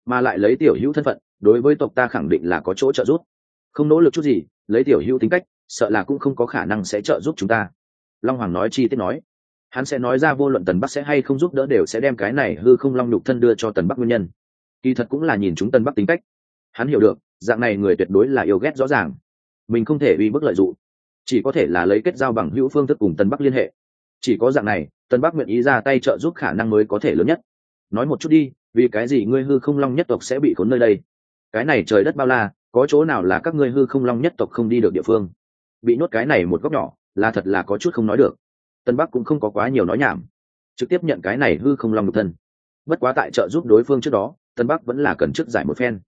mà lại lấy tiểu hữu thân phận, đối với tộc ta khẳng định là có chỗ trợ giúp. Không nỗ lực chút gì, lấy tiểu hữu tính cách, sợ là cũng không có khả năng sẽ trợ giúp chúng ta. Long hoàng nói chi tiết nói, hắn sẽ nói ra vô luận tần bắc sẽ hay không giúp đỡ đều sẽ đem cái này hư không long nhục thân đưa cho tần bắc nguyên nhân. Kỳ thật cũng là nhìn chúng tần bắc tính cách. Hắn hiểu được, dạng này người tuyệt đối là yêu ghét rõ ràng. Mình không thể bị bức lợi dụng chỉ có thể là lấy kết giao bằng hữu phương thức cùng tân bắc liên hệ. Chỉ có dạng này, tân bắc nguyện ý ra tay trợ giúp khả năng mới có thể lớn nhất. Nói một chút đi, vì cái gì ngươi hư không long nhất tộc sẽ bị khốn nơi đây? Cái này trời đất bao la, có chỗ nào là các ngươi hư không long nhất tộc không đi được địa phương? Bị nhốt cái này một góc nhỏ, là thật là có chút không nói được. Tân bắc cũng không có quá nhiều nói nhảm, trực tiếp nhận cái này hư không long độc thân. Bất quá tại trợ giúp đối phương trước đó, tân bắc vẫn là cần chức giải một phen.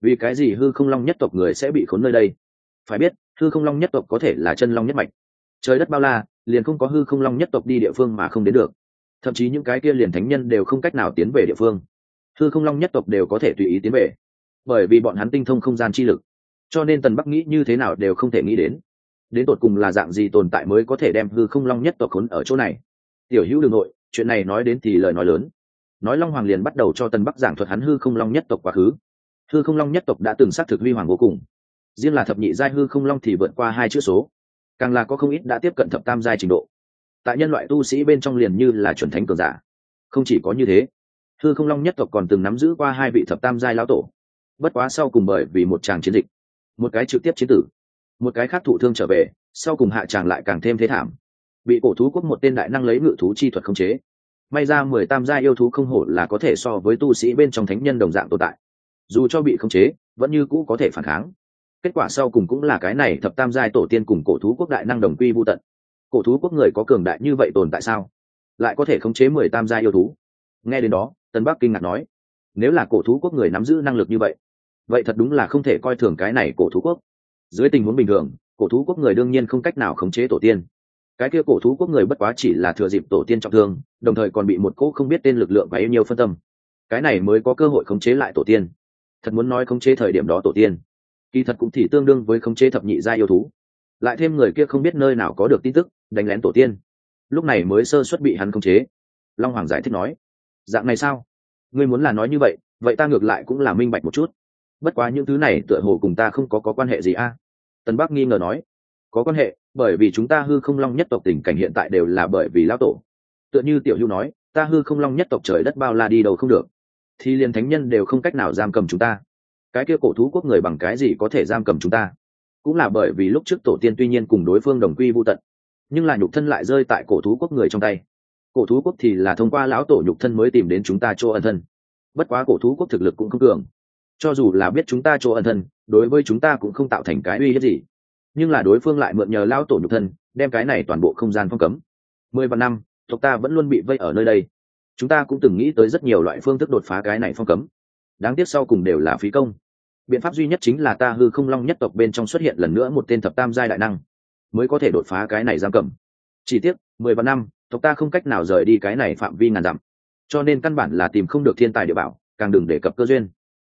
Vì cái gì hư không long nhất tộc người sẽ bị khốn nơi đây? Phải biết hư không long nhất tộc có thể là chân long nhất mạch. Trời đất bao la, liền không có hư không long nhất tộc đi địa phương mà không đến được. Thậm chí những cái kia liền thánh nhân đều không cách nào tiến về địa phương. Hư không long nhất tộc đều có thể tùy ý tiến về. Bởi vì bọn hắn tinh thông không gian chi lực. Cho nên tần bắc nghĩ như thế nào đều không thể nghĩ đến. Đến tột cùng là dạng gì tồn tại mới có thể đem hư không long nhất tộc khốn ở chỗ này? Tiểu hữu đường nội, chuyện này nói đến thì lời nói lớn. Nói long hoàng liền bắt đầu cho tần bắc giảng thuật hắn hư không long nhất tộc quá khứ. Hư không long nhất tộc đã từng xác thực huy hoàng vô cùng riêng là thập nhị giai hư không long thì vượt qua hai chữ số. Càng là có không ít đã tiếp cận thập tam giai trình độ. Tại nhân loại tu sĩ bên trong liền như là chuẩn thánh cường giả. Không chỉ có như thế, hư không long nhất tộc còn từng nắm giữ qua hai vị thập tam giai lão tổ. Bất quá sau cùng bởi vì một tràng chiến dịch, một cái trực tiếp chiến tử, một cái khác thụ thương trở về, sau cùng hạ tràng lại càng thêm thế thảm. Bị cổ thú quốc một tên đại năng lấy ngự thú chi thuật khống chế. May ra mười tam gia yêu thú không hổ là có thể so với tu sĩ bên trong thánh nhân đồng dạng tồn tại. Dù cho bị khống chế, vẫn như cũ có thể phản kháng kết quả sau cùng cũng là cái này thập tam giai tổ tiên cùng cổ thú quốc đại năng đồng quy vô tận. Cổ thú quốc người có cường đại như vậy tồn tại sao? Lại có thể khống chế mười tam giai yêu thú? Nghe đến đó, tân bắc kinh ngạc nói, nếu là cổ thú quốc người nắm giữ năng lực như vậy vậy thật đúng là không thể coi thường cái này cổ thú quốc. Dưới tình huống bình thường, cổ thú quốc người đương nhiên không cách nào khống chế tổ tiên. Cái kia cổ thú quốc người bất quá chỉ là thừa dịp tổ tiên trọng thương, đồng thời còn bị một cỗ không biết tên lực lượng và yêu nhiều phân tâm. Cái này mới có cơ hội khống chế lại tổ tiên. Thật muốn nói khống chế thời điểm đó tổ tiên kỳ thật cũng thì tương đương với khống chế thập nhị gia yêu thú. Lại thêm người kia không biết nơi nào có được tin tức đánh lén tổ tiên. Lúc này mới sơ xuất bị hắn khống chế. Long hoàng giải thích nói dạng này sao? Ngươi muốn là nói như vậy vậy ta ngược lại cũng là minh bạch một chút. Bất quá những thứ này tựa hồ cùng ta không có, có quan hệ gì a? À? tân bắc nghi ngờ nói có quan hệ bởi vì chúng ta hư không long nhất tộc tình cảnh hiện tại đều là bởi vì lão tổ. Tựa như tiểu hưu nói ta hư không long nhất tộc trời đất bao la đi đâu không được thì liền thánh nhân đều không cách nào giam cầm chúng ta cái kia cổ thú quốc người bằng cái gì có thể giam cầm chúng ta? Cũng là bởi vì lúc trước tổ tiên tuy nhiên cùng đối phương đồng quy vô tận, nhưng là nhục thân lại rơi tại cổ thú quốc người trong tay. Cổ thú quốc thì là thông qua lão tổ nhục thân mới tìm đến chúng ta chỗ ân thân. Bất quá cổ thú quốc thực lực cũng không cường. Cho dù là biết chúng ta chỗ ân thân, đối với chúng ta cũng không tạo thành cái uy hiếp gì. Nhưng là đối phương lại mượn nhờ lão tổ nhục thân, đem cái này toàn bộ không gian phong cấm. Mười vạn năm, tộc ta vẫn luôn bị vây ở nơi đây. Chúng ta cũng từng nghĩ tới rất nhiều loại phương thức đột phá cái này phong cấm. Đáng tiếc sau cùng đều là phí công biện pháp duy nhất chính là ta hư không long nhất tộc bên trong xuất hiện lần nữa một tên thập tam giai đại năng, mới có thể đột phá cái này giam cầm. Chỉ tiếc, mười vạn năm, tộc ta không cách nào rời đi cái này phạm vi ngàn dặm. Cho nên căn bản là tìm không được thiên tài địa bảo, càng đừng đề cập cơ duyên.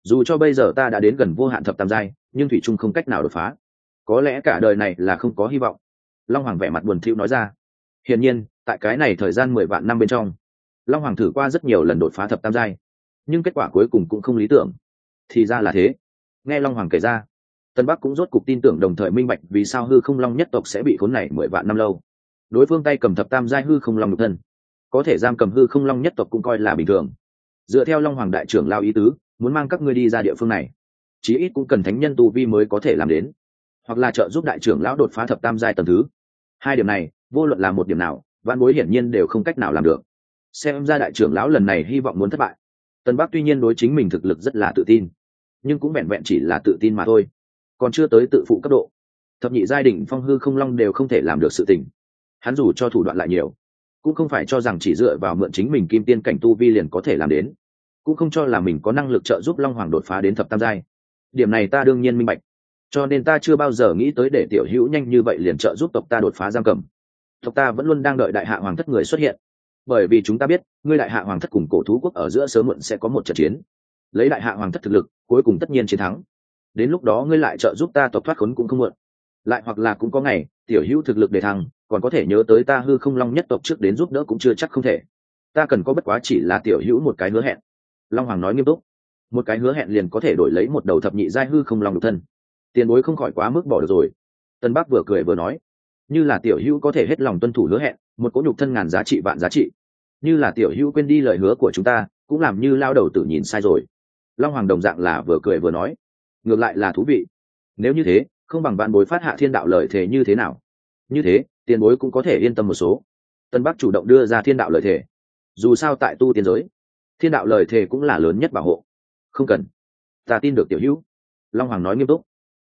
Dù cho bây giờ ta đã đến gần vô hạn thập tam giai, nhưng thủy trung không cách nào đột phá. Có lẽ cả đời này là không có hy vọng. Long hoàng vẻ mặt buồn thiu nói ra. Hiển nhiên, tại cái này thời gian mười vạn năm bên trong, long hoàng thử qua rất nhiều lần đột phá thập tam giai, nhưng kết quả cuối cùng cũng không lý tưởng. Thì ra là thế nghe long hoàng kể ra, tân bắc cũng rốt cục tin tưởng đồng thời minh bạch vì sao hư không long nhất tộc sẽ bị khốn này mười vạn năm lâu. Đối phương tay cầm thập tam giai hư không long nhục thân, có thể giam cầm hư không long nhất tộc cũng coi là bình thường. Dựa theo long hoàng đại trưởng lao ý tứ, muốn mang các ngươi đi ra địa phương này, chí ít cũng cần thánh nhân tu vi mới có thể làm đến, hoặc là trợ giúp đại trưởng lão đột phá thập tam giai tầng thứ. Hai điểm này, vô luận là một điểm nào văn bối hiển nhiên đều không cách nào làm được. Xem ra đại trưởng lão lần này hy vọng muốn thất bại. Tân bắc tuy nhiên đối chính mình thực lực rất là tự tin nhưng cũng vẹn vẹn chỉ là tự tin mà thôi. Còn chưa tới tự phụ cấp độ, thập nhị giai đình phong hư không long đều không thể làm được sự tình. Hắn dù cho thủ đoạn lại nhiều, cũng không phải cho rằng chỉ dựa vào mượn chính mình kim tiên cảnh tu vi liền có thể làm đến, cũng không cho là mình có năng lực trợ giúp long hoàng đột phá đến thập tam giai. Điểm này ta đương nhiên minh bạch, cho nên ta chưa bao giờ nghĩ tới để tiểu hữu nhanh như vậy liền trợ giúp tộc ta đột phá giam cầm. Tộc ta vẫn luôn đang đợi đại hạ hoàng thất người xuất hiện, bởi vì chúng ta biết, ngươi đại hạ hoàng thất cùng cổ thú quốc ở giữa sớm muộn sẽ có một trận chiến lấy đại hạ hoàng thất thực lực, cuối cùng tất nhiên chiến thắng. Đến lúc đó ngươi lại trợ giúp ta tộc thoát khốn cũng không muộn. Lại hoặc là cũng có ngày, tiểu hữu thực lực để thăng, còn có thể nhớ tới ta hư không long nhất tộc trước đến giúp đỡ cũng chưa chắc không thể. Ta cần có bất quá chỉ là tiểu hữu một cái hứa hẹn. Long hoàng nói nghiêm túc. Một cái hứa hẹn liền có thể đổi lấy một đầu thập nhị giai hư không long độc thân. Tiền bối không khỏi quá mức bỏ được rồi. Tân bắc vừa cười vừa nói. Như là tiểu hữu có thể hết lòng tuân thủ hứa hẹn, một cỗ nhục thân ngàn giá trị vạn giá trị. Như là tiểu hữu quên đi lời hứa của chúng ta, cũng làm như lao đầu tự nhìn sai rồi long hoàng đồng dạng là vừa cười vừa nói, ngược lại là thú vị. Nếu như thế, không bằng bạn bối phát hạ thiên đạo lời thề như thế nào? Như thế, tiền bối cũng có thể yên tâm một số. Tân bắc chủ động đưa ra thiên đạo lời thề dù sao tại tu tiên giới, thiên đạo lời thề cũng là lớn nhất bảo hộ. Không cần. Ta tin được tiểu hữu. Long hoàng nói nghiêm túc.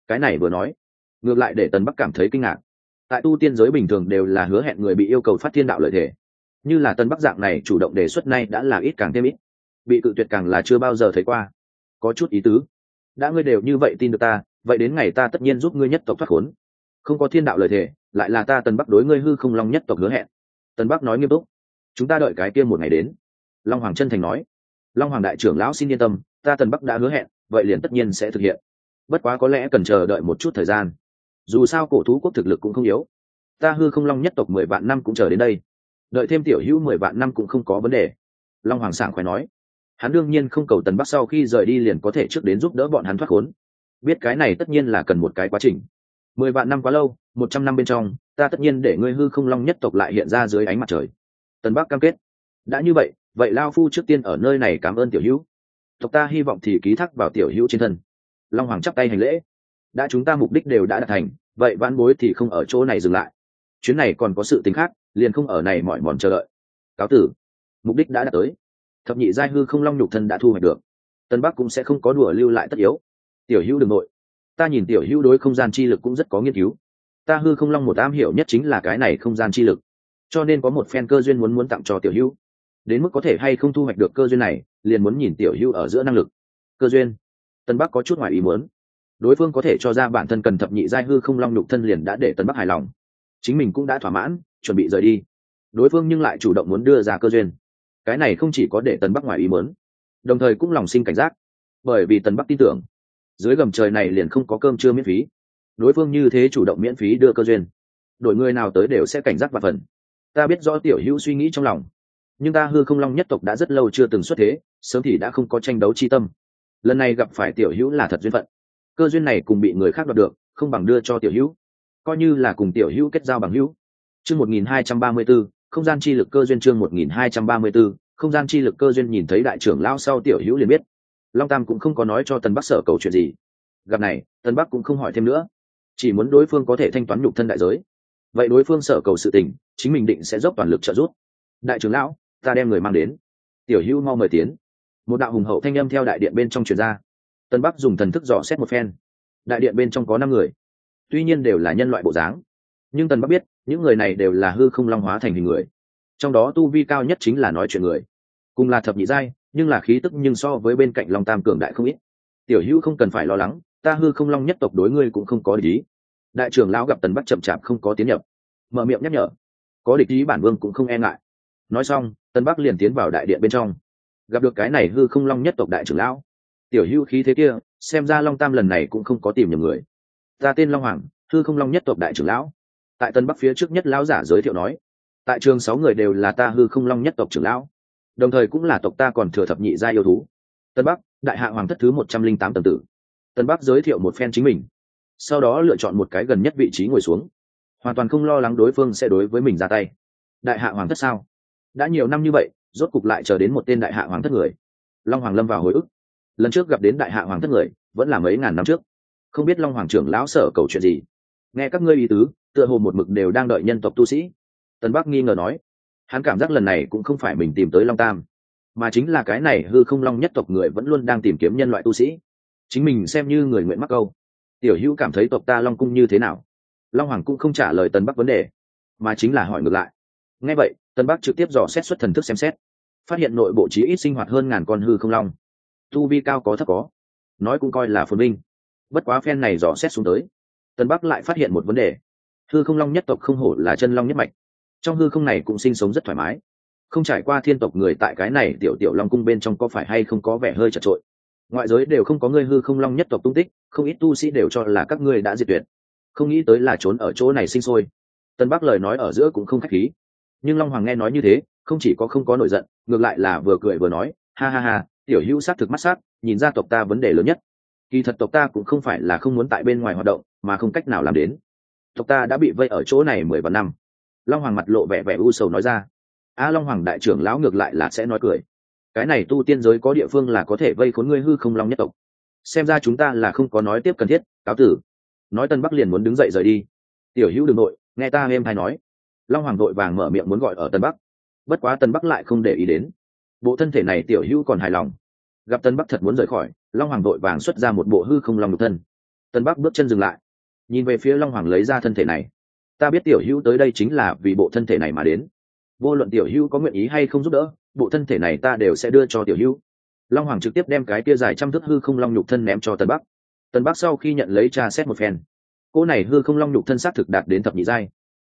Cái này vừa nói, ngược lại để tần bắc cảm thấy kinh ngạc. Tại tu tiên giới bình thường đều là hứa hẹn người bị yêu cầu phát thiên đạo lợi thể như là tân bắc dạng này chủ động đề xuất nay đã là ít càng thêm ít. Bị cự tuyệt càng là chưa bao giờ thấy qua có chút ý tứ. Đã ngươi đều như vậy tin được ta, vậy đến ngày ta tất nhiên giúp ngươi nhất tộc thoát khốn. Không có thiên đạo lời thề, lại là ta tần bắc đối ngươi hư không long nhất tộc hứa hẹn. Tần bắc nói nghiêm túc. Chúng ta đợi cái kia một ngày đến. Long hoàng chân thành nói. Long hoàng đại trưởng lão xin yên tâm, ta tần bắc đã hứa hẹn, vậy liền tất nhiên sẽ thực hiện. Bất quá có lẽ cần chờ đợi một chút thời gian. Dù sao cổ thú quốc thực lực cũng không yếu. Ta hư không long nhất tộc mười vạn năm cũng chờ đến đây. Đợi thêm tiểu hữu mười vạn năm cũng không có vấn đề. Long hoàng sảng khỏe nói hắn đương nhiên không cầu tần bắc sau khi rời đi liền có thể trước đến giúp đỡ bọn hắn thoát khốn. Biết cái này tất nhiên là cần một cái quá trình. Mười vạn năm quá lâu, một trăm năm bên trong, ta tất nhiên để ngươi hư không long nhất tộc lại hiện ra dưới ánh mặt trời. Tần bắc cam kết. Đã như vậy vậy lao phu trước tiên ở nơi này cảm ơn tiểu hữu. Tộc ta hy vọng thì ký thác vào tiểu hữu trên thân. Long hoàng chắp tay hành lễ. Đã chúng ta mục đích đều đã đạt thành, vậy vãn bối thì không ở chỗ này dừng lại. Chuyến này còn có sự tính khác, liền không ở này mỏi mòn chờ đợi. Cáo tử. Mục đích đã đạt tới thập nhị giai hư không long nhục thân đã thu hoạch được. Tân bắc cũng sẽ không có đùa lưu lại tất yếu. Tiểu hữu đừng nội. Ta nhìn tiểu hữu đối không gian chi lực cũng rất có nghiên cứu. Ta hư không long một am hiểu nhất chính là cái này không gian chi lực. Cho nên có một phen cơ duyên muốn muốn tặng cho tiểu hữu. Đến mức có thể hay không thu hoạch được cơ duyên này, liền muốn nhìn tiểu hữu ở giữa năng lực. Cơ duyên? Tân bắc có chút ngoài ý muốn. Đối phương có thể cho ra bản thân cần thập nhị giai hư không long nhục thân liền đã để tân bắc hài lòng. Chính mình cũng đã thỏa mãn, chuẩn bị rời đi. Đối phương nhưng lại chủ động muốn đưa ra cơ duyên cái này không chỉ có để tần bắc ngoài ý muốn, đồng thời cũng lòng sinh cảnh giác, bởi vì tần bắc tin tưởng, dưới gầm trời này liền không có cơm trưa miễn phí. Đối phương như thế chủ động miễn phí đưa cơ duyên đội người nào tới đều sẽ cảnh giác và phần. Ta biết rõ tiểu hữu suy nghĩ trong lòng, nhưng ta hư không long nhất tộc đã rất lâu chưa từng xuất thế, sớm thì đã không có tranh đấu chi tâm. Lần này gặp phải tiểu hữu là thật duyên phận. Cơ duyên này cùng bị người khác đoạt được, không bằng đưa cho tiểu hữu, coi như là cùng tiểu hữu kết giao bằng hữu. Chương một nghìn hai trăm ba mươi b ố không gian chi lực cơ duyên chương một nghìn hai trăm ba mươi b ố không gian chi lực cơ duyên nhìn thấy đại trưởng lão sau tiểu hữu liền biết. Long tam cũng không có nói cho tần bắc sở cầu chuyện gì. Gặp này, tần bắc cũng không hỏi thêm nữa. Chỉ muốn đối phương có thể thanh toán nhục thân đại giới. Vậy đối phương sở cầu sự tình, chính mình định sẽ dốc toàn lực trợ giúp. Đại trưởng lão, ta đem người mang đến. Tiểu hữu mau mời tiến. Một đạo hùng hậu thanh âm theo đại điện bên trong truyền ra. Tân bắc dùng thần thức dò xét một phen. Đại điện bên trong có năm người. Tuy nhiên đều là nhân loại bộ dáng. Nhưng tần bắc biết những người này đều là hư không long hóa thành hình người. Trong đó tu vi cao nhất chính là nói chuyện người. Cùng là thập nhị giai, nhưng là khí tức nhưng so với bên cạnh long tam cường đại không ít. Tiểu hữu không cần phải lo lắng, ta hư không long nhất tộc đối ngươi cũng không có lý đại trưởng lão gặp tần bắc chậm chạp không có tiến nhập, mở miệng nhắc nhở. Có địch ý bản vương cũng không e ngại. Nói xong tân bắc liền tiến vào đại điện bên trong. Gặp được cái này hư không long nhất tộc đại trưởng lão. Tiểu hữu khí thế kia, xem ra long tam lần này cũng không có tìm nhầm người. Ta tên long hoàng, hư không long nhất tộc đại trưởng lão tại tân bắc phía trước nhất lão giả giới thiệu nói, tại trường sáu người đều là ta hư không long nhất tộc trưởng lão, đồng thời cũng là tộc ta còn thừa thập nhị gia yêu thú. Tân bắc, đại hạ hoàng thất thứ một trăm linh tám tầng tử. Tân bắc giới thiệu một phen chính mình, sau đó lựa chọn một cái gần nhất vị trí ngồi xuống. Hoàn toàn không lo lắng đối phương sẽ đối với mình ra tay. Đại hạ hoàng thất sao? Đã nhiều năm như vậy, rốt cục lại chờ đến một tên đại hạ hoàng thất người. Long hoàng lâm vào hồi ức. Lần trước gặp đến đại hạ hoàng thất người, vẫn là mấy ngàn năm trước. Không biết long hoàng trưởng lão sở cầu chuyện gì. Nghe các ngươi ý tứ tựa hồ một mực đều đang đợi nhân tộc tu sĩ. Tân bắc nghi ngờ nói, hắn cảm giác lần này cũng không phải mình tìm tới long tam, mà chính là cái này hư không long nhất tộc người vẫn luôn đang tìm kiếm nhân loại tu sĩ. Chính mình xem như người nguyện mắc câu. Tiểu hữu cảm thấy tộc ta long cung như thế nào? Long hoàng cũng không trả lời tân bắc vấn đề, mà chính là hỏi ngược lại. Ngay vậy tân bắc trực tiếp dò xét xuất thần thức xem xét, phát hiện nội bộ trí ít sinh hoạt hơn ngàn con hư không long. Tu vi cao có thấp có, nói cũng coi là phồn vinh. Bất quá phen này dò xét xuống tới tân bắc lại phát hiện một vấn đề hư không long nhất tộc không hổ là chân long nhất mạch. Trong hư không này cũng sinh sống rất thoải mái. Không trải qua thiên tộc người tại cái này tiểu tiểu long cung bên trong có phải hay không có vẻ hơi chật trội ngoại giới đều không có ngươi hư không long nhất tộc tung tích, không ít tu sĩ đều cho là các ngươi đã diệt tuyệt. Không nghĩ tới là trốn ở chỗ này sinh sôi. Tân bắc lời nói ở giữa cũng không k h á c h khí. Nhưng long hoàng nghe nói như thế, không chỉ có không có nổi giận, ngược lại là vừa cười vừa nói, ha ha ha, tiểu hữu s á t thực mắt s á t nhìn ra tộc ta vấn đề lớn nhất. Kỳ thật tộc ta cũng không phải là không muốn tại bên ngoài hoạt động, mà không cách nào làm đến tộc ta đã bị vây ở chỗ này mười vạn năm. Long hoàng mặt lộ vẻ vẻ u sầu nói ra. A long hoàng đại trưởng lão ngược lại là sẽ nói cười. Cái này tu tiên giới có địa phương là có thể vây khốn ngươi hư không long nhất tộc. Xem ra chúng ta là không có nói tiếp cần thiết, cáo tử. Nói tân bắc liền muốn đứng dậy rời đi. Tiểu hữu đ ư n g nội nghe ta em hay nói. Long hoàng đội vàng mở miệng muốn gọi ở tân bắc. Bất quá tân bắc lại không để ý đến. Bộ thân thể này tiểu hữu còn hài lòng. Gặp tân bắc thật muốn rời khỏi, long hoàng đội vàng xuất ra một bộ hư không long độc thân. Tân bắc bước chân dừng lại nhìn về phía long hoàng lấy ra thân thể này. Ta biết tiểu hữu tới đây chính là vì bộ thân thể này mà đến. Vô luận tiểu hữu có nguyện ý hay không giúp đỡ, bộ thân thể này ta đều sẽ đưa cho tiểu hữu. Long hoàng trực tiếp đem cái kia dài trăm thước hư không long nhục thân ném cho tân bắc. Tân bắc sau khi nhận lấy tra xét một phen cô này hư không long nhục thân xác thực đạt đến thập nhị giai.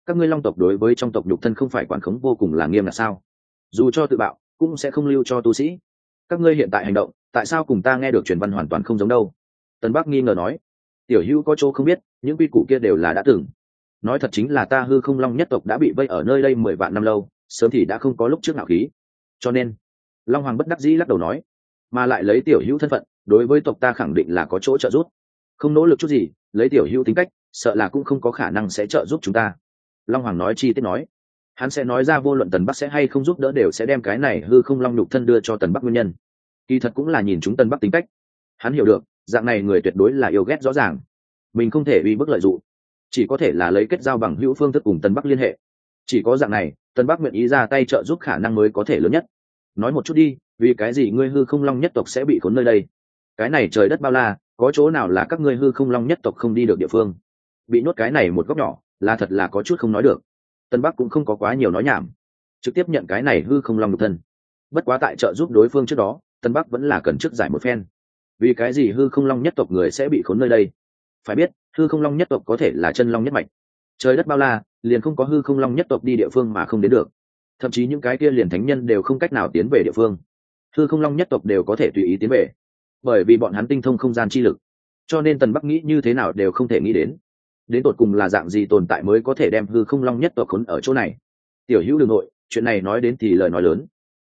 Các ngươi long tộc đối với trong tộc nhục thân không phải quản khống vô cùng là nghiêm là sao? Dù cho tự bạo, cũng sẽ không lưu cho tu sĩ. Các ngươi hiện tại hành động, tại sao cùng ta nghe được truyền văn hoàn toàn không giống đâu? Tân bắc nghi ngờ nói. Tiểu hữu có chỗ không biết những quy củ kia đều là đã từng. Nói thật chính là ta hư không long nhất tộc đã bị vây ở nơi đây mười vạn năm lâu, sớm thì đã không có lúc trước nào khí. Cho nên, long hoàng bất đắc dĩ lắc đầu nói, mà lại lấy tiểu hữu thân phận, đối với tộc ta khẳng định là có chỗ trợ giúp. Không nỗ lực chút gì, lấy tiểu hữu tính cách, sợ là cũng không có khả năng sẽ trợ giúp chúng ta. Long hoàng nói chi tiết nói, hắn sẽ nói ra vô luận tần bắc sẽ hay không giúp đỡ đều sẽ đem cái này hư không long nhục thân đưa cho tần bắc nguyên nhân. Kỳ thật cũng là nhìn chúng tần bắc tính cách. Hắn hiểu được, dạng này người tuyệt đối là yêu ghét rõ ràng mình không thể bị bức lợi dụng. Chỉ có thể là lấy kết giao bằng hữu phương thức cùng Tân bắc liên hệ. Chỉ có dạng này, Tân bắc nguyện ý ra tay trợ giúp khả năng mới có thể lớn nhất. Nói một chút đi, vì cái gì ngươi hư không long nhất tộc sẽ bị khốn nơi đây? Cái này trời đất bao la, có chỗ nào là các ngươi hư không long nhất tộc không đi được địa phương? Bị nuốt cái này một góc nhỏ, là thật là có chút không nói được. Tân bắc cũng không có quá nhiều nói nhảm. Trực tiếp nhận cái này hư không long độc thân. Bất quá tại trợ giúp đối phương trước đó, tân bắc vẫn là cần trước giải một phen. Vì cái gì hư không long nhất tộc người sẽ bị khốn nơi đây? Phải biết, hư không long nhất tộc có thể là chân long nhất mạch. Trời đất bao la, liền không có hư không long nhất tộc đi địa phương mà không đến được. Thậm chí những cái kia liền thánh nhân đều không cách nào tiến về địa phương. Hư không long nhất tộc đều có thể tùy ý tiến về. Bởi vì bọn hắn tinh thông không gian chi lực. Cho nên tần bắc nghĩ như thế nào đều không thể nghĩ đến. Đến tột cùng là dạng gì tồn tại mới có thể đem hư không long nhất tộc khốn ở chỗ này? Tiểu hữu đường nội, chuyện này nói đến thì lời nói lớn.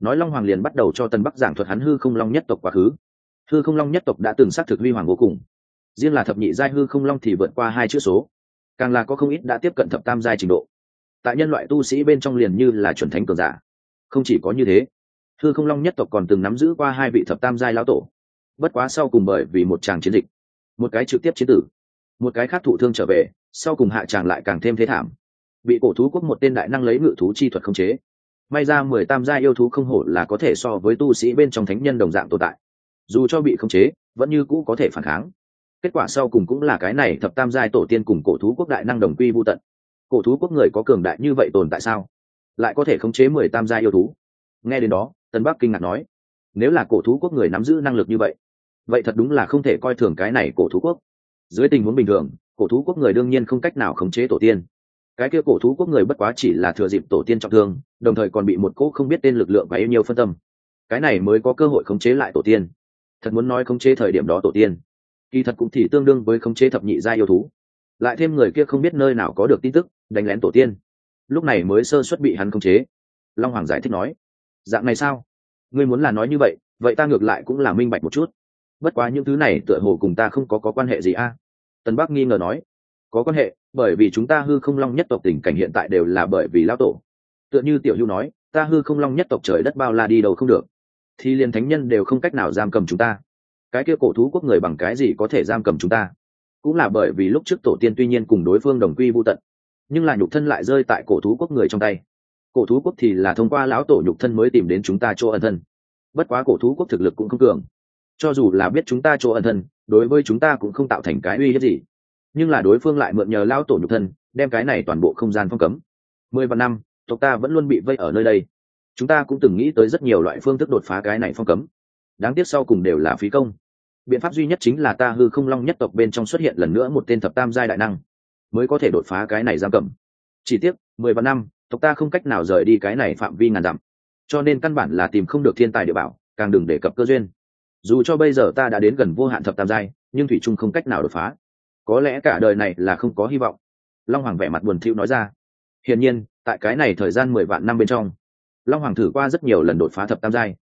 Nói long hoàng liền bắt đầu cho tần bắc giảng thuật hắn hư không long nhất tộc quá khứ. Hư không long nhất tộc đã từng xác thực huy hoàng vô cùng riêng là thập nhị giai hư không long thì vượt qua hai chữ số. Càng là có không ít đã tiếp cận thập tam giai trình độ. Tại nhân loại tu sĩ bên trong liền như là chuẩn thánh cường giả. Không chỉ có như thế, hư không long nhất tộc còn từng nắm giữ qua hai vị thập tam giai lão tổ. Bất quá sau cùng bởi vì một tràng chiến dịch, một cái trực tiếp chiến tử, một cái khác thụ thương trở về, sau cùng hạ tràng lại càng thêm thế thảm. Bị cổ thú quốc một tên đại năng lấy ngự thú chi thuật khống chế. May ra mười tam gia yêu thú không hổ là có thể so với tu sĩ bên trong thánh nhân đồng dạng tồn tại. Dù cho bị khống chế, vẫn như cũ có thể phản kháng kết quả sau cùng cũng là cái này thập tam giai tổ tiên cùng cổ thú quốc đại năng đồng quy vô tận. Cổ thú quốc người có cường đại như vậy tồn tại sao? Lại có thể khống chế mười tam Giai yêu thú? Nghe đến đó tân bắc kinh ngạc nói, nếu là cổ thú quốc người nắm giữ năng lực như vậy vậy thật đúng là không thể coi thường cái này cổ thú quốc. Dưới tình huống bình thường, cổ thú quốc người đương nhiên không cách nào khống chế tổ tiên. Cái kia cổ thú quốc người bất quá chỉ là thừa dịp tổ tiên trọng thương, đồng thời còn bị một cỗ không biết tên lực lượng và yêu nhiều phân tâm. Cái này mới có cơ hội khống chế lại tổ tiên. Thật muốn nói khống chế thời điểm đó tổ tiên kỳ thật cũng thì tương đương với khống chế thập nhị gia yêu thú. Lại thêm người kia không biết nơi nào có được tin tức, đánh lén tổ tiên. Lúc này mới sơ xuất bị hắn khống chế. Long hoàng giải thích nói, dạng này sao? Ngươi muốn là nói như vậy vậy ta ngược lại cũng là minh bạch một chút. Bất quá những thứ này tựa hồ cùng ta không có có quan hệ gì a? À? tân bắc nghi ngờ nói, có quan hệ, bởi vì chúng ta hư không long nhất tộc tình cảnh hiện tại đều là bởi vì lao tổ. Tựa như tiểu hưu nói, ta hư không long nhất tộc trời đất bao la đi đâu không được. Thì liền thánh nhân đều không cách nào giam cầm chúng ta cái kia cổ thú quốc người bằng cái gì có thể giam cầm chúng ta? Cũng là bởi vì lúc trước tổ tiên tuy nhiên cùng đối phương đồng quy vô tận, nhưng là nhục thân lại rơi tại cổ thú quốc người trong tay. Cổ thú quốc thì là thông qua lão tổ nhục thân mới tìm đến chúng ta chỗ ẩn thân. Bất quá cổ thú quốc thực lực cũng không cường. Cho dù là biết chúng ta chỗ ẩn thân, đối với chúng ta cũng không tạo thành cái uy hiếp gì. Nhưng là đối phương lại mượn nhờ lão tổ nhục thân, đem cái này toàn bộ không gian phong cấm. Mười vạn năm, tộc ta vẫn luôn bị vây ở nơi đây. Chúng ta cũng từng nghĩ tới rất nhiều loại phương thức đột phá cái này phong cấm đáng tiếc sau cùng đều là phí công. Biện pháp duy nhất chính là ta hư không long nhất tộc bên trong xuất hiện lần nữa một tên thập tam giai đại năng, mới có thể đột phá cái này giam cầm. Chỉ tiếc, mười vạn năm, tộc ta không cách nào rời đi cái này phạm vi ngàn dặm. Cho nên căn bản là tìm không được thiên tài địa bảo, càng đừng đề cập cơ duyên. Dù cho bây giờ ta đã đến gần vô hạn thập tam giai, nhưng thủy trung không cách nào đột phá. Có lẽ cả đời này là không có hy vọng. Long hoàng vẻ mặt buồn thiu nói ra. Hiển nhiên, tại cái này thời gian mười vạn năm bên trong, long hoàng thử qua rất nhiều lần đột phá thập tam giai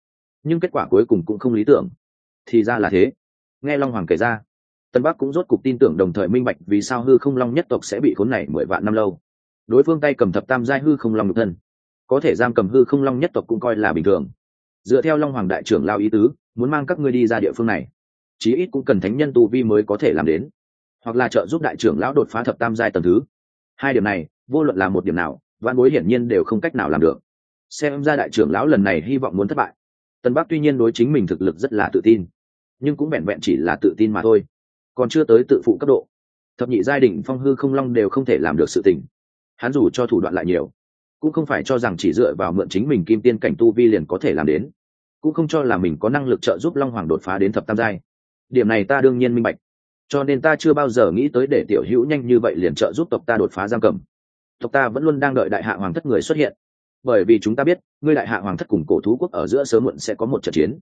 nhưng kết quả cuối cùng cũng không lý tưởng. Thì ra là thế. Nghe long hoàng kể ra, tân bắc cũng rốt cục tin tưởng đồng thời minh bạch vì sao hư không long nhất tộc sẽ bị khốn này mười vạn năm lâu. Đối phương tay cầm thập tam giai hư không long nhục thân. Có thể giam cầm hư không long nhất tộc cũng coi là bình thường. Dựa theo long hoàng đại trưởng lao ý tứ, muốn mang các ngươi đi ra địa phương này, chí ít cũng cần thánh nhân tu vi mới có thể làm đến. Hoặc là trợ giúp đại trưởng lão đột phá thập tam giai tầng thứ. Hai điểm này, vô luận là một điểm nào văn bối hiển nhiên đều không cách nào làm được. Xem ra đại trưởng lão lần này hy vọng muốn thất bại tân bắc tuy nhiên đối chính mình thực lực rất là tự tin, nhưng cũng vẹn vẹn chỉ là tự tin mà thôi, còn chưa tới tự phụ cấp độ. Thập nhị giai đình phong hư không long đều không thể làm được sự tình. Hắn dù cho thủ đoạn lại nhiều, cũng không phải cho rằng chỉ dựa vào mượn chính mình kim tiên cảnh tu vi liền có thể làm đến, cũng không cho là mình có năng lực trợ giúp long hoàng đột phá đến thập tam giai. Điểm này ta đương nhiên minh bạch, cho nên ta chưa bao giờ nghĩ tới để tiểu hữu nhanh như vậy liền trợ giúp tộc ta đột phá giam cầm. Tộc ta vẫn luôn đang đợi đại hạ hoàng thất người xuất hiện bởi vì chúng ta biết, ngươi đại hạ hoàng thất cùng cổ thú quốc ở giữa sớm muộn sẽ có một trận chiến.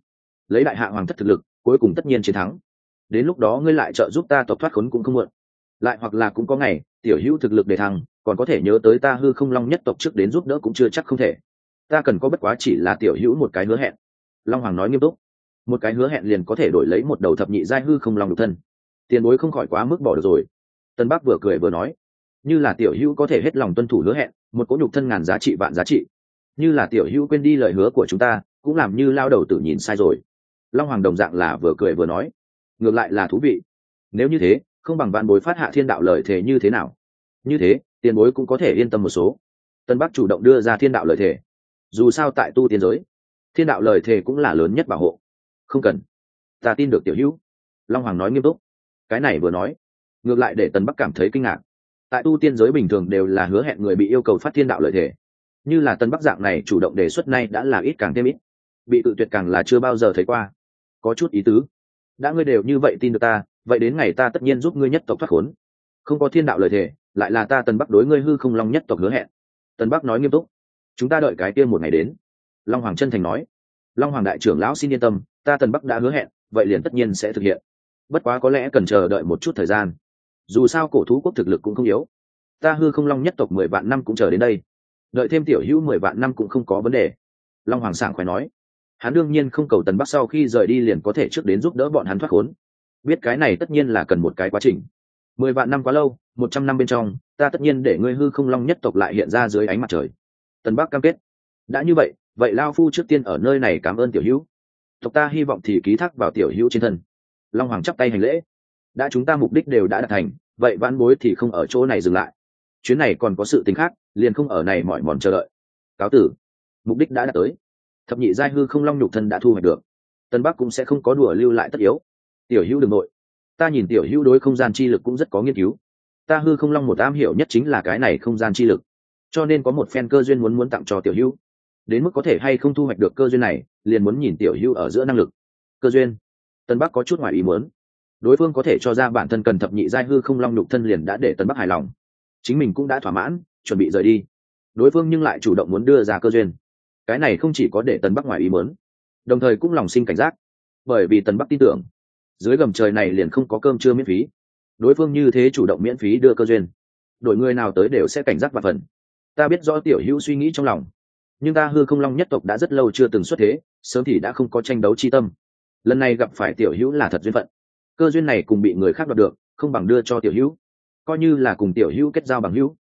Lấy đại hạ hoàng thất thực lực, cuối cùng tất nhiên chiến thắng. Đến lúc đó ngươi lại trợ giúp ta tộc thoát khốn cũng không muộn. Lại hoặc là cũng có ngày, tiểu hữu thực lực để thăng, còn có thể nhớ tới ta hư không long nhất tộc trước đến giúp đỡ cũng chưa chắc không thể. Ta cần có bất quá chỉ là tiểu hữu một cái hứa hẹn. Long hoàng nói nghiêm túc. Một cái hứa hẹn liền có thể đổi lấy một đầu thập nhị giai hư không long độc thân. Tiền bối không khỏi quá mức bỏ được rồi. Tân bắc vừa cười vừa nói. Như là tiểu hữu có thể hết lòng tuân thủ hứa hẹn, một cỗ nhục thân ngàn giá trị vạn giá trị như là tiểu hữu quên đi lời hứa của chúng ta, cũng làm như lao đầu tự nhìn sai rồi. Long hoàng đồng dạng là vừa cười vừa nói, ngược lại là thú vị. Nếu như thế, không bằng vạn bối phát hạ thiên đạo lời thề như thế nào? Như thế, tiền bối cũng có thể yên tâm một số. Tân bắc chủ động đưa ra thiên đạo lời thề. Dù sao tại tu tiên giới, thiên đạo lời thề cũng là lớn nhất bảo hộ. Không cần. Ta tin được tiểu hữu. Long hoàng nói nghiêm túc. Cái này vừa nói, ngược lại để tân bắc cảm thấy kinh ngạc. Tại tu tiên giới bình thường đều là hứa hẹn người bị yêu cầu phát thiên đạo lợi thể như là tân bắc dạng này chủ động đề xuất nay đã là ít càng thêm ít. Bị tự tuyệt càng là chưa bao giờ thấy qua. Có chút ý tứ. Đã ngươi đều như vậy tin được ta, vậy đến ngày ta tất nhiên giúp ngươi nhất tộc thoát khốn. Không có thiên đạo lời thề, lại là ta tân bắc đối ngươi hư không long nhất tộc hứa hẹn. Tân bắc nói nghiêm túc. Chúng ta đợi cái tiên một ngày đến. Long hoàng chân thành nói. Long hoàng đại trưởng lão xin yên tâm, ta tân bắc đã hứa hẹn, vậy liền tất nhiên sẽ thực hiện. Bất quá có lẽ cần chờ đợi một chút thời gian. Dù sao cổ thú quốc thực lực cũng không yếu. Ta hư không long nhất tộc mười vạn năm cũng chờ đến đây đợi thêm tiểu hữu mười vạn năm cũng không có vấn đề. Long hoàng sảng khỏe nói. Hắn đương nhiên không cầu tần bắc sau khi rời đi liền có thể trước đến giúp đỡ bọn hắn thoát khốn. Biết cái này tất nhiên là cần một cái quá trình. Mười vạn năm quá lâu, một trăm năm bên trong, ta tất nhiên để ngươi hư không long nhất tộc lại hiện ra dưới ánh mặt trời. Tần bắc cam kết. Đã như vậy vậy lao phu trước tiên ở nơi này cảm ơn tiểu hữu. Tộc ta hy vọng thì ký thác vào tiểu hữu trên thân. Long hoàng chắp tay hành lễ. Đã chúng ta mục đích đều đã đạt thành, vậy vãn bối thì không ở chỗ này dừng lại. Chuyến này còn có sự tính khác liền không ở này mỏi mòn chờ đợi. Cáo tử. Mục đích đã đạt tới. Thập nhị giai hư không long nhục thân đã thu hoạch được. Tân bắc cũng sẽ không có đùa lưu lại tất yếu. Tiểu hữu đ ư n g nội. Ta nhìn tiểu hữu đối không gian chi lực cũng rất có nghiên cứu. Ta hư không long một am hiểu nhất chính là cái này không gian chi lực. Cho nên có một phen cơ duyên muốn muốn tặng cho tiểu hữu. Đến mức có thể hay không thu hoạch được cơ duyên này, liền muốn nhìn tiểu hữu ở giữa năng lực. Cơ duyên. Tân bắc có chút ngoài ý muốn. Đối phương có thể cho ra bản thân cần thập nhị giai hư không long nhục thân liền đã để tân bắc hài lòng. Chính mình cũng đã thỏa mãn chuẩn bị rời đi. Đối phương nhưng lại chủ động muốn đưa ra cơ duyên. Cái này không chỉ có để tần bắc ngoài ý mớn đồng thời cũng lòng sinh cảnh giác. Bởi vì tần bắc tin tưởng, dưới gầm trời này liền không có cơm chưa miễn phí. Đối phương như thế chủ động miễn phí đưa cơ duyên đội người nào tới đều sẽ cảnh giác và phần. Ta biết rõ tiểu hữu suy nghĩ trong lòng, nhưng ta hư không long nhất tộc đã rất lâu chưa từng xuất thế, sớm thì đã không có tranh đấu chi tâm. Lần này gặp phải tiểu hữu là thật duyên phận. Cơ duyên này cùng bị người khác đoạt được, không bằng đưa cho tiểu hữu. Coi như là cùng tiểu hữu kết giao bằng hữu.